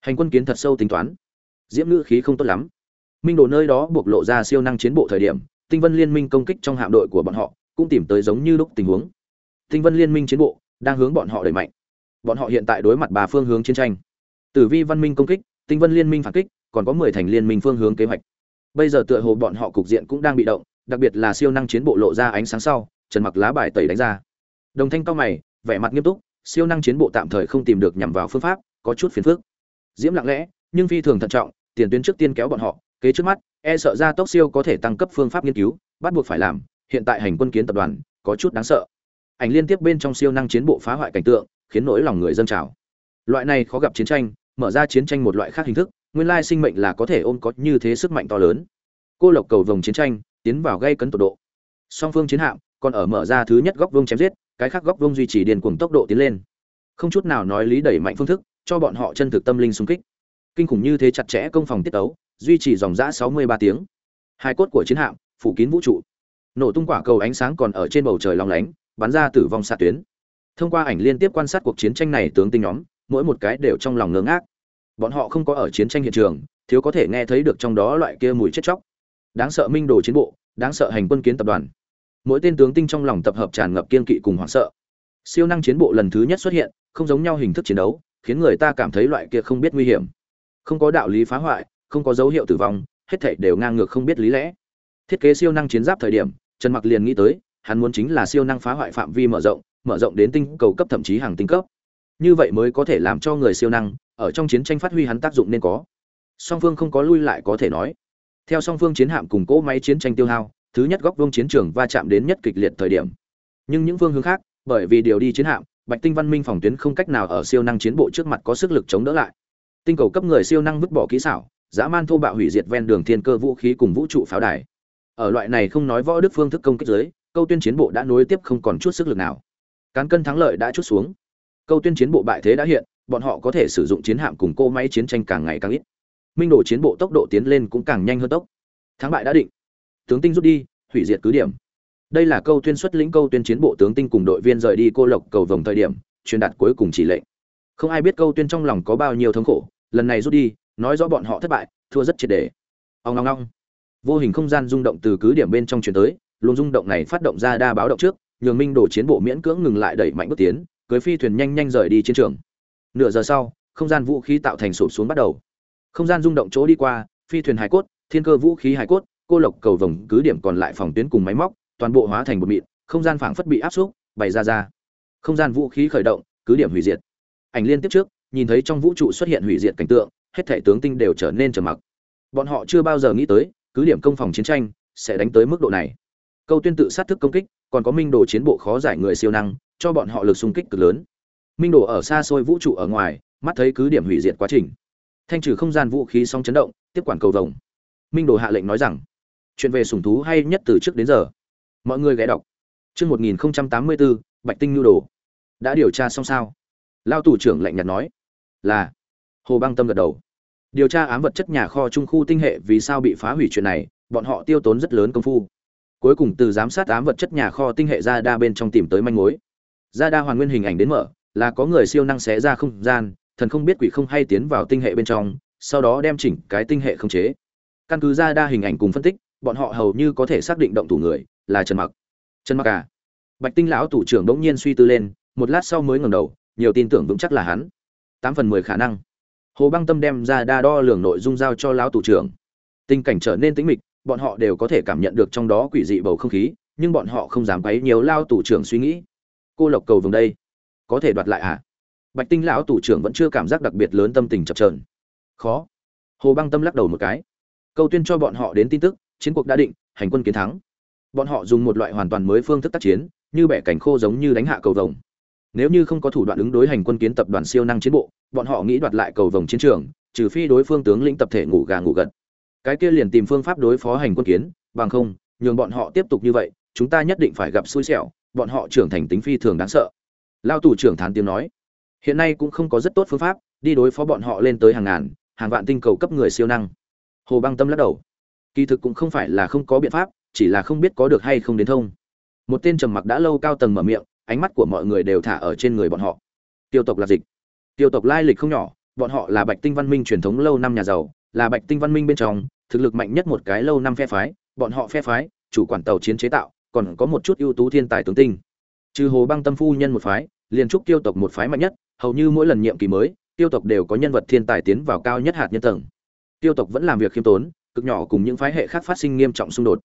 Hành quân kiến thật sâu tính toán. Diễm ngữ khí không tốt lắm. Minh đồ nơi đó buộc lộ ra siêu năng chiến bộ thời điểm, tinh vân liên minh công kích trong hạm đội của bọn họ, cũng tìm tới giống như lúc tình huống. Tinh vân liên minh chiến bộ đang hướng bọn họ đẩy mạnh. Bọn họ hiện tại đối mặt ba phương hướng chiến tranh. Tử vi văn minh công kích, tinh vân liên minh phản kích, còn có mười thành liên minh phương hướng kế hoạch bây giờ tựa hồ bọn họ cục diện cũng đang bị động, đặc biệt là siêu năng chiến bộ lộ ra ánh sáng sau, trần mặc lá bài tẩy đánh ra. Đồng thanh cao mày, vẻ mặt nghiêm túc, siêu năng chiến bộ tạm thời không tìm được nhằm vào phương pháp, có chút phiền phức. Diễm lặng lẽ, nhưng phi thường thận trọng, tiền tuyến trước tiên kéo bọn họ, kế trước mắt e sợ ra tốc siêu có thể tăng cấp phương pháp nghiên cứu, bắt buộc phải làm, hiện tại hành quân kiến tập đoàn, có chút đáng sợ. Ảnh liên tiếp bên trong siêu năng chiến bộ phá hoại cảnh tượng, khiến nỗi lòng người dân trào. Loại này khó gặp chiến tranh, mở ra chiến tranh một loại khác hình thức nguyên lai sinh mệnh là có thể ôm có như thế sức mạnh to lớn. Cô lộc cầu vòng chiến tranh, tiến vào gây cấn tột độ. Song phương chiến hạm còn ở mở ra thứ nhất góc vông chém giết, cái khác góc vông duy trì điền cuồng tốc độ tiến lên. Không chút nào nói lý đẩy mạnh phương thức, cho bọn họ chân thực tâm linh xung kích. Kinh khủng như thế chặt chẽ công phòng tiết tấu, duy trì dòng giã sáu mươi ba tiếng. Hai cốt của chiến hạm, phủ kín vũ trụ. Nổ tung quả cầu ánh sáng còn ở trên bầu trời long lánh, bắn ra tử vong xạ tuyến. Thông qua ảnh liên tiếp quan sát cuộc chiến tranh này tướng tinh nhóm, mỗi một cái đều trong lòng ngơ ngác bọn họ không có ở chiến tranh hiện trường, thiếu có thể nghe thấy được trong đó loại kia mùi chết chóc. Đáng sợ minh đồ chiến bộ, đáng sợ hành quân kiến tập đoàn. Mỗi tên tướng tinh trong lòng tập hợp tràn ngập kiên kỵ cùng hoảng sợ. Siêu năng chiến bộ lần thứ nhất xuất hiện, không giống nhau hình thức chiến đấu, khiến người ta cảm thấy loại kia không biết nguy hiểm. Không có đạo lý phá hoại, không có dấu hiệu tử vong, hết thảy đều ngang ngược không biết lý lẽ. Thiết kế siêu năng chiến giáp thời điểm, trần mặc liền nghĩ tới, hắn muốn chính là siêu năng phá hoại phạm vi mở rộng mở rộng đến tinh cầu cấp thậm chí hàng tinh cấp. Như vậy mới có thể làm cho người siêu năng ở trong chiến tranh phát huy hắn tác dụng nên có. Song phương không có lui lại có thể nói. Theo song phương chiến hạm cùng cỗ máy chiến tranh tiêu hao, thứ nhất góc vương chiến trường va chạm đến nhất kịch liệt thời điểm. Nhưng những phương hướng khác, bởi vì điều đi chiến hạm, bạch tinh văn minh phòng tuyến không cách nào ở siêu năng chiến bộ trước mặt có sức lực chống đỡ lại. Tinh cầu cấp người siêu năng vứt bỏ kỹ xảo, dã man thô bạo hủy diệt ven đường thiên cơ vũ khí cùng vũ trụ pháo đài. Ở loại này không nói võ đức phương thức công kích giới câu tuyên chiến bộ đã nối tiếp không còn chút sức lực nào. Cán cân thắng lợi đã chút xuống. Câu tuyên chiến bộ bại thế đã hiện bọn họ có thể sử dụng chiến hạm cùng cô máy chiến tranh càng ngày càng ít. Minh đồ chiến bộ tốc độ tiến lên cũng càng nhanh hơn tốc. Thắng bại đã định. Tướng tinh rút đi, hủy diệt cứ điểm. Đây là câu tuyên xuất lĩnh câu tuyên chiến bộ tướng tinh cùng đội viên rời đi cô lộc cầu vòng thời điểm, truyền đạt cuối cùng chỉ lệnh. Không ai biết câu tuyên trong lòng có bao nhiêu thống khổ, lần này rút đi, nói rõ bọn họ thất bại, thua rất triệt đề. Ông long long vô hình không gian rung động từ cứ điểm bên trong chuyển tới, luồng rung động này phát động ra đa báo động trước, nhường minh đổ chiến bộ miễn cưỡng ngừng lại đẩy mạnh bước tiến, cưới phi thuyền nhanh nhanh rời đi chiến trường nửa giờ sau, không gian vũ khí tạo thành sụp xuống bắt đầu. Không gian rung động chỗ đi qua, phi thuyền hải cốt, thiên cơ vũ khí hải cốt, cô lộc cầu vồng cứ điểm còn lại phòng tuyến cùng máy móc, toàn bộ hóa thành một mịn, không gian phảng phất bị áp xúc, bày ra ra. Không gian vũ khí khởi động, cứ điểm hủy diệt. Ảnh liên tiếp trước, nhìn thấy trong vũ trụ xuất hiện hủy diệt cảnh tượng, hết thể tướng tinh đều trở nên trầm mặc. Bọn họ chưa bao giờ nghĩ tới, cứ điểm công phòng chiến tranh sẽ đánh tới mức độ này. Câu tuyên tự sát thức công kích, còn có minh đồ chiến bộ khó giải người siêu năng, cho bọn họ lực xung kích cực lớn minh đồ ở xa xôi vũ trụ ở ngoài, mắt thấy cứ điểm hủy diệt quá trình. Thanh trừ không gian vũ khí song chấn động, tiếp quản cầu vồng. Minh đồ hạ lệnh nói rằng, chuyện về sủng thú hay nhất từ trước đến giờ. Mọi người ghé đọc. Chương một nghìn tám mươi bốn bạch tinh nhu đồ. Đã điều tra xong sao? Lao tù trưởng lạnh nhạt nói, là. Hồ băng tâm gật đầu. Điều tra ám vật chất nhà kho trung khu tinh hệ vì sao bị phá hủy chuyện này, bọn họ tiêu tốn rất lớn công phu. Cuối cùng từ giám sát ám vật chất nhà kho tinh hệ ra đa bên trong tìm tới manh mối. Ra đa hoàn nguyên hình ảnh đến mở là có người siêu năng xé ra không gian, thần không biết quỷ không hay tiến vào tinh hệ bên trong, sau đó đem chỉnh cái tinh hệ không chế. Căn cứ ra đa hình ảnh cùng phân tích, bọn họ hầu như có thể xác định động thủ người là trần mặc. Trần mặc à? Bạch tinh lão thủ trưởng đống nhiên suy tư lên, một lát sau mới ngẩng đầu, nhiều tin tưởng vững chắc là hắn. Tám phần mười khả năng. Hồ băng tâm đem ra đa đo lường nội dung giao cho lão thủ trưởng. Tình cảnh trở nên tĩnh mịch, bọn họ đều có thể cảm nhận được trong đó quỷ dị bầu không khí, nhưng bọn họ không dám quấy nhiều lao thủ trưởng suy nghĩ. Cô lộc cầu vùng đây có thể đoạt lại à? Bạch tinh lão thủ trưởng vẫn chưa cảm giác đặc biệt lớn tâm tình chập trờn khó. Hồ băng tâm lắc đầu một cái. Câu tuyên cho bọn họ đến tin tức, chiến cuộc đã định, hành quân kiến thắng. Bọn họ dùng một loại hoàn toàn mới phương thức tác chiến, như bẻ cảnh khô giống như đánh hạ cầu vồng. Nếu như không có thủ đoạn ứng đối hành quân kiến tập đoàn siêu năng chiến bộ, bọn họ nghĩ đoạt lại cầu vồng chiến trường, trừ phi đối phương tướng lĩnh tập thể ngủ gà ngủ gật. Cái kia liền tìm phương pháp đối phó hành quân kiến, bằng không, nhường bọn họ tiếp tục như vậy, chúng ta nhất định phải gặp xui xẻo, bọn họ trưởng thành tính phi thường đáng sợ lao tù trưởng thán tiếng nói, hiện nay cũng không có rất tốt phương pháp, đi đối phó bọn họ lên tới hàng ngàn, hàng vạn tinh cầu cấp người siêu năng. Hồ băng tâm lắc đầu, kỳ thực cũng không phải là không có biện pháp, chỉ là không biết có được hay không đến thông. Một tên trầm mặc đã lâu cao tầng mở miệng, ánh mắt của mọi người đều thả ở trên người bọn họ. Tiêu tộc là dịch. Tiêu tộc lai lịch không nhỏ, bọn họ là bạch tinh văn minh truyền thống lâu năm nhà giàu, là bạch tinh văn minh bên trong, thực lực mạnh nhất một cái lâu năm phe phái, bọn họ phe phái, chủ quản tàu chiến chế tạo, còn có một chút ưu tú thiên tài tướng tinh trừ hồ băng tâm phu nhân một phái, liền trúc tiêu tộc một phái mạnh nhất, hầu như mỗi lần nhiệm kỳ mới, tiêu tộc đều có nhân vật thiên tài tiến vào cao nhất hạt nhân tầng. Tiêu tộc vẫn làm việc khiêm tốn, cực nhỏ cùng những phái hệ khác phát sinh nghiêm trọng xung đột.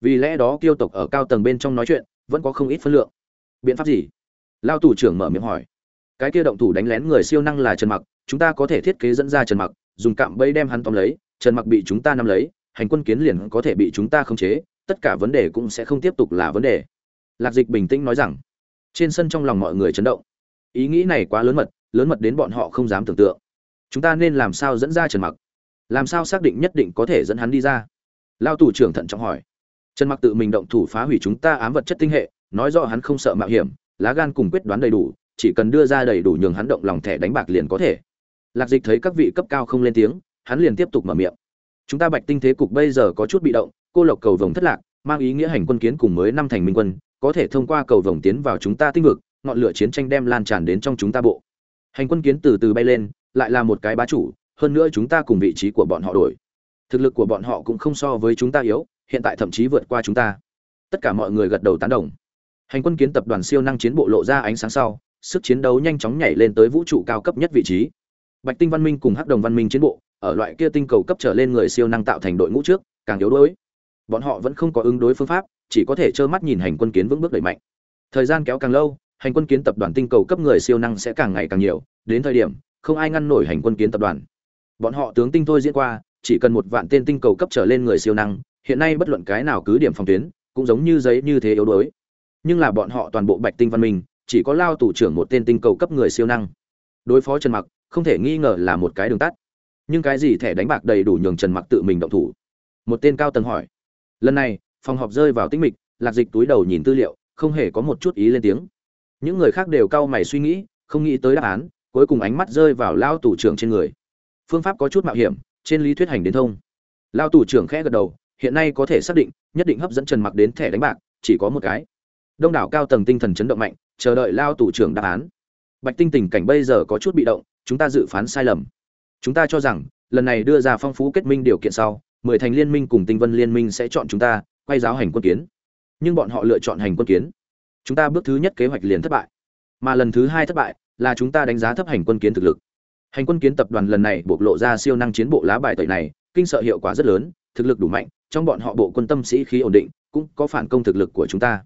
Vì lẽ đó tiêu tộc ở cao tầng bên trong nói chuyện, vẫn có không ít phân lượng. Biện pháp gì? Lao tù trưởng mở miệng hỏi. Cái kia động thủ đánh lén người siêu năng là trần mặc, chúng ta có thể thiết kế dẫn ra trần mặc, dùng cạm bẫy đem hắn tóm lấy, trần mặc bị chúng ta nắm lấy, hành quân kiến liền có thể bị chúng ta khống chế, tất cả vấn đề cũng sẽ không tiếp tục là vấn đề. Lạc dịch bình tĩnh nói rằng trên sân trong lòng mọi người chấn động. Ý nghĩ này quá lớn mật lớn mật đến bọn họ không dám tưởng tượng. Chúng ta nên làm sao dẫn ra trần mặc? Làm sao xác định nhất định có thể dẫn hắn đi ra? Lao tù trưởng thận trọng hỏi. Trần mặc tự mình động thủ phá hủy chúng ta ám vật chất tinh hệ, nói rõ hắn không sợ mạo hiểm, lá gan cùng quyết đoán đầy đủ, chỉ cần đưa ra đầy đủ nhường hắn động lòng thẻ đánh bạc liền có thể. Lạc dịch thấy các vị cấp cao không lên tiếng, hắn liền tiếp tục mở miệng. Chúng ta bạch tinh thế cục bây giờ có chút bị động, cô lộc cầu vồng thất lạc, mang ý nghĩa hành quân kiến cùng mới năm thành minh quân có thể thông qua cầu vồng tiến vào chúng ta tinh vực, ngọn lửa chiến tranh đem lan tràn đến trong chúng ta bộ. Hành quân kiến từ từ bay lên, lại là một cái bá chủ, hơn nữa chúng ta cùng vị trí của bọn họ đổi. Thực lực của bọn họ cũng không so với chúng ta yếu, hiện tại thậm chí vượt qua chúng ta. Tất cả mọi người gật đầu tán đồng. Hành quân kiến tập đoàn siêu năng chiến bộ lộ ra ánh sáng sau, sức chiến đấu nhanh chóng nhảy lên tới vũ trụ cao cấp nhất vị trí. Bạch tinh văn minh cùng hắc đồng văn minh chiến bộ, ở loại kia tinh cầu cấp trở lên người siêu năng tạo thành đội ngũ trước, càng yếu đuối. Bọn họ vẫn không có ứng đối phương pháp chỉ có thể trơ mắt nhìn hành quân kiến vững bước đẩy mạnh. Thời gian kéo càng lâu, hành quân kiến tập đoàn tinh cầu cấp người siêu năng sẽ càng ngày càng nhiều, đến thời điểm, không ai ngăn nổi hành quân kiến tập đoàn. Bọn họ tướng tinh thôi diễn qua, chỉ cần một vạn tên tinh cầu cấp trở lên người siêu năng, hiện nay bất luận cái nào cứ điểm phòng tuyến, cũng giống như giấy như thế yếu đuối. Nhưng là bọn họ toàn bộ bạch tinh văn minh, chỉ có lao tù trưởng một tên tinh cầu cấp người siêu năng. Đối phó trần mặc, không thể nghi ngờ là một cái đường tắt. Nhưng cái gì thẻ đánh bạc đầy đủ nhường trần mặc tự mình động thủ? Một tên cao tầng hỏi. Lần này phòng họp rơi vào tĩnh mịch, lạc dịch túi đầu nhìn tư liệu, không hề có một chút ý lên tiếng. Những người khác đều cau mày suy nghĩ, không nghĩ tới đáp án, cuối cùng ánh mắt rơi vào lao tù trưởng trên người. Phương pháp có chút mạo hiểm, trên lý thuyết hành đến thông. Lao tù trưởng khẽ gật đầu, hiện nay có thể xác định, nhất định hấp dẫn trần mặc đến thẻ đánh bạc, chỉ có một cái. Đông đảo cao tầng tinh thần chấn động mạnh, chờ đợi lao tù trưởng đáp án. Bạch tinh tình cảnh bây giờ có chút bị động, chúng ta dự phán sai lầm. Chúng ta cho rằng, lần này đưa ra phong phú kết minh điều kiện sau, mười thành liên minh cùng tinh vân liên minh sẽ chọn chúng ta quay giáo hành quân kiến. Nhưng bọn họ lựa chọn hành quân kiến. Chúng ta bước thứ nhất kế hoạch liền thất bại. Mà lần thứ hai thất bại là chúng ta đánh giá thấp hành quân kiến thực lực. Hành quân kiến tập đoàn lần này bộc lộ ra siêu năng chiến bộ lá bài tẩy này, kinh sợ hiệu quả rất lớn, thực lực đủ mạnh, trong bọn họ bộ quân tâm sĩ khí ổn định, cũng có phản công thực lực của chúng ta.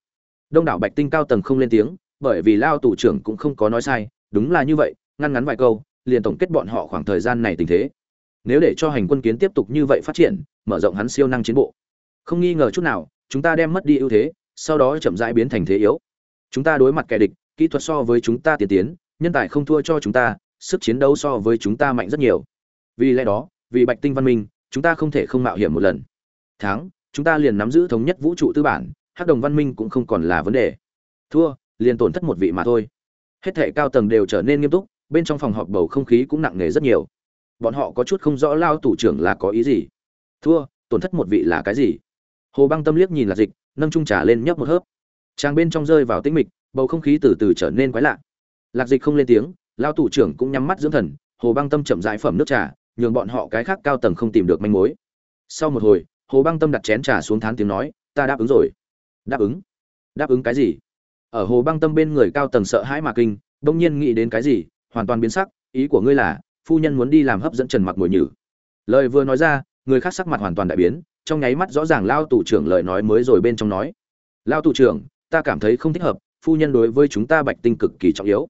Đông đảo bạch tinh cao tầng không lên tiếng, bởi vì lao tù trưởng cũng không có nói sai, đúng là như vậy, ngăn ngắn vài câu, liền tổng kết bọn họ khoảng thời gian này tình thế. Nếu để cho hành quân kiến tiếp tục như vậy phát triển, mở rộng hắn siêu năng chiến bộ không nghi ngờ chút nào, chúng ta đem mất đi ưu thế, sau đó chậm rãi biến thành thế yếu. Chúng ta đối mặt kẻ địch, kỹ thuật so với chúng ta tiến tiến, nhân tài không thua cho chúng ta, sức chiến đấu so với chúng ta mạnh rất nhiều. Vì lẽ đó, vì bạch tinh văn minh, chúng ta không thể không mạo hiểm một lần. Thắng, chúng ta liền nắm giữ thống nhất vũ trụ tư bản, hắc đồng văn minh cũng không còn là vấn đề. Thua, liền tổn thất một vị mà thôi. Hết thể cao tầng đều trở nên nghiêm túc, bên trong phòng họp bầu không khí cũng nặng nề rất nhiều. Bọn họ có chút không rõ lao tủ trưởng là có ý gì. Thua, tổn thất một vị là cái gì? Hồ băng tâm liếc nhìn là dịch, nâng trung trà lên nhấp một hớp. Trang bên trong rơi vào tĩnh mịch, bầu không khí từ từ trở nên quái lạ. Lạc dịch không lên tiếng lao tủ trưởng cũng nhắm mắt dưỡng thần, hồ băng tâm chậm rãi phẩm nước trà, nhường bọn họ cái khác cao tầng không tìm được manh mối. Sau một hồi, hồ băng tâm đặt chén trà xuống thán tiếng nói, ta đáp ứng rồi. Đáp ứng? Đáp ứng cái gì? Ở hồ băng tâm bên người cao tầng sợ hãi mà kinh đông nhiên nghĩ đến cái gì, hoàn toàn biến sắc, ý của ngươi là, phu nhân muốn đi làm hấp dẫn trần mặc ngồi nhử. Lời vừa nói ra, người khác sắc mặt hoàn toàn đại biến trong nháy mắt rõ ràng lao tù trưởng lời nói mới rồi bên trong nói. Lao tù trưởng, ta cảm thấy không thích hợp, phu nhân đối với chúng ta bạch tinh cực kỳ trọng yếu.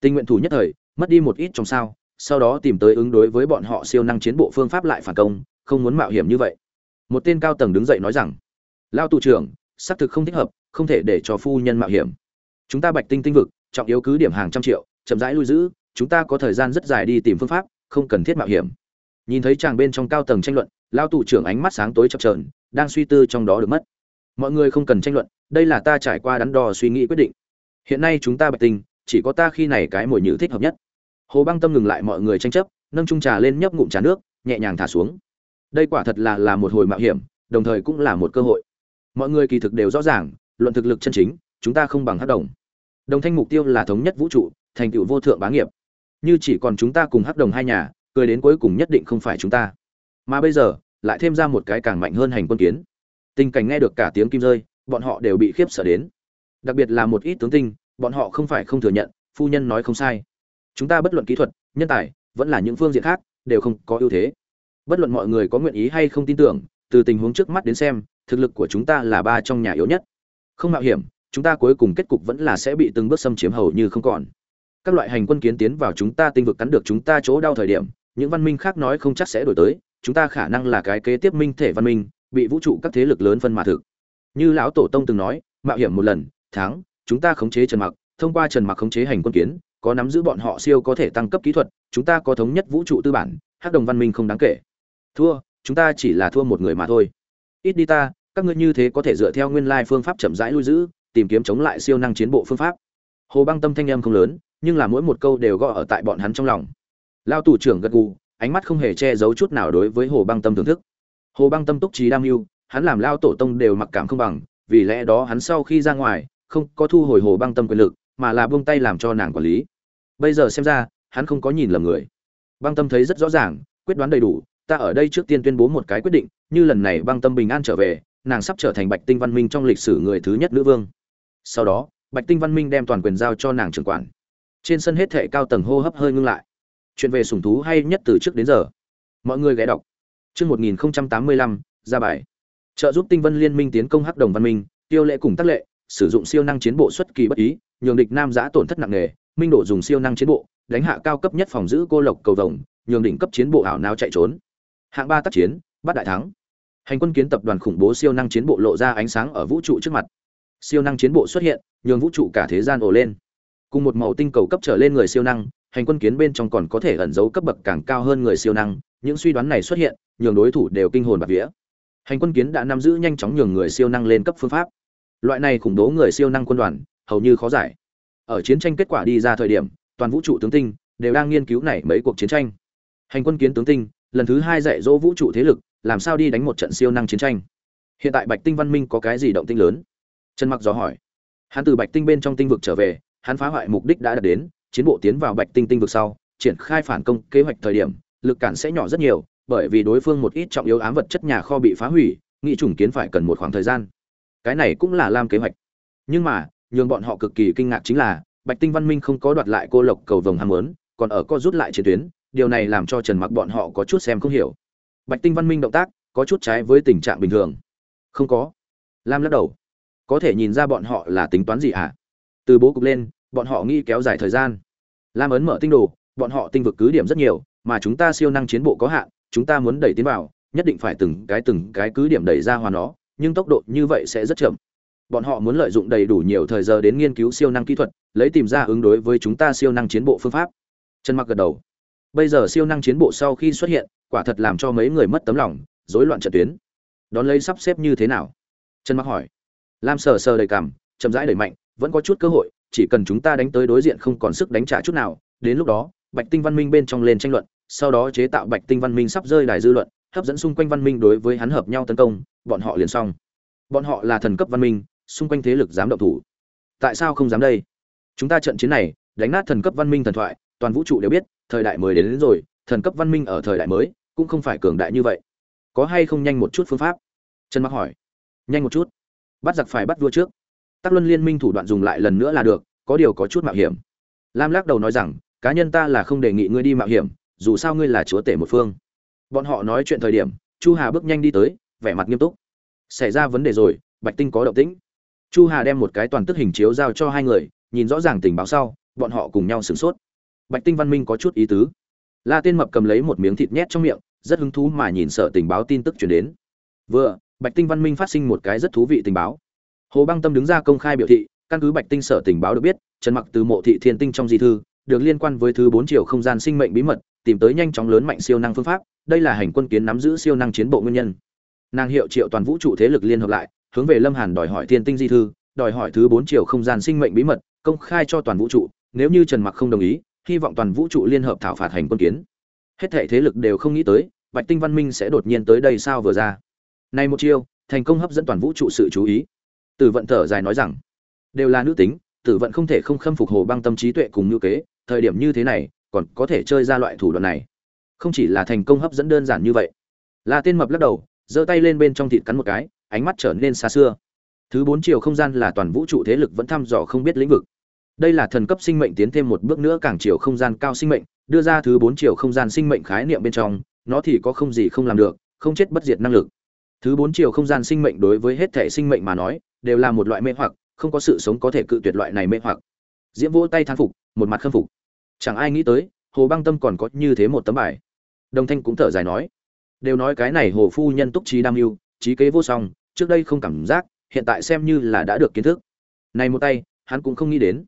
Tình nguyện thủ nhất thời, mất đi một ít trong sao, sau đó tìm tới ứng đối với bọn họ siêu năng chiến bộ phương pháp lại phản công, không muốn mạo hiểm như vậy. Một tên cao tầng đứng dậy nói rằng, lao tù trưởng, xác thực không thích hợp, không thể để cho phu nhân mạo hiểm. Chúng ta bạch tinh tinh vực, trọng yếu cứ điểm hàng trăm triệu, chậm rãi lui giữ, chúng ta có thời gian rất dài đi tìm phương pháp, không cần thiết mạo hiểm nhìn thấy chàng bên trong cao tầng tranh luận lao tù trưởng ánh mắt sáng tối chập trờn đang suy tư trong đó được mất. Mọi người không cần tranh luận, đây là ta trải qua đắn đo suy nghĩ quyết định. Hiện nay chúng ta bạch tinh chỉ có ta khi này cái mồi nhử thích hợp nhất. Hồ băng tâm ngừng lại mọi người tranh chấp, nâng trung trà lên nhấp ngụm trà nước, nhẹ nhàng thả xuống. Đây quả thật là là một hồi mạo hiểm, đồng thời cũng là một cơ hội. Mọi người kỳ thực đều rõ ràng, luận thực lực chân chính, chúng ta không bằng hắc đồng. Đồng thanh mục tiêu là thống nhất vũ trụ, thành tựu vô thượng bá nghiệp. Như chỉ còn chúng ta cùng hắc đồng hai nhà cười đến cuối cùng nhất định không phải chúng ta. Mà bây giờ, lại thêm ra một cái càng mạnh hơn hành quân kiến. Tình cảnh nghe được cả tiếng kim rơi, bọn họ đều bị khiếp sợ đến. Đặc biệt là một ít tướng tinh, bọn họ không phải không thừa nhận, phu nhân nói không sai. Chúng ta bất luận kỹ thuật, nhân tài, vẫn là những phương diện khác, đều không có ưu thế. Bất luận mọi người có nguyện ý hay không tin tưởng, từ tình huống trước mắt đến xem, thực lực của chúng ta là ba trong nhà yếu nhất. Không mạo hiểm, chúng ta cuối cùng kết cục vẫn là sẽ bị từng bước xâm chiếm hầu như không còn. Các loại hành quân kiến tiến vào chúng ta tinh vực cắn được chúng ta chỗ đau thời điểm những văn minh khác nói không chắc sẽ đổi tới, chúng ta khả năng là cái kế tiếp minh thể văn minh, bị vũ trụ các thế lực lớn phân mà thực. Như lão tổ tông từng nói, mạo hiểm một lần, thắng, chúng ta khống chế trần mặc, thông qua trần mặc khống chế hành quân kiến, có nắm giữ bọn họ siêu có thể tăng cấp kỹ thuật, chúng ta có thống nhất vũ trụ tư bản, hắc đồng văn minh không đáng kể. Thua, chúng ta chỉ là thua một người mà thôi. Ít đi ta, các ngươi như thế có thể dựa theo nguyên lai phương pháp chậm rãi lui giữ, tìm kiếm chống lại siêu năng chiến bộ phương pháp. Hồ băng tâm thanh âm không lớn, nhưng là mỗi một câu đều gõ ở tại bọn hắn trong lòng lao tù trưởng gật gù, ánh mắt không hề che giấu chút nào đối với hồ băng tâm thưởng thức. Hồ băng tâm túc trí đam mưu, hắn làm lao tổ tông đều mặc cảm không bằng, vì lẽ đó hắn sau khi ra ngoài, không có thu hồi hồ băng tâm quyền lực, mà là buông tay làm cho nàng quản lý. Bây giờ xem ra, hắn không có nhìn lầm người. Băng tâm thấy rất rõ ràng, quyết đoán đầy đủ, ta ở đây trước tiên tuyên bố một cái quyết định, như lần này băng tâm bình an trở về, nàng sắp trở thành bạch tinh văn minh trong lịch sử người thứ nhất nữ vương. Sau đó, bạch tinh văn minh đem toàn quyền giao cho nàng trưởng quản. Trên sân hết thệ cao tầng hô hấp hơi ngưng lại chuyện về sủng thú hay nhất từ trước đến giờ. Mọi người ghé đọc. Chương một nghìn tám mươi lăm, ra bài. Trợ giúp tinh vân liên minh tiến công hắc đồng văn minh, tiêu lệ cùng tác lệ, sử dụng siêu năng chiến bộ xuất kỳ bất ý, nhường địch nam giã tổn thất nặng nề, minh đổ dùng siêu năng chiến bộ, đánh hạ cao cấp nhất phòng giữ cô lộc cầu vồng, nhường đỉnh cấp chiến bộ ảo nào chạy trốn. Hạng ba tác chiến, bắt đại thắng. Hành quân kiến tập đoàn khủng bố siêu năng chiến bộ lộ ra ánh sáng ở vũ trụ trước mặt. Siêu năng chiến bộ xuất hiện, nhường vũ trụ cả thế gian ồ lên. Cùng một màu tinh cầu cấp trở lên người siêu năng hành quân kiến bên trong còn có thể ẩn giấu cấp bậc càng cao hơn người siêu năng, những suy đoán này xuất hiện, nhường đối thủ đều kinh hồn bạt vía. Hành quân kiến đã nắm giữ nhanh chóng nhường người siêu năng lên cấp phương pháp. Loại này khủng bố người siêu năng quân đoàn, hầu như khó giải. Ở chiến tranh kết quả đi ra thời điểm, toàn vũ trụ tướng tinh đều đang nghiên cứu này mấy cuộc chiến tranh. Hành quân kiến tướng tinh, lần thứ hai dạy dỗ vũ trụ thế lực, làm sao đi đánh một trận siêu năng chiến tranh. Hiện tại bạch tinh văn minh có cái gì động tinh lớn? Trần mặc dò hỏi. Hắn từ bạch tinh bên trong tinh vực trở về, hắn phá hoại mục đích đã đạt đến chiến bộ tiến vào bạch tinh tinh vực sau, triển khai phản công kế hoạch thời điểm, lực cản sẽ nhỏ rất nhiều, bởi vì đối phương một ít trọng yếu ám vật chất nhà kho bị phá hủy nghị trùng kiến phải cần một khoảng thời gian. Cái này cũng là làm kế hoạch. Nhưng mà, nhường bọn họ cực kỳ kinh ngạc chính là, bạch tinh văn minh không có đoạt lại cô lộc cầu vồng ham muốn còn ở co rút lại chiến tuyến, điều này làm cho trần mặc bọn họ có chút xem không hiểu. Bạch tinh văn minh động tác, có chút trái với tình trạng bình thường. Không có. Lam lắc đầu. Có thể nhìn ra bọn họ là tính toán gì à? từ bố cục lên bọn họ nghĩ kéo dài thời gian. Lam ấn mở tinh đồ, bọn họ tinh vực cứ điểm rất nhiều, mà chúng ta siêu năng chiến bộ có hạn, chúng ta muốn đẩy tiến vào, nhất định phải từng cái từng cái cứ điểm đẩy ra hòa nó, nhưng tốc độ như vậy sẽ rất chậm. Bọn họ muốn lợi dụng đầy đủ nhiều thời giờ đến nghiên cứu siêu năng kỹ thuật, lấy tìm ra ứng đối với chúng ta siêu năng chiến bộ phương pháp. Trần mặc gật đầu. Bây giờ siêu năng chiến bộ sau khi xuất hiện, quả thật làm cho mấy người mất tấm lòng, rối loạn trận tuyến. Đón lấy sắp xếp như thế nào? Trần mặc hỏi. Lam sờ sờ đầy cảm, chậm rãi đẩy mạnh, vẫn có chút cơ hội chỉ cần chúng ta đánh tới đối diện không còn sức đánh trả chút nào đến lúc đó bạch tinh văn minh bên trong lên tranh luận sau đó chế tạo bạch tinh văn minh sắp rơi đài dư luận hấp dẫn xung quanh văn minh đối với hắn hợp nhau tấn công bọn họ liền xong. Bọn họ là thần cấp văn minh xung quanh thế lực dám động thủ. Tại sao không dám đây? Chúng ta trận chiến này đánh nát thần cấp văn minh thần thoại toàn vũ trụ đều biết thời đại mới đến, đến rồi thần cấp văn minh ở thời đại mới cũng không phải cường đại như vậy. Có hay không nhanh một chút phương pháp? Trần mặc hỏi. Nhanh một chút. Bắt giặc phải bắt vua trước tác luân liên minh thủ đoạn dùng lại lần nữa là được, có điều có chút mạo hiểm. Lam lắc đầu nói rằng, cá nhân ta là không đề nghị ngươi đi mạo hiểm, dù sao ngươi là chúa tể một phương. Bọn họ nói chuyện thời điểm, chu hà bước nhanh đi tới, vẻ mặt nghiêm túc. Xảy ra vấn đề rồi, bạch tinh có động tĩnh. Chu hà đem một cái toàn tức hình chiếu giao cho hai người, nhìn rõ ràng tình báo sau, bọn họ cùng nhau sửng sốt. Bạch tinh văn minh có chút ý tứ. La tiên mập cầm lấy một miếng thịt nhét trong miệng, rất hứng thú mà nhìn sợ tình báo tin tức chuyển đến. Vừa, bạch tinh văn minh phát sinh một cái rất thú vị tình báo hồ băng tâm đứng ra công khai biểu thị, căn cứ bạch tinh sở tình báo được biết, trần mặc từ mộ thị thiên tinh trong di thư, được liên quan với thứ bốn chiều không gian sinh mệnh bí mật, tìm tới nhanh chóng lớn mạnh siêu năng phương pháp, đây là hành quân kiến nắm giữ siêu năng chiến bộ nguyên nhân. Nàng hiệu triệu toàn vũ trụ thế lực liên hợp lại, hướng về lâm hàn đòi hỏi thiên tinh di thư, đòi hỏi thứ bốn chiều không gian sinh mệnh bí mật, công khai cho toàn vũ trụ, nếu như trần mặc không đồng ý, hy vọng toàn vũ trụ liên hợp thảo phạt hành quân kiến. Hết thảy thế lực đều không nghĩ tới, bạch tinh văn minh sẽ đột nhiên tới đây sao vừa ra. Này một chiêu, thành công hấp dẫn toàn vũ trụ sự chú ý tử vận thở dài nói rằng, đều là nữ tính tử vận không thể không khâm phục hồ băng tâm trí tuệ cùng ngữ kế, thời điểm như thế này, còn có thể chơi ra loại thủ đoạn này. Không chỉ là thành công hấp dẫn đơn giản như vậy. Là tên mập lắc đầu, giơ tay lên bên trong thịt cắn một cái, ánh mắt trở nên xa xưa. Thứ bốn chiều không gian là toàn vũ trụ thế lực vẫn thăm dò không biết lĩnh vực. Đây là thần cấp sinh mệnh tiến thêm một bước nữa càng chiều không gian cao sinh mệnh, đưa ra thứ bốn chiều không gian sinh mệnh khái niệm bên trong, nó thì có không gì không làm được, không chết bất diệt năng lực. Thứ bốn chiều không gian sinh mệnh đối với hết thể sinh mệnh mà nói đều là một loại mê hoặc, không có sự sống có thể cự tuyệt loại này mê hoặc. Diễm vỗ tay thán phục, một mặt khâm phục. Chẳng ai nghĩ tới, hồ băng tâm còn có như thế một tấm bài. Đồng thanh cũng thở dài nói, đều nói cái này hồ phu nhân túc trí đam mưu, trí kế vô song, trước đây không cảm giác, hiện tại xem như là đã được kiến thức. Này một tay, hắn cũng không nghĩ đến.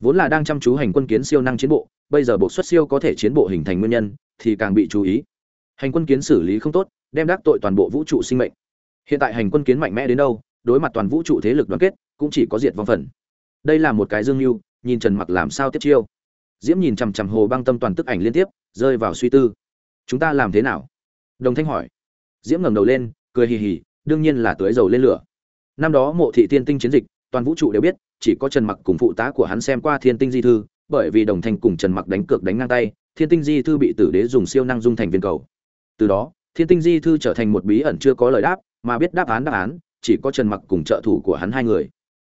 Vốn là đang chăm chú hành quân kiến siêu năng chiến bộ, bây giờ bộ xuất siêu có thể chiến bộ hình thành nguyên nhân, thì càng bị chú ý. Hành quân kiến xử lý không tốt, đem đắc tội toàn bộ vũ trụ sinh mệnh. Hiện tại hành quân kiến mạnh mẽ đến đâu đối mặt toàn vũ trụ thế lực đoàn kết, cũng chỉ có diệt vong phần. Đây là một cái dương mưu, nhìn trần mặc làm sao tiếp chiêu. Diễm nhìn chằm chằm hồ băng tâm toàn tức ảnh liên tiếp, rơi vào suy tư. Chúng ta làm thế nào? Đồng thanh hỏi. Diễm ngẩng đầu lên, cười hì hì, đương nhiên là tưới dầu lên lửa. Năm đó mộ thị thiên tinh chiến dịch, toàn vũ trụ đều biết, chỉ có trần mặc cùng phụ tá của hắn xem qua thiên tinh di thư, bởi vì đồng thanh cùng trần mặc đánh cược đánh ngang tay, thiên tinh di thư bị tử đế dùng siêu năng dung thành viên cầu. Từ đó, thiên tinh di thư trở thành một bí ẩn chưa có lời đáp, mà biết đáp án đáp án chỉ có trần mặc cùng trợ thủ của hắn hai người.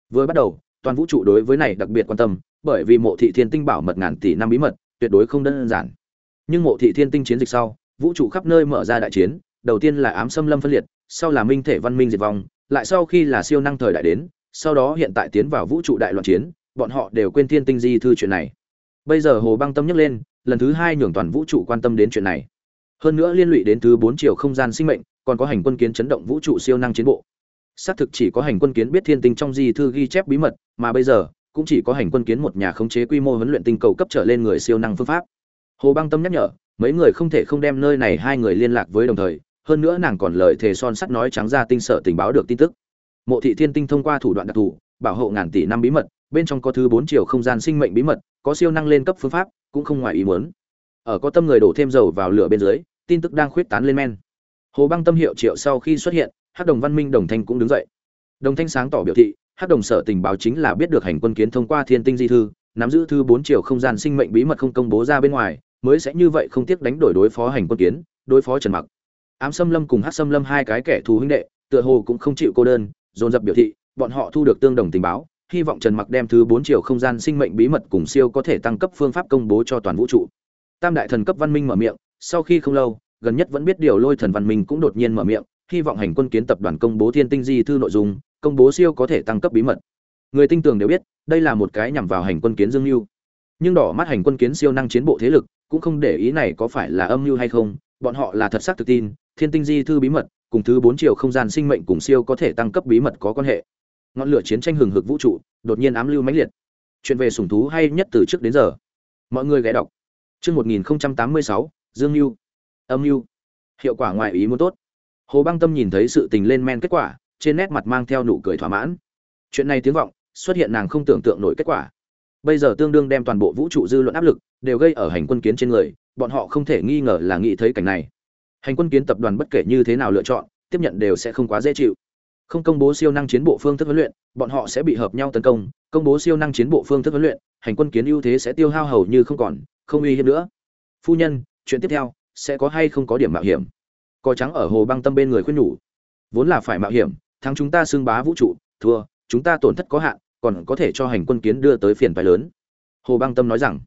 Vừa bắt đầu, toàn vũ trụ đối với này đặc biệt quan tâm, bởi vì mộ thị thiên tinh bảo mật ngàn tỷ năm bí mật, tuyệt đối không đơn giản. Nhưng mộ thị thiên tinh chiến dịch sau, vũ trụ khắp nơi mở ra đại chiến, đầu tiên là ám xâm lâm phân liệt, sau là minh thể văn minh diệt vong, lại sau khi là siêu năng thời đại đến, sau đó hiện tại tiến vào vũ trụ đại loạn chiến, bọn họ đều quên thiên tinh di thư chuyện này. Bây giờ hồ băng tâm nhắc lên, lần thứ hai nhường toàn vũ trụ quan tâm đến chuyện này. Hơn nữa liên lụy đến thứ bốn chiều không gian sinh mệnh, còn có hành quân kiến chấn động vũ trụ siêu năng chiến bộ xác thực chỉ có hành quân kiến biết thiên tinh trong di thư ghi chép bí mật, mà bây giờ, cũng chỉ có hành quân kiến một nhà khống chế quy mô huấn luyện tinh cầu cấp trở lên người siêu năng phương pháp. Hồ băng tâm nhắc nhở, mấy người không thể không đem nơi này hai người liên lạc với đồng thời, hơn nữa nàng còn lời thề son sắt nói trắng ra tinh sở tình báo được tin tức. Mộ thị thiên tinh thông qua thủ đoạn đặc thù, bảo hộ ngàn tỷ năm bí mật, bên trong có thứ bốn chiều không gian sinh mệnh bí mật, có siêu năng lên cấp phương pháp, cũng không ngoài ý muốn. Ở có tâm người đổ thêm dầu vào lửa bên dưới, tin tức đang khuyết tán lên men. Hồ băng tâm hiệu triệu sau khi xuất hiện hắc đồng văn minh đồng thanh cũng đứng dậy. Đồng thanh sáng tỏ biểu thị, hắc đồng sở tình báo chính là biết được hành quân kiến thông qua thiên tinh di thư, nắm giữ thư bốn chiều không gian sinh mệnh bí mật không công bố ra bên ngoài, mới sẽ như vậy không tiếc đánh đổi đối phó hành quân kiến, đối phó trần mặc. Ám xâm lâm cùng hát xâm lâm hai cái kẻ thù huynh đệ, tựa hồ cũng không chịu cô đơn, dồn dập biểu thị, bọn họ thu được tương đồng tình báo, hy vọng trần mặc đem thứ bốn chiều không gian sinh mệnh bí mật cùng siêu có thể tăng cấp phương pháp công bố cho toàn vũ trụ. Tam đại thần cấp văn minh mở miệng, sau khi không lâu, gần nhất vẫn biết điều lôi thần văn minh cũng đột nhiên mở miệng hy vọng hành quân kiến tập đoàn công bố thiên tinh di thư nội dung, công bố siêu có thể tăng cấp bí mật. Người tinh tường đều biết, đây là một cái nhằm vào hành quân kiến dương mưu. Nhưng đỏ mắt hành quân kiến siêu năng chiến bộ thế lực, cũng không để ý này có phải là âm mưu hay không, bọn họ là thật xác thực tin, thiên tinh di thư bí mật, cùng thứ bốn chiều không gian sinh mệnh cùng siêu có thể tăng cấp bí mật có quan hệ. Ngọn lửa chiến tranh hừng hực vũ trụ, đột nhiên ám lưu mãnh liệt. Chuyện về sủng thú hay nhất từ trước đến giờ. Mọi người ghé đọc. Chương một nghìn tám mươi sáu, dương mưu. Âm mưu. Hiệu quả ngoài ý muốn tốt hồ băng tâm nhìn thấy sự tình lên men kết quả, trên nét mặt mang theo nụ cười thỏa mãn. Chuyện này tiếng vọng, xuất hiện nàng không tưởng tượng nổi kết quả. Bây giờ tương đương đem toàn bộ vũ trụ dư luận áp lực đều gây ở hành quân kiến trên người, bọn họ không thể nghi ngờ là nghĩ thấy cảnh này. Hành quân kiến tập đoàn bất kể như thế nào lựa chọn, tiếp nhận đều sẽ không quá dễ chịu. Không công bố siêu năng chiến bộ phương thức huấn luyện, bọn họ sẽ bị hợp nhau tấn công. Công bố siêu năng chiến bộ phương thức huấn luyện, hành quân kiến ưu thế sẽ tiêu hao hầu như không còn, không uy hiếp nữa. Phu nhân, chuyện tiếp theo, sẽ có hay không có điểm mạo hiểm? Cò trắng ở hồ băng tâm bên người khuyên nhủ. Vốn là phải mạo hiểm, thắng chúng ta xưng bá vũ trụ, thua, chúng ta tổn thất có hạn, còn có thể cho hành quân kiến đưa tới phiền phái lớn. Hồ băng tâm nói rằng.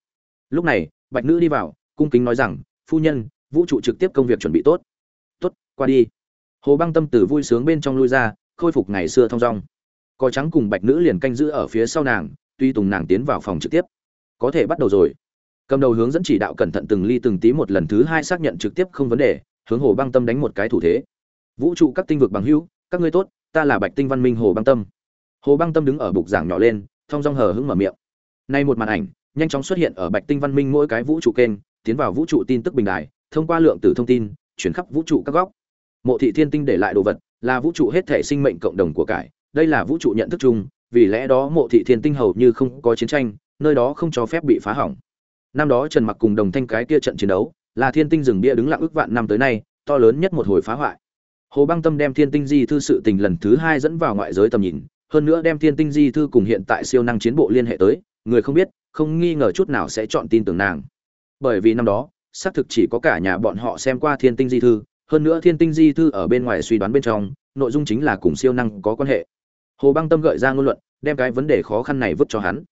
Lúc này, bạch nữ đi vào, cung kính nói rằng, phu nhân, vũ trụ trực tiếp công việc chuẩn bị tốt. Tốt, qua đi. Hồ băng tâm từ vui sướng bên trong lui ra, khôi phục ngày xưa thong dong. Cò trắng cùng bạch nữ liền canh giữ ở phía sau nàng, tuy tùng nàng tiến vào phòng trực tiếp, có thể bắt đầu rồi. Cầm đầu hướng dẫn chỉ đạo cẩn thận từng ly từng tí một lần thứ hai xác nhận trực tiếp không vấn đề hướng hồ băng tâm đánh một cái thủ thế. Vũ trụ các tinh vực bằng hữu, các ngươi tốt, ta là bạch tinh văn minh hồ băng tâm. Hồ băng tâm đứng ở bục giảng nhỏ lên, thong dong hờ hững mở miệng. Nay một màn ảnh, nhanh chóng xuất hiện ở bạch tinh văn minh mỗi cái vũ trụ kênh, tiến vào vũ trụ tin tức bình đài, thông qua lượng tử thông tin, chuyển khắp vũ trụ các góc. Mộ thị thiên tinh để lại đồ vật, là vũ trụ hết thể sinh mệnh cộng đồng của cải, đây là vũ trụ nhận thức chung, vì lẽ đó mộ thị thiên tinh hầu như không có chiến tranh, nơi đó không cho phép bị phá hỏng. Năm đó trần mặc cùng đồng thanh cái kia trận chiến đấu là thiên tinh rừng bia đứng lặng ước vạn năm tới nay, to lớn nhất một hồi phá hoại. Hồ băng tâm đem thiên tinh di thư sự tình lần thứ hai dẫn vào ngoại giới tầm nhìn, hơn nữa đem thiên tinh di thư cùng hiện tại siêu năng chiến bộ liên hệ tới, người không biết, không nghi ngờ chút nào sẽ chọn tin tưởng nàng. Bởi vì năm đó, xác thực chỉ có cả nhà bọn họ xem qua thiên tinh di thư, hơn nữa thiên tinh di thư ở bên ngoài suy đoán bên trong, nội dung chính là cùng siêu năng có quan hệ. Hồ băng tâm gợi ra ngôn luận, đem cái vấn đề khó khăn này vứt cho hắn.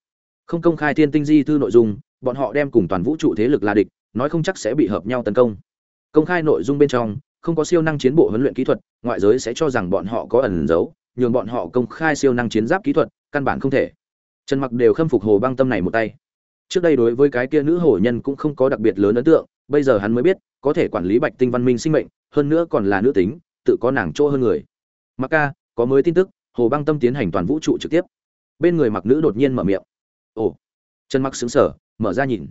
Không công khai thiên tinh di thư nội dung, bọn họ đem cùng toàn vũ trụ thế lực là địch nói không chắc sẽ bị hợp nhau tấn công. Công khai nội dung bên trong, không có siêu năng chiến bộ huấn luyện kỹ thuật, ngoại giới sẽ cho rằng bọn họ có ẩn giấu nhường bọn họ công khai siêu năng chiến giáp kỹ thuật, căn bản không thể. Trần mặc đều khâm phục hồ băng tâm này một tay. Trước đây đối với cái kia nữ hổ nhân cũng không có đặc biệt lớn ấn tượng, bây giờ hắn mới biết, có thể quản lý bạch tinh văn minh sinh mệnh, hơn nữa còn là nữ tính, tự có nàng chỗ hơn người. Mặc ca, có mới tin tức, hồ băng tâm tiến hành toàn vũ trụ trực tiếp. Bên người mặc nữ đột nhiên mở miệng. Ồ. Trần mặc xứng sở mở ra nhìn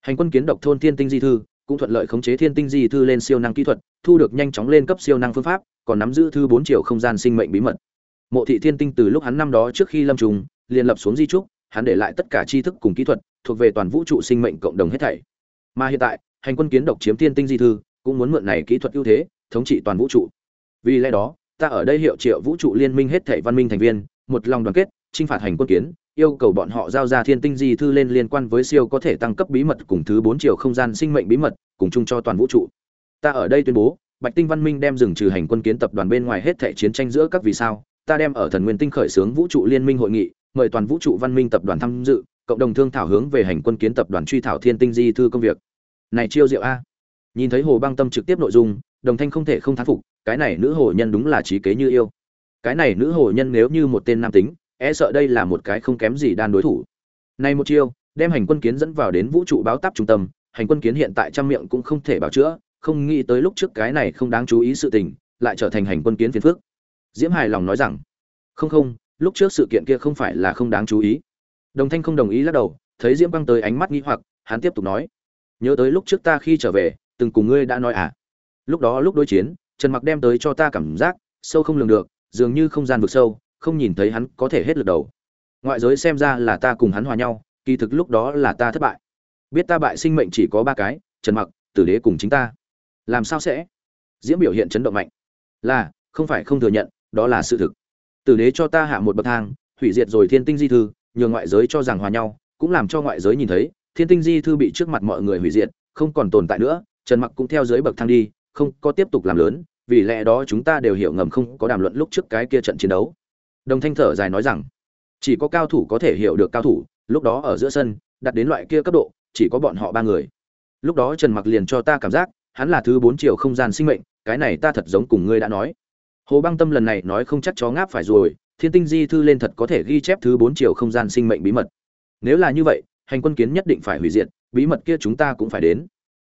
hành quân kiến độc thôn thiên tinh di thư cũng thuận lợi khống chế thiên tinh di thư lên siêu năng kỹ thuật, thu được nhanh chóng lên cấp siêu năng phương pháp, còn nắm giữ thư bốn triệu không gian sinh mệnh bí mật. Mộ thị thiên tinh từ lúc hắn năm đó trước khi lâm trùng, liền lập xuống di trúc, hắn để lại tất cả tri thức cùng kỹ thuật, thuộc về toàn vũ trụ sinh mệnh cộng đồng hết thảy. Mà hiện tại, hành quân kiến độc chiếm thiên tinh di thư, cũng muốn mượn này kỹ thuật ưu thế, thống trị toàn vũ trụ. Vì lẽ đó, ta ở đây hiệu triệu vũ trụ liên minh hết thảy văn minh thành viên, một lòng đoàn kết chinh phạt hành quân kiến, yêu cầu bọn họ giao ra thiên tinh di thư lên liên quan với siêu có thể tăng cấp bí mật cùng thứ bốn chiều không gian sinh mệnh bí mật, cùng chung cho toàn vũ trụ. Ta ở đây tuyên bố, bạch tinh văn minh đem dừng trừ hành quân kiến tập đoàn bên ngoài hết thảy chiến tranh giữa các vì sao, ta đem ở thần nguyên tinh khởi xướng vũ trụ liên minh hội nghị, mời toàn vũ trụ văn minh tập đoàn tham dự, cộng đồng thương thảo hướng về hành quân kiến tập đoàn truy thảo thiên tinh di thư công việc. Này chiêu diệu a. Nhìn thấy hồ băng tâm trực tiếp nội dung, đồng thanh không thể không thán phục, cái này nữ hồ nhân đúng là trí kế như yêu. Cái này nữ hồ nhân nếu như một tên nam tính e sợ đây là một cái không kém gì đan đối thủ. Nay một chiêu, đem hành quân kiến dẫn vào đến vũ trụ báo táp trung tâm, hành quân kiến hiện tại trăm miệng cũng không thể bảo chữa, không nghĩ tới lúc trước cái này không đáng chú ý sự tình, lại trở thành hành quân kiến phiền phức. Diễm hài lòng nói rằng, không không, lúc trước sự kiện kia không phải là không đáng chú ý. Đồng thanh không đồng ý lắc đầu, thấy diễm băng tới ánh mắt nghi hoặc, hắn tiếp tục nói, nhớ tới lúc trước ta khi trở về, từng cùng ngươi đã nói à? Lúc đó lúc đối chiến, trần mặc đem tới cho ta cảm giác sâu không lường được, dường như không gian vực sâu không nhìn thấy hắn có thể hết lực đầu. Ngoại giới xem ra là ta cùng hắn hòa nhau, kỳ thực lúc đó là ta thất bại. Biết ta bại sinh mệnh chỉ có ba cái, trần mặc, tử đế cùng chính ta. Làm sao sẽ? Diễm biểu hiện chấn động mạnh. Là, không phải không thừa nhận, đó là sự thực. Tử đế cho ta hạ một bậc thang, hủy diệt rồi thiên tinh di thư, nhường ngoại giới cho rằng hòa nhau, cũng làm cho ngoại giới nhìn thấy, thiên tinh di thư bị trước mặt mọi người hủy diệt, không còn tồn tại nữa, trần mặc cũng theo dưới bậc thang đi, không có tiếp tục làm lớn, vì lẽ đó chúng ta đều hiểu ngầm không có đàm luận lúc trước cái kia trận chiến đấu đồng thanh thở dài nói rằng, chỉ có cao thủ có thể hiểu được cao thủ, lúc đó ở giữa sân, đặt đến loại kia cấp độ, chỉ có bọn họ ba người. Lúc đó trần mặc liền cho ta cảm giác, hắn là thứ bốn chiều không gian sinh mệnh, cái này ta thật giống cùng ngươi đã nói. Hồ băng tâm lần này nói không chắc chó ngáp phải rồi, thiên tinh di thư lên thật có thể ghi chép thứ bốn chiều không gian sinh mệnh bí mật. Nếu là như vậy, hành quân kiến nhất định phải hủy diệt, bí mật kia chúng ta cũng phải đến.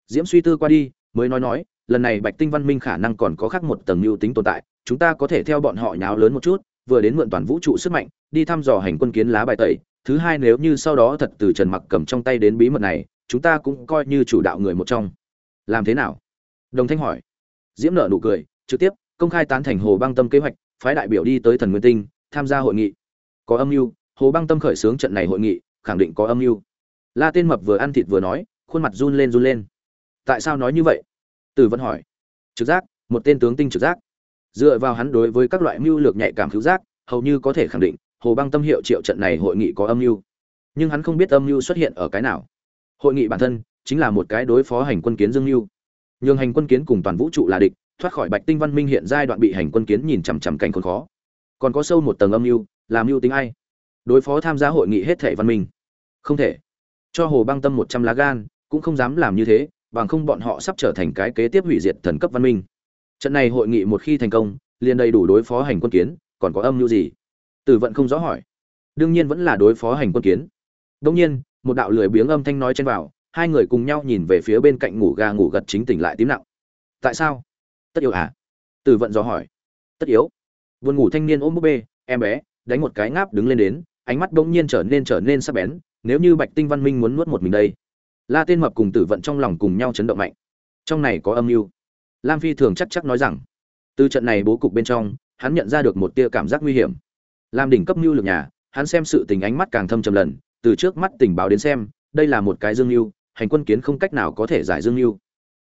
Diễm suy tư qua đi, mới nói nói, lần này bạch tinh văn minh khả năng còn có khác một tầng mưu tính tồn tại, chúng ta có thể theo bọn họ nháo lớn một chút vừa đến mượn toàn vũ trụ sức mạnh, đi thăm dò hành quân kiến lá bài tẩy. Thứ hai, nếu như sau đó thật từ trần mặc cầm trong tay đến bí mật này, chúng ta cũng coi như chủ đạo người một trong. Làm thế nào? Đồng thanh hỏi. Diễm nợ nụ cười, trực tiếp, công khai tán thành hồ băng tâm kế hoạch, phái đại biểu đi tới thần nguyên tinh, tham gia hội nghị. Có âm mưu, hồ băng tâm khởi xướng trận này hội nghị, khẳng định có âm mưu. La tên mập vừa ăn thịt vừa nói, khuôn mặt run lên run lên. Tại sao nói như vậy? Tử vẫn hỏi. Trực giác, một tên tướng tinh trực giác dựa vào hắn đối với các loại mưu lược nhạy cảm cứu giác, hầu như có thể khẳng định, hồ băng tâm hiệu triệu trận này hội nghị có âm mưu. Nhưng hắn không biết âm mưu xuất hiện ở cái nào. Hội nghị bản thân chính là một cái đối phó hành quân kiến dương mưu. Nhường hành quân kiến cùng toàn vũ trụ là địch, thoát khỏi bạch tinh văn minh hiện giai đoạn bị hành quân kiến nhìn chằm chằm cảnh khốn khó. Còn có sâu một tầng âm mưu làm mưu tính ai? Đối phó tham gia hội nghị hết thể văn minh. Không thể. Cho hồ băng tâm một trăm lá gan, cũng không dám làm như thế, bằng không bọn họ sắp trở thành cái kế tiếp hủy diệt thần cấp văn minh trận này hội nghị một khi thành công, liền đầy đủ đối phó hành quân kiến, còn có âm mưu gì? Tử vận không rõ hỏi. Đương nhiên vẫn là đối phó hành quân kiến. Đông nhiên, một đạo lười biếng âm thanh nói trên vào, hai người cùng nhau nhìn về phía bên cạnh ngủ gà ngủ gật chính tỉnh lại tím nặng tại sao? Tất yếu à? Tử vận dò hỏi. Tất yếu. Vườn ngủ thanh niên ôm búp bê, em bé, đánh một cái ngáp đứng lên đến, ánh mắt đông nhiên trở nên trở nên sắc bén, nếu như bạch tinh văn minh muốn nuốt một mình đây. La tên mập cùng tử vận trong lòng cùng nhau chấn động mạnh. Trong này có âm mưu lam phi thường chắc chắc nói rằng, từ trận này bố cục bên trong, hắn nhận ra được một tia cảm giác nguy hiểm. Làm đỉnh cấp mưu lực nhà, hắn xem sự tình ánh mắt càng thâm trầm lần, từ trước mắt tình báo đến xem, đây là một cái dương mưu, hành quân kiến không cách nào có thể giải dương mưu.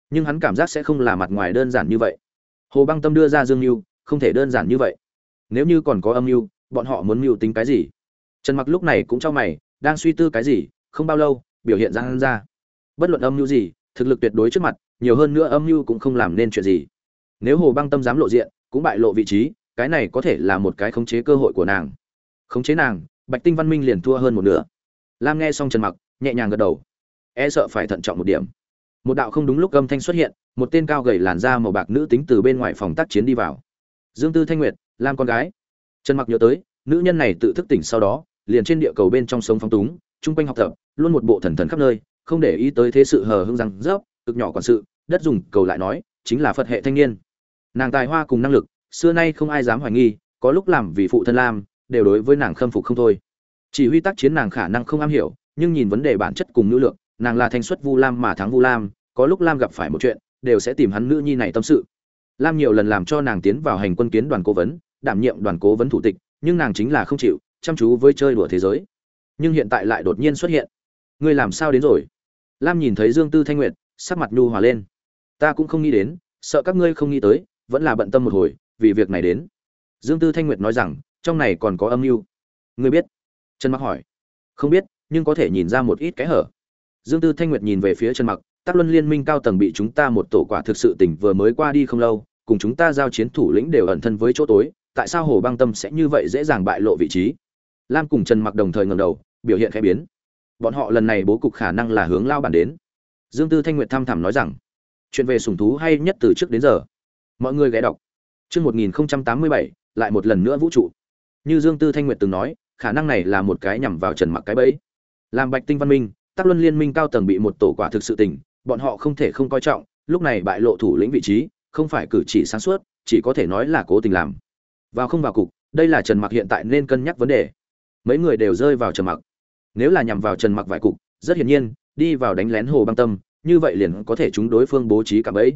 Nhưng hắn cảm giác sẽ không là mặt ngoài đơn giản như vậy. Hồ băng tâm đưa ra dương mưu, không thể đơn giản như vậy. Nếu như còn có âm mưu, bọn họ muốn mưu tính cái gì? Trần mặc lúc này cũng cho mày, đang suy tư cái gì, không bao lâu, biểu hiện ra hắn ra. Bất luận âm mưu gì, thực lực tuyệt đối trước mặt nhiều hơn nữa âm mưu cũng không làm nên chuyện gì. Nếu hồ băng tâm dám lộ diện, cũng bại lộ vị trí, cái này có thể là một cái khống chế cơ hội của nàng. Khống chế nàng, bạch tinh văn minh liền thua hơn một nửa. Lam nghe xong trần mặc, nhẹ nhàng gật đầu. E sợ phải thận trọng một điểm. Một đạo không đúng lúc âm thanh xuất hiện, một tên cao gầy làn da màu bạc nữ tính từ bên ngoài phòng tác chiến đi vào. Dương tư thanh nguyệt, lam con gái. Trần mặc nhớ tới, nữ nhân này tự thức tỉnh sau đó, liền trên địa cầu bên trong sống phong túng trung quanh học tập, luôn một bộ thần thần khắp nơi, không để ý tới thế sự hờ hững rằng rớp cực nhỏ quản sự, đất dùng cầu lại nói, chính là phật hệ thanh niên. Nàng tài hoa cùng năng lực, xưa nay không ai dám hoài nghi, có lúc làm vì phụ thân lam, đều đối với nàng khâm phục không thôi. Chỉ huy tác chiến nàng khả năng không am hiểu, nhưng nhìn vấn đề bản chất cùng nữ lượng, nàng là thanh xuất vu lam mà thắng vu lam, có lúc lam gặp phải một chuyện, đều sẽ tìm hắn nữ nhi này tâm sự. Lam nhiều lần làm cho nàng tiến vào hành quân kiến đoàn cố vấn, đảm nhiệm đoàn cố vấn thủ tịch, nhưng nàng chính là không chịu, chăm chú với chơi đùa thế giới. Nhưng hiện tại lại đột nhiên xuất hiện. Ngươi làm sao đến rồi? Lam nhìn thấy dương tư thanh nguyệt sắc mặt nhu hòa lên. Ta cũng không nghĩ đến, sợ các ngươi không nghĩ tới, vẫn là bận tâm một hồi, vì việc này đến. Dương tư thanh nguyệt nói rằng, trong này còn có âm mưu. Ngươi biết? Trần mặc hỏi. Không biết, nhưng có thể nhìn ra một ít cái hở. Dương tư thanh nguyệt nhìn về phía trần mặc tác luân liên minh cao tầng bị chúng ta một tổ quả thực sự tỉnh vừa mới qua đi không lâu, cùng chúng ta giao chiến thủ lĩnh đều ẩn thân với chỗ tối, tại sao hồ băng tâm sẽ như vậy dễ dàng bại lộ vị trí? Lam cùng trần mặc đồng thời ngầm đầu, biểu hiện khẽ biến. Bọn họ lần này bố cục khả năng là hướng lao bản đến dương tư thanh nguyệt tham thẳm nói rằng, chuyện về sùng thú hay nhất từ trước đến giờ? Mọi người ghé đọc. Chương một nghìn tám mươi bảy, lại một lần nữa vũ trụ. Như dương tư thanh nguyệt từng nói, khả năng này là một cái nhằm vào trần mặc cái bẫy. Làm bạch tinh văn minh tác luân liên minh cao tầng bị một tổ quả thực sự tình, bọn họ không thể không coi trọng, lúc này bại lộ thủ lĩnh vị trí, không phải cử chỉ sáng suốt, chỉ có thể nói là cố tình làm. Vào không vào cục, đây là trần mặc hiện tại nên cân nhắc vấn đề. Mấy người đều rơi vào trần mặc. Nếu là nhằm vào trần mặc vài cục, rất hiển nhiên đi vào đánh lén hồ băng tâm, như vậy liền có thể chúng đối phương bố trí cả bẫy.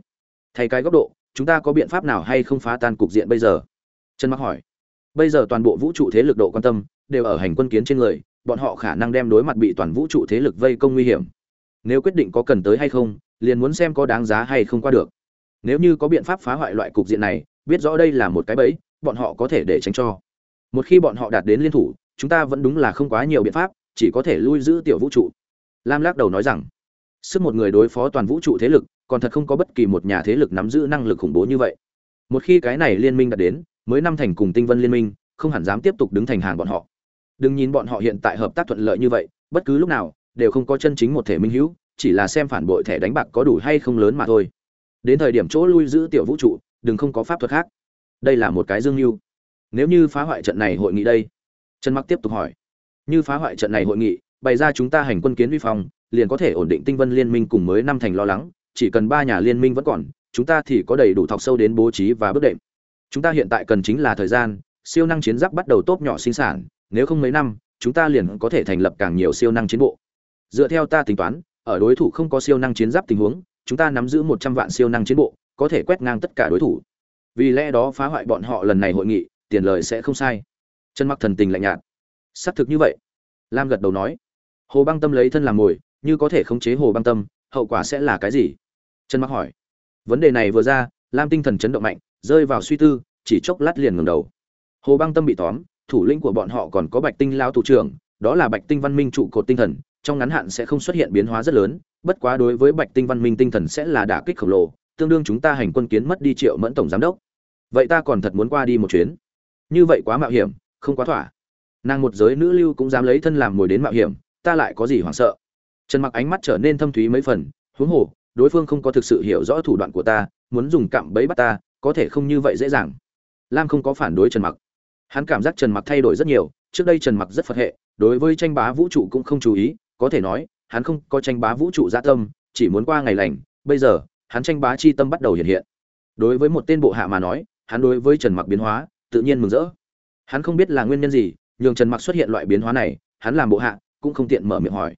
Thay cái góc độ, chúng ta có biện pháp nào hay không phá tan cục diện bây giờ? Trần mặc hỏi. Bây giờ toàn bộ vũ trụ thế lực độ quan tâm đều ở hành quân kiến trên người, bọn họ khả năng đem đối mặt bị toàn vũ trụ thế lực vây công nguy hiểm. Nếu quyết định có cần tới hay không, liền muốn xem có đáng giá hay không qua được. Nếu như có biện pháp phá hoại loại cục diện này, biết rõ đây là một cái bẫy, bọn họ có thể để tránh cho. Một khi bọn họ đạt đến liên thủ, chúng ta vẫn đúng là không quá nhiều biện pháp, chỉ có thể lui giữ tiểu vũ trụ lam lắc đầu nói rằng, sức một người đối phó toàn vũ trụ thế lực, còn thật không có bất kỳ một nhà thế lực nắm giữ năng lực khủng bố như vậy. Một khi cái này liên minh đạt đến, mới năm thành cùng tinh vân liên minh, không hẳn dám tiếp tục đứng thành hàng bọn họ. Đừng nhìn bọn họ hiện tại hợp tác thuận lợi như vậy, bất cứ lúc nào, đều không có chân chính một thể minh hữu, chỉ là xem phản bội thẻ đánh bạc có đủ hay không lớn mà thôi. Đến thời điểm chỗ lui giữ tiểu vũ trụ, đừng không có pháp thuật khác. Đây là một cái dương mưu. Nếu như phá hoại trận này hội nghị đây, trần mặc tiếp tục hỏi. Như phá hoại trận này hội nghị bày ra chúng ta hành quân kiến vi phong, liền có thể ổn định tinh vân liên minh cùng mới năm thành lo lắng, chỉ cần ba nhà liên minh vẫn còn, chúng ta thì có đầy đủ thọc sâu đến bố trí và bước đệm. Chúng ta hiện tại cần chính là thời gian, siêu năng chiến giáp bắt đầu tốt nhỏ sinh sản, nếu không mấy năm, chúng ta liền có thể thành lập càng nhiều siêu năng chiến bộ. Dựa theo ta tính toán, ở đối thủ không có siêu năng chiến giáp tình huống, chúng ta nắm giữ một trăm vạn siêu năng chiến bộ, có thể quét ngang tất cả đối thủ. Vì lẽ đó phá hoại bọn họ lần này hội nghị, tiền lời sẽ không sai. Chân mặc thần tình lạnh nhạt. Xác thực như vậy. Lam gật đầu nói hồ băng tâm lấy thân làm mồi, như có thể khống chế hồ băng tâm, hậu quả sẽ là cái gì? Trần mặc hỏi. Vấn đề này vừa ra, lam tinh thần chấn động mạnh, rơi vào suy tư, chỉ chốc lát liền ngẩng đầu. Hồ băng tâm bị tóm, thủ lĩnh của bọn họ còn có bạch tinh lao thủ trưởng, đó là bạch tinh văn minh trụ cột tinh thần, trong ngắn hạn sẽ không xuất hiện biến hóa rất lớn, bất quá đối với bạch tinh văn minh tinh thần sẽ là đả kích khổng lồ, tương đương chúng ta hành quân kiến mất đi triệu mẫn tổng giám đốc. Vậy ta còn thật muốn qua đi một chuyến. Như vậy quá mạo hiểm, không quá thỏa. Nàng một giới nữ lưu cũng dám lấy thân làm mồi đến mạo hiểm ta lại có gì hoảng sợ? Trần mặc ánh mắt trở nên thâm thúy mấy phần, huống hồ, đối phương không có thực sự hiểu rõ thủ đoạn của ta, muốn dùng cạm bẫy bắt ta, có thể không như vậy dễ dàng. Lam không có phản đối trần mặc. Hắn cảm giác trần mặc thay đổi rất nhiều, trước đây trần mặc rất phật hệ, đối với tranh bá vũ trụ cũng không chú ý, có thể nói, hắn không có tranh bá vũ trụ gia tâm, chỉ muốn qua ngày lành, bây giờ, hắn tranh bá chi tâm bắt đầu hiện hiện. Đối với một tên bộ hạ mà nói, hắn đối với trần mặc biến hóa, tự nhiên mừng rỡ. Hắn không biết là nguyên nhân gì, nhường trần mặc xuất hiện loại biến hóa này, hắn làm bộ hạ cũng không tiện mở miệng hỏi.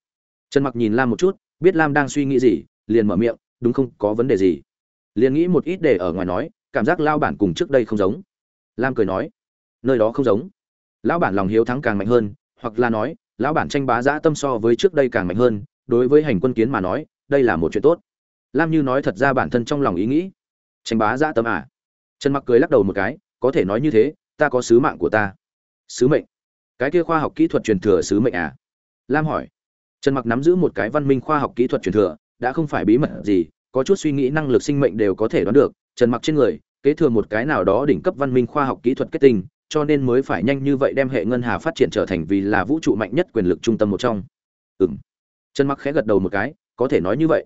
Trần mặc nhìn lam một chút, biết lam đang suy nghĩ gì, liền mở miệng, đúng không, có vấn đề gì? Liền nghĩ một ít để ở ngoài nói, cảm giác lao bản cùng trước đây không giống. Lam cười nói, nơi đó không giống. Lão bản lòng hiếu thắng càng mạnh hơn, hoặc là nói, lão bản tranh bá giã tâm so với trước đây càng mạnh hơn, đối với hành quân kiến mà nói, đây là một chuyện tốt. Lam như nói thật ra bản thân trong lòng ý nghĩ. Tranh bá giã tâm à? Trần mặc cười lắc đầu một cái, có thể nói như thế, ta có sứ mạng của ta. Sứ mệnh. Cái kia khoa học kỹ thuật truyền thừa sứ mệnh à? Lam hỏi. Trần mặc nắm giữ một cái văn minh khoa học kỹ thuật truyền thừa, đã không phải bí mật gì, có chút suy nghĩ năng lực sinh mệnh đều có thể đoán được. Trần mặc trên người, kế thừa một cái nào đó đỉnh cấp văn minh khoa học kỹ thuật kết tinh, cho nên mới phải nhanh như vậy đem hệ ngân hà phát triển trở thành vì là vũ trụ mạnh nhất quyền lực trung tâm một trong. Ừm. Trần mặc khẽ gật đầu một cái, có thể nói như vậy.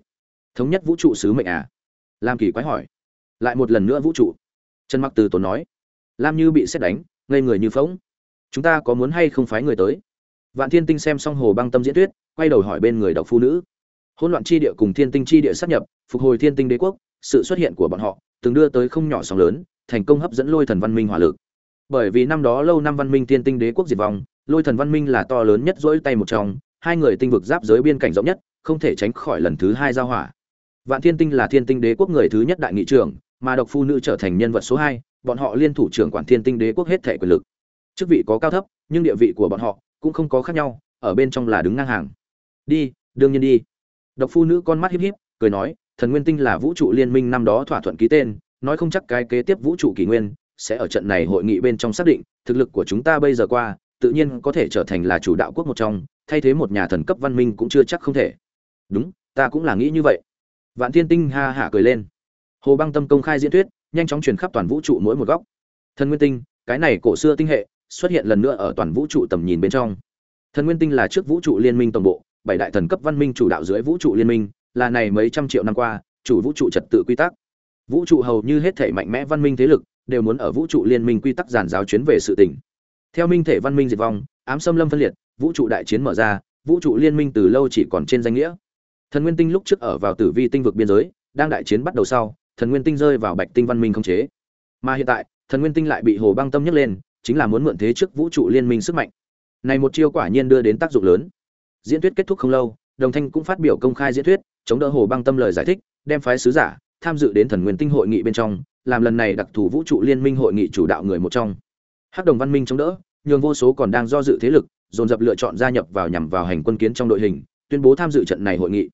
Thống nhất vũ trụ sứ mệnh à? Lam kỳ quái hỏi. Lại một lần nữa vũ trụ. Trần mặc từ tốn nói. Lam như bị xét đánh, ngây người như phóng chúng ta có muốn hay không phái người tới? Vạn thiên tinh xem xong hồ băng tâm diễn thuyết, quay đầu hỏi bên người độc phu nữ. Hỗn loạn chi địa cùng thiên tinh chi địa sát nhập, phục hồi thiên tinh đế quốc, sự xuất hiện của bọn họ, từng đưa tới không nhỏ sóng lớn, thành công hấp dẫn lôi thần văn minh hỏa lực. Bởi vì năm đó lâu năm văn minh thiên tinh đế quốc diệt vong, lôi thần văn minh là to lớn nhất dỗi tay một trong, hai người tinh vực giáp giới biên cảnh rộng nhất, không thể tránh khỏi lần thứ hai giao hỏa. Vạn thiên tinh là thiên tinh đế quốc người thứ nhất đại nghị trưởng, mà độc phu nữ trở thành nhân vật số hai, bọn họ liên thủ trưởng quản thiên tinh đế quốc hết thể quyền lực. Chức vị có cao thấp, nhưng địa vị của bọn họ cũng không có khác nhau, ở bên trong là đứng ngang hàng. Đi, đương nhiên đi. Độc phu nữ con mắt híp híp, cười nói, thần nguyên tinh là vũ trụ liên minh năm đó thỏa thuận ký tên, nói không chắc cái kế tiếp vũ trụ kỷ nguyên sẽ ở trận này hội nghị bên trong xác định, thực lực của chúng ta bây giờ qua, tự nhiên có thể trở thành là chủ đạo quốc một trong, thay thế một nhà thần cấp văn minh cũng chưa chắc không thể. Đúng, ta cũng là nghĩ như vậy. Vạn thiên tinh ha hả cười lên. Hồ băng tâm công khai diễn thuyết, nhanh chóng truyền khắp toàn vũ trụ mỗi một góc. Thần nguyên tinh, cái này cổ xưa tinh hệ xuất hiện lần nữa ở toàn vũ trụ tầm nhìn bên trong. Thần nguyên tinh là trước vũ trụ liên minh tổng bộ, bảy đại thần cấp văn minh chủ đạo dưới vũ trụ liên minh, là này mấy trăm triệu năm qua, chủ vũ trụ trật tự quy tắc. Vũ trụ hầu như hết thể mạnh mẽ văn minh thế lực, đều muốn ở vũ trụ liên minh quy tắc giản giáo chuyến về sự tỉnh. Theo minh thể văn minh diệt vong, ám xâm lâm phân liệt, vũ trụ đại chiến mở ra, vũ trụ liên minh từ lâu chỉ còn trên danh nghĩa. Thần nguyên tinh lúc trước ở vào tử vi tinh vực biên giới, đang đại chiến bắt đầu sau, thần nguyên tinh rơi vào bạch tinh văn minh không chế. Mà hiện tại, thần nguyên tinh lại bị hồ băng tâm nhấc lên chính là muốn mượn thế trước vũ trụ liên minh sức mạnh. Này một chiêu quả nhiên đưa đến tác dụng lớn. Diễn thuyết kết thúc không lâu, đồng thanh cũng phát biểu công khai diễn thuyết, chống đỡ hồ băng tâm lời giải thích, đem phái sứ giả tham dự đến thần nguyên tinh hội nghị bên trong, làm lần này đặc thù vũ trụ liên minh hội nghị chủ đạo người một trong. Hắc đồng văn minh chống đỡ, nhường vô số còn đang do dự thế lực, dồn dập lựa chọn gia nhập vào nhằm vào hành quân kiến trong đội hình, tuyên bố tham dự trận này hội nghị.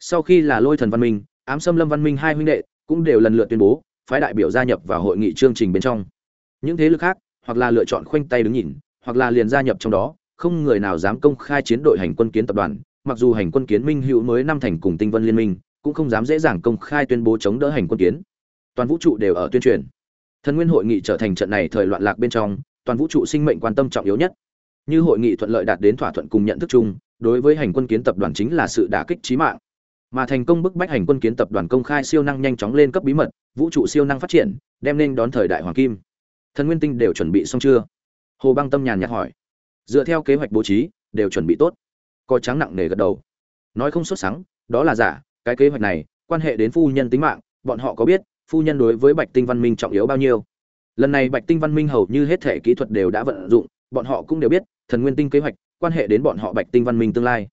Sau khi là lôi thần văn minh, ám xâm lâm văn minh hai huynh đệ cũng đều lần lượt tuyên bố, phái đại biểu gia nhập vào hội nghị chương trình bên trong. Những thế lực khác hoặc là lựa chọn khoanh tay đứng nhìn, hoặc là liền gia nhập trong đó, không người nào dám công khai chiến đội hành quân kiến tập đoàn, mặc dù hành quân kiến minh hữu mới năm thành cùng tinh vân liên minh, cũng không dám dễ dàng công khai tuyên bố chống đỡ hành quân kiến. Toàn vũ trụ đều ở tuyên truyền. Thần nguyên hội nghị trở thành trận này thời loạn lạc bên trong, toàn vũ trụ sinh mệnh quan tâm trọng yếu nhất. Như hội nghị thuận lợi đạt đến thỏa thuận cùng nhận thức chung, đối với hành quân kiến tập đoàn chính là sự đả kích chí mạng. Mà thành công bức bách hành quân kiến tập đoàn công khai siêu năng nhanh chóng lên cấp bí mật, vũ trụ siêu năng phát triển, đem nên đón thời đại hoàng kim thần nguyên tinh đều chuẩn bị xong chưa? Hồ băng tâm nhàn nhạt hỏi. Dựa theo kế hoạch bố trí, đều chuẩn bị tốt. Có trắng nặng nề gật đầu. Nói không xuất sáng đó là giả, cái kế hoạch này, quan hệ đến phu nhân tính mạng, bọn họ có biết, phu nhân đối với bạch tinh văn minh trọng yếu bao nhiêu. Lần này bạch tinh văn minh hầu như hết thể kỹ thuật đều đã vận dụng, bọn họ cũng đều biết, thần nguyên tinh kế hoạch, quan hệ đến bọn họ bạch tinh văn minh tương lai.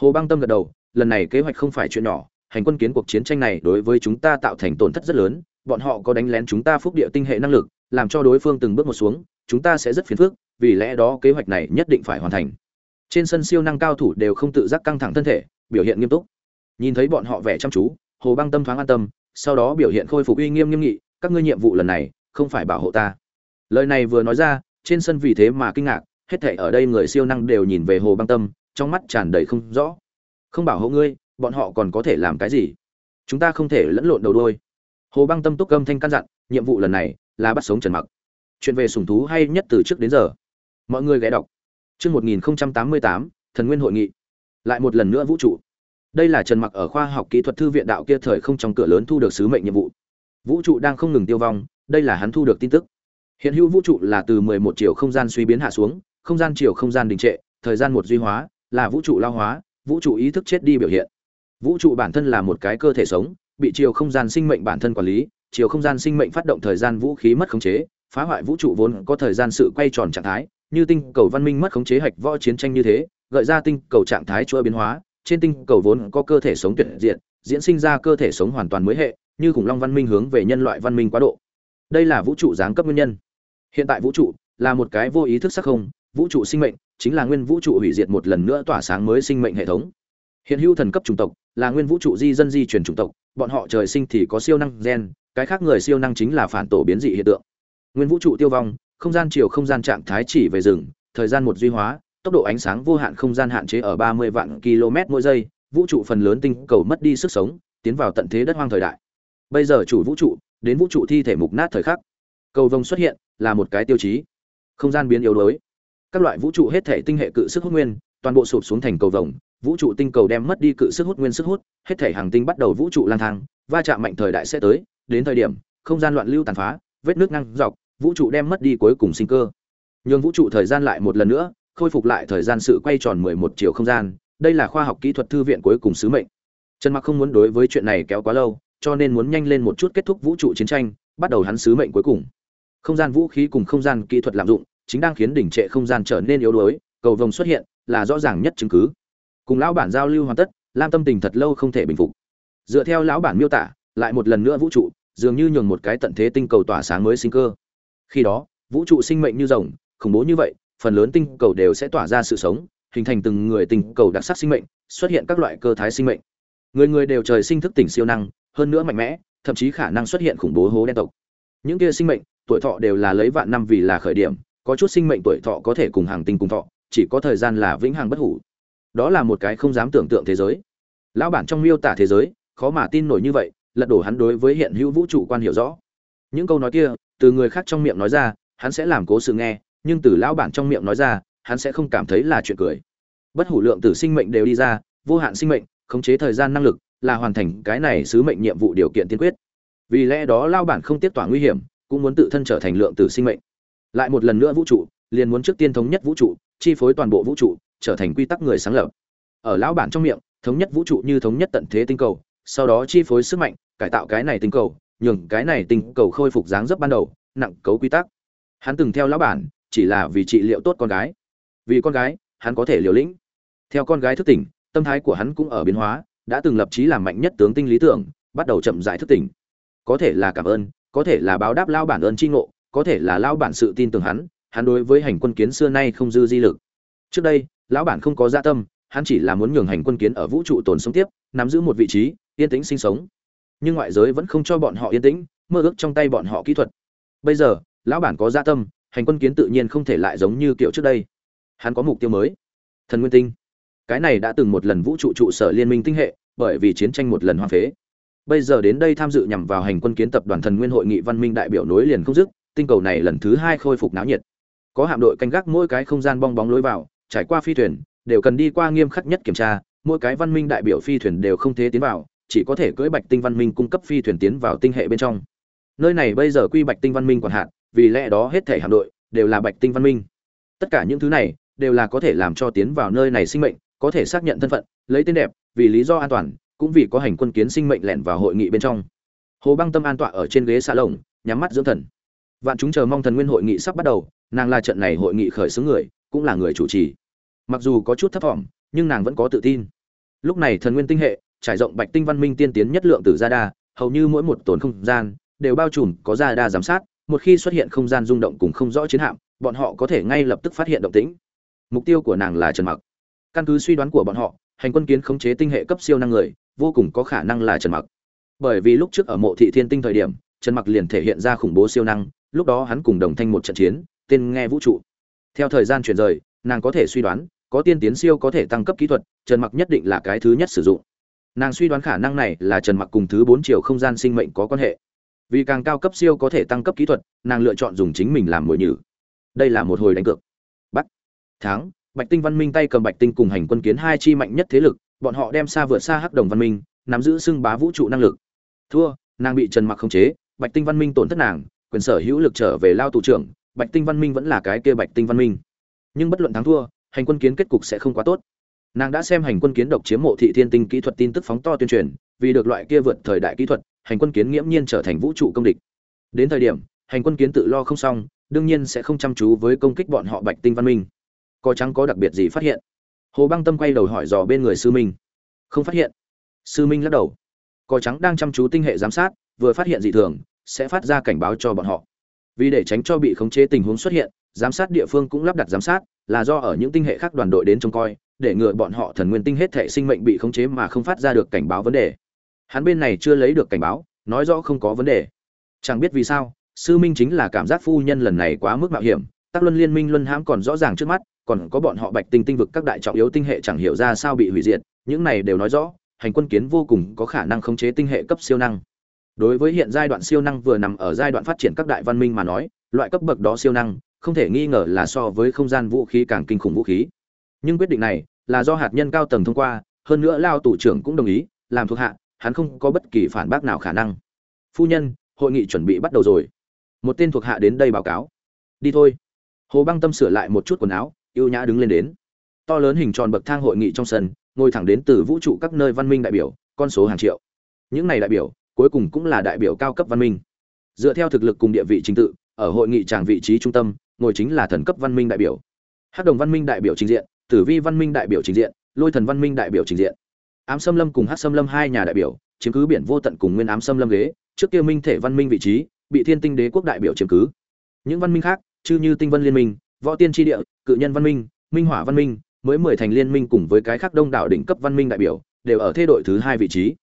Hồ băng tâm gật đầu, lần này kế hoạch không phải chuyện nhỏ, hành quân kiến cuộc chiến tranh này đối với chúng ta tạo thành tổn thất rất lớn, bọn họ có đánh lén chúng ta phúc địa tinh hệ năng lực làm cho đối phương từng bước một xuống, chúng ta sẽ rất phiền phức, vì lẽ đó kế hoạch này nhất định phải hoàn thành. Trên sân siêu năng cao thủ đều không tự giác căng thẳng thân thể, biểu hiện nghiêm túc. Nhìn thấy bọn họ vẻ chăm chú, hồ băng tâm thoáng an tâm, sau đó biểu hiện khôi phục uy nghiêm nghiêm nghị, các ngươi nhiệm vụ lần này không phải bảo hộ ta. Lời này vừa nói ra, trên sân vì thế mà kinh ngạc, hết thảy ở đây người siêu năng đều nhìn về hồ băng tâm, trong mắt tràn đầy không rõ. Không bảo hộ ngươi, bọn họ còn có thể làm cái gì? Chúng ta không thể lẫn lộn đầu đôi hồ băng tâm túc âm thanh căn dặn, nhiệm vụ lần này là bắt sống trần mặc. Chuyện về sùng thú hay nhất từ trước đến giờ. Mọi người ghé đọc. Chương 1088 thần nguyên hội nghị. Lại một lần nữa vũ trụ. Đây là trần mặc ở khoa học kỹ thuật thư viện đạo kia thời không trong cửa lớn thu được sứ mệnh nhiệm vụ. Vũ trụ đang không ngừng tiêu vong, đây là hắn thu được tin tức. Hiện hữu vũ trụ là từ 11 chiều không gian suy biến hạ xuống, không gian chiều không gian đình trệ, thời gian một duy hóa, là vũ trụ lao hóa, vũ trụ ý thức chết đi biểu hiện. Vũ trụ bản thân là một cái cơ thể sống, bị chiều không gian sinh mệnh bản thân quản lý chiều không gian sinh mệnh phát động thời gian vũ khí mất khống chế, phá hoại vũ trụ vốn có thời gian sự quay tròn trạng thái, như tinh cầu văn minh mất khống chế hạch võ chiến tranh như thế, gợi ra tinh cầu trạng thái chuỗi biến hóa, trên tinh cầu vốn có cơ thể sống tuyệt diện diễn sinh ra cơ thể sống hoàn toàn mới hệ, như khủng long văn minh hướng về nhân loại văn minh quá độ. Đây là vũ trụ giáng cấp nguyên nhân. Hiện tại vũ trụ là một cái vô ý thức sắc không, vũ trụ sinh mệnh chính là nguyên vũ trụ hủy diệt một lần nữa tỏa sáng mới sinh mệnh hệ thống. Hiện hữu thần cấp chủng tộc là nguyên vũ trụ di dân di truyền chủng tộc bọn họ trời sinh thì có siêu năng gen, cái khác người siêu năng chính là phản tổ biến dị hiện tượng. Nguyên vũ trụ tiêu vong, không gian chiều không gian trạng thái chỉ về rừng, thời gian một duy hóa, tốc độ ánh sáng vô hạn không gian hạn chế ở 30 vạn km mỗi giây, vũ trụ phần lớn tinh cầu mất đi sức sống, tiến vào tận thế đất hoang thời đại. Bây giờ chủ vũ trụ, đến vũ trụ thi thể mục nát thời khắc. Cầu vồng xuất hiện, là một cái tiêu chí. Không gian biến yếu đuối. Các loại vũ trụ hết thể tinh hệ cự sức hút nguyên, toàn bộ sụp xuống thành cầu vồng vũ trụ tinh cầu đem mất đi cự sức hút nguyên sức hút, hết thể hàng tinh bắt đầu vũ trụ lang thang, va chạm mạnh thời đại sẽ tới, đến thời điểm, không gian loạn lưu tàn phá, vết nước ngăn dọc, vũ trụ đem mất đi cuối cùng sinh cơ. Nhưng vũ trụ thời gian lại một lần nữa, khôi phục lại thời gian sự quay tròn 11 chiều không gian, đây là khoa học kỹ thuật thư viện cuối cùng sứ mệnh. Trần mặc không muốn đối với chuyện này kéo quá lâu, cho nên muốn nhanh lên một chút kết thúc vũ trụ chiến tranh, bắt đầu hắn sứ mệnh cuối cùng. Không gian vũ khí cùng không gian kỹ thuật lạm dụng, chính đang khiến đỉnh trệ không gian trở nên yếu đuối, cầu vồng xuất hiện, là rõ ràng nhất chứng cứ cùng lão bản giao lưu hoàn tất, lam tâm tình thật lâu không thể bình phục. Dựa theo lão bản miêu tả, lại một lần nữa vũ trụ, dường như nhường một cái tận thế tinh cầu tỏa sáng mới sinh cơ. Khi đó, vũ trụ sinh mệnh như rồng, khủng bố như vậy, phần lớn tinh cầu đều sẽ tỏa ra sự sống, hình thành từng người tinh cầu đặc sắc sinh mệnh, xuất hiện các loại cơ thái sinh mệnh. Người người đều trời sinh thức tỉnh siêu năng, hơn nữa mạnh mẽ, thậm chí khả năng xuất hiện khủng bố hố đen tộc. Những kia sinh mệnh, tuổi thọ đều là lấy vạn năm vì là khởi điểm, có chút sinh mệnh tuổi thọ có thể cùng hàng tinh cùng thọ, chỉ có thời gian là vĩnh hằng bất hủ đó là một cái không dám tưởng tượng thế giới. Lão bản trong miêu tả thế giới, khó mà tin nổi như vậy, lật đổ hắn đối với hiện hữu vũ trụ quan hiểu rõ. Những câu nói kia, từ người khác trong miệng nói ra, hắn sẽ làm cố sự nghe, nhưng từ lão bản trong miệng nói ra, hắn sẽ không cảm thấy là chuyện cười. Bất hủ lượng tử sinh mệnh đều đi ra, vô hạn sinh mệnh, khống chế thời gian năng lực, là hoàn thành cái này sứ mệnh nhiệm vụ điều kiện tiên quyết. Vì lẽ đó lao bản không tiếp tỏa nguy hiểm, cũng muốn tự thân trở thành lượng tử sinh mệnh. Lại một lần nữa vũ trụ, liền muốn trước tiên thống nhất vũ trụ, chi phối toàn bộ vũ trụ trở thành quy tắc người sáng lập. Ở lão bản trong miệng, thống nhất vũ trụ như thống nhất tận thế tinh cầu, sau đó chi phối sức mạnh, cải tạo cái này tinh cầu, nhường cái này tinh cầu khôi phục dáng dấp ban đầu, nặng cấu quy tắc. Hắn từng theo lão bản, chỉ là vì trị liệu tốt con gái. Vì con gái, hắn có thể liều lĩnh. Theo con gái thức tỉnh, tâm thái của hắn cũng ở biến hóa, đã từng lập chí làm mạnh nhất tướng tinh lý tưởng, bắt đầu chậm rãi thức tỉnh. Có thể là cảm ơn, có thể là báo đáp lao bản ơn tri ngộ, có thể là lao bản sự tin tưởng hắn hắn đối với hành quân kiến xưa nay không dư di lực trước đây, lão bản không có dạ tâm, hắn chỉ là muốn nhường hành quân kiến ở vũ trụ tồn sống tiếp, nắm giữ một vị trí, yên tĩnh sinh sống. Nhưng ngoại giới vẫn không cho bọn họ yên tĩnh, mơ ước trong tay bọn họ kỹ thuật. Bây giờ, lão bản có dạ tâm, hành quân kiến tự nhiên không thể lại giống như kiểu trước đây. Hắn có mục tiêu mới. Thần nguyên tinh. Cái này đã từng một lần vũ trụ trụ sở liên minh tinh hệ, bởi vì chiến tranh một lần hoang phế. Bây giờ đến đây tham dự nhằm vào hành quân kiến tập đoàn thần nguyên hội nghị văn minh đại biểu nối liền không dứt, tinh cầu này lần thứ hai khôi phục náo nhiệt. Có hạm đội canh gác mỗi cái không gian bong bóng lối vào trải qua phi thuyền, đều cần đi qua nghiêm khắc nhất kiểm tra, mỗi cái văn minh đại biểu phi thuyền đều không thể tiến vào, chỉ có thể cưỡi bạch tinh văn minh cung cấp phi thuyền tiến vào tinh hệ bên trong. Nơi này bây giờ quy bạch tinh văn minh quản hạn, vì lẽ đó hết thể hạm đội đều là bạch tinh văn minh. Tất cả những thứ này đều là có thể làm cho tiến vào nơi này sinh mệnh, có thể xác nhận thân phận, lấy tên đẹp, vì lý do an toàn, cũng vì có hành quân kiến sinh mệnh lẻn vào hội nghị bên trong. Hồ băng tâm an tọa ở trên ghế xa lồng, nhắm mắt dưỡng thần. Vạn chúng chờ mong thần nguyên hội nghị sắp bắt đầu, nàng là trận này hội nghị khởi xướng người cũng là người chủ trì. Mặc dù có chút thấp thỏm, nhưng nàng vẫn có tự tin. Lúc này thần nguyên tinh hệ, trải rộng bạch tinh văn minh tiên tiến nhất lượng từ gia đa, hầu như mỗi một tồn không gian đều bao trùm có gia đa giám sát, một khi xuất hiện không gian rung động cùng không rõ chiến hạm, bọn họ có thể ngay lập tức phát hiện động tĩnh. Mục tiêu của nàng là trần mặc. Căn cứ suy đoán của bọn họ, hành quân kiến khống chế tinh hệ cấp siêu năng người, vô cùng có khả năng là trần mặc. Bởi vì lúc trước ở mộ thị thiên tinh thời điểm, trần mặc liền thể hiện ra khủng bố siêu năng, lúc đó hắn cùng đồng thanh một trận chiến, tên nghe vũ trụ theo thời gian chuyển rời, nàng có thể suy đoán, có tiên tiến siêu có thể tăng cấp kỹ thuật, trần mặc nhất định là cái thứ nhất sử dụng. Nàng suy đoán khả năng này là trần mặc cùng thứ bốn chiều không gian sinh mệnh có quan hệ. Vì càng cao cấp siêu có thể tăng cấp kỹ thuật, nàng lựa chọn dùng chính mình làm mồi nhử. Đây là một hồi đánh cược. Bắt. Tháng bạch tinh văn minh tay cầm bạch tinh cùng hành quân kiến hai chi mạnh nhất thế lực, bọn họ đem xa vượt xa hắc đồng văn minh, nắm giữ xưng bá vũ trụ năng lực. Thua. Nàng bị trần mặc khống chế, bạch tinh văn minh tổn thất nàng, quyền sở hữu lực trở về lao tù trưởng bạch tinh văn minh vẫn là cái kia bạch tinh văn minh. Nhưng bất luận thắng thua, hành quân kiến kết cục sẽ không quá tốt. Nàng đã xem hành quân kiến độc chiếm mộ thị thiên tinh kỹ thuật tin tức phóng to tuyên truyền, vì được loại kia vượt thời đại kỹ thuật, hành quân kiến nghiễm nhiên trở thành vũ trụ công địch. Đến thời điểm, hành quân kiến tự lo không xong, đương nhiên sẽ không chăm chú với công kích bọn họ bạch tinh văn minh. Có trắng có đặc biệt gì phát hiện? Hồ băng tâm quay đầu hỏi dò bên người sư minh. Không phát hiện. Sư minh lắc đầu. Có trắng đang chăm chú tinh hệ giám sát, vừa phát hiện dị thường, sẽ phát ra cảnh báo cho bọn họ vì để tránh cho bị khống chế tình huống xuất hiện, giám sát địa phương cũng lắp đặt giám sát, là do ở những tinh hệ khác đoàn đội đến trông coi, để ngừa bọn họ thần nguyên tinh hết thể sinh mệnh bị khống chế mà không phát ra được cảnh báo vấn đề. Hắn bên này chưa lấy được cảnh báo, nói rõ không có vấn đề. Chẳng biết vì sao, sư minh chính là cảm giác phu nhân lần này quá mức mạo hiểm tác luân liên minh luân hãm còn rõ ràng trước mắt, còn có bọn họ bạch tinh tinh vực các đại trọng yếu tinh hệ chẳng hiểu ra sao bị hủy diệt, những này đều nói rõ, hành quân kiến vô cùng có khả năng khống chế tinh hệ cấp siêu năng đối với hiện giai đoạn siêu năng vừa nằm ở giai đoạn phát triển các đại văn minh mà nói, loại cấp bậc đó siêu năng, không thể nghi ngờ là so với không gian vũ khí càng kinh khủng vũ khí. Nhưng quyết định này là do hạt nhân cao tầng thông qua, hơn nữa lao tủ trưởng cũng đồng ý, làm thuộc hạ, hắn không có bất kỳ phản bác nào khả năng. Phu nhân, hội nghị chuẩn bị bắt đầu rồi. Một tên thuộc hạ đến đây báo cáo. Đi thôi. Hồ băng tâm sửa lại một chút quần áo yêu nhã đứng lên đến. To lớn hình tròn bậc thang hội nghị trong sân, ngồi thẳng đến từ vũ trụ các nơi văn minh đại biểu, con số hàng triệu. Những này đại biểu cuối cùng cũng là đại biểu cao cấp văn minh. Dựa theo thực lực cùng địa vị trình tự, ở hội nghị tràng vị trí trung tâm, ngồi chính là thần cấp văn minh đại biểu. Hắc đồng văn minh đại biểu trình diện, tử vi văn minh đại biểu trình diện, lôi thần văn minh đại biểu trình diện. Ám xâm lâm cùng hắc xâm lâm hai nhà đại biểu, chiếm cứ biển vô tận cùng nguyên ám xâm lâm ghế, trước kia minh thể văn minh vị trí, bị thiên tinh đế quốc đại biểu chiếm cứ. Những văn minh khác, chư như tinh vân liên minh, võ tiên tri địa, cự nhân văn minh minh hỏa văn minh, mới mười thành liên minh cùng với cái khác đông đảo đỉnh cấp văn minh đại biểu, đều ở thế đội thứ hai vị trí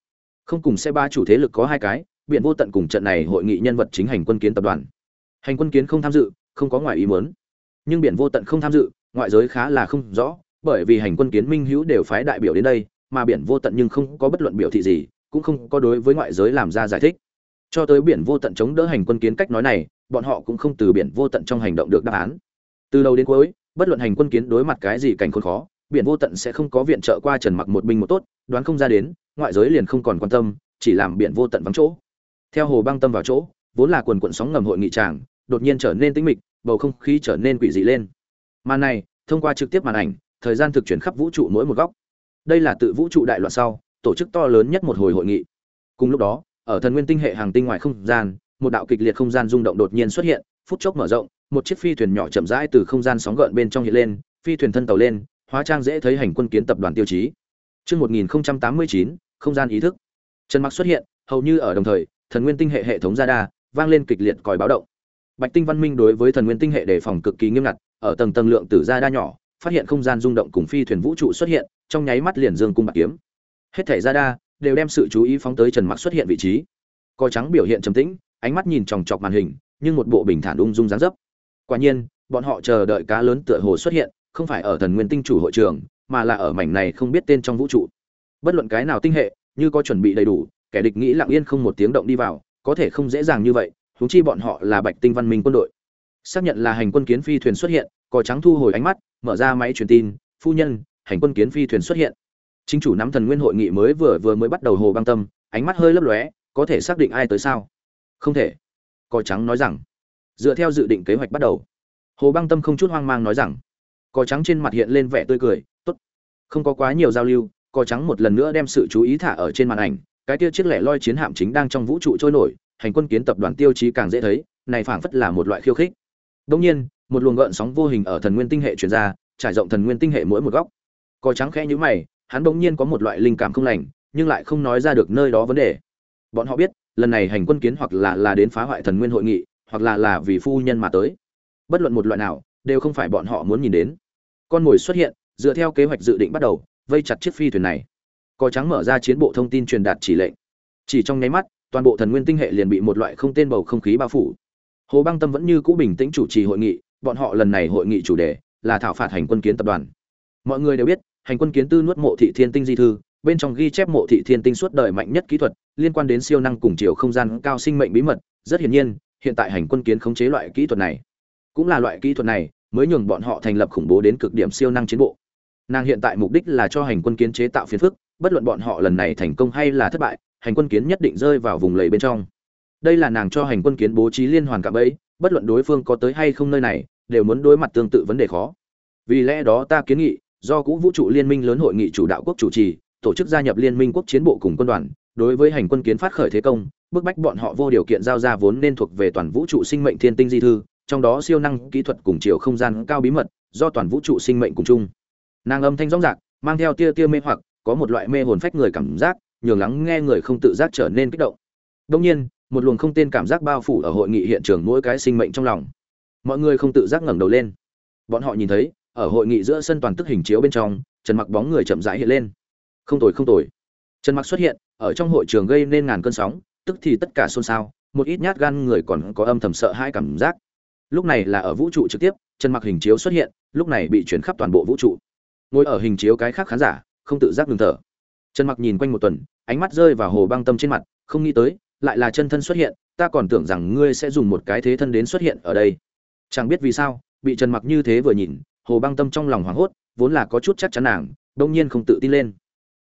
không cùng sẽ ba chủ thế lực có hai cái biện vô tận cùng trận này hội nghị nhân vật chính hành quân kiến tập đoàn. Hành quân kiến không tham dự, không có ngoài ý muốn. Nhưng biển vô tận không tham dự, ngoại giới khá là không rõ, bởi vì hành quân kiến minh hữu đều phái đại biểu đến đây, mà biển vô tận nhưng không có bất luận biểu thị gì, cũng không có đối với ngoại giới làm ra giải thích. Cho tới biển vô tận chống đỡ hành quân kiến cách nói này, bọn họ cũng không từ biển vô tận trong hành động được đáp án. Từ đầu đến cuối, bất luận hành quân kiến đối mặt cái gì cảnh khốn khó, biển vô tận sẽ không có viện trợ qua trần mặc một binh một tốt, đoán không ra đến ngoại giới liền không còn quan tâm chỉ làm biển vô tận vắng chỗ. Theo hồ băng tâm vào chỗ vốn là quần quần sóng ngầm hội nghị tràng đột nhiên trở nên tĩnh mịch bầu không khí trở nên quỷ dị lên. Màn này thông qua trực tiếp màn ảnh thời gian thực chuyển khắp vũ trụ mỗi một góc. Đây là tự vũ trụ đại loạn sau tổ chức to lớn nhất một hồi hội nghị. Cùng lúc đó ở thần nguyên tinh hệ hàng tinh ngoài không gian một đạo kịch liệt không gian rung động đột nhiên xuất hiện phút chốc mở rộng một chiếc phi thuyền nhỏ chậm rãi từ không gian sóng gợn bên trong hiện lên phi thuyền thân tàu lên hóa trang dễ thấy hành quân kiến tập đoàn tiêu chí. Chương 1089, không gian ý thức. Trần Mặc xuất hiện, hầu như ở đồng thời, thần nguyên tinh hệ hệ thống radar vang lên kịch liệt còi báo động. Bạch Tinh Văn Minh đối với thần nguyên tinh hệ đề phòng cực kỳ nghiêm ngặt, ở tầng tầng lượng tử radar nhỏ, phát hiện không gian rung động cùng phi thuyền vũ trụ xuất hiện, trong nháy mắt liền dương cung bạc kiếm. Hết thảy đa đều đem sự chú ý phóng tới Trần Mặc xuất hiện vị trí. Coi trắng biểu hiện trầm tĩnh, ánh mắt nhìn chòng chọc màn hình, nhưng một bộ bình thản ung dung dáng dấp. Quả nhiên, bọn họ chờ đợi cá lớn tựa hồ xuất hiện, không phải ở thần nguyên tinh chủ hội trường, mà là ở mảnh này không biết tên trong vũ trụ. Bất luận cái nào tinh hệ, như có chuẩn bị đầy đủ, kẻ địch nghĩ lặng yên không một tiếng động đi vào, có thể không dễ dàng như vậy, huống chi bọn họ là Bạch Tinh Văn Minh quân đội. Xác nhận là hành quân kiến phi thuyền xuất hiện, cò trắng thu hồi ánh mắt, mở ra máy truyền tin, "Phu nhân, hành quân kiến phi thuyền xuất hiện." Chính chủ nắm thần nguyên hội nghị mới vừa vừa mới bắt đầu hồ băng tâm, ánh mắt hơi lấp lóe, có thể xác định ai tới sao? Không thể. Cò trắng nói rằng, dựa theo dự định kế hoạch bắt đầu. Hồ băng tâm không chút hoang mang nói rằng, cò trắng trên mặt hiện lên vẻ tươi cười, "Tốt." không có quá nhiều giao lưu cò trắng một lần nữa đem sự chú ý thả ở trên màn ảnh, cái tiêu chiếc lẻ loi chiến hạm chính đang trong vũ trụ trôi nổi, hành quân kiến tập đoàn tiêu chí càng dễ thấy, này phảng phất là một loại khiêu khích. Đông nhiên, một luồng gợn sóng vô hình ở thần nguyên tinh hệ truyền ra, trải rộng thần nguyên tinh hệ mỗi một góc. Cò trắng khẽ nhíu mày, hắn đông nhiên có một loại linh cảm không lành, nhưng lại không nói ra được nơi đó vấn đề. Bọn họ biết, lần này hành quân kiến hoặc là là đến phá hoại thần nguyên hội nghị, hoặc là là vì phu nhân mà tới. Bất luận một loại nào, đều không phải bọn họ muốn nhìn đến. Con mồi xuất hiện, dựa theo kế hoạch dự định bắt đầu vây chặt chiếc phi thuyền này. Cò trắng mở ra chiến bộ thông tin truyền đạt chỉ lệnh. Chỉ trong nháy mắt, toàn bộ thần nguyên tinh hệ liền bị một loại không tên bầu không khí bao phủ. Hồ băng tâm vẫn như cũ bình tĩnh chủ trì hội nghị, bọn họ lần này hội nghị chủ đề là thảo phạt hành quân kiến tập đoàn. Mọi người đều biết, hành quân kiến tư nuốt mộ thị thiên tinh di thư, bên trong ghi chép mộ thị thiên tinh suốt đời mạnh nhất kỹ thuật, liên quan đến siêu năng cùng chiều không gian cao sinh mệnh bí mật. Rất hiển nhiên, hiện tại hành quân kiến khống chế loại kỹ thuật này, cũng là loại kỹ thuật này mới nhường bọn họ thành lập khủng bố đến cực điểm siêu năng chiến bộ nàng hiện tại mục đích là cho hành quân kiến chế tạo phiền phức, bất luận bọn họ lần này thành công hay là thất bại, hành quân kiến nhất định rơi vào vùng lầy bên trong. Đây là nàng cho hành quân kiến bố trí liên hoàn cạm ấy bất luận đối phương có tới hay không nơi này, đều muốn đối mặt tương tự vấn đề khó. Vì lẽ đó ta kiến nghị, do cũ vũ trụ liên minh lớn hội nghị chủ đạo quốc chủ trì, tổ chức gia nhập liên minh quốc chiến bộ cùng quân đoàn, đối với hành quân kiến phát khởi thế công, bức bách bọn họ vô điều kiện giao ra vốn nên thuộc về toàn vũ trụ sinh mệnh thiên tinh di thư, trong đó siêu năng kỹ thuật cùng chiều không gian cao bí mật, do toàn vũ trụ sinh mệnh cùng chung nàng âm thanh rõ rạc, mang theo tia tia mê hoặc, có một loại mê hồn phách người cảm giác, nhường lắng nghe người không tự giác trở nên kích động. Đông nhiên, một luồng không tên cảm giác bao phủ ở hội nghị hiện trường mỗi cái sinh mệnh trong lòng. Mọi người không tự giác ngẩng đầu lên. Bọn họ nhìn thấy, ở hội nghị giữa sân toàn tức hình chiếu bên trong, trần mặc bóng người chậm rãi hiện lên. Không tồi không tồi. Trần mặc xuất hiện, ở trong hội trường gây nên ngàn cơn sóng, tức thì tất cả xôn xao, một ít nhát gan người còn có âm thầm sợ hai cảm giác. Lúc này là ở vũ trụ trực tiếp, trần mặc hình chiếu xuất hiện, lúc này bị chuyển khắp toàn bộ vũ trụ ngồi ở hình chiếu cái khác khán giả, không tự giác ngừng thở. Trần mặc nhìn quanh một tuần, ánh mắt rơi vào hồ băng tâm trên mặt, không nghĩ tới, lại là chân thân xuất hiện, ta còn tưởng rằng ngươi sẽ dùng một cái thế thân đến xuất hiện ở đây. Chẳng biết vì sao, bị trần mặc như thế vừa nhìn, hồ băng tâm trong lòng hoảng hốt, vốn là có chút chắc chắn nàng đông nhiên không tự tin lên.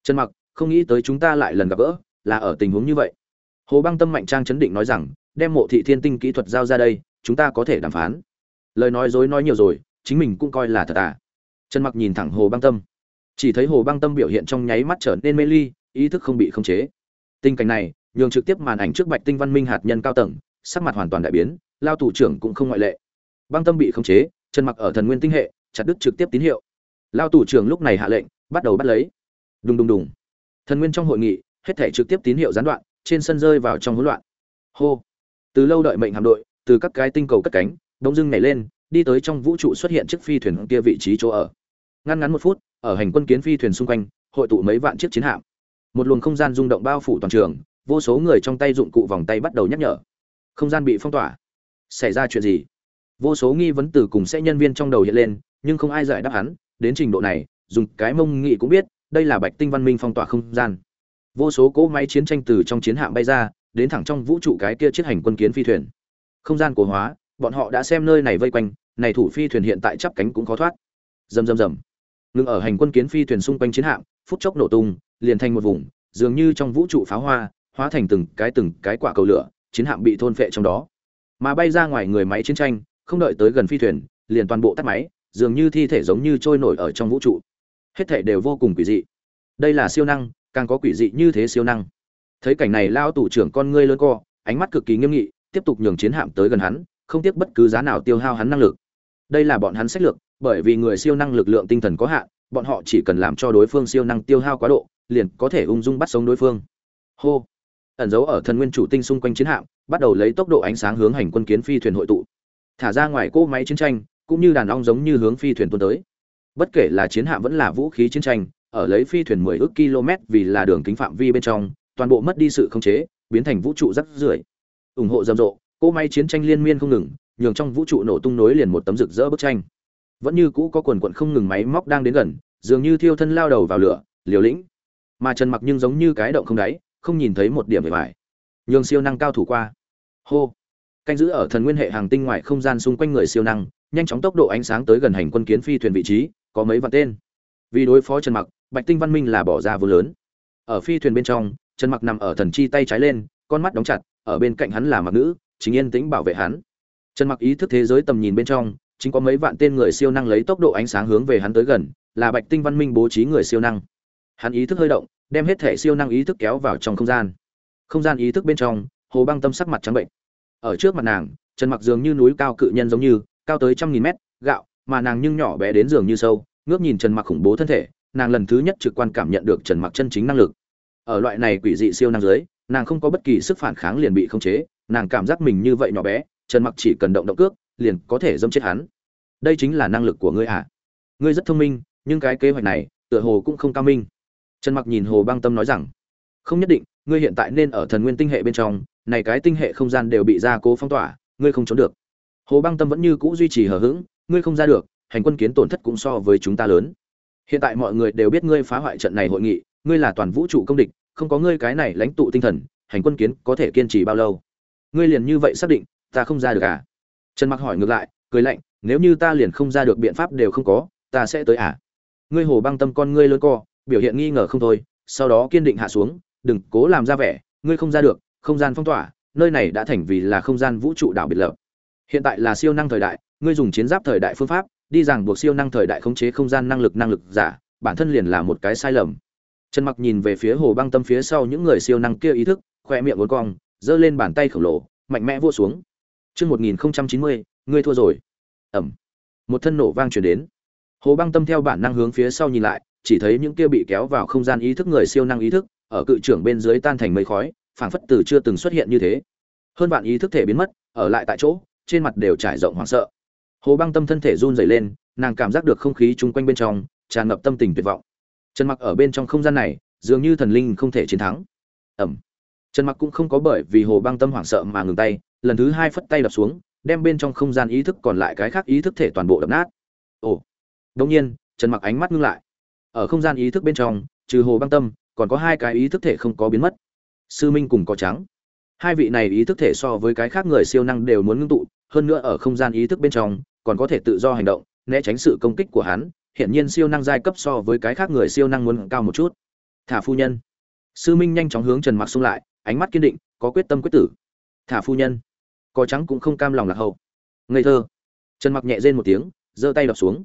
Trần mặc, không nghĩ tới chúng ta lại lần gặp gỡ, là ở tình huống như vậy. Hồ băng tâm mạnh trang chấn định nói rằng, đem mộ thị thiên tinh kỹ thuật giao ra đây, chúng ta có thể đàm phán. Lời nói dối nói nhiều rồi, chính mình cũng coi là thật à trần mặc nhìn thẳng hồ băng tâm. Chỉ thấy hồ băng tâm biểu hiện trong nháy mắt trở nên mê ly, ý thức không bị khống chế. Tình cảnh này, nhường trực tiếp màn ảnh trước bạch tinh văn minh hạt nhân cao tầng, sắc mặt hoàn toàn đại biến, lao thủ trưởng cũng không ngoại lệ. Băng tâm bị khống chế, trần mặc ở thần nguyên tinh hệ, chặt đứt trực tiếp tín hiệu. Lao thủ trưởng lúc này hạ lệnh, bắt đầu bắt lấy. Đùng đùng đùng. Thần nguyên trong hội nghị, hết thể trực tiếp tín hiệu gián đoạn, trên sân rơi vào trong hỗn loạn. Hô. Từ lâu đợi mệnh hạm đội, từ các cái tinh cầu cất cánh đông dưng nhảy lên đi tới trong vũ trụ xuất hiện chiếc phi thuyền kia vị trí chỗ ở. Ngăn ngắn một phút, ở hành quân kiến phi thuyền xung quanh, hội tụ mấy vạn chiếc chiến hạm. Một luồng không gian rung động bao phủ toàn trường, vô số người trong tay dụng cụ vòng tay bắt đầu nhắc nhở. Không gian bị phong tỏa. Xảy ra chuyện gì? Vô số nghi vấn từ cùng sẽ nhân viên trong đầu hiện lên, nhưng không ai giải đáp hắn. Đến trình độ này, dùng cái mông nghị cũng biết, đây là bạch tinh văn minh phong tỏa không gian. Vô số cỗ máy chiến tranh từ trong chiến hạm bay ra, đến thẳng trong vũ trụ cái kia chiếc hành quân kiến phi thuyền. Không gian cổ hóa bọn họ đã xem nơi này vây quanh, này thủ phi thuyền hiện tại chắp cánh cũng khó thoát. Rầm rầm rầm. Ngừng ở hành quân kiến phi thuyền xung quanh chiến hạm, phút chốc nổ tung, liền thành một vùng, dường như trong vũ trụ pháo hoa, hóa thành từng cái từng cái quả cầu lửa, chiến hạm bị thôn phệ trong đó. Mà bay ra ngoài người máy chiến tranh, không đợi tới gần phi thuyền, liền toàn bộ tắt máy, dường như thi thể giống như trôi nổi ở trong vũ trụ. Hết thể đều vô cùng quỷ dị. Đây là siêu năng, càng có quỷ dị như thế siêu năng. Thấy cảnh này lao tủ trưởng con ngươi lớn co, ánh mắt cực kỳ nghiêm nghị, tiếp tục nhường chiến hạm tới gần hắn không tiếc bất cứ giá nào tiêu hao hắn năng lực. Đây là bọn hắn sách lược, bởi vì người siêu năng lực lượng tinh thần có hạn, bọn họ chỉ cần làm cho đối phương siêu năng tiêu hao quá độ, liền có thể ung dung bắt sống đối phương. Hô. Ẩn dấu ở thần nguyên chủ tinh xung quanh chiến hạm, bắt đầu lấy tốc độ ánh sáng hướng hành quân kiến phi thuyền hội tụ. Thả ra ngoài cỗ máy chiến tranh, cũng như đàn ong giống như hướng phi thuyền tuôn tới. Bất kể là chiến hạm vẫn là vũ khí chiến tranh, ở lấy phi thuyền 10 ước km vì là đường kính phạm vi bên trong, toàn bộ mất đi sự khống chế, biến thành vũ trụ rắc rưởi. Ủng hộ rầm rộ cỗ máy chiến tranh liên miên không ngừng, nhường trong vũ trụ nổ tung nối liền một tấm rực rỡ bức tranh. Vẫn như cũ có quần quận không ngừng máy móc đang đến gần, dường như thiêu thân lao đầu vào lửa, liều lĩnh. Mà trần mặc nhưng giống như cái động không đáy, không nhìn thấy một điểm về vải. Nhường siêu năng cao thủ qua. Hô. Canh giữ ở thần nguyên hệ hàng tinh ngoại không gian xung quanh người siêu năng, nhanh chóng tốc độ ánh sáng tới gần hành quân kiến phi thuyền vị trí, có mấy vạn tên. Vì đối phó trần mặc, bạch tinh văn minh là bỏ ra vô lớn. Ở phi thuyền bên trong, trần mặc nằm ở thần chi tay trái lên, con mắt đóng chặt, ở bên cạnh hắn là mặc nữ chính yên tĩnh bảo vệ hắn. Trần mặc ý thức thế giới tầm nhìn bên trong, chính có mấy vạn tên người siêu năng lấy tốc độ ánh sáng hướng về hắn tới gần, là bạch tinh văn minh bố trí người siêu năng. Hắn ý thức hơi động, đem hết thể siêu năng ý thức kéo vào trong không gian. Không gian ý thức bên trong, hồ băng tâm sắc mặt trắng bệnh. Ở trước mặt nàng, trần mặc dường như núi cao cự nhân giống như, cao tới trăm nghìn mét, gạo, mà nàng nhưng nhỏ bé đến giường như sâu, ngước nhìn trần mặc khủng bố thân thể, nàng lần thứ nhất trực quan cảm nhận được trần mặc chân chính năng lực. Ở loại này quỷ dị siêu năng giới nàng không có bất kỳ sức phản kháng liền bị khống chế, nàng cảm giác mình như vậy nhỏ bé, trần mặc chỉ cần động động cước, liền có thể dâm chết hắn. Đây chính là năng lực của ngươi à? Ngươi rất thông minh, nhưng cái kế hoạch này, tựa hồ cũng không cao minh. Trần mặc nhìn hồ băng tâm nói rằng, không nhất định, ngươi hiện tại nên ở thần nguyên tinh hệ bên trong, này cái tinh hệ không gian đều bị gia cố phong tỏa, ngươi không trốn được. Hồ băng tâm vẫn như cũ duy trì hờ hững, ngươi không ra được, hành quân kiến tổn thất cũng so với chúng ta lớn. Hiện tại mọi người đều biết ngươi phá hoại trận này hội nghị, ngươi là toàn vũ trụ công địch không có ngươi cái này lãnh tụ tinh thần, hành quân kiến có thể kiên trì bao lâu? Ngươi liền như vậy xác định, ta không ra được à? Trần mặc hỏi ngược lại, cười lạnh, nếu như ta liền không ra được biện pháp đều không có, ta sẽ tới à? Ngươi hồ băng tâm con ngươi lớn co, biểu hiện nghi ngờ không thôi, sau đó kiên định hạ xuống, đừng cố làm ra vẻ, ngươi không ra được, không gian phong tỏa, nơi này đã thành vì là không gian vũ trụ đảo biệt lập. Hiện tại là siêu năng thời đại, ngươi dùng chiến giáp thời đại phương pháp, đi rằng buộc siêu năng thời đại khống chế không gian năng lực năng lực giả, bản thân liền là một cái sai lầm trần mặc nhìn về phía hồ băng tâm phía sau những người siêu năng kia ý thức khoe miệng uốn cong giơ lên bàn tay khổng lồ mạnh mẽ vua xuống. Chương 1090, ngươi thua rồi. Ẩm. Một thân nổ vang truyền đến. Hồ băng tâm theo bản năng hướng phía sau nhìn lại chỉ thấy những kia bị kéo vào không gian ý thức người siêu năng ý thức ở cự trưởng bên dưới tan thành mây khói phảng phất từ chưa từng xuất hiện như thế. Hơn bạn ý thức thể biến mất ở lại tại chỗ trên mặt đều trải rộng hoảng sợ. Hồ băng tâm thân thể run rẩy lên nàng cảm giác được không khí chung quanh bên trong tràn ngập tâm tình tuyệt vọng trần mặc ở bên trong không gian này, dường như thần linh không thể chiến thắng. Ẩm. Trần mặc cũng không có bởi vì hồ băng tâm hoảng sợ mà ngừng tay, lần thứ hai phất tay đập xuống, đem bên trong không gian ý thức còn lại cái khác ý thức thể toàn bộ đập nát. Ồ. Đông nhiên, trần mặc ánh mắt ngưng lại. Ở không gian ý thức bên trong, trừ hồ băng tâm, còn có hai cái ý thức thể không có biến mất. Sư minh cùng có trắng. Hai vị này ý thức thể so với cái khác người siêu năng đều muốn ngưng tụ, hơn nữa ở không gian ý thức bên trong, còn có thể tự do hành động, né tránh sự công kích của hắn hiện nhiên siêu năng giai cấp so với cái khác người siêu năng muốn cao một chút. Thả phu nhân. Sư minh nhanh chóng hướng trần mặc xung lại, ánh mắt kiên định, có quyết tâm quyết tử. Thả phu nhân. Có trắng cũng không cam lòng lạc hậu. Ngây thơ. Trần mặc nhẹ rên một tiếng, giơ tay đập xuống.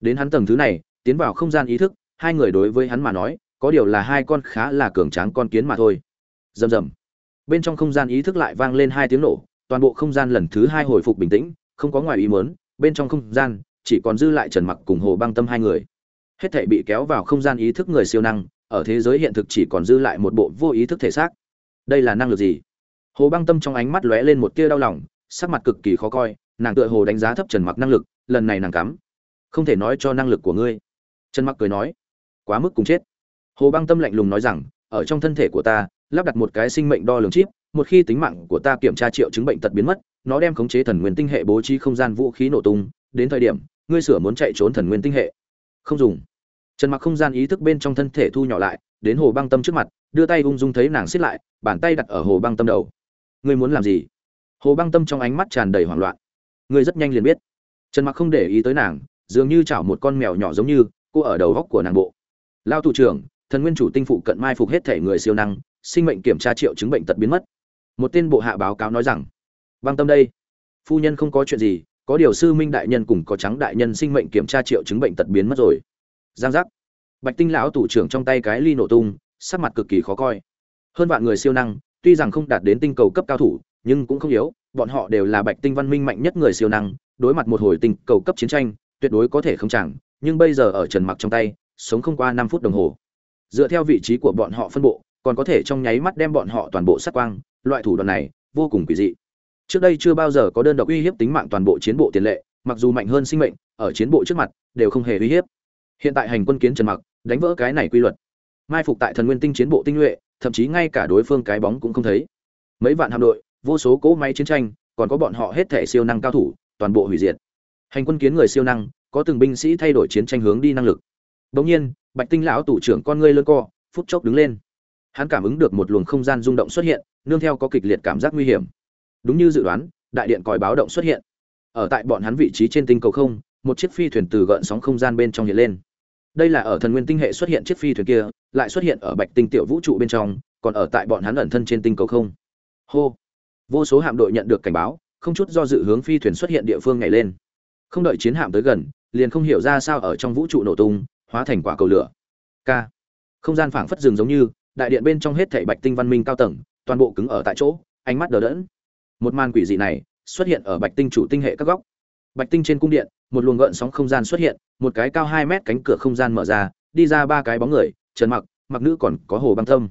Đến hắn tầng thứ này, tiến vào không gian ý thức, hai người đối với hắn mà nói, có điều là hai con khá là cường tráng con kiến mà thôi. Rầm rầm. Bên trong không gian ý thức lại vang lên hai tiếng nổ, toàn bộ không gian lần thứ hai hồi phục bình tĩnh, không có ngoài ý muốn, bên trong không gian chỉ còn dư lại trần mặc cùng hồ băng tâm hai người. Hết thể bị kéo vào không gian ý thức người siêu năng, ở thế giới hiện thực chỉ còn dư lại một bộ vô ý thức thể xác. Đây là năng lực gì? Hồ băng tâm trong ánh mắt lóe lên một tia đau lòng, sắc mặt cực kỳ khó coi, nàng tựa hồ đánh giá thấp trần mặc năng lực, lần này nàng cắm. Không thể nói cho năng lực của ngươi. Trần mặc cười nói, quá mức cùng chết. Hồ băng tâm lạnh lùng nói rằng, ở trong thân thể của ta, lắp đặt một cái sinh mệnh đo lường chip, một khi tính mạng của ta kiểm tra triệu chứng bệnh tật biến mất, nó đem khống chế thần nguyên tinh hệ bố trí không gian vũ khí nổ tung, đến thời điểm ngươi sửa muốn chạy trốn thần nguyên tinh hệ. Không dùng. Trần mặc không gian ý thức bên trong thân thể thu nhỏ lại, đến hồ băng tâm trước mặt, đưa tay ung dung thấy nàng xiết lại, bàn tay đặt ở hồ băng tâm đầu. Ngươi muốn làm gì? Hồ băng tâm trong ánh mắt tràn đầy hoảng loạn. Ngươi rất nhanh liền biết. Trần mặc không để ý tới nàng, dường như chảo một con mèo nhỏ giống như, cô ở đầu góc của nàng bộ. Lao thủ trưởng, thần nguyên chủ tinh phụ cận mai phục hết thể người siêu năng, sinh mệnh kiểm tra triệu chứng bệnh tật biến mất. Một tên bộ hạ báo cáo nói rằng, băng tâm đây, phu nhân không có chuyện gì có điều sư minh đại nhân cùng có trắng đại nhân sinh mệnh kiểm tra triệu chứng bệnh tật biến mất rồi. Giang giác. Bạch tinh lão thủ trưởng trong tay cái ly nổ tung, sắc mặt cực kỳ khó coi. Hơn vạn người siêu năng, tuy rằng không đạt đến tinh cầu cấp cao thủ, nhưng cũng không yếu, bọn họ đều là bạch tinh văn minh mạnh nhất người siêu năng, đối mặt một hồi tinh cầu cấp chiến tranh, tuyệt đối có thể không chẳng nhưng bây giờ ở trần mặc trong tay, sống không qua năm phút đồng hồ. Dựa theo vị trí của bọn họ phân bộ, còn có thể trong nháy mắt đem bọn họ toàn bộ sát quang, loại thủ đoạn này vô cùng quỷ dị trước đây chưa bao giờ có đơn độc uy hiếp tính mạng toàn bộ chiến bộ tiền lệ, mặc dù mạnh hơn sinh mệnh, ở chiến bộ trước mặt, đều không hề uy hiếp. Hiện tại hành quân kiến trần mặc, đánh vỡ cái này quy luật. Mai phục tại thần nguyên tinh chiến bộ tinh nhuệ, thậm chí ngay cả đối phương cái bóng cũng không thấy. Mấy vạn hạm đội, vô số cỗ máy chiến tranh, còn có bọn họ hết thể siêu năng cao thủ, toàn bộ hủy diệt. Hành quân kiến người siêu năng, có từng binh sĩ thay đổi chiến tranh hướng đi năng lực. Bỗng nhiên, bạch tinh lão tủ trưởng con ngươi lơ co, phút chốc đứng lên. Hắn cảm ứng được một luồng không gian rung động xuất hiện, nương theo có kịch liệt cảm giác nguy hiểm đúng như dự đoán, đại điện còi báo động xuất hiện. Ở tại bọn hắn vị trí trên tinh cầu không, một chiếc phi thuyền từ gợn sóng không gian bên trong hiện lên. Đây là ở thần nguyên tinh hệ xuất hiện chiếc phi thuyền kia, lại xuất hiện ở bạch tinh tiểu vũ trụ bên trong, còn ở tại bọn hắn ẩn thân trên tinh cầu không. Hô. Vô số hạm đội nhận được cảnh báo, không chút do dự hướng phi thuyền xuất hiện địa phương nhảy lên. Không đợi chiến hạm tới gần, liền không hiểu ra sao ở trong vũ trụ nổ tung, hóa thành quả cầu lửa. K. Không gian phảng phất rừng giống như, đại điện bên trong hết thảy bạch tinh văn minh cao tầng, toàn bộ cứng ở tại chỗ, ánh mắt đờ đẫn một màn quỷ dị này xuất hiện ở bạch tinh chủ tinh hệ các góc. Bạch tinh trên cung điện, một luồng gợn sóng không gian xuất hiện, một cái cao hai mét cánh cửa không gian mở ra, đi ra ba cái bóng người, trần mặc mặc nữ còn có hồ băng tâm.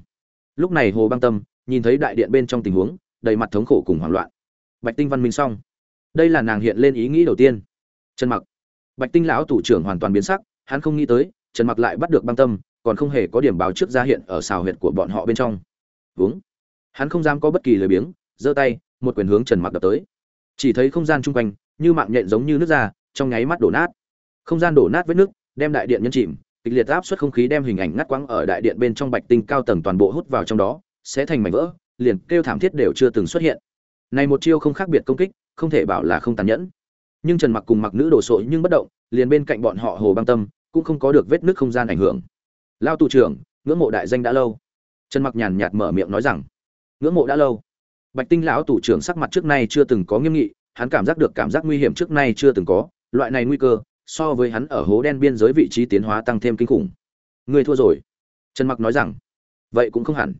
Lúc này hồ băng tâm nhìn thấy đại điện bên trong tình huống, đầy mặt thống khổ cùng hoảng loạn. Bạch tinh văn minh xong. Đây là nàng hiện lên ý nghĩ đầu tiên. Trần mặc. Bạch tinh lão thủ trưởng hoàn toàn biến sắc, hắn không nghĩ tới, trần mặc lại bắt được băng tâm, còn không hề có điểm báo trước ra hiện ở xào huyệt của bọn họ bên trong. Uống. Hắn không dám có bất kỳ lời biếng, giơ tay một quyền hướng trần mặc đập tới. Chỉ thấy không gian chung quanh, như mạng nhện giống như nước ra, trong nháy mắt đổ nát. Không gian đổ nát vết nước, đem đại điện nhân chìm, kịch liệt áp suất không khí đem hình ảnh ngắt quãng ở đại điện bên trong bạch tinh cao tầng toàn bộ hút vào trong đó, sẽ thành mảnh vỡ, liền kêu thảm thiết đều chưa từng xuất hiện. Này một chiêu không khác biệt công kích, không thể bảo là không tàn nhẫn. Nhưng trần mặc cùng mặc nữ đổ sội nhưng bất động, liền bên cạnh bọn họ hồ băng tâm, cũng không có được vết nứt không gian ảnh hưởng. Lao tù trưởng, ngưỡng mộ đại danh đã lâu. Trần mặc nhàn nhạt mở miệng nói rằng. Ngưỡng mộ đã lâu bạch tinh lão tù trưởng sắc mặt trước nay chưa từng có nghiêm nghị, hắn cảm giác được cảm giác nguy hiểm trước nay chưa từng có, loại này nguy cơ, so với hắn ở hố đen biên giới vị trí tiến hóa tăng thêm kinh khủng. Người thua rồi. Trần mặc nói rằng, vậy cũng không hẳn.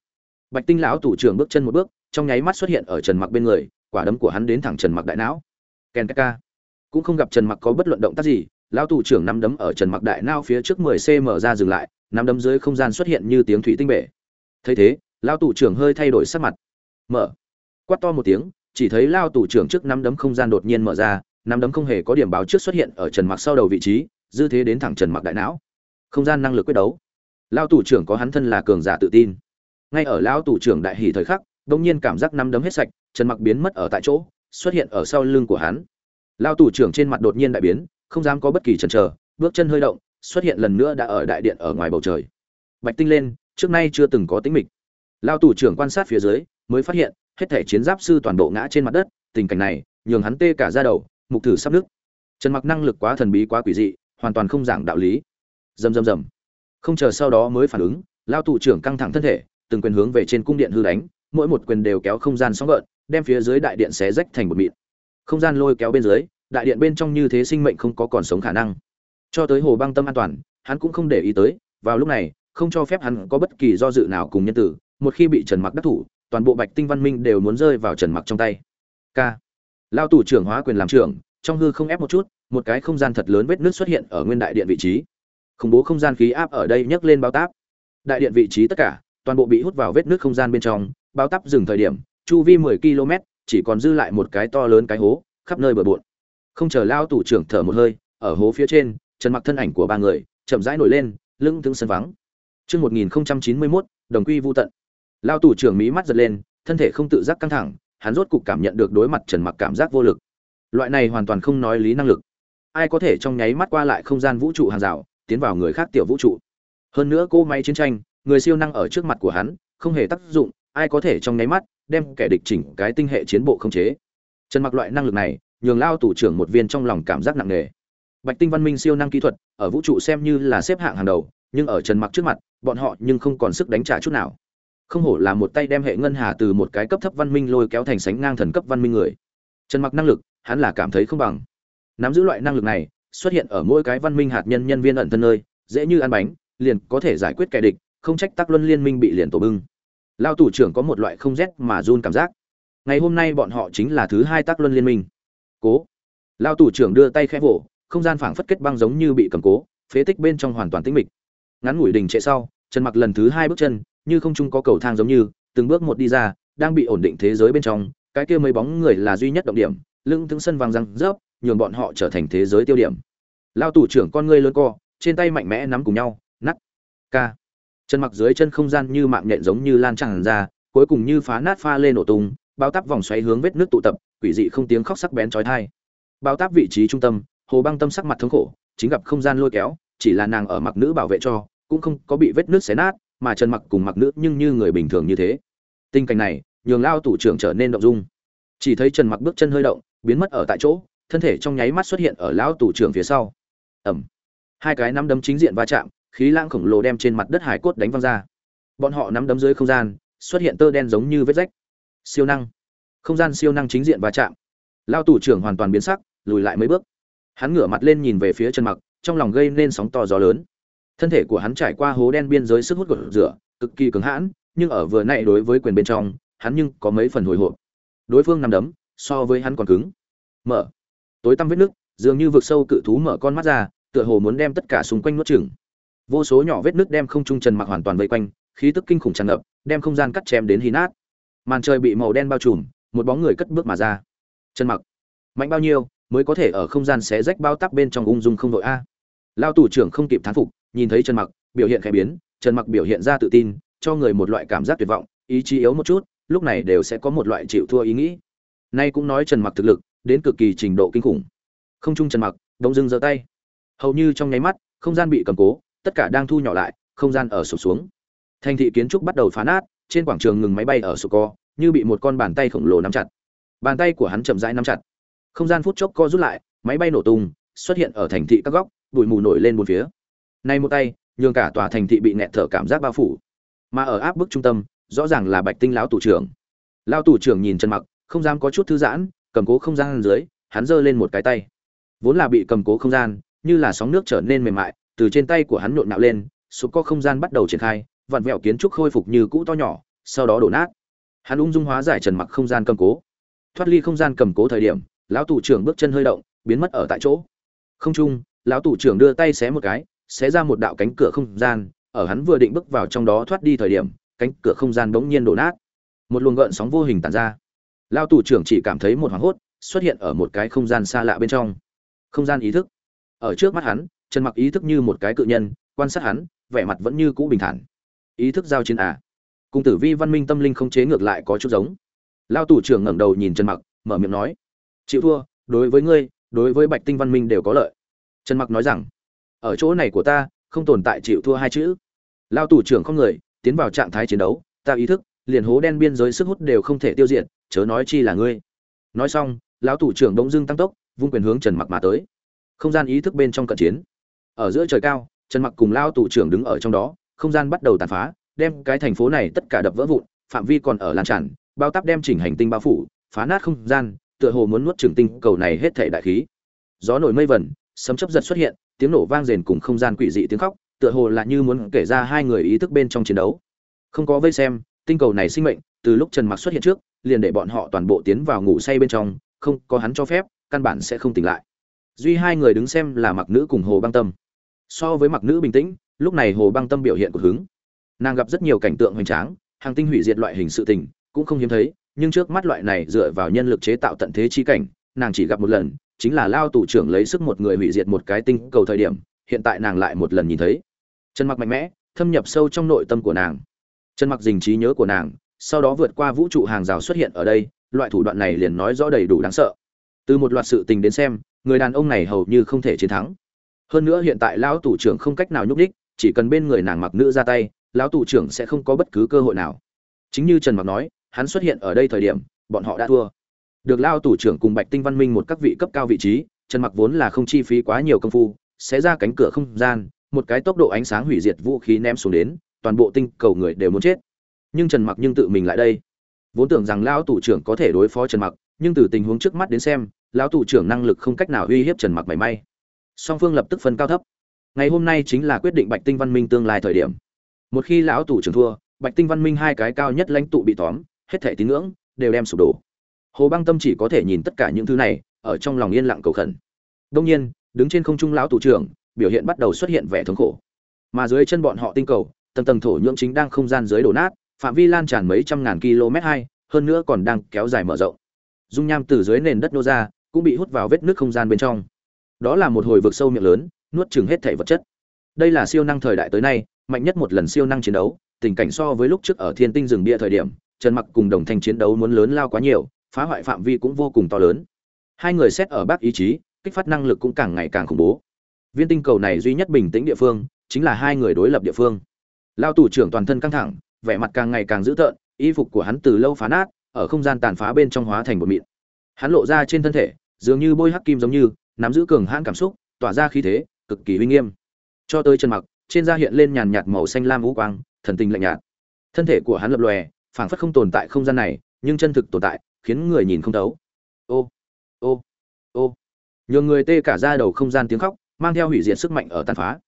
Bạch tinh lão tù trưởng bước chân một bước, trong nháy mắt xuất hiện ở trần mặc bên người, quả đấm của hắn đến thẳng trần mặc đại não. Ken ka cũng không gặp trần mặc có bất luận động tác gì, lão tù trưởng nắm đấm ở trần mặc đại não phía trước 10 cm ra dừng lại, nắm đấm dưới không gian xuất hiện như tiếng thủy tinh bể. Thấy thế, lão tù trưởng hơi thay đổi sắc mặt. Mở quát to một tiếng, chỉ thấy lao tù trưởng trước nắm đấm không gian đột nhiên mở ra, nắm đấm không hề có điểm báo trước xuất hiện ở trần mặc sau đầu vị trí, dư thế đến thẳng trần mặc đại não. Không gian năng lực quyết đấu. Lao tù trưởng có hắn thân là cường giả tự tin. Ngay ở lão tù trưởng đại hỷ thời khắc đông nhiên cảm giác nắm đấm hết sạch, trần mặc biến mất ở tại chỗ, xuất hiện ở sau lưng của hắn. Lao tù trưởng trên mặt đột nhiên đại biến, không dám có bất kỳ chần chờ, bước chân hơi động, xuất hiện lần nữa đã ở đại điện ở ngoài bầu trời. Bạch tinh lên, trước nay chưa từng có tính mịch. Lao tù trưởng quan sát phía dưới, mới phát hiện hết thể chiến giáp sư toàn bộ ngã trên mặt đất, tình cảnh này, nhường hắn tê cả ra đầu, mục thử sắp nước trần mặc năng lực quá thần bí quá quỷ dị, hoàn toàn không giảng đạo lý. Rầm rầm rầm. Không chờ sau đó mới phản ứng, lao tù trưởng căng thẳng thân thể, từng quyền hướng về trên cung điện hư đánh, mỗi một quyền đều kéo không gian sóng gợn, đem phía dưới đại điện xé rách thành một mịn. Không gian lôi kéo bên dưới, đại điện bên trong như thế sinh mệnh không có còn sống khả năng. Cho tới hồ băng tâm an toàn, hắn cũng không để ý tới, vào lúc này, không cho phép hắn có bất kỳ do dự nào cùng nhân tử, một khi bị trần mặc đắc thủ toàn bộ bạch tinh văn minh đều muốn rơi vào trần mặc trong tay. K. Lao tù trưởng hóa quyền làm trưởng trong hư không ép một chút một cái không gian thật lớn vết nước xuất hiện ở nguyên đại điện vị trí. Khủng bố không gian khí áp ở đây nhấc lên bao táp. Đại điện vị trí tất cả toàn bộ bị hút vào vết nước không gian bên trong bao táp dừng thời điểm chu vi 10 km chỉ còn dư lại một cái to lớn cái hố khắp nơi bừa bộn. Không chờ lao tù trưởng thở một hơi ở hố phía trên trần mặc thân ảnh của ba người chậm rãi nổi lên lưng tướng sân vắng. Chương 1091, đồng quy vu tận. Lao tù trưởng mỹ mắt giật lên, thân thể không tự giác căng thẳng, hắn rốt cục cảm nhận được đối mặt Trần Mặc cảm giác vô lực. Loại này hoàn toàn không nói lý năng lực. Ai có thể trong nháy mắt qua lại không gian vũ trụ hàng rào, tiến vào người khác tiểu vũ trụ. Hơn nữa cô máy chiến tranh, người siêu năng ở trước mặt của hắn, không hề tác dụng, ai có thể trong nháy mắt đem kẻ địch chỉnh cái tinh hệ chiến bộ không chế. Trần Mặc loại năng lực này, nhường Lao tù trưởng một viên trong lòng cảm giác nặng nề. Bạch Tinh Văn Minh siêu năng kỹ thuật, ở vũ trụ xem như là xếp hạng hàng đầu, nhưng ở Trần Mặc trước mặt, bọn họ nhưng không còn sức đánh trả chút nào không hổ là một tay đem hệ ngân hà từ một cái cấp thấp văn minh lôi kéo thành sánh ngang thần cấp văn minh người. Trần mặc năng lực, hắn là cảm thấy không bằng. Nắm giữ loại năng lực này, xuất hiện ở mỗi cái văn minh hạt nhân nhân viên ẩn thân nơi, dễ như ăn bánh, liền có thể giải quyết kẻ địch, không trách tác luân liên minh bị liền tổ bưng. Lao tù trưởng có một loại không rét mà run cảm giác. Ngày hôm nay bọn họ chính là thứ hai tác luân liên minh. Cố. Lao tù trưởng đưa tay khẽ vỗ, không gian phảng phất kết băng giống như bị cầm cố, phế tích bên trong hoàn toàn tĩnh mịch. Ngắn ngủi đình trệ sau, trần mặc lần thứ hai bước chân như không trung có cầu thang giống như, từng bước một đi ra, đang bị ổn định thế giới bên trong, cái kia mấy bóng người là duy nhất động điểm, lưng thững sân vàng răng rớp, nhường bọn họ trở thành thế giới tiêu điểm. Lao tù trưởng con ngươi lớn co, trên tay mạnh mẽ nắm cùng nhau nắt ca. Chân mặc dưới chân không gian như mạng nhện giống như lan tràn ra, cuối cùng như phá nát pha lên nổ tung, bao táp vòng xoáy hướng vết nước tụ tập, quỷ dị không tiếng khóc sắc bén chói tai bao táp vị trí trung tâm, hồ băng tâm sắc mặt thống khổ, chính gặp không gian lôi kéo, chỉ là nàng ở mặc nữ bảo vệ cho, cũng không có bị vết nước xé nát mà trần mặc cùng mặc nữ nhưng như người bình thường như thế. Tình cảnh này, nhường lao tủ trưởng trở nên động dung. Chỉ thấy trần mặc bước chân hơi động, biến mất ở tại chỗ, thân thể trong nháy mắt xuất hiện ở lão tủ trưởng phía sau. Ẩm hai cái nắm đấm chính diện va chạm, khí lãng khổng lồ đem trên mặt đất hải cốt đánh văng ra. Bọn họ nắm đấm dưới không gian, xuất hiện tơ đen giống như vết rách. Siêu năng. Không gian siêu năng chính diện va chạm. Lao tủ trưởng hoàn toàn biến sắc, lùi lại mấy bước. Hắn ngửa mặt lên nhìn về phía trần mặc, trong lòng gây nên sóng to gió lớn thân thể của hắn trải qua hố đen biên giới sức hút của rửa, cực kỳ cứng hãn, nhưng ở vừa nãy đối với quyền bên trong, hắn nhưng có mấy phần hồi hộp. Đối phương nằm đấm, so với hắn còn cứng. Mở. Tối tăm vết nước, dường như vực sâu cự thú mở con mắt ra, tựa hồ muốn đem tất cả xung quanh nuốt chửng. Vô số nhỏ vết nước đem không trung trần mặc hoàn toàn vây quanh, khí tức kinh khủng tràn ngập, đem không gian cắt chém đến hí nát. Màn trời bị màu đen bao trùm, một bóng người cất bước mà ra. Trần mặc. Mạnh bao nhiêu, mới có thể ở không gian xé rách bao tắc bên trong ung dung không đội a. Lao tù trưởng không kịp thán phục nhìn thấy trần mặc, biểu hiện khẽ biến, trần mặc biểu hiện ra tự tin, cho người một loại cảm giác tuyệt vọng, ý chí yếu một chút, lúc này đều sẽ có một loại chịu thua ý nghĩ. Nay cũng nói trần mặc thực lực, đến cực kỳ trình độ kinh khủng. Không trung trần mặc đông dưng giơ tay. Hầu như trong nháy mắt, không gian bị cầm cố, tất cả đang thu nhỏ lại, không gian ở sụp xuống. Thành thị kiến trúc bắt đầu phá nát, trên quảng trường ngừng máy bay ở sụp co, như bị một con bàn tay khổng lồ nắm chặt. Bàn tay của hắn chậm rãi nắm chặt. Không gian phút chốc co rút lại, máy bay nổ tung, xuất hiện ở thành thị các góc, bụi mù nổi lên bốn phía nay một tay, nhường cả tòa thành thị bị nẹt thở cảm giác bao phủ. Mà ở áp bức trung tâm, rõ ràng là bạch tinh lão tù trưởng. Lao tù trưởng nhìn trần mặc, không dám có chút thư giãn, cầm cố không gian dưới, hắn giơ lên một cái tay. Vốn là bị cầm cố không gian, như là sóng nước trở nên mềm mại, từ trên tay của hắn nhộn nạo lên, sụp co không gian bắt đầu triển khai, vặn vẹo kiến trúc khôi phục như cũ to nhỏ, sau đó đổ nát. Hắn ung dung hóa giải trần mặc không gian cầm cố. Thoát ly không gian cầm cố thời điểm, lão tù trưởng bước chân hơi động, biến mất ở tại chỗ. Không trung lão tù trưởng đưa tay xé một cái xé ra một đạo cánh cửa không gian, ở hắn vừa định bước vào trong đó thoát đi thời điểm, cánh cửa không gian bỗng nhiên đổ nát. Một luồng gợn sóng vô hình tản ra. Lão tù trưởng chỉ cảm thấy một hoảng hốt, xuất hiện ở một cái không gian xa lạ bên trong. Không gian ý thức. Ở trước mắt hắn, trần mặc ý thức như một cái cự nhân, quan sát hắn, vẻ mặt vẫn như cũ bình thản. Ý thức giao chiến à? Cung tử vi văn minh tâm linh không chế ngược lại có chút giống. Lao tù trưởng ngẩng đầu nhìn trần mặc, mở miệng nói. Chịu thua, đối với ngươi, đối với bạch tinh văn minh đều có lợi. Trần mặc nói rằng ở chỗ này của ta, không tồn tại chịu thua hai chữ. Lao tù trưởng không người, tiến vào trạng thái chiến đấu, ta ý thức, liền hố đen biên giới sức hút đều không thể tiêu diệt, chớ nói chi là ngươi. Nói xong, lão tù trưởng đông dưng tăng tốc, vung quyền hướng trần mặc mà tới. Không gian ý thức bên trong cận chiến. Ở giữa trời cao, trần mặc cùng lao tù trưởng đứng ở trong đó, không gian bắt đầu tàn phá, đem cái thành phố này tất cả đập vỡ vụn, phạm vi còn ở lan tràn, bao tắp đem chỉnh hành tinh bao phủ, phá nát không gian, tựa hồ muốn nuốt trường tinh cầu này hết thể đại khí. Gió nổi mây vẩn sấm chấp giật xuất hiện tiếng nổ vang rền cùng không gian quỷ dị tiếng khóc, tựa hồ là như muốn kể ra hai người ý thức bên trong chiến đấu. Không có vây xem, tinh cầu này sinh mệnh, từ lúc trần mặc xuất hiện trước, liền để bọn họ toàn bộ tiến vào ngủ say bên trong, không có hắn cho phép, căn bản sẽ không tỉnh lại. Duy hai người đứng xem là mặc nữ cùng hồ băng tâm. So với mặc nữ bình tĩnh, lúc này hồ băng tâm biểu hiện của hứng. Nàng gặp rất nhiều cảnh tượng hoành tráng, hàng tinh hủy diệt loại hình sự tình, cũng không hiếm thấy, nhưng trước mắt loại này dựa vào nhân lực chế tạo tận thế chi cảnh, nàng chỉ gặp một lần chính là lao tù trưởng lấy sức một người hủy diệt một cái tinh cầu thời điểm, hiện tại nàng lại một lần nhìn thấy. Trần mặc mạnh mẽ, thâm nhập sâu trong nội tâm của nàng. Trần mặc dình trí nhớ của nàng, sau đó vượt qua vũ trụ hàng rào xuất hiện ở đây, loại thủ đoạn này liền nói rõ đầy đủ đáng sợ. Từ một loạt sự tình đến xem, người đàn ông này hầu như không thể chiến thắng. Hơn nữa hiện tại lão tù trưởng không cách nào nhúc đích chỉ cần bên người nàng mặc nữ ra tay, lão tù trưởng sẽ không có bất cứ cơ hội nào. Chính như trần mặc nói, hắn xuất hiện ở đây thời điểm, bọn họ đã thua được lao tủ trưởng cùng bạch tinh văn minh một các vị cấp cao vị trí, trần mặc vốn là không chi phí quá nhiều công phu, sẽ ra cánh cửa không gian, một cái tốc độ ánh sáng hủy diệt vũ khí ném xuống đến, toàn bộ tinh cầu người đều muốn chết. Nhưng trần mặc nhưng tự mình lại đây. Vốn tưởng rằng lão tủ trưởng có thể đối phó trần mặc, nhưng từ tình huống trước mắt đến xem lão tủ trưởng năng lực không cách nào uy hiếp trần mặc mảy may. Song phương lập tức phân cao thấp. Ngày hôm nay chính là quyết định bạch tinh văn minh tương lai thời điểm. Một khi lão tủ trưởng thua, bạch tinh văn minh hai cái cao nhất lãnh tụ bị tóm, hết thể tín ngưỡng đều đem sụp đổ hồ băng tâm chỉ có thể nhìn tất cả những thứ này, ở trong lòng yên lặng cầu khẩn. Đông nhiên, đứng trên không trung lão tù trưởng, biểu hiện bắt đầu xuất hiện vẻ thống khổ. Mà dưới chân bọn họ tinh cầu, tầng tầng thổ nhưỡng chính đang không gian dưới đổ nát, phạm vi lan tràn mấy trăm ngàn km hai, hơn nữa còn đang kéo dài mở rộng. Dung nham từ dưới nền đất nô ra, cũng bị hút vào vết nước không gian bên trong. Đó là một hồi vực sâu miệng lớn, nuốt chừng hết thể vật chất. Đây là siêu năng thời đại tới nay, mạnh nhất một lần siêu năng chiến đấu, tình cảnh so với lúc trước ở thiên tinh rừng bia thời điểm, trần mặc cùng đồng thanh chiến đấu muốn lớn lao quá nhiều phá hoại phạm vi cũng vô cùng to lớn. Hai người xét ở bác ý chí, kích phát năng lực cũng càng ngày càng khủng bố. Viên tinh cầu này duy nhất bình tĩnh địa phương, chính là hai người đối lập địa phương. Lao tù trưởng toàn thân căng thẳng, vẻ mặt càng ngày càng dữ tợn, y phục của hắn từ lâu phá nát, ở không gian tàn phá bên trong hóa thành một mịn. Hắn lộ ra trên thân thể, dường như bôi hắc kim giống như, nắm giữ cường hãn cảm xúc, tỏa ra khí thế, cực kỳ uy nghiêm. Cho tới chân mặc, trên da hiện lên nhàn nhạt màu xanh lam vũ quang, thần tình lạnh nhạt. Thân thể của hắn lập lòe, phảng phất không tồn tại không gian này, nhưng chân thực tồn tại khiến người nhìn không thấu. Ô ô ô. Nhường người tê cả ra đầu không gian tiếng khóc, mang theo hủy diệt sức mạnh ở tàn phá.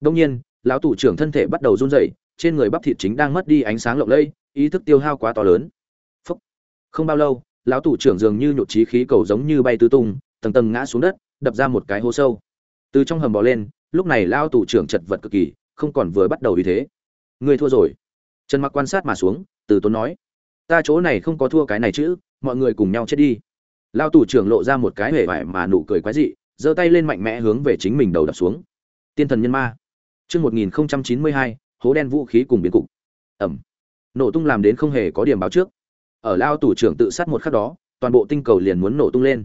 Đông nhiên, lão tù trưởng thân thể bắt đầu run rẩy, trên người bắp thịt chính đang mất đi ánh sáng lộng lẫy, ý thức tiêu hao quá to lớn. Phúc. không bao lâu, lão tù trưởng dường như nhột trí khí cầu giống như bay tứ tung, tầng tầng ngã xuống đất, đập ra một cái hố sâu. Từ trong hầm bò lên, lúc này lão tù trưởng chật vật cực kỳ, không còn vừa bắt đầu như thế. Người thua rồi. Trần mặc quan sát mà xuống, từ tốn nói, ta chỗ này không có thua cái này chứ mọi người cùng nhau chết đi. Lao tù trưởng lộ ra một cái hề vải mà nụ cười quái dị, giơ tay lên mạnh mẽ hướng về chính mình đầu đập xuống. Tiên thần nhân ma. Chương một nghìn chín mươi hai, hố đen vũ khí cùng biến cục. Ẩm. Nổ tung làm đến không hề có điểm báo trước. Ở lao tù trưởng tự sát một khắc đó, toàn bộ tinh cầu liền muốn nổ tung lên.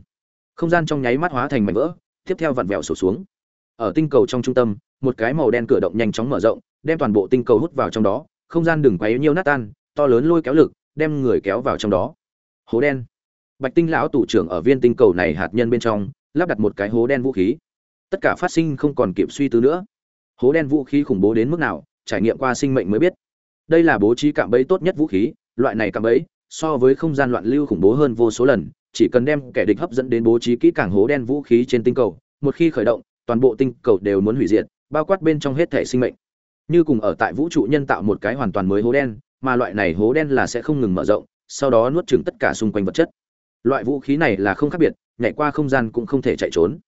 Không gian trong nháy mắt hóa thành mảnh vỡ, tiếp theo vặn vẹo sổ xuống. Ở tinh cầu trong trung tâm, một cái màu đen cửa động nhanh chóng mở rộng, đem toàn bộ tinh cầu hút vào trong đó, không gian đừng quấy nhiêu nát tan, to lớn lôi kéo lực, đem người kéo vào trong đó hố đen. Bạch tinh lão tủ trưởng ở viên tinh cầu này hạt nhân bên trong, lắp đặt một cái hố đen vũ khí. Tất cả phát sinh không còn kịp suy tư nữa. Hố đen vũ khí khủng bố đến mức nào, trải nghiệm qua sinh mệnh mới biết. Đây là bố trí cạm bẫy tốt nhất vũ khí, loại này cạm bẫy, so với không gian loạn lưu khủng bố hơn vô số lần, chỉ cần đem kẻ địch hấp dẫn đến bố trí kỹ càng hố đen vũ khí trên tinh cầu, một khi khởi động, toàn bộ tinh cầu đều muốn hủy diệt, bao quát bên trong hết thể sinh mệnh. Như cùng ở tại vũ trụ nhân tạo một cái hoàn toàn mới hố đen, mà loại này hố đen là sẽ không ngừng mở rộng sau đó nuốt chửng tất cả xung quanh vật chất. Loại vũ khí này là không khác biệt, nhảy qua không gian cũng không thể chạy trốn.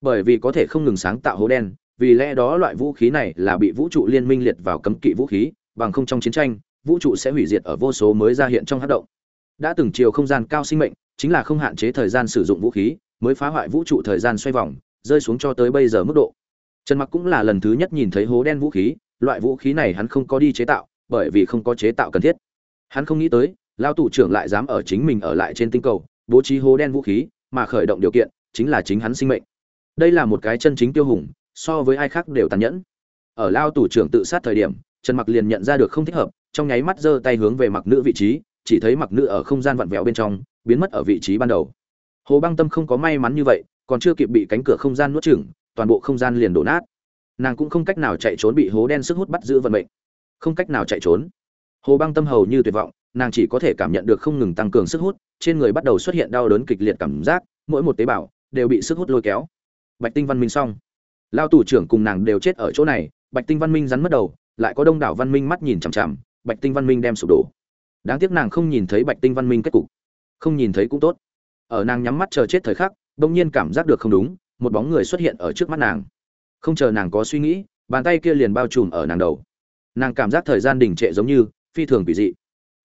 Bởi vì có thể không ngừng sáng tạo hố đen, vì lẽ đó loại vũ khí này là bị vũ trụ liên minh liệt vào cấm kỵ vũ khí, bằng không trong chiến tranh, vũ trụ sẽ hủy diệt ở vô số mới ra hiện trong hát động. Đã từng chiều không gian cao sinh mệnh, chính là không hạn chế thời gian sử dụng vũ khí, mới phá hoại vũ trụ thời gian xoay vòng, rơi xuống cho tới bây giờ mức độ. Trần mặc cũng là lần thứ nhất nhìn thấy hố đen vũ khí, loại vũ khí này hắn không có đi chế tạo, bởi vì không có chế tạo cần thiết. Hắn không nghĩ tới lao tù trưởng lại dám ở chính mình ở lại trên tinh cầu, bố trí hố đen vũ khí, mà khởi động điều kiện chính là chính hắn sinh mệnh. Đây là một cái chân chính tiêu hùng, so với ai khác đều tàn nhẫn. Ở lao tù trưởng tự sát thời điểm, trần mặc liền nhận ra được không thích hợp, trong nháy mắt giơ tay hướng về mặc nữ vị trí, chỉ thấy mặc nữ ở không gian vặn vẹo bên trong, biến mất ở vị trí ban đầu. Hồ băng tâm không có may mắn như vậy, còn chưa kịp bị cánh cửa không gian nuốt chửng, toàn bộ không gian liền đổ nát. Nàng cũng không cách nào chạy trốn bị hố đen sức hút bắt giữ vận mệnh. Không cách nào chạy trốn. Hồ băng tâm hầu như tuyệt vọng nàng chỉ có thể cảm nhận được không ngừng tăng cường sức hút, trên người bắt đầu xuất hiện đau đớn kịch liệt cảm giác, mỗi một tế bào đều bị sức hút lôi kéo. Bạch tinh văn minh xong. Lao tù trưởng cùng nàng đều chết ở chỗ này, bạch tinh văn minh rắn mất đầu, lại có đông đảo văn minh mắt nhìn chằm chằm, bạch tinh văn minh đem sụp đổ. Đáng tiếc nàng không nhìn thấy bạch tinh văn minh kết cục. Không nhìn thấy cũng tốt. Ở nàng nhắm mắt chờ chết thời khắc bỗng nhiên cảm giác được không đúng, một bóng người xuất hiện ở trước mắt nàng. Không chờ nàng có suy nghĩ, bàn tay kia liền bao trùm ở nàng đầu. Nàng cảm giác thời gian đình trệ giống như phi thường kỳ dị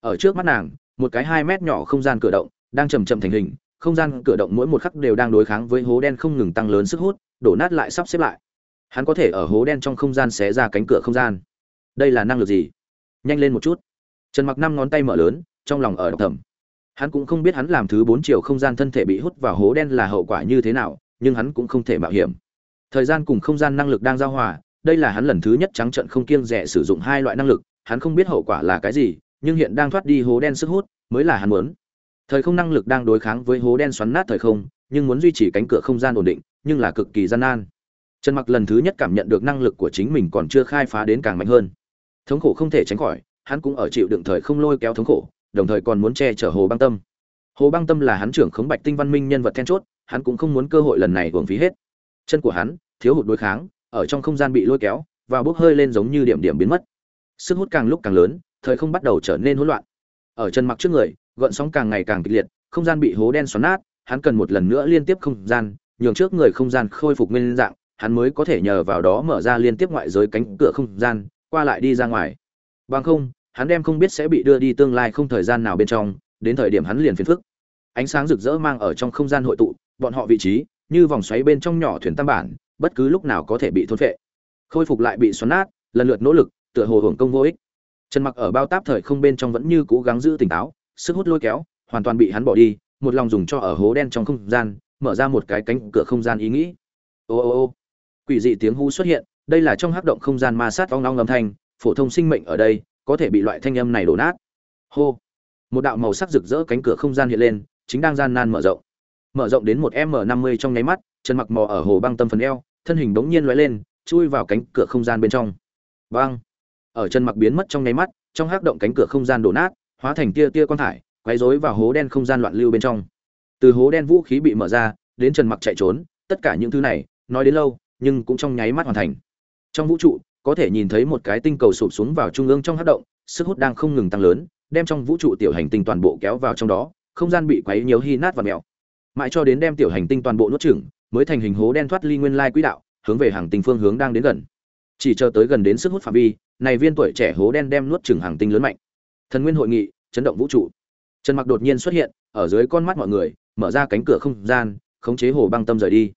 ở trước mắt nàng, một cái hai mét nhỏ không gian cửa động, đang chầm chậm thành hình, không gian cửa động mỗi một khắc đều đang đối kháng với hố đen không ngừng tăng lớn sức hút, đổ nát lại sắp xếp lại. Hắn có thể ở hố đen trong không gian xé ra cánh cửa không gian. Đây là năng lực gì? Nhanh lên một chút. Trần mặc năm ngón tay mở lớn, trong lòng ở độc thầm. Hắn cũng không biết hắn làm thứ bốn chiều không gian thân thể bị hút vào hố đen là hậu quả như thế nào, nhưng hắn cũng không thể mạo hiểm. Thời gian cùng không gian năng lực đang giao hòa, đây là hắn lần thứ nhất trắng trận không kiêng rẻ sử dụng hai loại năng lực, hắn không biết hậu quả là cái gì nhưng hiện đang thoát đi hố đen sức hút, mới là hắn muốn. Thời không năng lực đang đối kháng với hố đen xoắn nát thời không, nhưng muốn duy trì cánh cửa không gian ổn định, nhưng là cực kỳ gian nan. Trần mặc lần thứ nhất cảm nhận được năng lực của chính mình còn chưa khai phá đến càng mạnh hơn. Thống khổ không thể tránh khỏi, hắn cũng ở chịu đựng thời không lôi kéo thống khổ, đồng thời còn muốn che chở hồ băng tâm. Hồ băng tâm là hắn trưởng khống bạch tinh văn minh nhân vật then chốt, hắn cũng không muốn cơ hội lần này hưởng phí hết. Chân của hắn, thiếu hụt đối kháng, ở trong không gian bị lôi kéo, và bốc hơi lên giống như điểm điểm biến mất. Sức hút càng lúc càng lớn thời không bắt đầu trở nên hỗn loạn. Ở chân mặc trước người, gợn sóng càng ngày càng kịch liệt, không gian bị hố đen xoắn nát, hắn cần một lần nữa liên tiếp không gian, nhường trước người không gian khôi phục nguyên dạng, hắn mới có thể nhờ vào đó mở ra liên tiếp ngoại giới cánh cửa không gian, qua lại đi ra ngoài. Bằng không, hắn đem không biết sẽ bị đưa đi tương lai không thời gian nào bên trong, đến thời điểm hắn liền phiền phức. Ánh sáng rực rỡ mang ở trong không gian hội tụ, bọn họ vị trí, như vòng xoáy bên trong nhỏ thuyền tam bản, bất cứ lúc nào có thể bị thôn phệ. Khôi phục lại bị xoắn nát, lần lượt nỗ lực, tựa hồ hưởng công vô ích trần mặc ở bao táp thời không bên trong vẫn như cố gắng giữ tỉnh táo, sức hút lôi kéo, hoàn toàn bị hắn bỏ đi, một lòng dùng cho ở hố đen trong không gian, mở ra một cái cánh cửa không gian ý nghĩ. Ô ô ô, quỷ dị tiếng hú xuất hiện, đây là trong hắc động không gian ma sát vong long âm thanh, phổ thông sinh mệnh ở đây, có thể bị loại thanh âm này đổ nát. Hô, một đạo màu sắc rực rỡ cánh cửa không gian hiện lên, chính đang gian nan mở rộng. Mở rộng đến một m năm mươi trong nháy mắt chân mặc mò ở hồ băng tâm phần eo, thân hình bỗng nhiên lóe lên, chui vào cánh cửa không gian bên trong. Băng ở chân mặc biến mất trong nháy mắt, trong hắc động cánh cửa không gian đổ nát, hóa thành tia tia quang thải, quấy rối vào hố đen không gian loạn lưu bên trong. Từ hố đen vũ khí bị mở ra, đến trần mặc chạy trốn, tất cả những thứ này, nói đến lâu, nhưng cũng trong nháy mắt hoàn thành. Trong vũ trụ, có thể nhìn thấy một cái tinh cầu sụp xuống vào trung ương trong hắc động, sức hút đang không ngừng tăng lớn, đem trong vũ trụ tiểu hành tinh toàn bộ kéo vào trong đó, không gian bị quấy nhiều hy nát và mèo. Mãi cho đến đem tiểu hành tinh toàn bộ nuốt chửng, mới thành hình hố đen thoát ly nguyên lai quỹ đạo, hướng về hàng tinh phương hướng đang đến gần. Chỉ chờ tới gần đến sức hút phạm vi này viên tuổi trẻ hố đen đem nuốt chửng hàng tinh lớn mạnh. Thần nguyên hội nghị, chấn động vũ trụ. Trần mặc đột nhiên xuất hiện, ở dưới con mắt mọi người, mở ra cánh cửa không gian, khống chế hồ băng tâm rời đi.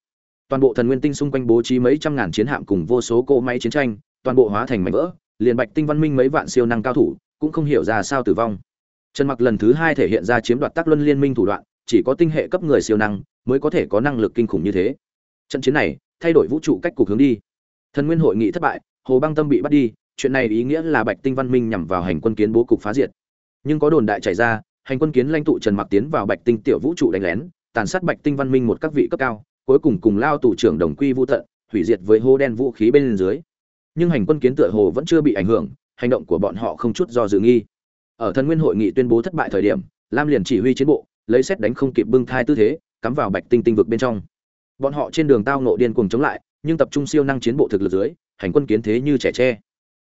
Toàn bộ thần nguyên tinh xung quanh bố trí mấy trăm ngàn chiến hạm cùng vô số cỗ máy chiến tranh, toàn bộ hóa thành mảnh vỡ, liền bạch tinh văn minh mấy vạn siêu năng cao thủ cũng không hiểu ra sao tử vong. Trần mặc lần thứ hai thể hiện ra chiếm đoạt tác luân liên minh thủ đoạn, chỉ có tinh hệ cấp người siêu năng mới có thể có năng lực kinh khủng như thế. Trận chiến này, thay đổi vũ trụ cách cục hướng đi. Thần nguyên hội nghị thất bại, hồ băng tâm bị bắt đi chuyện này ý nghĩa là bạch tinh văn minh nhằm vào hành quân kiến bố cục phá diệt. Nhưng có đồn đại chảy ra, hành quân kiến lãnh tụ trần mặc tiến vào bạch tinh tiểu vũ trụ đánh lén, tàn sát bạch tinh văn minh một các vị cấp cao, cuối cùng cùng lao tù trưởng đồng quy vu tận, hủy diệt với hô đen vũ khí bên dưới. Nhưng hành quân kiến tựa hồ vẫn chưa bị ảnh hưởng, hành động của bọn họ không chút do dự nghi. Ở thần nguyên hội nghị tuyên bố thất bại thời điểm, lam liền chỉ huy chiến bộ, lấy xét đánh không kịp bưng thai tư thế, cắm vào bạch tinh tinh vực bên trong. Bọn họ trên đường tao nộ điên cuồng chống lại, nhưng tập trung siêu năng chiến bộ thực lực dưới, hành quân kiến thế như trẻ tre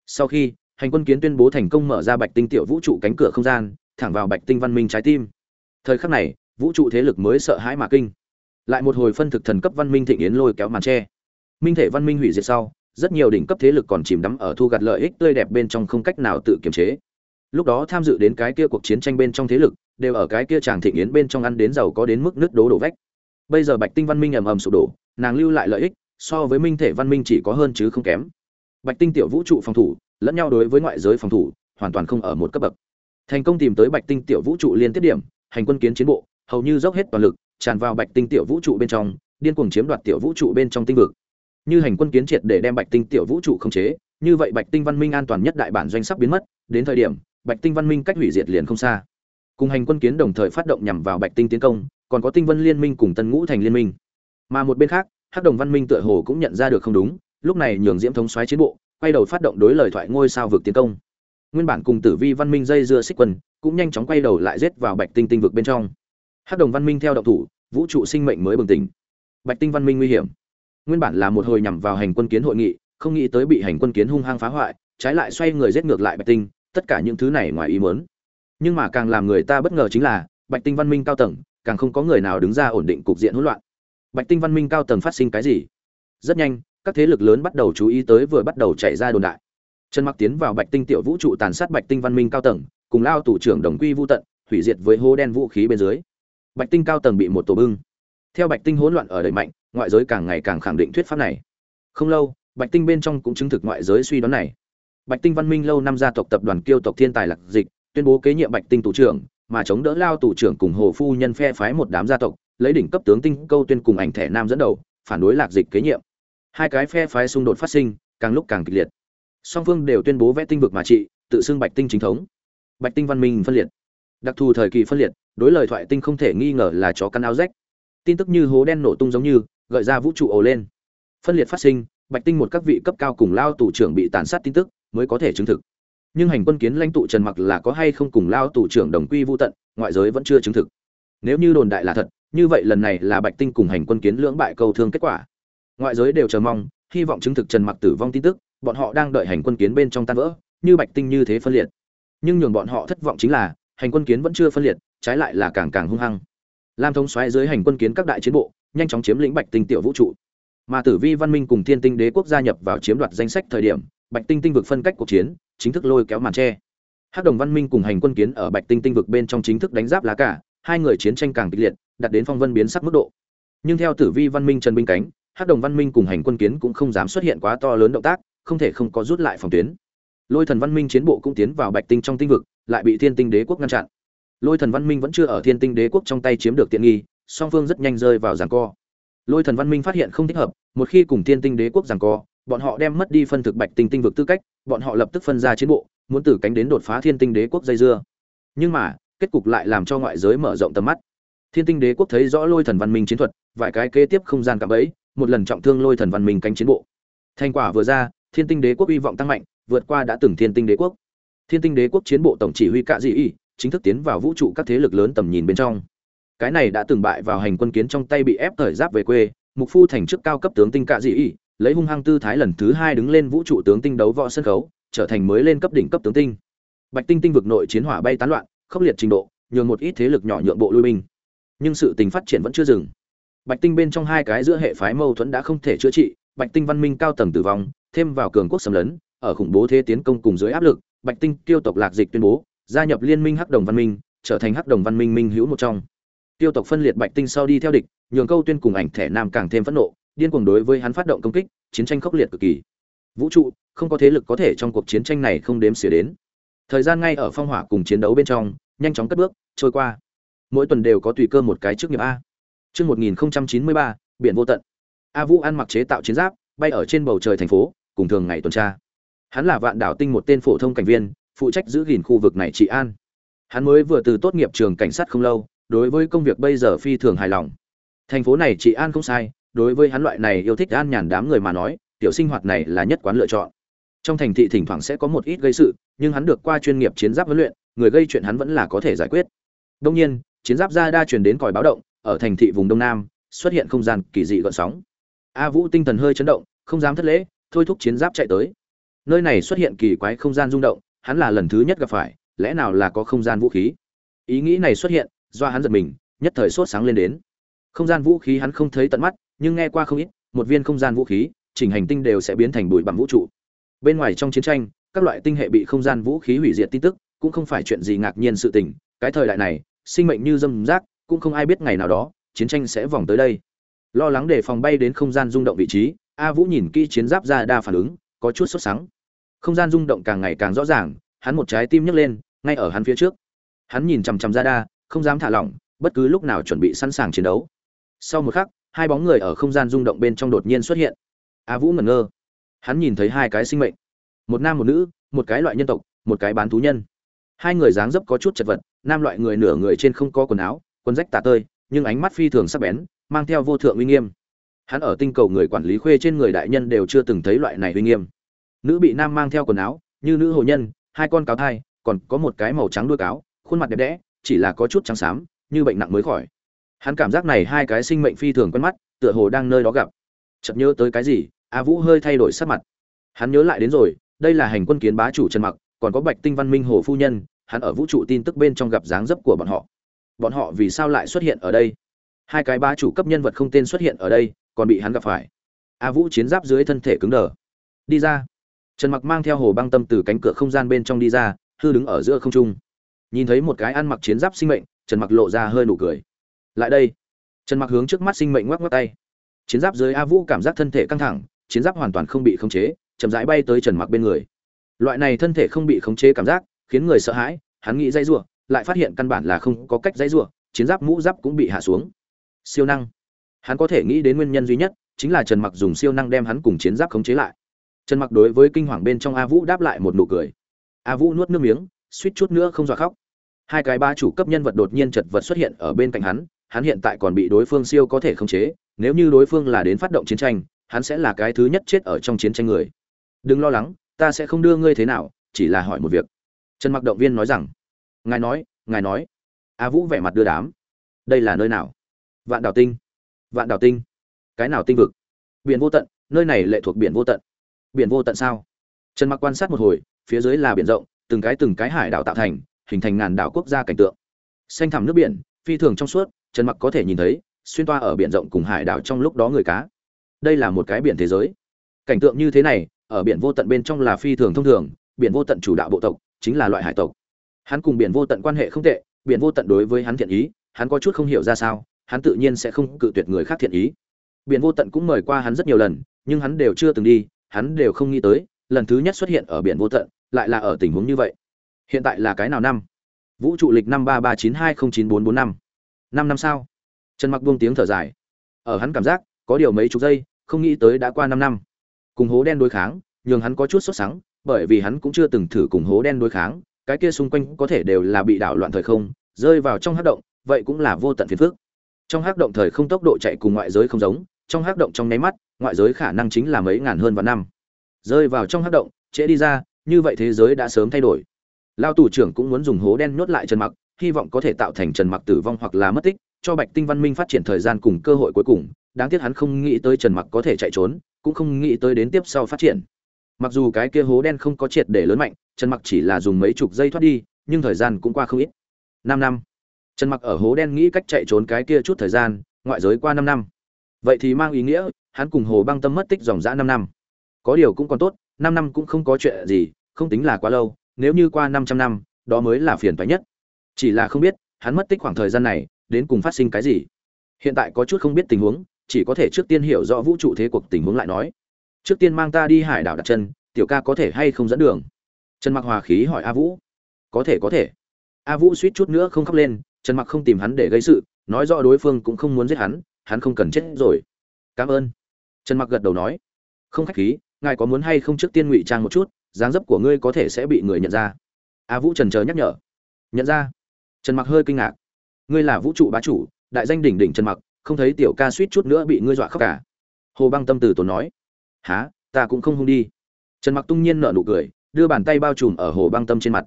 sau khi, hành quân kiến tuyên bố thành công mở ra bạch tinh tiểu vũ trụ cánh cửa không gian, thẳng vào bạch tinh văn minh trái tim. Thời khắc này, vũ trụ thế lực mới sợ hãi mà kinh. Lại một hồi phân thực thần cấp văn minh thịnh yến lôi kéo màn tre minh thể văn minh hủy diệt sau, rất nhiều đỉnh cấp thế lực còn chìm đắm ở thu gặt lợi ích tươi đẹp bên trong không cách nào tự kiềm chế. Lúc đó tham dự đến cái kia cuộc chiến tranh bên trong thế lực, đều ở cái kia chàng thịnh yến bên trong ăn đến giàu có đến mức nước đố đổ vách. Bây giờ bạch tinh văn minh ầm ầm sụp đổ, nàng lưu lại lợi ích, so với minh thể văn minh chỉ có hơn chứ không kém bạch tinh tiểu vũ trụ phòng thủ, lẫn nhau đối với ngoại giới phòng thủ, hoàn toàn không ở một cấp bậc. Thành công tìm tới bạch tinh tiểu vũ trụ liên tiếp điểm, hành quân kiến chiến bộ, hầu như dốc hết toàn lực, tràn vào bạch tinh tiểu vũ trụ bên trong, điên cuồng chiếm đoạt tiểu vũ trụ bên trong tinh vực. Như hành quân kiến triệt để đem bạch tinh tiểu vũ trụ khống chế, như vậy bạch tinh văn minh an toàn nhất đại bản doanh sắp biến mất, đến thời điểm, bạch tinh văn minh cách hủy diệt liền không xa. Cùng hành quân kiến đồng thời phát động nhằm vào bạch tinh tiến công, còn có tinh vân liên minh cùng tân ngũ thành liên minh. Mà một bên khác, hắc đồng văn minh tựa hồ cũng nhận ra được không đúng lúc này nhường diễm thống xoáy chiến bộ, quay đầu phát động đối lời thoại ngôi sao vực tiến công. Nguyên bản cùng tử vi văn minh dây dưa xích quân, cũng nhanh chóng quay đầu lại giết vào bạch tinh tinh vực bên trong. Hắc đồng văn minh theo động thủ, vũ trụ sinh mệnh mới bừng tỉnh. Bạch tinh văn minh nguy hiểm. Nguyên bản là một hồi nhằm vào hành quân kiến hội nghị, không nghĩ tới bị hành quân kiến hung hăng phá hoại, trái lại xoay người giết ngược lại bạch tinh, tất cả những thứ này ngoài ý muốn. Nhưng mà càng làm người ta bất ngờ chính là, bạch tinh văn minh cao tầng, càng không có người nào đứng ra ổn định cục diện hỗn loạn. Bạch tinh văn minh cao tầng phát sinh cái gì? Rất nhanh các thế lực lớn bắt đầu chú ý tới vừa bắt đầu chạy ra đồn đại. Trần mặc tiến vào bạch tinh tiểu vũ trụ tàn sát bạch tinh văn minh cao tầng, cùng lao tù trưởng đồng quy vô tận, hủy diệt với hô đen vũ khí bên dưới. Bạch tinh cao tầng bị một tổ bưng. Theo bạch tinh hỗn loạn ở đẩy mạnh, ngoại giới càng ngày càng khẳng định thuyết pháp này. Không lâu, bạch tinh bên trong cũng chứng thực ngoại giới suy đoán này. Bạch tinh văn minh lâu năm gia tộc tập đoàn kiêu tộc thiên tài lạc dịch, tuyên bố kế nhiệm bạch tinh tù trưởng, mà chống đỡ lao tù trưởng cùng hồ phu nhân phe phái một đám gia tộc, lấy đỉnh cấp tướng tinh câu tuyên cùng ảnh thẻ nam dẫn đầu, phản đối lạc dịch kế nhiệm hai cái phe phái xung đột phát sinh, càng lúc càng kịch liệt. Song phương đều tuyên bố vẽ tinh vực mà trị, tự xưng bạch tinh chính thống. Bạch tinh văn minh phân liệt. Đặc thù thời kỳ phân liệt, đối lời thoại tinh không thể nghi ngờ là chó căn áo rách. Tin tức như hố đen nổ tung giống như, gợi ra vũ trụ ồ lên. Phân liệt phát sinh, bạch tinh một các vị cấp cao cùng lao tù trưởng bị tàn sát tin tức mới có thể chứng thực. Nhưng hành quân kiến lãnh tụ trần mặc là có hay không cùng lao tù trưởng đồng quy vô tận, ngoại giới vẫn chưa chứng thực. Nếu như đồn đại là thật, như vậy lần này là bạch tinh cùng hành quân kiến lưỡng bại câu thương kết quả ngoại giới đều chờ mong, hy vọng chứng thực trần mặc tử vong tin tức, bọn họ đang đợi hành quân kiến bên trong tan vỡ, như bạch tinh như thế phân liệt. Nhưng nhường bọn họ thất vọng chính là, hành quân kiến vẫn chưa phân liệt, trái lại là càng càng hung hăng. Lam thống xoáy dưới hành quân kiến các đại chiến bộ, nhanh chóng chiếm lĩnh bạch tinh tiểu vũ trụ. Mà tử vi, văn minh cùng thiên tinh đế quốc gia nhập vào chiếm đoạt danh sách thời điểm, bạch tinh tinh vực phân cách cuộc chiến, chính thức lôi kéo màn tre. Hắc đồng văn minh cùng hành quân kiến ở bạch tinh tinh vực bên trong chính thức đánh giáp lá cả hai người chiến tranh càng kịch liệt đặt đến phong vân biến sắc mức độ. Nhưng theo tử vi, văn minh trần binh cánh hắc đồng văn minh cùng hành quân kiến cũng không dám xuất hiện quá to lớn động tác, không thể không có rút lại phòng tuyến. Lôi thần văn minh chiến bộ cũng tiến vào bạch tinh trong tinh vực, lại bị thiên tinh đế quốc ngăn chặn. Lôi thần văn minh vẫn chưa ở thiên tinh đế quốc trong tay chiếm được tiện nghi, song phương rất nhanh rơi vào giảng co. Lôi thần văn minh phát hiện không thích hợp, một khi cùng thiên tinh đế quốc giảng co, bọn họ đem mất đi phân thực bạch tinh tinh vực tư cách, bọn họ lập tức phân ra chiến bộ, muốn từ cánh đến đột phá thiên tinh đế quốc dây dưa. Nhưng mà, kết cục lại làm cho ngoại giới mở rộng tầm mắt. Thiên tinh đế quốc thấy rõ lôi thần văn minh chiến thuật, vài cái kế tiếp không gian cạm bẫy một lần trọng thương lôi thần văn minh cánh chiến bộ. Thành quả vừa ra, thiên tinh đế quốc hy vọng tăng mạnh, vượt qua đã từng thiên tinh đế quốc. Thiên tinh đế quốc chiến bộ tổng chỉ huy cạ dị y chính thức tiến vào vũ trụ các thế lực lớn tầm nhìn bên trong. Cái này đã từng bại vào hành quân kiến trong tay bị ép thời giáp về quê, mục phu thành chức cao cấp tướng tinh cạ dị y, lấy hung hăng tư thái lần thứ hai đứng lên vũ trụ tướng tinh đấu võ sân khấu, trở thành mới lên cấp đỉnh cấp tướng tinh. Bạch tinh tinh vực nội chiến hỏa bay tán loạn, khốc liệt trình độ, nhường một ít thế lực nhỏ nhượng bộ lui binh. Nhưng sự tình phát triển vẫn chưa dừng bạch tinh bên trong hai cái giữa hệ phái mâu thuẫn đã không thể chữa trị, bạch tinh văn minh cao tầng tử vong, thêm vào cường quốc xâm lấn, ở khủng bố thế tiến công cùng dưới áp lực, bạch tinh tiêu tộc lạc dịch tuyên bố, gia nhập liên minh hắc đồng văn minh, trở thành hắc đồng văn minh minh hữu một trong. Tiêu tộc phân liệt bạch tinh sau đi theo địch, nhường câu tuyên cùng ảnh thẻ nam càng thêm phẫn nộ, điên cuồng đối với hắn phát động công kích, chiến tranh khốc liệt cực kỳ. Vũ trụ, không có thế lực có thể trong cuộc chiến tranh này không đếm xỉa đến. Thời gian ngay ở phong hỏa cùng chiến đấu bên trong, nhanh chóng cất bước, trôi qua. Mỗi tuần đều có tùy cơ một cái trước nghiệp a chương một nghìn chín mươi ba, biển vô tận. A vũ ăn mặc chế tạo chiến giáp, bay ở trên bầu trời thành phố, cùng thường ngày tuần tra. Hắn là vạn đảo tinh một tên phổ thông cảnh viên, phụ trách giữ gìn khu vực này trị an. Hắn mới vừa từ tốt nghiệp trường cảnh sát không lâu, đối với công việc bây giờ phi thường hài lòng. Thành phố này trị an không sai, đối với hắn loại này yêu thích an nhàn đám người mà nói, tiểu sinh hoạt này là nhất quán lựa chọn. Trong thành thị thỉnh thoảng sẽ có một ít gây sự, nhưng hắn được qua chuyên nghiệp chiến giáp huấn luyện, người gây chuyện hắn vẫn là có thể giải quyết. Đương nhiên, chiến giáp ra đa truyền đến còi báo động ở thành thị vùng đông nam, xuất hiện không gian kỳ dị gợn sóng. A vũ tinh thần hơi chấn động, không dám thất lễ, thôi thúc chiến giáp chạy tới. Nơi này xuất hiện kỳ quái không gian rung động, hắn là lần thứ nhất gặp phải, lẽ nào là có không gian vũ khí? Ý nghĩ này xuất hiện, do hắn giật mình, nhất thời sốt sáng lên đến. Không gian vũ khí hắn không thấy tận mắt, nhưng nghe qua không ít, một viên không gian vũ khí, chỉnh hành tinh đều sẽ biến thành bụi bằng vũ trụ. Bên ngoài trong chiến tranh, các loại tinh hệ bị không gian vũ khí hủy diệt tin tức, cũng không phải chuyện gì ngạc nhiên sự tình, cái thời đại này, sinh mệnh như dâm rác cũng không ai biết ngày nào đó, chiến tranh sẽ vòng tới đây. Lo lắng để phòng bay đến không gian rung động vị trí, a vũ nhìn kỹ chiến giáp ra đa phản ứng, có chút sốt sắng. Không gian rung động càng ngày càng rõ ràng, hắn một trái tim nhấc lên, ngay ở hắn phía trước. Hắn nhìn chằm chằm ra đa, không dám thả lỏng, bất cứ lúc nào chuẩn bị sẵn sàng chiến đấu. Sau một khắc, hai bóng người ở không gian rung động bên trong đột nhiên xuất hiện. A vũ ngẩn ngơ. Hắn nhìn thấy hai cái sinh mệnh. Một nam một nữ, một cái loại nhân tộc, một cái bán thú nhân. Hai người dáng dấp có chút chật vật, nam loại người nửa người trên không có quần áo quần rách tả tơi, nhưng ánh mắt phi thường sắc bén, mang theo vô thượng uy nghiêm. Hắn ở tinh cầu người quản lý khuê trên người đại nhân đều chưa từng thấy loại này uy nghiêm. Nữ bị nam mang theo quần áo, như nữ hồ nhân, hai con cáo thai, còn có một cái màu trắng đuôi cáo, khuôn mặt đẹp đẽ, chỉ là có chút trắng xám, như bệnh nặng mới khỏi. Hắn cảm giác này hai cái sinh mệnh phi thường quen mắt, tựa hồ đang nơi đó gặp. Chợt nhớ tới cái gì, a vũ hơi thay đổi sắc mặt. Hắn nhớ lại đến rồi, đây là hành quân kiến bá chủ trần mặc, còn có bạch tinh văn minh hồ phu nhân, hắn ở vũ trụ tin tức bên trong gặp dáng dấp của bọn họ bọn họ vì sao lại xuất hiện ở đây? Hai cái ba chủ cấp nhân vật không tên xuất hiện ở đây, còn bị hắn gặp phải. A vũ chiến giáp dưới thân thể cứng đờ. Đi ra. Trần mặc mang theo hồ băng tâm từ cánh cửa không gian bên trong đi ra, hư đứng ở giữa không trung. Nhìn thấy một cái ăn mặc chiến giáp sinh mệnh, trần mặc lộ ra hơi nụ cười. Lại đây. Trần mặc hướng trước mắt sinh mệnh ngoắc ngoắc tay. Chiến giáp dưới a vũ cảm giác thân thể căng thẳng, chiến giáp hoàn toàn không bị khống chế, chậm rãi bay tới trần mặc bên người. Loại này thân thể không bị khống chế cảm giác, khiến người sợ hãi, hắn nghĩ dây rủa lại phát hiện căn bản là không có cách dãy rủa, chiến giáp mũ giáp cũng bị hạ xuống. Siêu năng. Hắn có thể nghĩ đến nguyên nhân duy nhất, chính là trần mặc dùng siêu năng đem hắn cùng chiến giáp khống chế lại. Trần mặc đối với kinh hoàng bên trong a vũ đáp lại một nụ cười. A vũ nuốt nước miếng, suýt chút nữa không dọa khóc. Hai cái ba chủ cấp nhân vật đột nhiên chật vật xuất hiện ở bên cạnh hắn hắn hiện tại còn bị đối phương siêu có thể khống chế, nếu như đối phương là đến phát động chiến tranh, hắn sẽ là cái thứ nhất chết ở trong chiến tranh người. Đừng lo lắng, ta sẽ không đưa ngươi thế nào, chỉ là hỏi một việc. Trần mặc động viên nói rằng ngài nói ngài nói. A vũ vẻ mặt đưa đám. Đây là nơi nào? Vạn đảo tinh. Vạn đảo tinh. Cái nào tinh vực? Biển vô tận, nơi này lệ thuộc biển vô tận. Biển vô tận sao? Trần mặc quan sát một hồi, phía dưới là biển rộng, từng cái từng cái hải đảo tạo thành, hình thành ngàn đảo quốc gia cảnh tượng. Xanh thẳm nước biển, phi thường trong suốt, trần mặc có thể nhìn thấy, xuyên toa ở biển rộng cùng hải đảo trong lúc đó người cá. Đây là một cái biển thế giới. Cảnh tượng như thế này, ở biển vô tận bên trong là phi thường thông thường, biển vô tận chủ đạo bộ tộc, chính là loại hải tộc hắn cùng biển vô tận quan hệ không tệ, biển vô tận đối với hắn thiện ý, hắn có chút không hiểu ra sao, hắn tự nhiên sẽ không cự tuyệt người khác thiện ý. Biển vô tận cũng mời qua hắn rất nhiều lần, nhưng hắn đều chưa từng đi, hắn đều không nghĩ tới, lần thứ nhất xuất hiện ở biển vô tận, lại là ở tình huống như vậy. Hiện tại là cái nào năm? Vũ trụ lịch năm ba ba chín hai không chín bốn bốn năm. Năm năm sao? Trần mặc buông tiếng thở dài. Ở hắn cảm giác, có điều mấy chục giây, không nghĩ tới đã qua năm năm. Cùng hố đen đối kháng, nhường hắn có chút sốt sắng, bởi vì hắn cũng chưa từng thử cùng hố đen đối kháng cái kia xung quanh có thể đều là bị đảo loạn thời không, rơi vào trong hắc động, vậy cũng là vô tận phiền phức. Trong hắc động thời không tốc độ chạy cùng ngoại giới không giống, trong hắc động trong nháy mắt, ngoại giới khả năng chính là mấy ngàn hơn vạn năm. Rơi vào trong hắc động, trễ đi ra, như vậy thế giới đã sớm thay đổi. Lão tù trưởng cũng muốn dùng hố đen nhốt lại trần mặc, hy vọng có thể tạo thành trần mặc tử vong hoặc là mất tích, cho bạch tinh văn minh phát triển thời gian cùng cơ hội cuối cùng. Đáng tiếc hắn không nghĩ tới trần mặc có thể chạy trốn, cũng không nghĩ tới đến tiếp sau phát triển. Mặc dù cái kia hố đen không có triệt để lớn mạnh trần mặc chỉ là dùng mấy chục giây thoát đi, nhưng thời gian cũng qua không ít. Năm năm. Trần mặc ở hố đen nghĩ cách chạy trốn cái kia chút thời gian, ngoại giới qua năm năm. Vậy thì mang ý nghĩa, hắn cùng hồ băng tâm mất tích dòng dã năm năm. Có điều cũng còn tốt, năm năm cũng không có chuyện gì, không tính là quá lâu, nếu như qua 500 năm, đó mới là phiền toái nhất. Chỉ là không biết, hắn mất tích khoảng thời gian này, đến cùng phát sinh cái gì. Hiện tại có chút không biết tình huống, chỉ có thể trước tiên hiểu rõ vũ trụ thế cuộc tình huống lại nói. Trước tiên mang ta đi hải đảo đặt chân, tiểu ca có thể hay không dẫn đường? Trần mặc hòa khí hỏi a vũ. Có thể có thể. A vũ suýt chút nữa không khóc lên, trần mặc không tìm hắn để gây sự, nói rõ đối phương cũng không muốn giết hắn hắn không cần chết rồi. Cảm ơn. Trần mặc gật đầu nói. Không khách khí, ngài có muốn hay không trước tiên ngụy trang một chút, dáng dấp của ngươi có thể sẽ bị người nhận ra. A vũ trần chờ nhắc nhở. Nhận ra. Trần mặc hơi kinh ngạc. Ngươi là vũ trụ bá chủ, đại danh đỉnh đỉnh trần mặc, không thấy tiểu ca suýt chút nữa bị ngươi dọa khóc cả. Hồ băng tâm từ tốn nói. Há ta cũng không hung đi. Trần mặc tung nhiên nở nụ cười đưa bàn tay bao trùm ở hồ băng tâm trên mặt.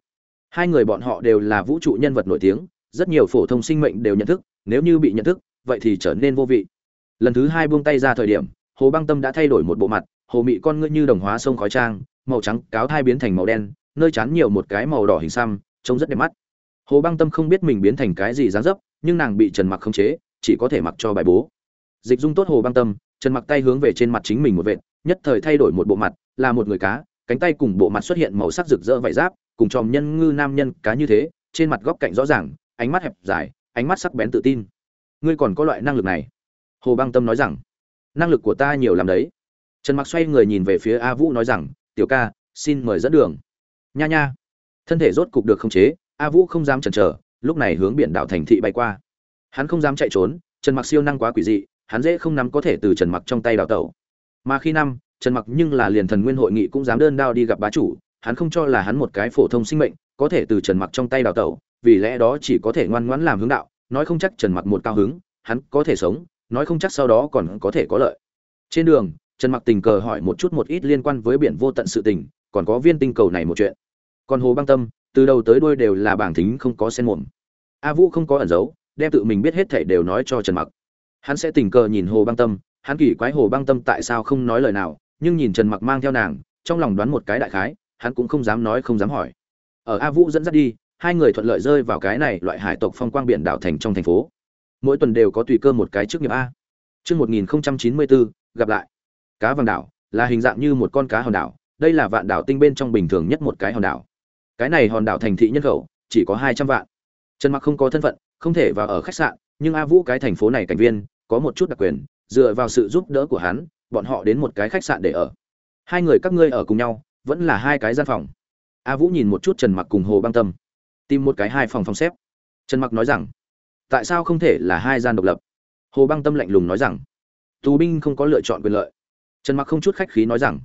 Hai người bọn họ đều là vũ trụ nhân vật nổi tiếng, rất nhiều phổ thông sinh mệnh đều nhận thức, nếu như bị nhận thức, vậy thì trở nên vô vị. Lần thứ hai buông tay ra thời điểm, hồ băng tâm đã thay đổi một bộ mặt, hồ mị con ngươi như đồng hóa sông khói trang, màu trắng, cáo thai biến thành màu đen, nơi chán nhiều một cái màu đỏ hình xăm, trông rất đẹp mắt. Hồ băng tâm không biết mình biến thành cái gì dáng dấp, nhưng nàng bị trần mặc khống chế, chỉ có thể mặc cho bài bố. Dịch dung tốt hồ băng tâm, trần mặc tay hướng về trên mặt chính mình một vệt, nhất thời thay đổi một bộ mặt, là một người cá cánh tay cùng bộ mặt xuất hiện màu sắc rực rỡ vải giáp, cùng tròm nhân ngư nam nhân cá như thế, trên mặt góc cạnh rõ ràng, ánh mắt hẹp dài, ánh mắt sắc bén tự tin. Ngươi còn có loại năng lực này? Hồ băng tâm nói rằng, năng lực của ta nhiều làm đấy. Trần mặc xoay người nhìn về phía a vũ nói rằng, tiểu ca, xin mời dẫn đường. Nha nha. Thân thể rốt cục được khống chế, a vũ không dám chần chờ, lúc này hướng biển đảo thành thị bay qua. Hắn không dám chạy trốn, trần mặc siêu năng quá quỷ dị, hắn dễ không nắm có thể từ trần mặc trong tay đào tẩu. Mà khi năm trần mặc nhưng là liền thần nguyên hội nghị cũng dám đơn đao đi gặp bá chủ, hắn không cho là hắn một cái phổ thông sinh mệnh có thể từ trần mặc trong tay đào tẩu, vì lẽ đó chỉ có thể ngoan ngoãn làm hướng đạo, nói không chắc trần mặc một cao hứng, hắn có thể sống, nói không chắc sau đó còn có thể có lợi. Trên đường, trần mặc tình cờ hỏi một chút một ít liên quan với biển vô tận sự tình, còn có viên tinh cầu này một chuyện. Còn hồ băng tâm, từ đầu tới đuôi đều là bảng thính không có sen mồm. A vũ không có ẩn giấu, đem tự mình biết hết thảy đều nói cho trần mặc. Hắn sẽ tình cờ nhìn hồ băng tâm, hắn kỳ quái hồ băng tâm tại sao không nói lời nào nhưng nhìn trần mặc mang theo nàng trong lòng đoán một cái đại khái hắn cũng không dám nói không dám hỏi. Ở a vũ dẫn dắt đi hai người thuận lợi rơi vào cái này loại hải tộc phong quang biển đảo thành trong thành phố. Mỗi tuần đều có tùy cơ một cái trước nghiệp a. Chương 1094, gặp lại. Cá vàng đảo là hình dạng như một con cá hòn đảo đây là vạn đảo tinh bên trong bình thường nhất một cái hòn đảo. Cái này hòn đảo thành thị nhân khẩu chỉ có hai trăm vạn. Trần mặc không có thân phận không thể vào ở khách sạn nhưng a vũ cái thành phố này cảnh viên có một chút đặc quyền dựa vào sự giúp đỡ của hắn bọn họ đến một cái khách sạn để ở. Hai người các ngươi ở cùng nhau, vẫn là hai cái gian phòng. A vũ nhìn một chút trần mặc cùng hồ băng tâm, tìm một cái hai phòng phòng xếp. Trần mặc nói rằng, tại sao không thể là hai gian độc lập? Hồ băng tâm lạnh lùng nói rằng, tù binh không có lựa chọn quyền lợi. Trần mặc không chút khách khí nói rằng,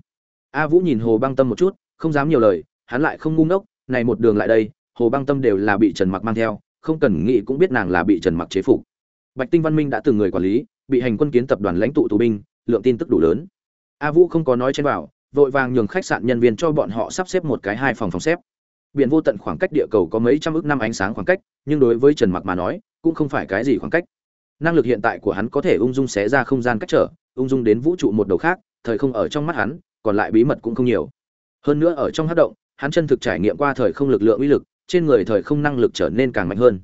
a vũ nhìn hồ băng tâm một chút, không dám nhiều lời, hắn lại không ngu ngốc, này một đường lại đây, hồ băng tâm đều là bị trần mặc mang theo, không cần nghĩ cũng biết nàng là bị trần mặc chế phục. Bạch tinh văn minh đã từng người quản lý, bị hành quân kiến tập đoàn lãnh tụ tù binh lượng tin tức đủ lớn. A vũ không có nói trên bảo, vội vàng nhường khách sạn nhân viên cho bọn họ sắp xếp một cái hai phòng phòng xếp. Biển vô tận khoảng cách địa cầu có mấy trăm ước năm ánh sáng khoảng cách, nhưng đối với trần mặc mà nói, cũng không phải cái gì khoảng cách. Năng lực hiện tại của hắn có thể ung dung xé ra không gian cách trở, ung dung đến vũ trụ một đầu khác, thời không ở trong mắt hắn, còn lại bí mật cũng không nhiều. Hơn nữa ở trong hát động, hắn chân thực trải nghiệm qua thời không lực lượng uy lực, trên người thời không năng lực trở nên càng mạnh hơn.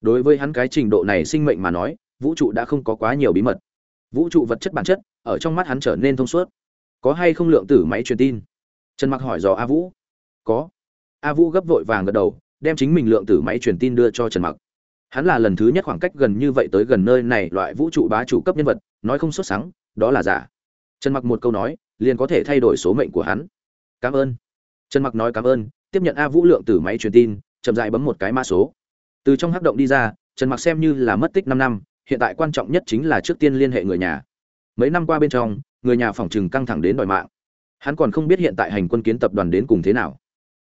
Đối với hắn cái trình độ này sinh mệnh mà nói, vũ trụ đã không có quá nhiều bí mật vũ trụ vật chất bản chất, ở trong mắt hắn trở nên thông suốt. Có hay không lượng tử máy truyền tin? Trần mặc hỏi dò a vũ. Có. A vũ gấp vội vàng gật đầu, đem chính mình lượng tử máy truyền tin đưa cho trần mặc. Hắn là lần thứ nhất khoảng cách gần như vậy tới gần nơi này loại vũ trụ bá chủ cấp nhân vật, nói không xuất sáng đó là giả. Trần mặc một câu nói, liền có thể thay đổi số mệnh của hắn. Cảm ơn. Trần mặc nói cảm ơn, tiếp nhận a vũ lượng tử máy truyền tin, chậm dại bấm một cái mã số. Từ trong hắc động đi ra, trần mặc xem như là mất tích 5 năm hiện tại quan trọng nhất chính là trước tiên liên hệ người nhà. Mấy năm qua bên trong, người nhà phòng trừng căng thẳng đến đòi mạng. Hắn còn không biết hiện tại hành quân kiến tập đoàn đến cùng thế nào.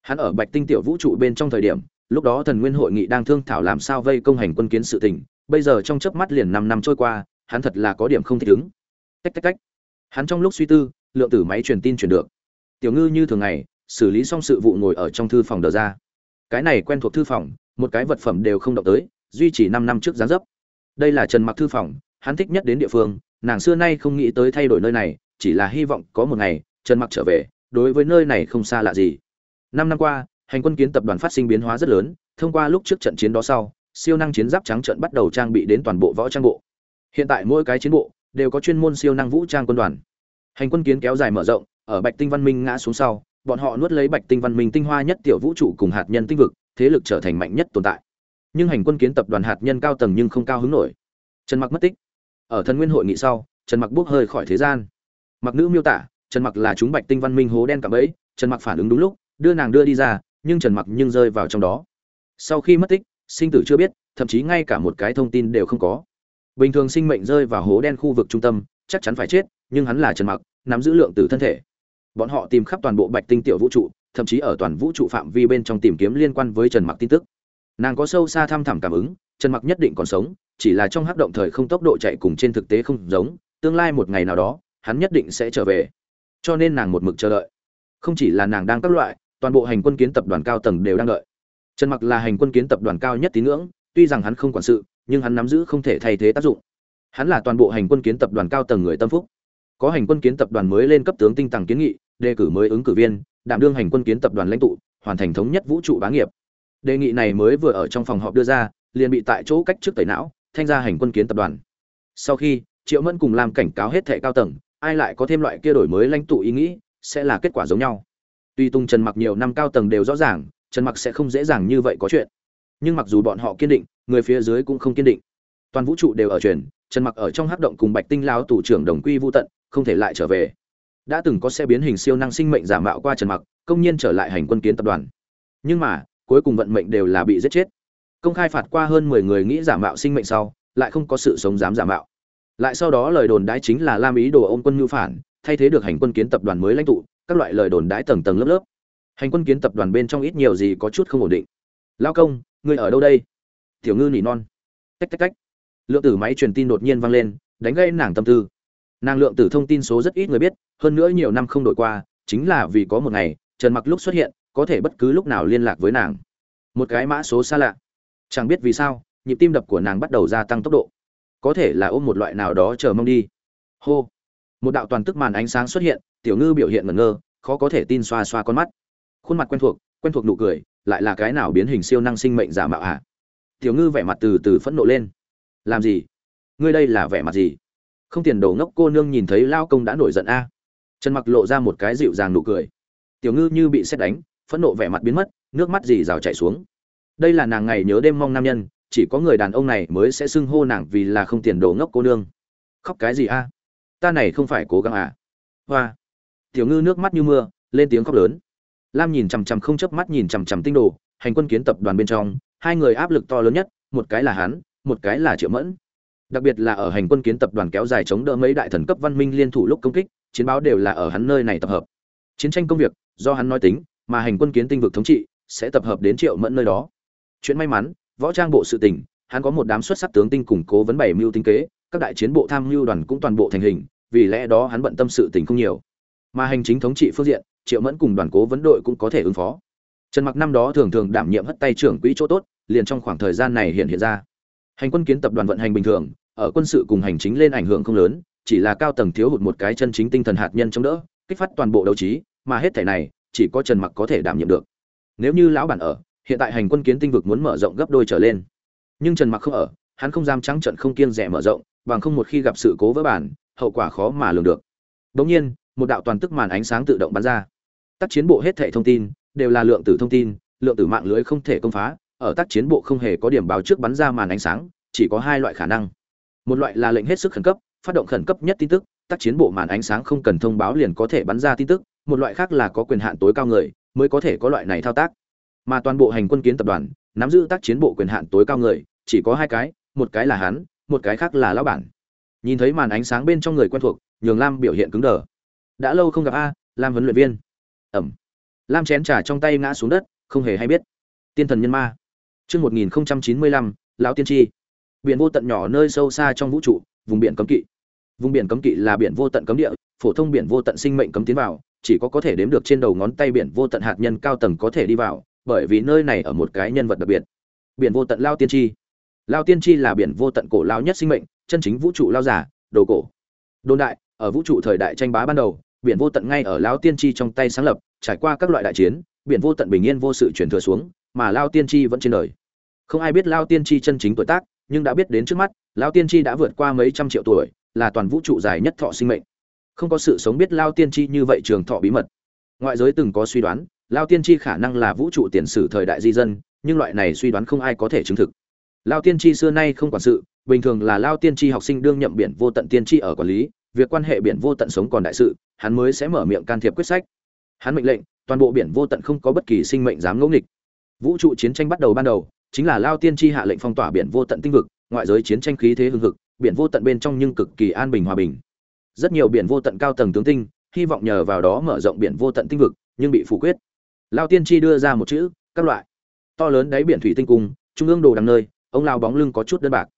Hắn ở bạch tinh tiểu vũ trụ bên trong thời điểm, lúc đó thần nguyên hội nghị đang thương thảo làm sao vây công hành quân kiến sự tình, bây giờ trong chớp mắt liền 5 năm trôi qua, hắn thật là có điểm không thích ứng. Tách tách tách. Hắn trong lúc suy tư, lượng tử máy truyền tin truyền được. Tiểu ngư như thường ngày, xử lý xong sự vụ ngồi ở trong thư phòng đờ ra. Cái này quen thuộc thư phòng, một cái vật phẩm đều không động tới, duy trì năm năm trước gián dấp đây là trần mặc thư phòng, hắn thích nhất đến địa phương, nàng xưa nay không nghĩ tới thay đổi nơi này, chỉ là hy vọng có một ngày, trần mặc trở về, đối với nơi này không xa lạ gì. Năm năm qua, hành quân kiến tập đoàn phát sinh biến hóa rất lớn, thông qua lúc trước trận chiến đó sau, siêu năng chiến giáp trắng trận bắt đầu trang bị đến toàn bộ võ trang bộ. Hiện tại mỗi cái chiến bộ, đều có chuyên môn siêu năng vũ trang quân đoàn. Hành quân kiến kéo dài mở rộng, ở bạch tinh văn minh ngã xuống sau, bọn họ nuốt lấy bạch tinh văn minh tinh hoa nhất tiểu vũ trụ cùng hạt nhân tinh vực, thế lực trở thành mạnh nhất tồn tại nhưng hành quân kiến tập đoàn hạt nhân cao tầng nhưng không cao hứng nổi. Trần mặc mất tích. Ở thân nguyên hội nghị sau, trần mặc bước hơi khỏi thế gian. Mặc nữ miêu tả, trần mặc là chúng bạch tinh văn minh hố đen cả bẫy. Trần mặc phản ứng đúng lúc, đưa nàng đưa đi ra, nhưng trần mặc nhưng rơi vào trong đó. Sau khi mất tích, sinh tử chưa biết, thậm chí ngay cả một cái thông tin đều không có. Bình thường sinh mệnh rơi vào hố đen khu vực trung tâm, chắc chắn phải chết, nhưng hắn là trần mặc, nắm giữ lượng tử thân thể. Bọn họ tìm khắp toàn bộ bạch tinh tiểu vũ trụ, thậm chí ở toàn vũ trụ phạm vi bên trong tìm kiếm liên quan với trần mặc tin tức nàng có sâu xa thăm thẳm cảm ứng, trần mặc nhất định còn sống, chỉ là trong hắc động thời không tốc độ chạy cùng trên thực tế không giống, tương lai một ngày nào đó, hắn nhất định sẽ trở về. Cho nên nàng một mực chờ đợi. Không chỉ là nàng đang các loại, toàn bộ hành quân kiến tập đoàn cao tầng đều đang đợi. Trần mặc là hành quân kiến tập đoàn cao nhất tín ngưỡng, tuy rằng hắn không quản sự, nhưng hắn nắm giữ không thể thay thế tác dụng. Hắn là toàn bộ hành quân kiến tập đoàn cao tầng người tâm phúc. Có hành quân kiến tập đoàn mới lên cấp tướng tinh tàng kiến nghị, đề cử mới ứng cử viên, đảm đương hành quân kiến tập đoàn lãnh tụ, hoàn thành thống nhất vũ trụ bá nghiệp đề nghị này mới vừa ở trong phòng họp đưa ra, liền bị tại chỗ cách trước tẩy não, thanh ra hành quân kiến tập đoàn. Sau khi, triệu mẫn cùng làm cảnh cáo hết thệ cao tầng, ai lại có thêm loại kia đổi mới lãnh tụ ý nghĩ, sẽ là kết quả giống nhau. Tuy tung trần mặc nhiều năm cao tầng đều rõ ràng, trần mặc sẽ không dễ dàng như vậy có chuyện. Nhưng mặc dù bọn họ kiên định, người phía dưới cũng không kiên định. Toàn vũ trụ đều ở truyền, trần mặc ở trong hắc động cùng bạch tinh lao tù trưởng đồng quy vô tận, không thể lại trở về. Đã từng có xe biến hình siêu năng sinh mệnh giả mạo qua trần mặc, công nhiên trở lại hành quân kiến tập đoàn. Nhưng mà cuối cùng vận mệnh đều là bị giết chết. Công khai phạt qua hơn 10 người nghĩ giả mạo sinh mệnh sau, lại không có sự sống dám giả mạo. Lại sau đó lời đồn đãi chính là lam ý đồ ôm quân nhu phản, thay thế được hành quân kiến tập đoàn mới lãnh tụ, các loại lời đồn đãi tầng tầng lớp lớp. Hành quân kiến tập đoàn bên trong ít nhiều gì có chút không ổn định. Lao công, ngươi ở đâu đây? Tiểu ngư nỉ non. Tách tách tách. Lượng tử máy truyền tin đột nhiên vang lên, đánh gây nàng tâm tư. Nàng lượng tử thông tin số rất ít người biết, hơn nữa nhiều năm không đổi qua, chính là vì có một ngày, trần mặc lúc xuất hiện có thể bất cứ lúc nào liên lạc với nàng. Một cái mã số xa lạ. Chẳng biết vì sao, nhịp tim đập của nàng bắt đầu gia tăng tốc độ. Có thể là ôm một loại nào đó chờ mong đi. Hô. Một đạo toàn tức màn ánh sáng xuất hiện, tiểu ngư biểu hiện ngẩn ngơ, khó có thể tin xoa xoa con mắt. Khuôn mặt quen thuộc quen thuộc nụ cười, lại là cái nào biến hình siêu năng sinh mệnh giả mạo à? tiểu ngư vẻ mặt từ từ phẫn nộ lên. Làm gì? Ngươi đây là vẻ mặt gì? Không tiền đồ ngốc cô nương nhìn thấy lao công đã nổi giận a. Trần mặc lộ ra một cái dịu dàng nụ cười. Tiểu ngư như bị xét đánh phẫn nộ vẻ mặt biến mất, nước mắt dì rào chảy xuống. Đây là nàng ngày nhớ đêm mong nam nhân, chỉ có người đàn ông này mới sẽ xưng hô nàng vì là không tiền đồ ngốc cô nương. Khóc cái gì a? Ta này không phải cố gắng à? Hoa. Tiểu ngư nước mắt như mưa, lên tiếng khóc lớn. Lam nhìn chằm chằm không chớp mắt nhìn chằm chằm tinh đồ, hành quân kiến tập đoàn bên trong, hai người áp lực to lớn nhất, một cái là hắn, một cái là triệu mẫn. Đặc biệt là ở hành quân kiến tập đoàn kéo dài chống đỡ mấy đại thần cấp văn minh liên thủ lúc công kích, chiến báo đều là ở hắn nơi này tập hợp. Chiến tranh công việc, do hắn nói tính mà hành quân kiến tinh vực thống trị sẽ tập hợp đến triệu mẫn nơi đó. Chuyện may mắn, võ trang bộ sự tình, hắn có một đám xuất sắc tướng tinh củng cố vấn bảy mưu tinh kế, các đại chiến bộ tham mưu đoàn cũng toàn bộ thành hình, vì lẽ đó hắn bận tâm sự tình không nhiều. Mà hành chính thống trị phương diện, triệu mẫn cùng đoàn cố vấn đội cũng có thể ứng phó. Trần mặc năm đó thường thường đảm nhiệm hất tay trưởng quỹ chỗ tốt, liền trong khoảng thời gian này hiện hiện ra. Hành quân kiến tập đoàn vận hành bình thường, ở quân sự cùng hành chính lên ảnh hưởng không lớn, chỉ là cao tầng thiếu hụt một cái chân chính tinh thần hạt nhân chống đỡ, kích phát toàn bộ đấu trí, mà hết thể này chỉ có trần mặc có thể đảm nhiệm được. Nếu như lão bản ở, hiện tại hành quân kiến tinh vực muốn mở rộng gấp đôi trở lên. Nhưng trần mặc không ở, hắn không dám trắng trận không kiêng rẻ mở rộng, bằng không một khi gặp sự cố vỡ bản, hậu quả khó mà lường được. Đống nhiên, một đạo toàn tức màn ánh sáng tự động bắn ra. Tác chiến bộ hết thảy thông tin, đều là lượng tử thông tin, lượng tử mạng lưới không thể công phá, ở tác chiến bộ không hề có điểm báo trước bắn ra màn ánh sáng, chỉ có hai loại khả năng. Một loại là lệnh hết sức khẩn cấp, phát động khẩn cấp nhất tin tức, tác chiến bộ màn ánh sáng không cần thông báo liền có thể bắn ra tin tức một loại khác là có quyền hạn tối cao người mới có thể có loại này thao tác. Mà toàn bộ hành quân kiến tập đoàn nắm giữ tác chiến bộ quyền hạn tối cao người, chỉ có hai cái, một cái là hắn, một cái khác là lão bản. Nhìn thấy màn ánh sáng bên trong người quen thuộc, nhường lam biểu hiện cứng đờ. Đã lâu không gặp a, lam huấn luyện viên. Ẩm. Lam chén trà trong tay ngã xuống đất, không hề hay biết. Tiên thần nhân ma. Chương một nghìn chín mươi lăm, lão tiên tri. Biển vô tận nhỏ nơi sâu xa trong vũ trụ, vùng biển cấm kỵ. Vùng biển cấm kỵ là biển vô tận cấm địa, phổ thông biển vô tận sinh mệnh cấm tiến vào chỉ có có thể đếm được trên đầu ngón tay biển vô tận hạt nhân cao tầng có thể đi vào, bởi vì nơi này ở một cái nhân vật đặc biệt. Biển vô tận lao tiên tri lao tiên tri là biển vô tận cổ lao nhất sinh mệnh, chân chính vũ trụ lao giả, đồ cổ. Đồn đại, ở vũ trụ thời đại tranh bá ban đầu, biển vô tận ngay ở lao tiên tri trong tay sáng lập, trải qua các loại đại chiến, biển vô tận bình yên vô sự chuyển thừa xuống, mà lao tiên tri vẫn trên đời. Không ai biết lao tiên tri chân chính tuổi tác, nhưng đã biết đến trước mắt, lao tiên tri đã vượt qua mấy trăm triệu tuổi, là toàn vũ trụ dài nhất thọ sinh mệnh không có sự sống biết lao tiên tri như vậy trường thọ bí mật. Ngoại giới từng có suy đoán, lao tiên tri khả năng là vũ trụ tiền sử thời đại di dân, nhưng loại này suy đoán không ai có thể chứng thực. Lao tiên tri xưa nay không quản sự, bình thường là lao tiên tri học sinh đương nhậm biển vô tận tiên tri ở quản lý, việc quan hệ biển vô tận sống còn đại sự, hắn mới sẽ mở miệng can thiệp quyết sách. Hắn mệnh lệnh, toàn bộ biển vô tận không có bất kỳ sinh mệnh dám ngẫu nghịch. Vũ trụ chiến tranh bắt đầu ban đầu, chính là lao tiên tri hạ lệnh phong tỏa biển vô tận tinh vực, ngoại giới chiến tranh khí thế hưng hực, biển vô tận bên trong nhưng cực kỳ an bình hòa bình rất nhiều biển vô tận cao tầng tướng tinh, hy vọng nhờ vào đó mở rộng biển vô tận tinh vực, nhưng bị phủ quyết. Lao tiên tri đưa ra một chữ, các loại. To lớn đáy biển thủy tinh cung trung ương đồ đằng nơi, ông lao bóng lưng có chút đơn bạc.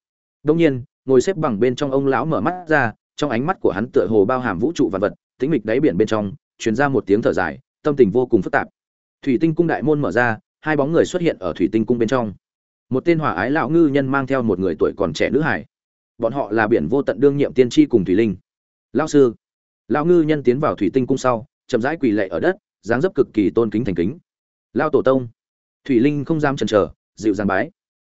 Đông nhiên, ngồi xếp bằng bên trong ông lão mở mắt ra, trong ánh mắt của hắn tựa hồ bao hàm vũ trụ và vật, tĩnh mịch đáy biển bên trong, truyền ra một tiếng thở dài, tâm tình vô cùng phức tạp. Thủy tinh cung đại môn mở ra, hai bóng người xuất hiện ở thủy tinh cung bên trong. Một tên hỏa ái lão ngư nhân mang theo một người tuổi còn trẻ nữ hải. Bọn họ là biển vô tận đương nhiệm tiên tri cùng thủy linh lão sư. Lão ngư nhân tiến vào thủy tinh cung sau, chậm rãi quỳ lệ ở đất, dáng dấp cực kỳ tôn kính thành kính. Lao tổ tông. Thủy linh không dám chần chờ, dịu dàng bái.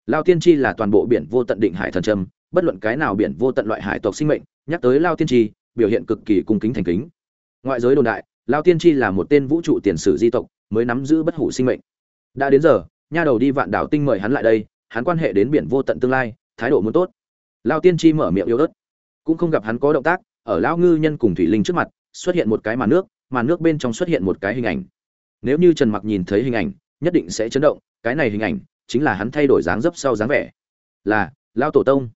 Lao tiên tri là toàn bộ biển vô tận định hải thần trâm bất luận cái nào biển vô tận loại hải tộc sinh mệnh, nhắc tới lao tiên tri, biểu hiện cực kỳ cung kính thành kính. Ngoại giới đồn đại lao tiên tri là một tên vũ trụ tiền sử di tộc, mới nắm giữ bất hủ sinh mệnh. Đã đến giờ, nha đầu đi vạn đảo tinh mời hắn lại đây, hắn quan hệ đến biển vô tận tương lai, thái độ muốn tốt. Lao tiên tri mở miệng yếu ớt. Cũng không gặp hắn có động tác ở lão ngư nhân cùng thủy linh trước mặt, xuất hiện một cái màn nước màn nước bên trong xuất hiện một cái hình ảnh. Nếu như trần mặc nhìn thấy hình ảnh, nhất định sẽ chấn động, cái này hình ảnh chính là hắn thay đổi dáng dấp sau dáng vẻ. Là lao tổ tông.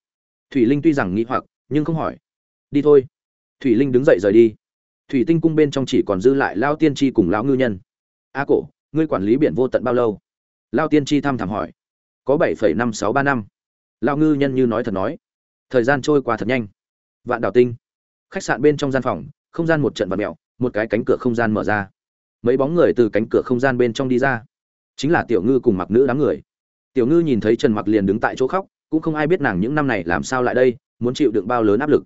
Thủy linh tuy rằng nghĩ hoặc, nhưng không hỏi. Đi thôi. Thủy linh đứng dậy rời đi. Thủy tinh cung bên trong chỉ còn dư lại lao tiên tri cùng lão ngư nhân. A cổ, ngươi quản lý biển vô tận bao lâu? Lao tiên tri thăm thẳm hỏi. Có bảy phẩy năm sáu ba năm. Lao ngư nhân như nói thật nói. Thời gian trôi qua thật nhanh. Vạn đào tinh khách sạn bên trong gian phòng, không gian một trận vật mẹo một cái cánh cửa không gian mở ra. Mấy bóng người từ cánh cửa không gian bên trong đi ra. Chính là tiểu ngư cùng mặc nữ đám người. Tiểu ngư nhìn thấy trần mặc liền đứng tại chỗ khóc, cũng không ai biết nàng những năm này làm sao lại đây, muốn chịu đựng bao lớn áp lực.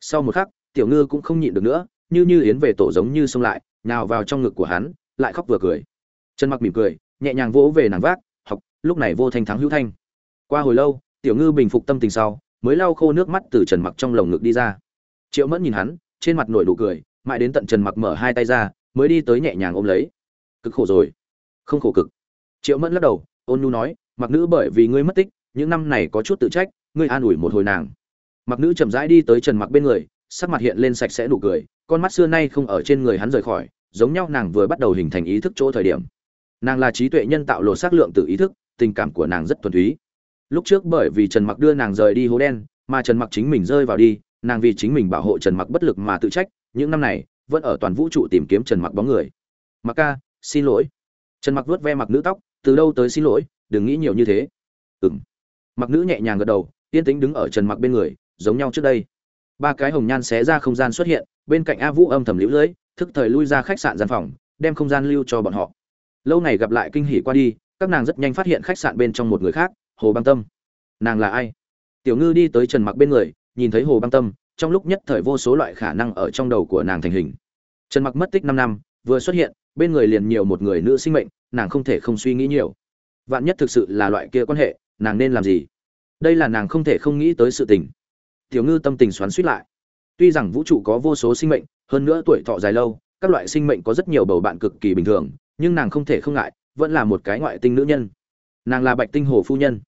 Sau một khắc, tiểu ngư cũng không nhịn được nữa, như như yến về tổ giống như xông lại, nào vào trong ngực của hắn, lại khóc vừa cười. Trần mặc mỉm cười, nhẹ nhàng vỗ về nàng vác, học, lúc này vô thanh thắng hữu thanh. Qua hồi lâu, tiểu ngư bình phục tâm tình sau, mới lau khô nước mắt từ trần mặc trong lồng ngực đi ra triệu mẫn nhìn hắn, trên mặt nổi nụ cười, mãi đến tận trần mặc mở hai tay ra, mới đi tới nhẹ nhàng ôm lấy. Cực khổ rồi. Không khổ cực. Triệu mẫn lắc đầu, ôn nhu nói, mặc nữ bởi vì ngươi mất tích, những năm này có chút tự trách, ngươi an ủi một hồi nàng. Mặc nữ chậm rãi đi tới trần mặc bên người, sắc mặt hiện lên sạch sẽ nụ cười, con mắt xưa nay không ở trên người hắn rời khỏi, giống nhau nàng vừa bắt đầu hình thành ý thức chỗ thời điểm. Nàng là trí tuệ nhân tạo lộ xác lượng từ ý thức, tình cảm của nàng rất thuần túy. Lúc trước bởi vì trần mặc đưa nàng rời đi hố đen, mà trần mặc chính mình rơi vào đi nàng vì chính mình bảo hộ trần mặc bất lực mà tự trách, những năm này, vẫn ở toàn vũ trụ tìm kiếm trần mặc bóng người. Mặc ca, xin lỗi. Trần mặc vuốt ve mặc nữ tóc, từ đâu tới xin lỗi, đừng nghĩ nhiều như thế. Ừng mặc nữ nhẹ nhàng gật đầu, yên tĩnh đứng ở trần mặc bên người, giống nhau trước đây. Ba cái hồng nhan xé ra không gian xuất hiện, bên cạnh a vũ âm thầm liễu lưỡi thức thời lui ra khách sạn gian phòng, đem không gian lưu cho bọn họ. Lâu ngày gặp lại kinh hỉ qua đi, các nàng rất nhanh phát hiện khách sạn bên trong một người khác, hồ băng tâm. Nàng là ai? Tiểu ngư đi tới trần mặc bên người nhìn thấy hồ băng tâm, trong lúc nhất thời vô số loại khả năng ở trong đầu của nàng thành hình. Trần mặc mất tích 5 năm, vừa xuất hiện, bên người liền nhiều một người nữ sinh mệnh, nàng không thể không suy nghĩ nhiều. Vạn nhất thực sự là loại kia quan hệ, nàng nên làm gì? Đây là nàng không thể không nghĩ tới sự tình. Tiểu ngư tâm tình xoắn suýt lại. Tuy rằng vũ trụ có vô số sinh mệnh, hơn nữa tuổi thọ dài lâu, các loại sinh mệnh có rất nhiều bầu bạn cực kỳ bình thường, nhưng nàng không thể không ngại, vẫn là một cái ngoại tinh nữ nhân. Nàng là bạch tinh hồ phu nhân.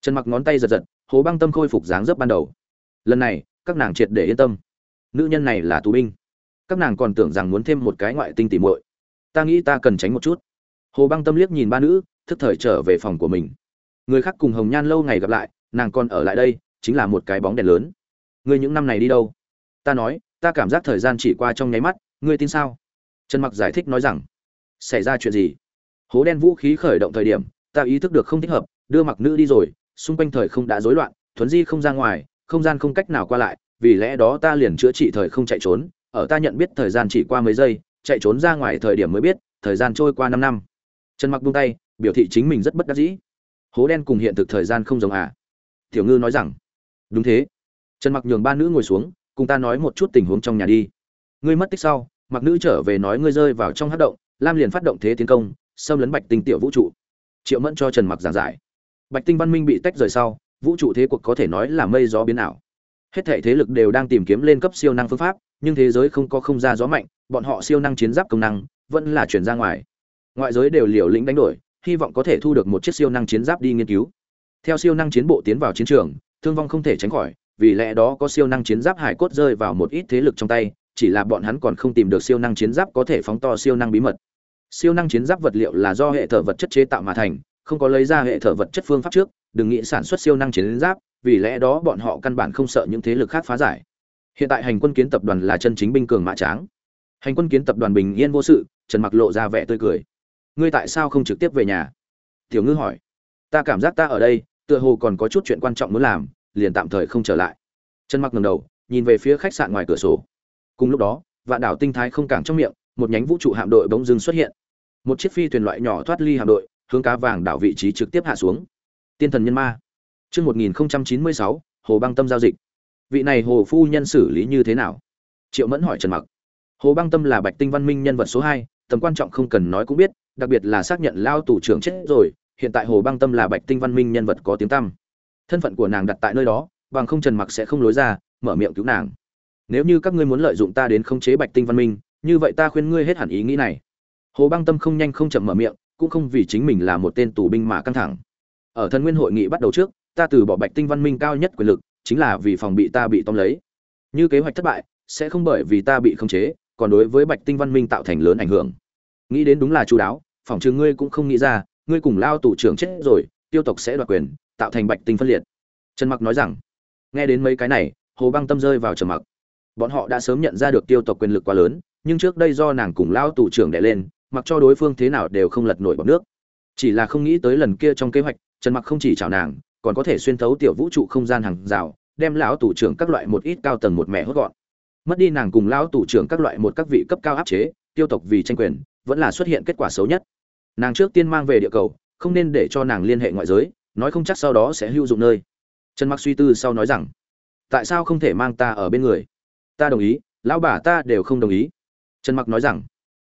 Trần mặc ngón tay giật giật, hồ băng tâm khôi phục dáng dấp ban đầu lần này, các nàng triệt để yên tâm. Nữ nhân này là tù binh. Các nàng còn tưởng rằng muốn thêm một cái ngoại tinh tỉ muội. Ta nghĩ ta cần tránh một chút. Hồ băng tâm liếc nhìn ba nữ, thức thời trở về phòng của mình. Người khác cùng hồng nhan lâu ngày gặp lại, nàng còn ở lại đây, chính là một cái bóng đèn lớn. Ngươi những năm này đi đâu? Ta nói, ta cảm giác thời gian chỉ qua trong nháy mắt, ngươi tin sao? Trần mặc giải thích nói rằng, xảy ra chuyện gì? Hố đen vũ khí khởi động thời điểm, ta ý thức được không thích hợp, đưa mặc nữ đi rồi, xung quanh thời không đã rối loạn, thuấn di không ra ngoài không gian không cách nào qua lại, vì lẽ đó ta liền chữa trị thời không chạy trốn, ở ta nhận biết thời gian chỉ qua mấy giây, chạy trốn ra ngoài thời điểm mới biết, thời gian trôi qua năm năm. Trần mặc buông tay, biểu thị chính mình rất bất đắc dĩ. Hố đen cùng hiện thực thời gian không giống à? Tiểu ngư nói rằng, đúng thế. Trần mặc nhường ba nữ ngồi xuống, cùng ta nói một chút tình huống trong nhà đi. Ngươi mất tích sau, mặc nữ trở về nói ngươi rơi vào trong hát động, lam liền phát động thế tiến công, xâm lấn bạch tinh tiểu vũ trụ. Triệu mẫn cho trần mặc giảng giải. Bạch tinh văn minh bị tách rời sau vũ trụ thế cuộc có thể nói là mây gió biến ảo. Hết thể thế lực đều đang tìm kiếm lên cấp siêu năng phương pháp, nhưng thế giới không có không ra gió mạnh, bọn họ siêu năng chiến giáp công năng, vẫn là chuyển ra ngoài. Ngoại giới đều liều lĩnh đánh đổi, hy vọng có thể thu được một chiếc siêu năng chiến giáp đi nghiên cứu. Theo siêu năng chiến bộ tiến vào chiến trường, thương vong không thể tránh khỏi, vì lẽ đó có siêu năng chiến giáp hải cốt rơi vào một ít thế lực trong tay, chỉ là bọn hắn còn không tìm được siêu năng chiến giáp có thể phóng to siêu năng bí mật. Siêu năng chiến giáp vật liệu là do hệ thở vật chất chế tạo mà thành, không có lấy ra hệ thở vật chất phương pháp trước đừng nghĩ sản xuất siêu năng chiến giáp, vì lẽ đó bọn họ căn bản không sợ những thế lực khác phá giải. Hiện tại hành quân kiến tập đoàn là chân chính binh cường mã tráng. Hành quân kiến tập đoàn bình yên vô sự, trần mặc lộ ra vẻ tươi cười. Ngươi tại sao không trực tiếp về nhà? Tiểu ngư hỏi. Ta cảm giác ta ở đây, tựa hồ còn có chút chuyện quan trọng muốn làm, liền tạm thời không trở lại. Trần mặc ngẩng đầu, nhìn về phía khách sạn ngoài cửa sổ. Cùng lúc đó, vạn đảo tinh thái không cảng trong miệng, một nhánh vũ trụ hạm đội bỗng dưng xuất hiện. Một chiếc phi thuyền loại nhỏ thoát ly hạm đội, hướng cá vàng đảo vị trí trực tiếp hạ xuống tiên thần nhân ma Chương 1096, Hồ Băng Tâm giao dịch. Vị này Hồ phu nhân xử lý như thế nào? Triệu Mẫn hỏi Trần Mặc. Hồ Băng Tâm là Bạch Tinh Văn Minh nhân vật số 2, tầm quan trọng không cần nói cũng biết, đặc biệt là xác nhận lao tù trưởng chết rồi, hiện tại Hồ Băng Tâm là Bạch Tinh Văn Minh nhân vật có tiếng tăm. Thân phận của nàng đặt tại nơi đó, bằng không Trần Mặc sẽ không lối ra, mở miệng cứu nàng. Nếu như các ngươi muốn lợi dụng ta đến khống chế Bạch Tinh Văn Minh, như vậy ta khuyên ngươi hết hẳn ý nghĩ này. Hồ Băng Tâm không nhanh không chậm mở miệng, cũng không vì chính mình là một tên tù binh mà căng thẳng. Ở thân nguyên hội nghị bắt đầu trước, ta từ bỏ bạch tinh văn minh cao nhất quyền lực chính là vì phòng bị ta bị tóm lấy. Như kế hoạch thất bại sẽ không bởi vì ta bị khống chế còn đối với bạch tinh văn minh tạo thành lớn ảnh hưởng. Nghĩ đến đúng là chú đáo phòng chừng ngươi cũng không nghĩ ra ngươi cùng lao tù trưởng chết rồi tiêu tộc sẽ đoạt quyền tạo thành bạch tinh phân liệt. Trần mặc nói rằng nghe đến mấy cái này hồ băng tâm rơi vào trầm mặc. Bọn họ đã sớm nhận ra được tiêu tộc quyền lực quá lớn nhưng trước đây do nàng cùng lao tù trưởng đẻ lên mặc cho đối phương thế nào đều không lật nổi bọc nước. Chỉ là không nghĩ tới lần kia trong kế hoạch trần mặc không chỉ chào nàng, còn có thể xuyên thấu tiểu vũ trụ không gian hàng rào, đem lão tủ trưởng các loại một ít cao tầng một mẹ hốt gọn. Mất đi nàng cùng lão tủ trưởng các loại một các vị cấp cao áp chế, tiêu tộc vì tranh quyền, vẫn là xuất hiện kết quả xấu nhất. Nàng trước tiên mang về địa cầu, không nên để cho nàng liên hệ ngoại giới, nói không chắc sau đó sẽ hữu dụng nơi. Trần mặc suy tư sau nói rằng, tại sao không thể mang ta ở bên người? Ta đồng ý, lão bà ta đều không đồng ý. Trần mặc nói rằng,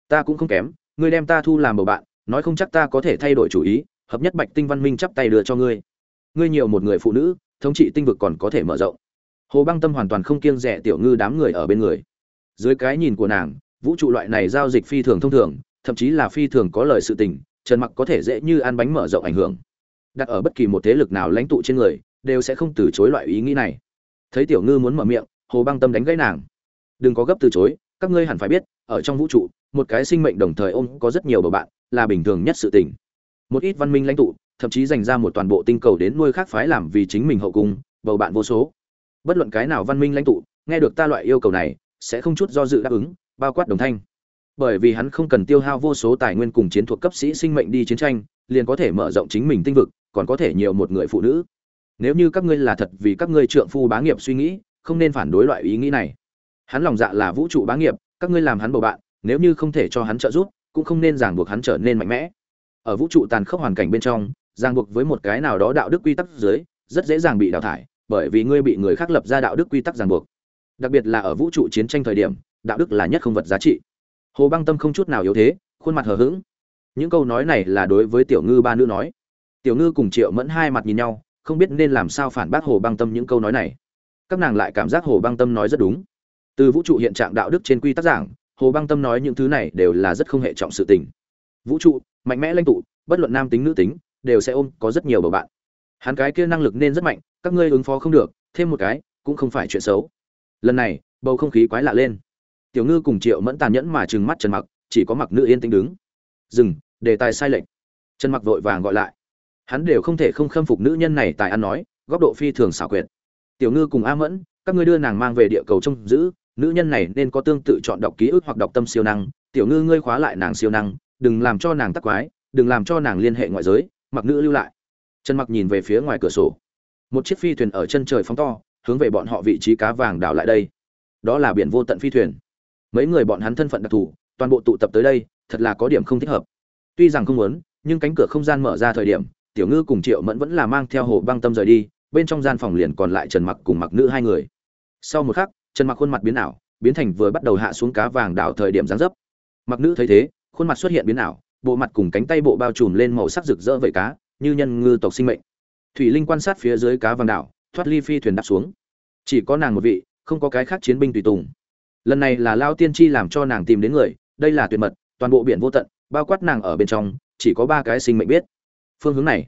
ta cũng không kém, ngươi đem ta thu làm bầu bạn, nói không chắc ta có thể thay đổi chủ ý hợp nhất bạch tinh văn minh chắp tay đưa cho ngươi. Ngươi nhiều một người phụ nữ, thống trị tinh vực còn có thể mở rộng. Hồ băng tâm hoàn toàn không kiêng rẻ tiểu ngư đám người ở bên người. Dưới cái nhìn của nàng, vũ trụ loại này giao dịch phi thường thông thường, thậm chí là phi thường có lời sự tình, trần mặc có thể dễ như ăn bánh mở rộng ảnh hưởng. Đặt ở bất kỳ một thế lực nào lãnh tụ trên người, đều sẽ không từ chối loại ý nghĩ này. Thấy tiểu ngư muốn mở miệng, hồ băng tâm đánh gãy nàng. Đừng có gấp từ chối, các ngươi hẳn phải biết, ở trong vũ trụ, một cái sinh mệnh đồng thời ôm có rất nhiều bầu bạn, là bình thường nhất sự tình một ít văn minh lãnh tụ, thậm chí dành ra một toàn bộ tinh cầu đến nuôi khác phái làm vì chính mình hậu cung, bầu bạn vô số. Bất luận cái nào văn minh lãnh tụ, nghe được ta loại yêu cầu này, sẽ không chút do dự đáp ứng, bao quát đồng thanh. Bởi vì hắn không cần tiêu hao vô số tài nguyên cùng chiến thuộc cấp sĩ sinh mệnh đi chiến tranh, liền có thể mở rộng chính mình tinh vực, còn có thể nhiều một người phụ nữ. Nếu như các ngươi là thật vì các ngươi trượng phu bá nghiệp suy nghĩ, không nên phản đối loại ý nghĩ này. Hắn lòng dạ là vũ trụ bá nghiệp, các ngươi làm hắn bầu bạn, nếu như không thể cho hắn trợ giúp, cũng không nên ràng buộc hắn trở nên mạnh mẽ ở vũ trụ tàn khốc hoàn cảnh bên trong, ràng buộc với một cái nào đó đạo đức quy tắc dưới, rất dễ dàng bị đào thải, bởi vì ngươi bị người khác lập ra đạo đức quy tắc ràng buộc. Đặc biệt là ở vũ trụ chiến tranh thời điểm, đạo đức là nhất không vật giá trị. Hồ băng tâm không chút nào yếu thế, khuôn mặt hờ hững. Những câu nói này là đối với tiểu ngư ba nữ nói. Tiểu ngư cùng triệu mẫn hai mặt nhìn nhau, không biết nên làm sao phản bác hồ băng tâm những câu nói này. Các nàng lại cảm giác hồ băng tâm nói rất đúng. Từ vũ trụ hiện trạng đạo đức trên quy tắc giảng, hồ băng tâm nói những thứ này đều là rất không hệ trọng sự tình vũ trụ, mạnh mẽ lãnh tụ, bất luận nam tính nữ tính, đều sẽ ôm có rất nhiều bầu bạn. Hắn cái kia năng lực nên rất mạnh, các ngươi ứng phó không được, thêm một cái, cũng không phải chuyện xấu. Lần này, bầu không khí quái lạ lên. Tiểu ngư cùng triệu mẫn tàn nhẫn mà trừng mắt trần mặc, chỉ có mặc nữ yên tĩnh đứng. Dừng đề tài sai lệch trần mặc vội vàng gọi lại. Hắn đều không thể không khâm phục nữ nhân này tài ăn nói, góc độ phi thường xảo quyệt. Tiểu ngư cùng a mẫn, các ngươi đưa nàng mang về địa cầu trông giữ, nữ nhân này nên có tương tự chọn đọc ký ức hoặc đọc tâm siêu năng. Tiểu ngư ngươi khóa lại nàng siêu năng đừng làm cho nàng tắc quái, đừng làm cho nàng liên hệ ngoại giới, mặc nữ lưu lại. Trần mặc nhìn về phía ngoài cửa sổ. Một chiếc phi thuyền ở chân trời phóng to, hướng về bọn họ vị trí cá vàng đảo lại đây. Đó là biển vô tận phi thuyền. Mấy người bọn hắn thân phận đặc thù, toàn bộ tụ tập tới đây, thật là có điểm không thích hợp. Tuy rằng không muốn, nhưng cánh cửa không gian mở ra thời điểm, tiểu ngư cùng triệu mẫn vẫn là mang theo hồ băng tâm rời đi, bên trong gian phòng liền còn lại trần mặc cùng mặc nữ hai người. Sau một khắc, trần mặc khuôn mặt biến ảo, biến thành vừa bắt đầu hạ xuống cá vàng đảo thời điểm giáng dấp. Mặc nữ thấy thế khuôn mặt xuất hiện biến ảo, bộ mặt cùng cánh tay bộ bao trùm lên màu sắc rực rỡ vẩy cá, như nhân ngư tộc sinh mệnh. Thủy linh quan sát phía dưới cá vàng đảo, thoát ly phi thuyền đáp xuống. Chỉ có nàng một vị, không có cái khác chiến binh tùy tùng. Lần này là lao tiên tri làm cho nàng tìm đến người, đây là tuyệt mật, toàn bộ biển vô tận, bao quát nàng ở bên trong, chỉ có ba cái sinh mệnh biết. Phương hướng này,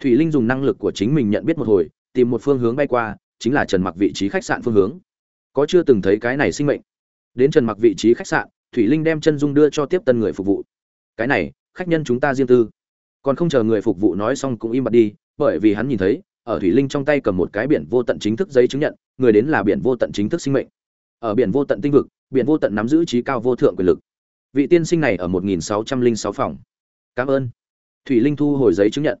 thủy linh dùng năng lực của chính mình nhận biết một hồi, tìm một phương hướng bay qua, chính là trần mặc vị trí khách sạn phương hướng. Có chưa từng thấy cái này sinh mệnh? Đến trần mặc vị trí khách sạn thủy linh đem chân dung đưa cho tiếp tân người phục vụ. Cái này, khách nhân chúng ta riêng tư. Còn không chờ người phục vụ nói xong cũng im bặt đi, bởi vì hắn nhìn thấy, ở thủy linh trong tay cầm một cái biển vô tận chính thức giấy chứng nhận, người đến là biển vô tận chính thức sinh mệnh. Ở biển vô tận tinh vực, biển vô tận nắm giữ trí cao vô thượng quyền lực. Vị tiên sinh này ở 1606 phòng. Cảm ơn. Thủy linh thu hồi giấy chứng nhận.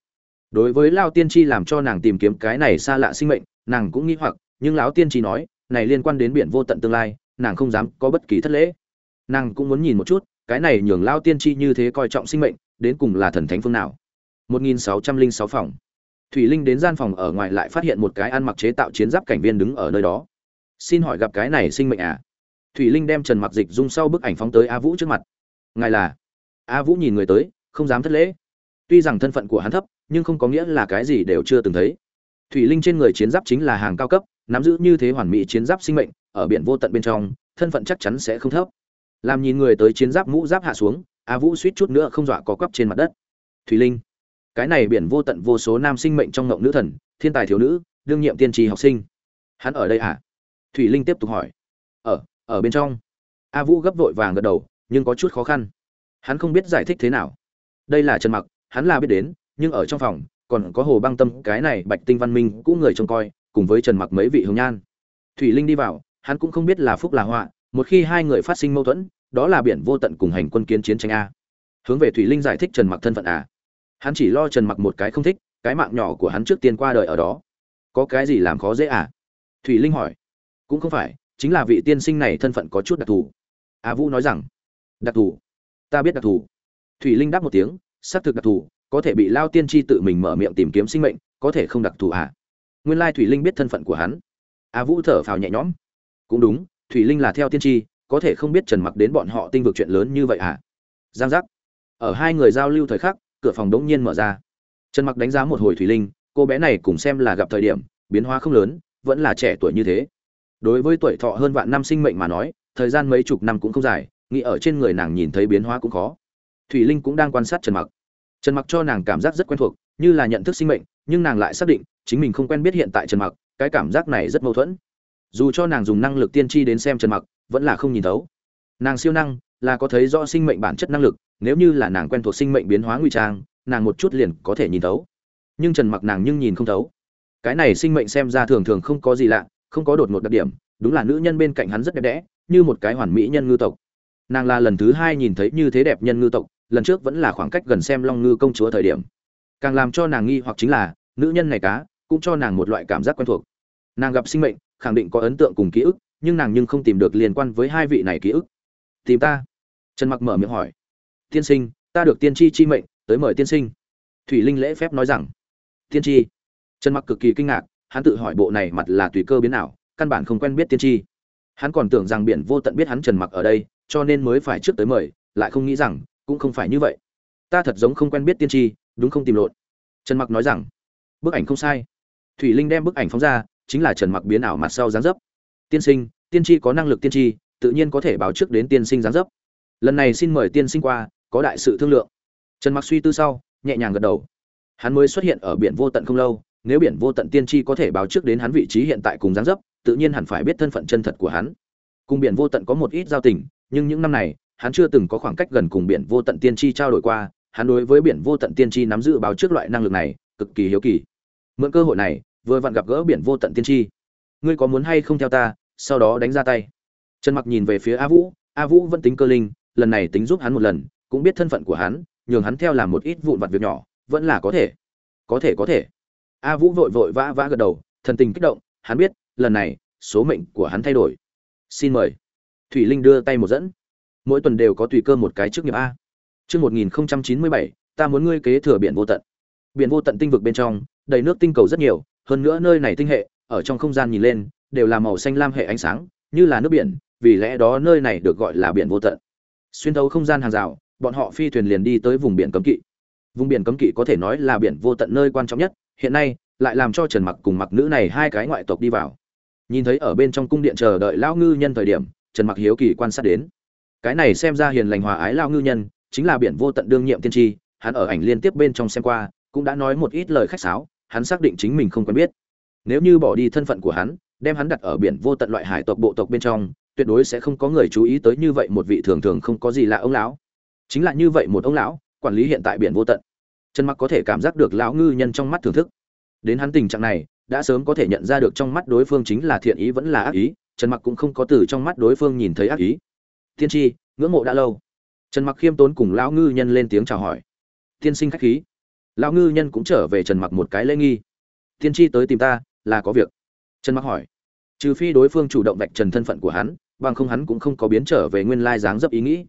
Đối với lao tiên tri làm cho nàng tìm kiếm cái này xa lạ sinh mệnh, nàng cũng nghĩ hoặc, nhưng lão tiên tri nói, này liên quan đến biển vô tận tương lai, nàng không dám có bất kỳ thất lễ nàng cũng muốn nhìn một chút, cái này nhường lao tiên tri như thế coi trọng sinh mệnh, đến cùng là thần thánh phương nào. 1606 phòng. Thủy linh đến gian phòng ở ngoài lại phát hiện một cái ăn mặc chế tạo chiến giáp cảnh viên đứng ở nơi đó. Xin hỏi gặp cái này sinh mệnh à? Thủy linh đem trần mặc dịch dung sau bức ảnh phóng tới a vũ trước mặt. Ngài là? A vũ nhìn người tới, không dám thất lễ. Tuy rằng thân phận của hắn thấp, nhưng không có nghĩa là cái gì đều chưa từng thấy. Thủy linh trên người chiến giáp chính là hàng cao cấp, nắm giữ như thế hoàn mỹ chiến giáp sinh mệnh, ở biển vô tận bên trong, thân phận chắc chắn sẽ không thấp làm nhìn người tới chiến giáp mũ giáp hạ xuống, a vũ suýt chút nữa không dọa có quắp trên mặt đất. Thủy linh, cái này biển vô tận vô số nam sinh mệnh trong ngộng nữ thần, thiên tài thiếu nữ, đương nhiệm tiên tri học sinh. Hắn ở đây à? Thủy linh tiếp tục hỏi. Ở ở bên trong. A vũ gấp vội vàng gật đầu, nhưng có chút khó khăn. Hắn không biết giải thích thế nào. Đây là trần mặc, hắn là biết đến, nhưng ở trong phòng, còn có hồ băng tâm, cái này bạch tinh văn minh, cũng người trông coi, cùng với trần mặc mấy vị hồng nhan. Thủy linh đi vào, hắn cũng không biết là phúc là họa một khi hai người phát sinh mâu thuẫn, đó là biển vô tận cùng hành quân kiến chiến tranh a. Hướng về thủy linh giải thích trần mặc thân phận à hắn chỉ lo trần mặc một cái không thích, cái mạng nhỏ của hắn trước tiên qua đời ở đó. Có cái gì làm khó dễ à thủy linh hỏi. Cũng không phải, chính là vị tiên sinh này thân phận có chút đặc thù. A vũ nói rằng, đặc thù? Ta biết đặc thù. Thủy linh đáp một tiếng, xác thực đặc thù, có thể bị lao tiên tri tự mình mở miệng tìm kiếm sinh mệnh, có thể không đặc thù à nguyên lai thủy linh biết thân phận của hắn. A vũ thở phào nhẹ nhõm. Cũng đúng thủy linh là theo tiên tri, có thể không biết trần mặc đến bọn họ tinh vực chuyện lớn như vậy à? Giang giác. Ở hai người giao lưu thời khắc, cửa phòng đống nhiên mở ra. Trần mặc đánh giá một hồi thủy linh, cô bé này cùng xem là gặp thời điểm, biến hóa không lớn, vẫn là trẻ tuổi như thế. Đối với tuổi thọ hơn vạn năm sinh mệnh mà nói, thời gian mấy chục năm cũng không dài, nghĩ ở trên người nàng nhìn thấy biến hóa cũng khó. Thủy linh cũng đang quan sát trần mặc. Trần mặc cho nàng cảm giác rất quen thuộc, như là nhận thức sinh mệnh, nhưng nàng lại xác định, chính mình không quen biết hiện tại trần mặc, cái cảm giác này rất mâu thuẫn dù cho nàng dùng năng lực tiên tri đến xem trần mặc, vẫn là không nhìn thấu. Nàng siêu năng, là có thấy rõ sinh mệnh bản chất năng lực, nếu như là nàng quen thuộc sinh mệnh biến hóa nguy trang, nàng một chút liền có thể nhìn thấu. Nhưng trần mặc nàng nhưng nhìn không thấu. Cái này sinh mệnh xem ra thường thường không có gì lạ, không có đột ngột đặc điểm, đúng là nữ nhân bên cạnh hắn rất đẹp đẽ, như một cái hoàn mỹ nhân ngư tộc. Nàng là lần thứ hai nhìn thấy như thế đẹp nhân ngư tộc, lần trước vẫn là khoảng cách gần xem long ngư công chúa thời điểm. Càng làm cho nàng nghi hoặc chính là, nữ nhân này cá, cũng cho nàng một loại cảm giác quen thuộc. Nàng gặp sinh mệnh khẳng định có ấn tượng cùng ký ức nhưng nàng nhưng không tìm được liên quan với hai vị này ký ức. Tìm ta? Trần mặc mở miệng hỏi. Tiên sinh ta được tiên tri chi mệnh tới mời tiên sinh. Thủy linh lễ phép nói rằng. Tiên tri? Trần mặc cực kỳ kinh ngạc hắn tự hỏi bộ này mặt là tùy cơ biến nào, căn bản không quen biết tiên tri. Hắn còn tưởng rằng biển vô tận biết hắn trần mặc ở đây cho nên mới phải trước tới mời lại không nghĩ rằng cũng không phải như vậy. Ta thật giống không quen biết tiên tri đúng không tìm lộn? Trần mặc nói rằng. Bức ảnh không sai. Thủy linh đem bức ảnh phóng ra chính là trần mặc biến ảo mặt sau dáng dấp. Tiên sinh, tiên tri có năng lực tiên tri, tự nhiên có thể báo trước đến tiên sinh dáng dấp. Lần này xin mời tiên sinh qua, có đại sự thương lượng. Trần mặc suy tư sau, nhẹ nhàng gật đầu. Hắn mới xuất hiện ở biển vô tận không lâu, nếu biển vô tận tiên tri có thể báo trước đến hắn vị trí hiện tại cùng dáng dấp, tự nhiên hẳn phải biết thân phận chân thật của hắn. Cùng biển vô tận có một ít giao tình, nhưng những năm này, hắn chưa từng có khoảng cách gần cùng biển vô tận tiên tri trao đổi qua, hắn đối với biển vô tận tiên tri nắm giữ báo trước loại năng lực này, cực kỳ hiếu kỳ. Mượn cơ hội này vừa vặn gặp gỡ biển vô tận tiên tri. Ngươi có muốn hay không theo ta, sau đó đánh ra tay. Trần mặc nhìn về phía a vũ a vũ vẫn tính cơ linh, lần này tính giúp hắn một lần, cũng biết thân phận của hắn, nhường hắn theo làm một ít vụn vặt việc nhỏ, vẫn là có thể. Có thể có thể. A vũ vội vội vã vã gật đầu, thần tình kích động, hắn biết, lần này, số mệnh của hắn thay đổi. Xin mời. Thủy linh đưa tay một dẫn. Mỗi tuần đều có tùy cơ một cái trước nghiệp a. Chương một nghìn chín mươi bảy, ta muốn ngươi kế thừa biển vô tận. Biển vô tận tinh vực bên trong, đầy nước tinh cầu rất nhiều hơn nữa nơi này tinh hệ, ở trong không gian nhìn lên, đều là màu xanh lam hệ ánh sáng, như là nước biển, vì lẽ đó nơi này được gọi là biển vô tận. Xuyên thấu không gian hàng rào, bọn họ phi thuyền liền đi tới vùng biển cấm kỵ. Vùng biển cấm kỵ có thể nói là biển vô tận nơi quan trọng nhất, hiện nay, lại làm cho trần mặc cùng mặc nữ này hai cái ngoại tộc đi vào. Nhìn thấy ở bên trong cung điện chờ đợi lão ngư nhân thời điểm, trần mặc hiếu kỳ quan sát đến. Cái này xem ra hiền lành hòa ái lao ngư nhân, chính là biển vô tận đương nhiệm tiên tri, hắn ở ảnh liên tiếp bên trong xem qua, cũng đã nói một ít lời khách sáo hắn xác định chính mình không quen biết. Nếu như bỏ đi thân phận của hắn, đem hắn đặt ở biển vô tận loại hải tộc bộ tộc bên trong, tuyệt đối sẽ không có người chú ý tới như vậy một vị thường thường không có gì lạ ông lão. Chính là như vậy một ông lão, quản lý hiện tại biển vô tận. Trần mặc có thể cảm giác được lão ngư nhân trong mắt thưởng thức. Đến hắn tình trạng này, đã sớm có thể nhận ra được trong mắt đối phương chính là thiện ý vẫn là ác ý, trần mặc cũng không có từ trong mắt đối phương nhìn thấy ác ý. Tiên tri ngưỡng mộ đã lâu. Trần mặc khiêm tốn cùng lão ngư nhân lên tiếng chào hỏi. Tiên sinh khách khí lão ngư nhân cũng trở về trần mặc một cái lễ nghi. Tiên tri tới tìm ta, là có việc. Trần mặc hỏi. Trừ phi đối phương chủ động vạch trần thân phận của hắn, bằng không hắn cũng không có biến trở về nguyên lai dáng dấp ý nghĩ.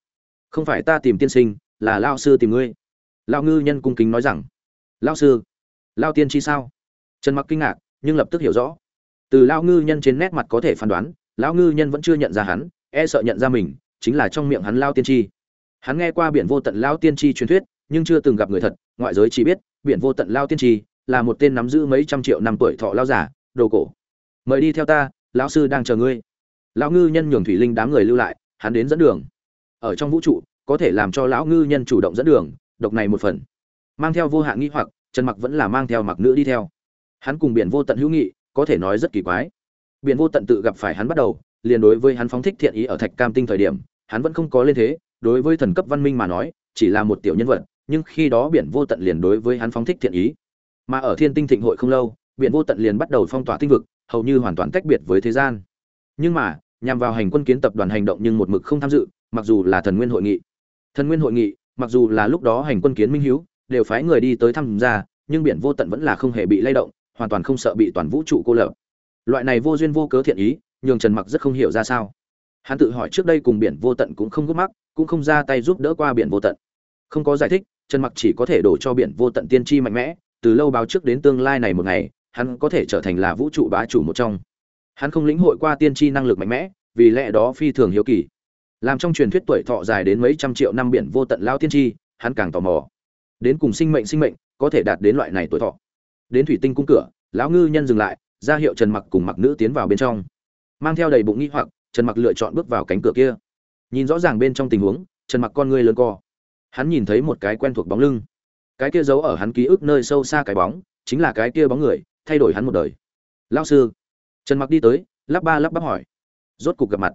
Không phải ta tìm tiên sinh, là lao sư tìm ngươi. Lao ngư nhân cung kính nói rằng. Lao sư lao tiên tri sao? Trần mặc kinh ngạc, nhưng lập tức hiểu rõ. Từ lao ngư nhân trên nét mặt có thể phán đoán, lão ngư nhân vẫn chưa nhận ra hắn e sợ nhận ra mình, chính là trong miệng hắn lao tiên tri. Hắn nghe qua biển vô tận lao tiên tri truyền thuyết nhưng chưa từng gặp người thật, ngoại giới chỉ biết, biển vô tận lao tiên tri là một tên nắm giữ mấy trăm triệu năm tuổi thọ lao giả đồ cổ. Mời đi theo ta, lão sư đang chờ ngươi. Lão ngư nhân nhường thủy linh đám người lưu lại, hắn đến dẫn đường. Ở trong vũ trụ, có thể làm cho lão ngư nhân chủ động dẫn đường, độc này một phần. Mang theo vô hạn nghi hoặc, trần mặc vẫn là mang theo mặc nữ đi theo. Hắn cùng biển vô tận hữu nghị, có thể nói rất kỳ quái. Biển vô tận tự gặp phải hắn bắt đầu, liền đối với hắn phóng thích thiện ý ở thạch cam tinh thời điểm, hắn vẫn không có lên thế, đối với thần cấp văn minh mà nói, chỉ là một tiểu nhân vật nhưng khi đó biển vô tận liền đối với hắn phóng thích thiện ý. Mà ở thiên tinh thịnh hội không lâu, biển vô tận liền bắt đầu phong tỏa tinh vực, hầu như hoàn toàn tách biệt với thế gian. Nhưng mà, nhằm vào hành quân kiến tập đoàn hành động nhưng một mực không tham dự, mặc dù là thần nguyên hội nghị. Thần nguyên hội nghị, mặc dù là lúc đó hành quân kiến minh hiếu, đều phái người đi tới tham gia, nhưng biển vô tận vẫn là không hề bị lay động, hoàn toàn không sợ bị toàn vũ trụ cô lập. Loại này vô duyên vô cớ thiện ý, nhường trần mặc rất không hiểu ra sao. Hắn tự hỏi trước đây cùng biển vô tận cũng không gấp mắc, cũng không ra tay giúp đỡ qua biển vô tận. Không có giải thích trần mặc chỉ có thể đổ cho biển vô tận tiên tri mạnh mẽ, từ lâu báo trước đến tương lai này một ngày, hắn có thể trở thành là vũ trụ bá chủ một trong. Hắn không lĩnh hội qua tiên tri năng lực mạnh mẽ, vì lẽ đó phi thường hiếu kỳ. Làm trong truyền thuyết tuổi thọ dài đến mấy trăm triệu năm biển vô tận lao tiên tri, hắn càng tò mò. Đến cùng sinh mệnh sinh mệnh, có thể đạt đến loại này tuổi thọ. Đến thủy tinh cung cửa, lão ngư nhân dừng lại, ra hiệu trần mặc cùng mặc nữ tiến vào bên trong. Mang theo đầy bụng nghi hoặc, trần mặc lựa chọn bước vào cánh cửa kia. Nhìn rõ ràng bên trong tình huống, trần mặc con ngươi lớn co hắn nhìn thấy một cái quen thuộc bóng lưng. Cái kia giấu ở hắn ký ức nơi sâu xa cái bóng, chính là cái kia bóng người, thay đổi hắn một đời. Lao sư. Trần mặc đi tới, lắp ba lắp bắp hỏi. Rốt cục gặp mặt.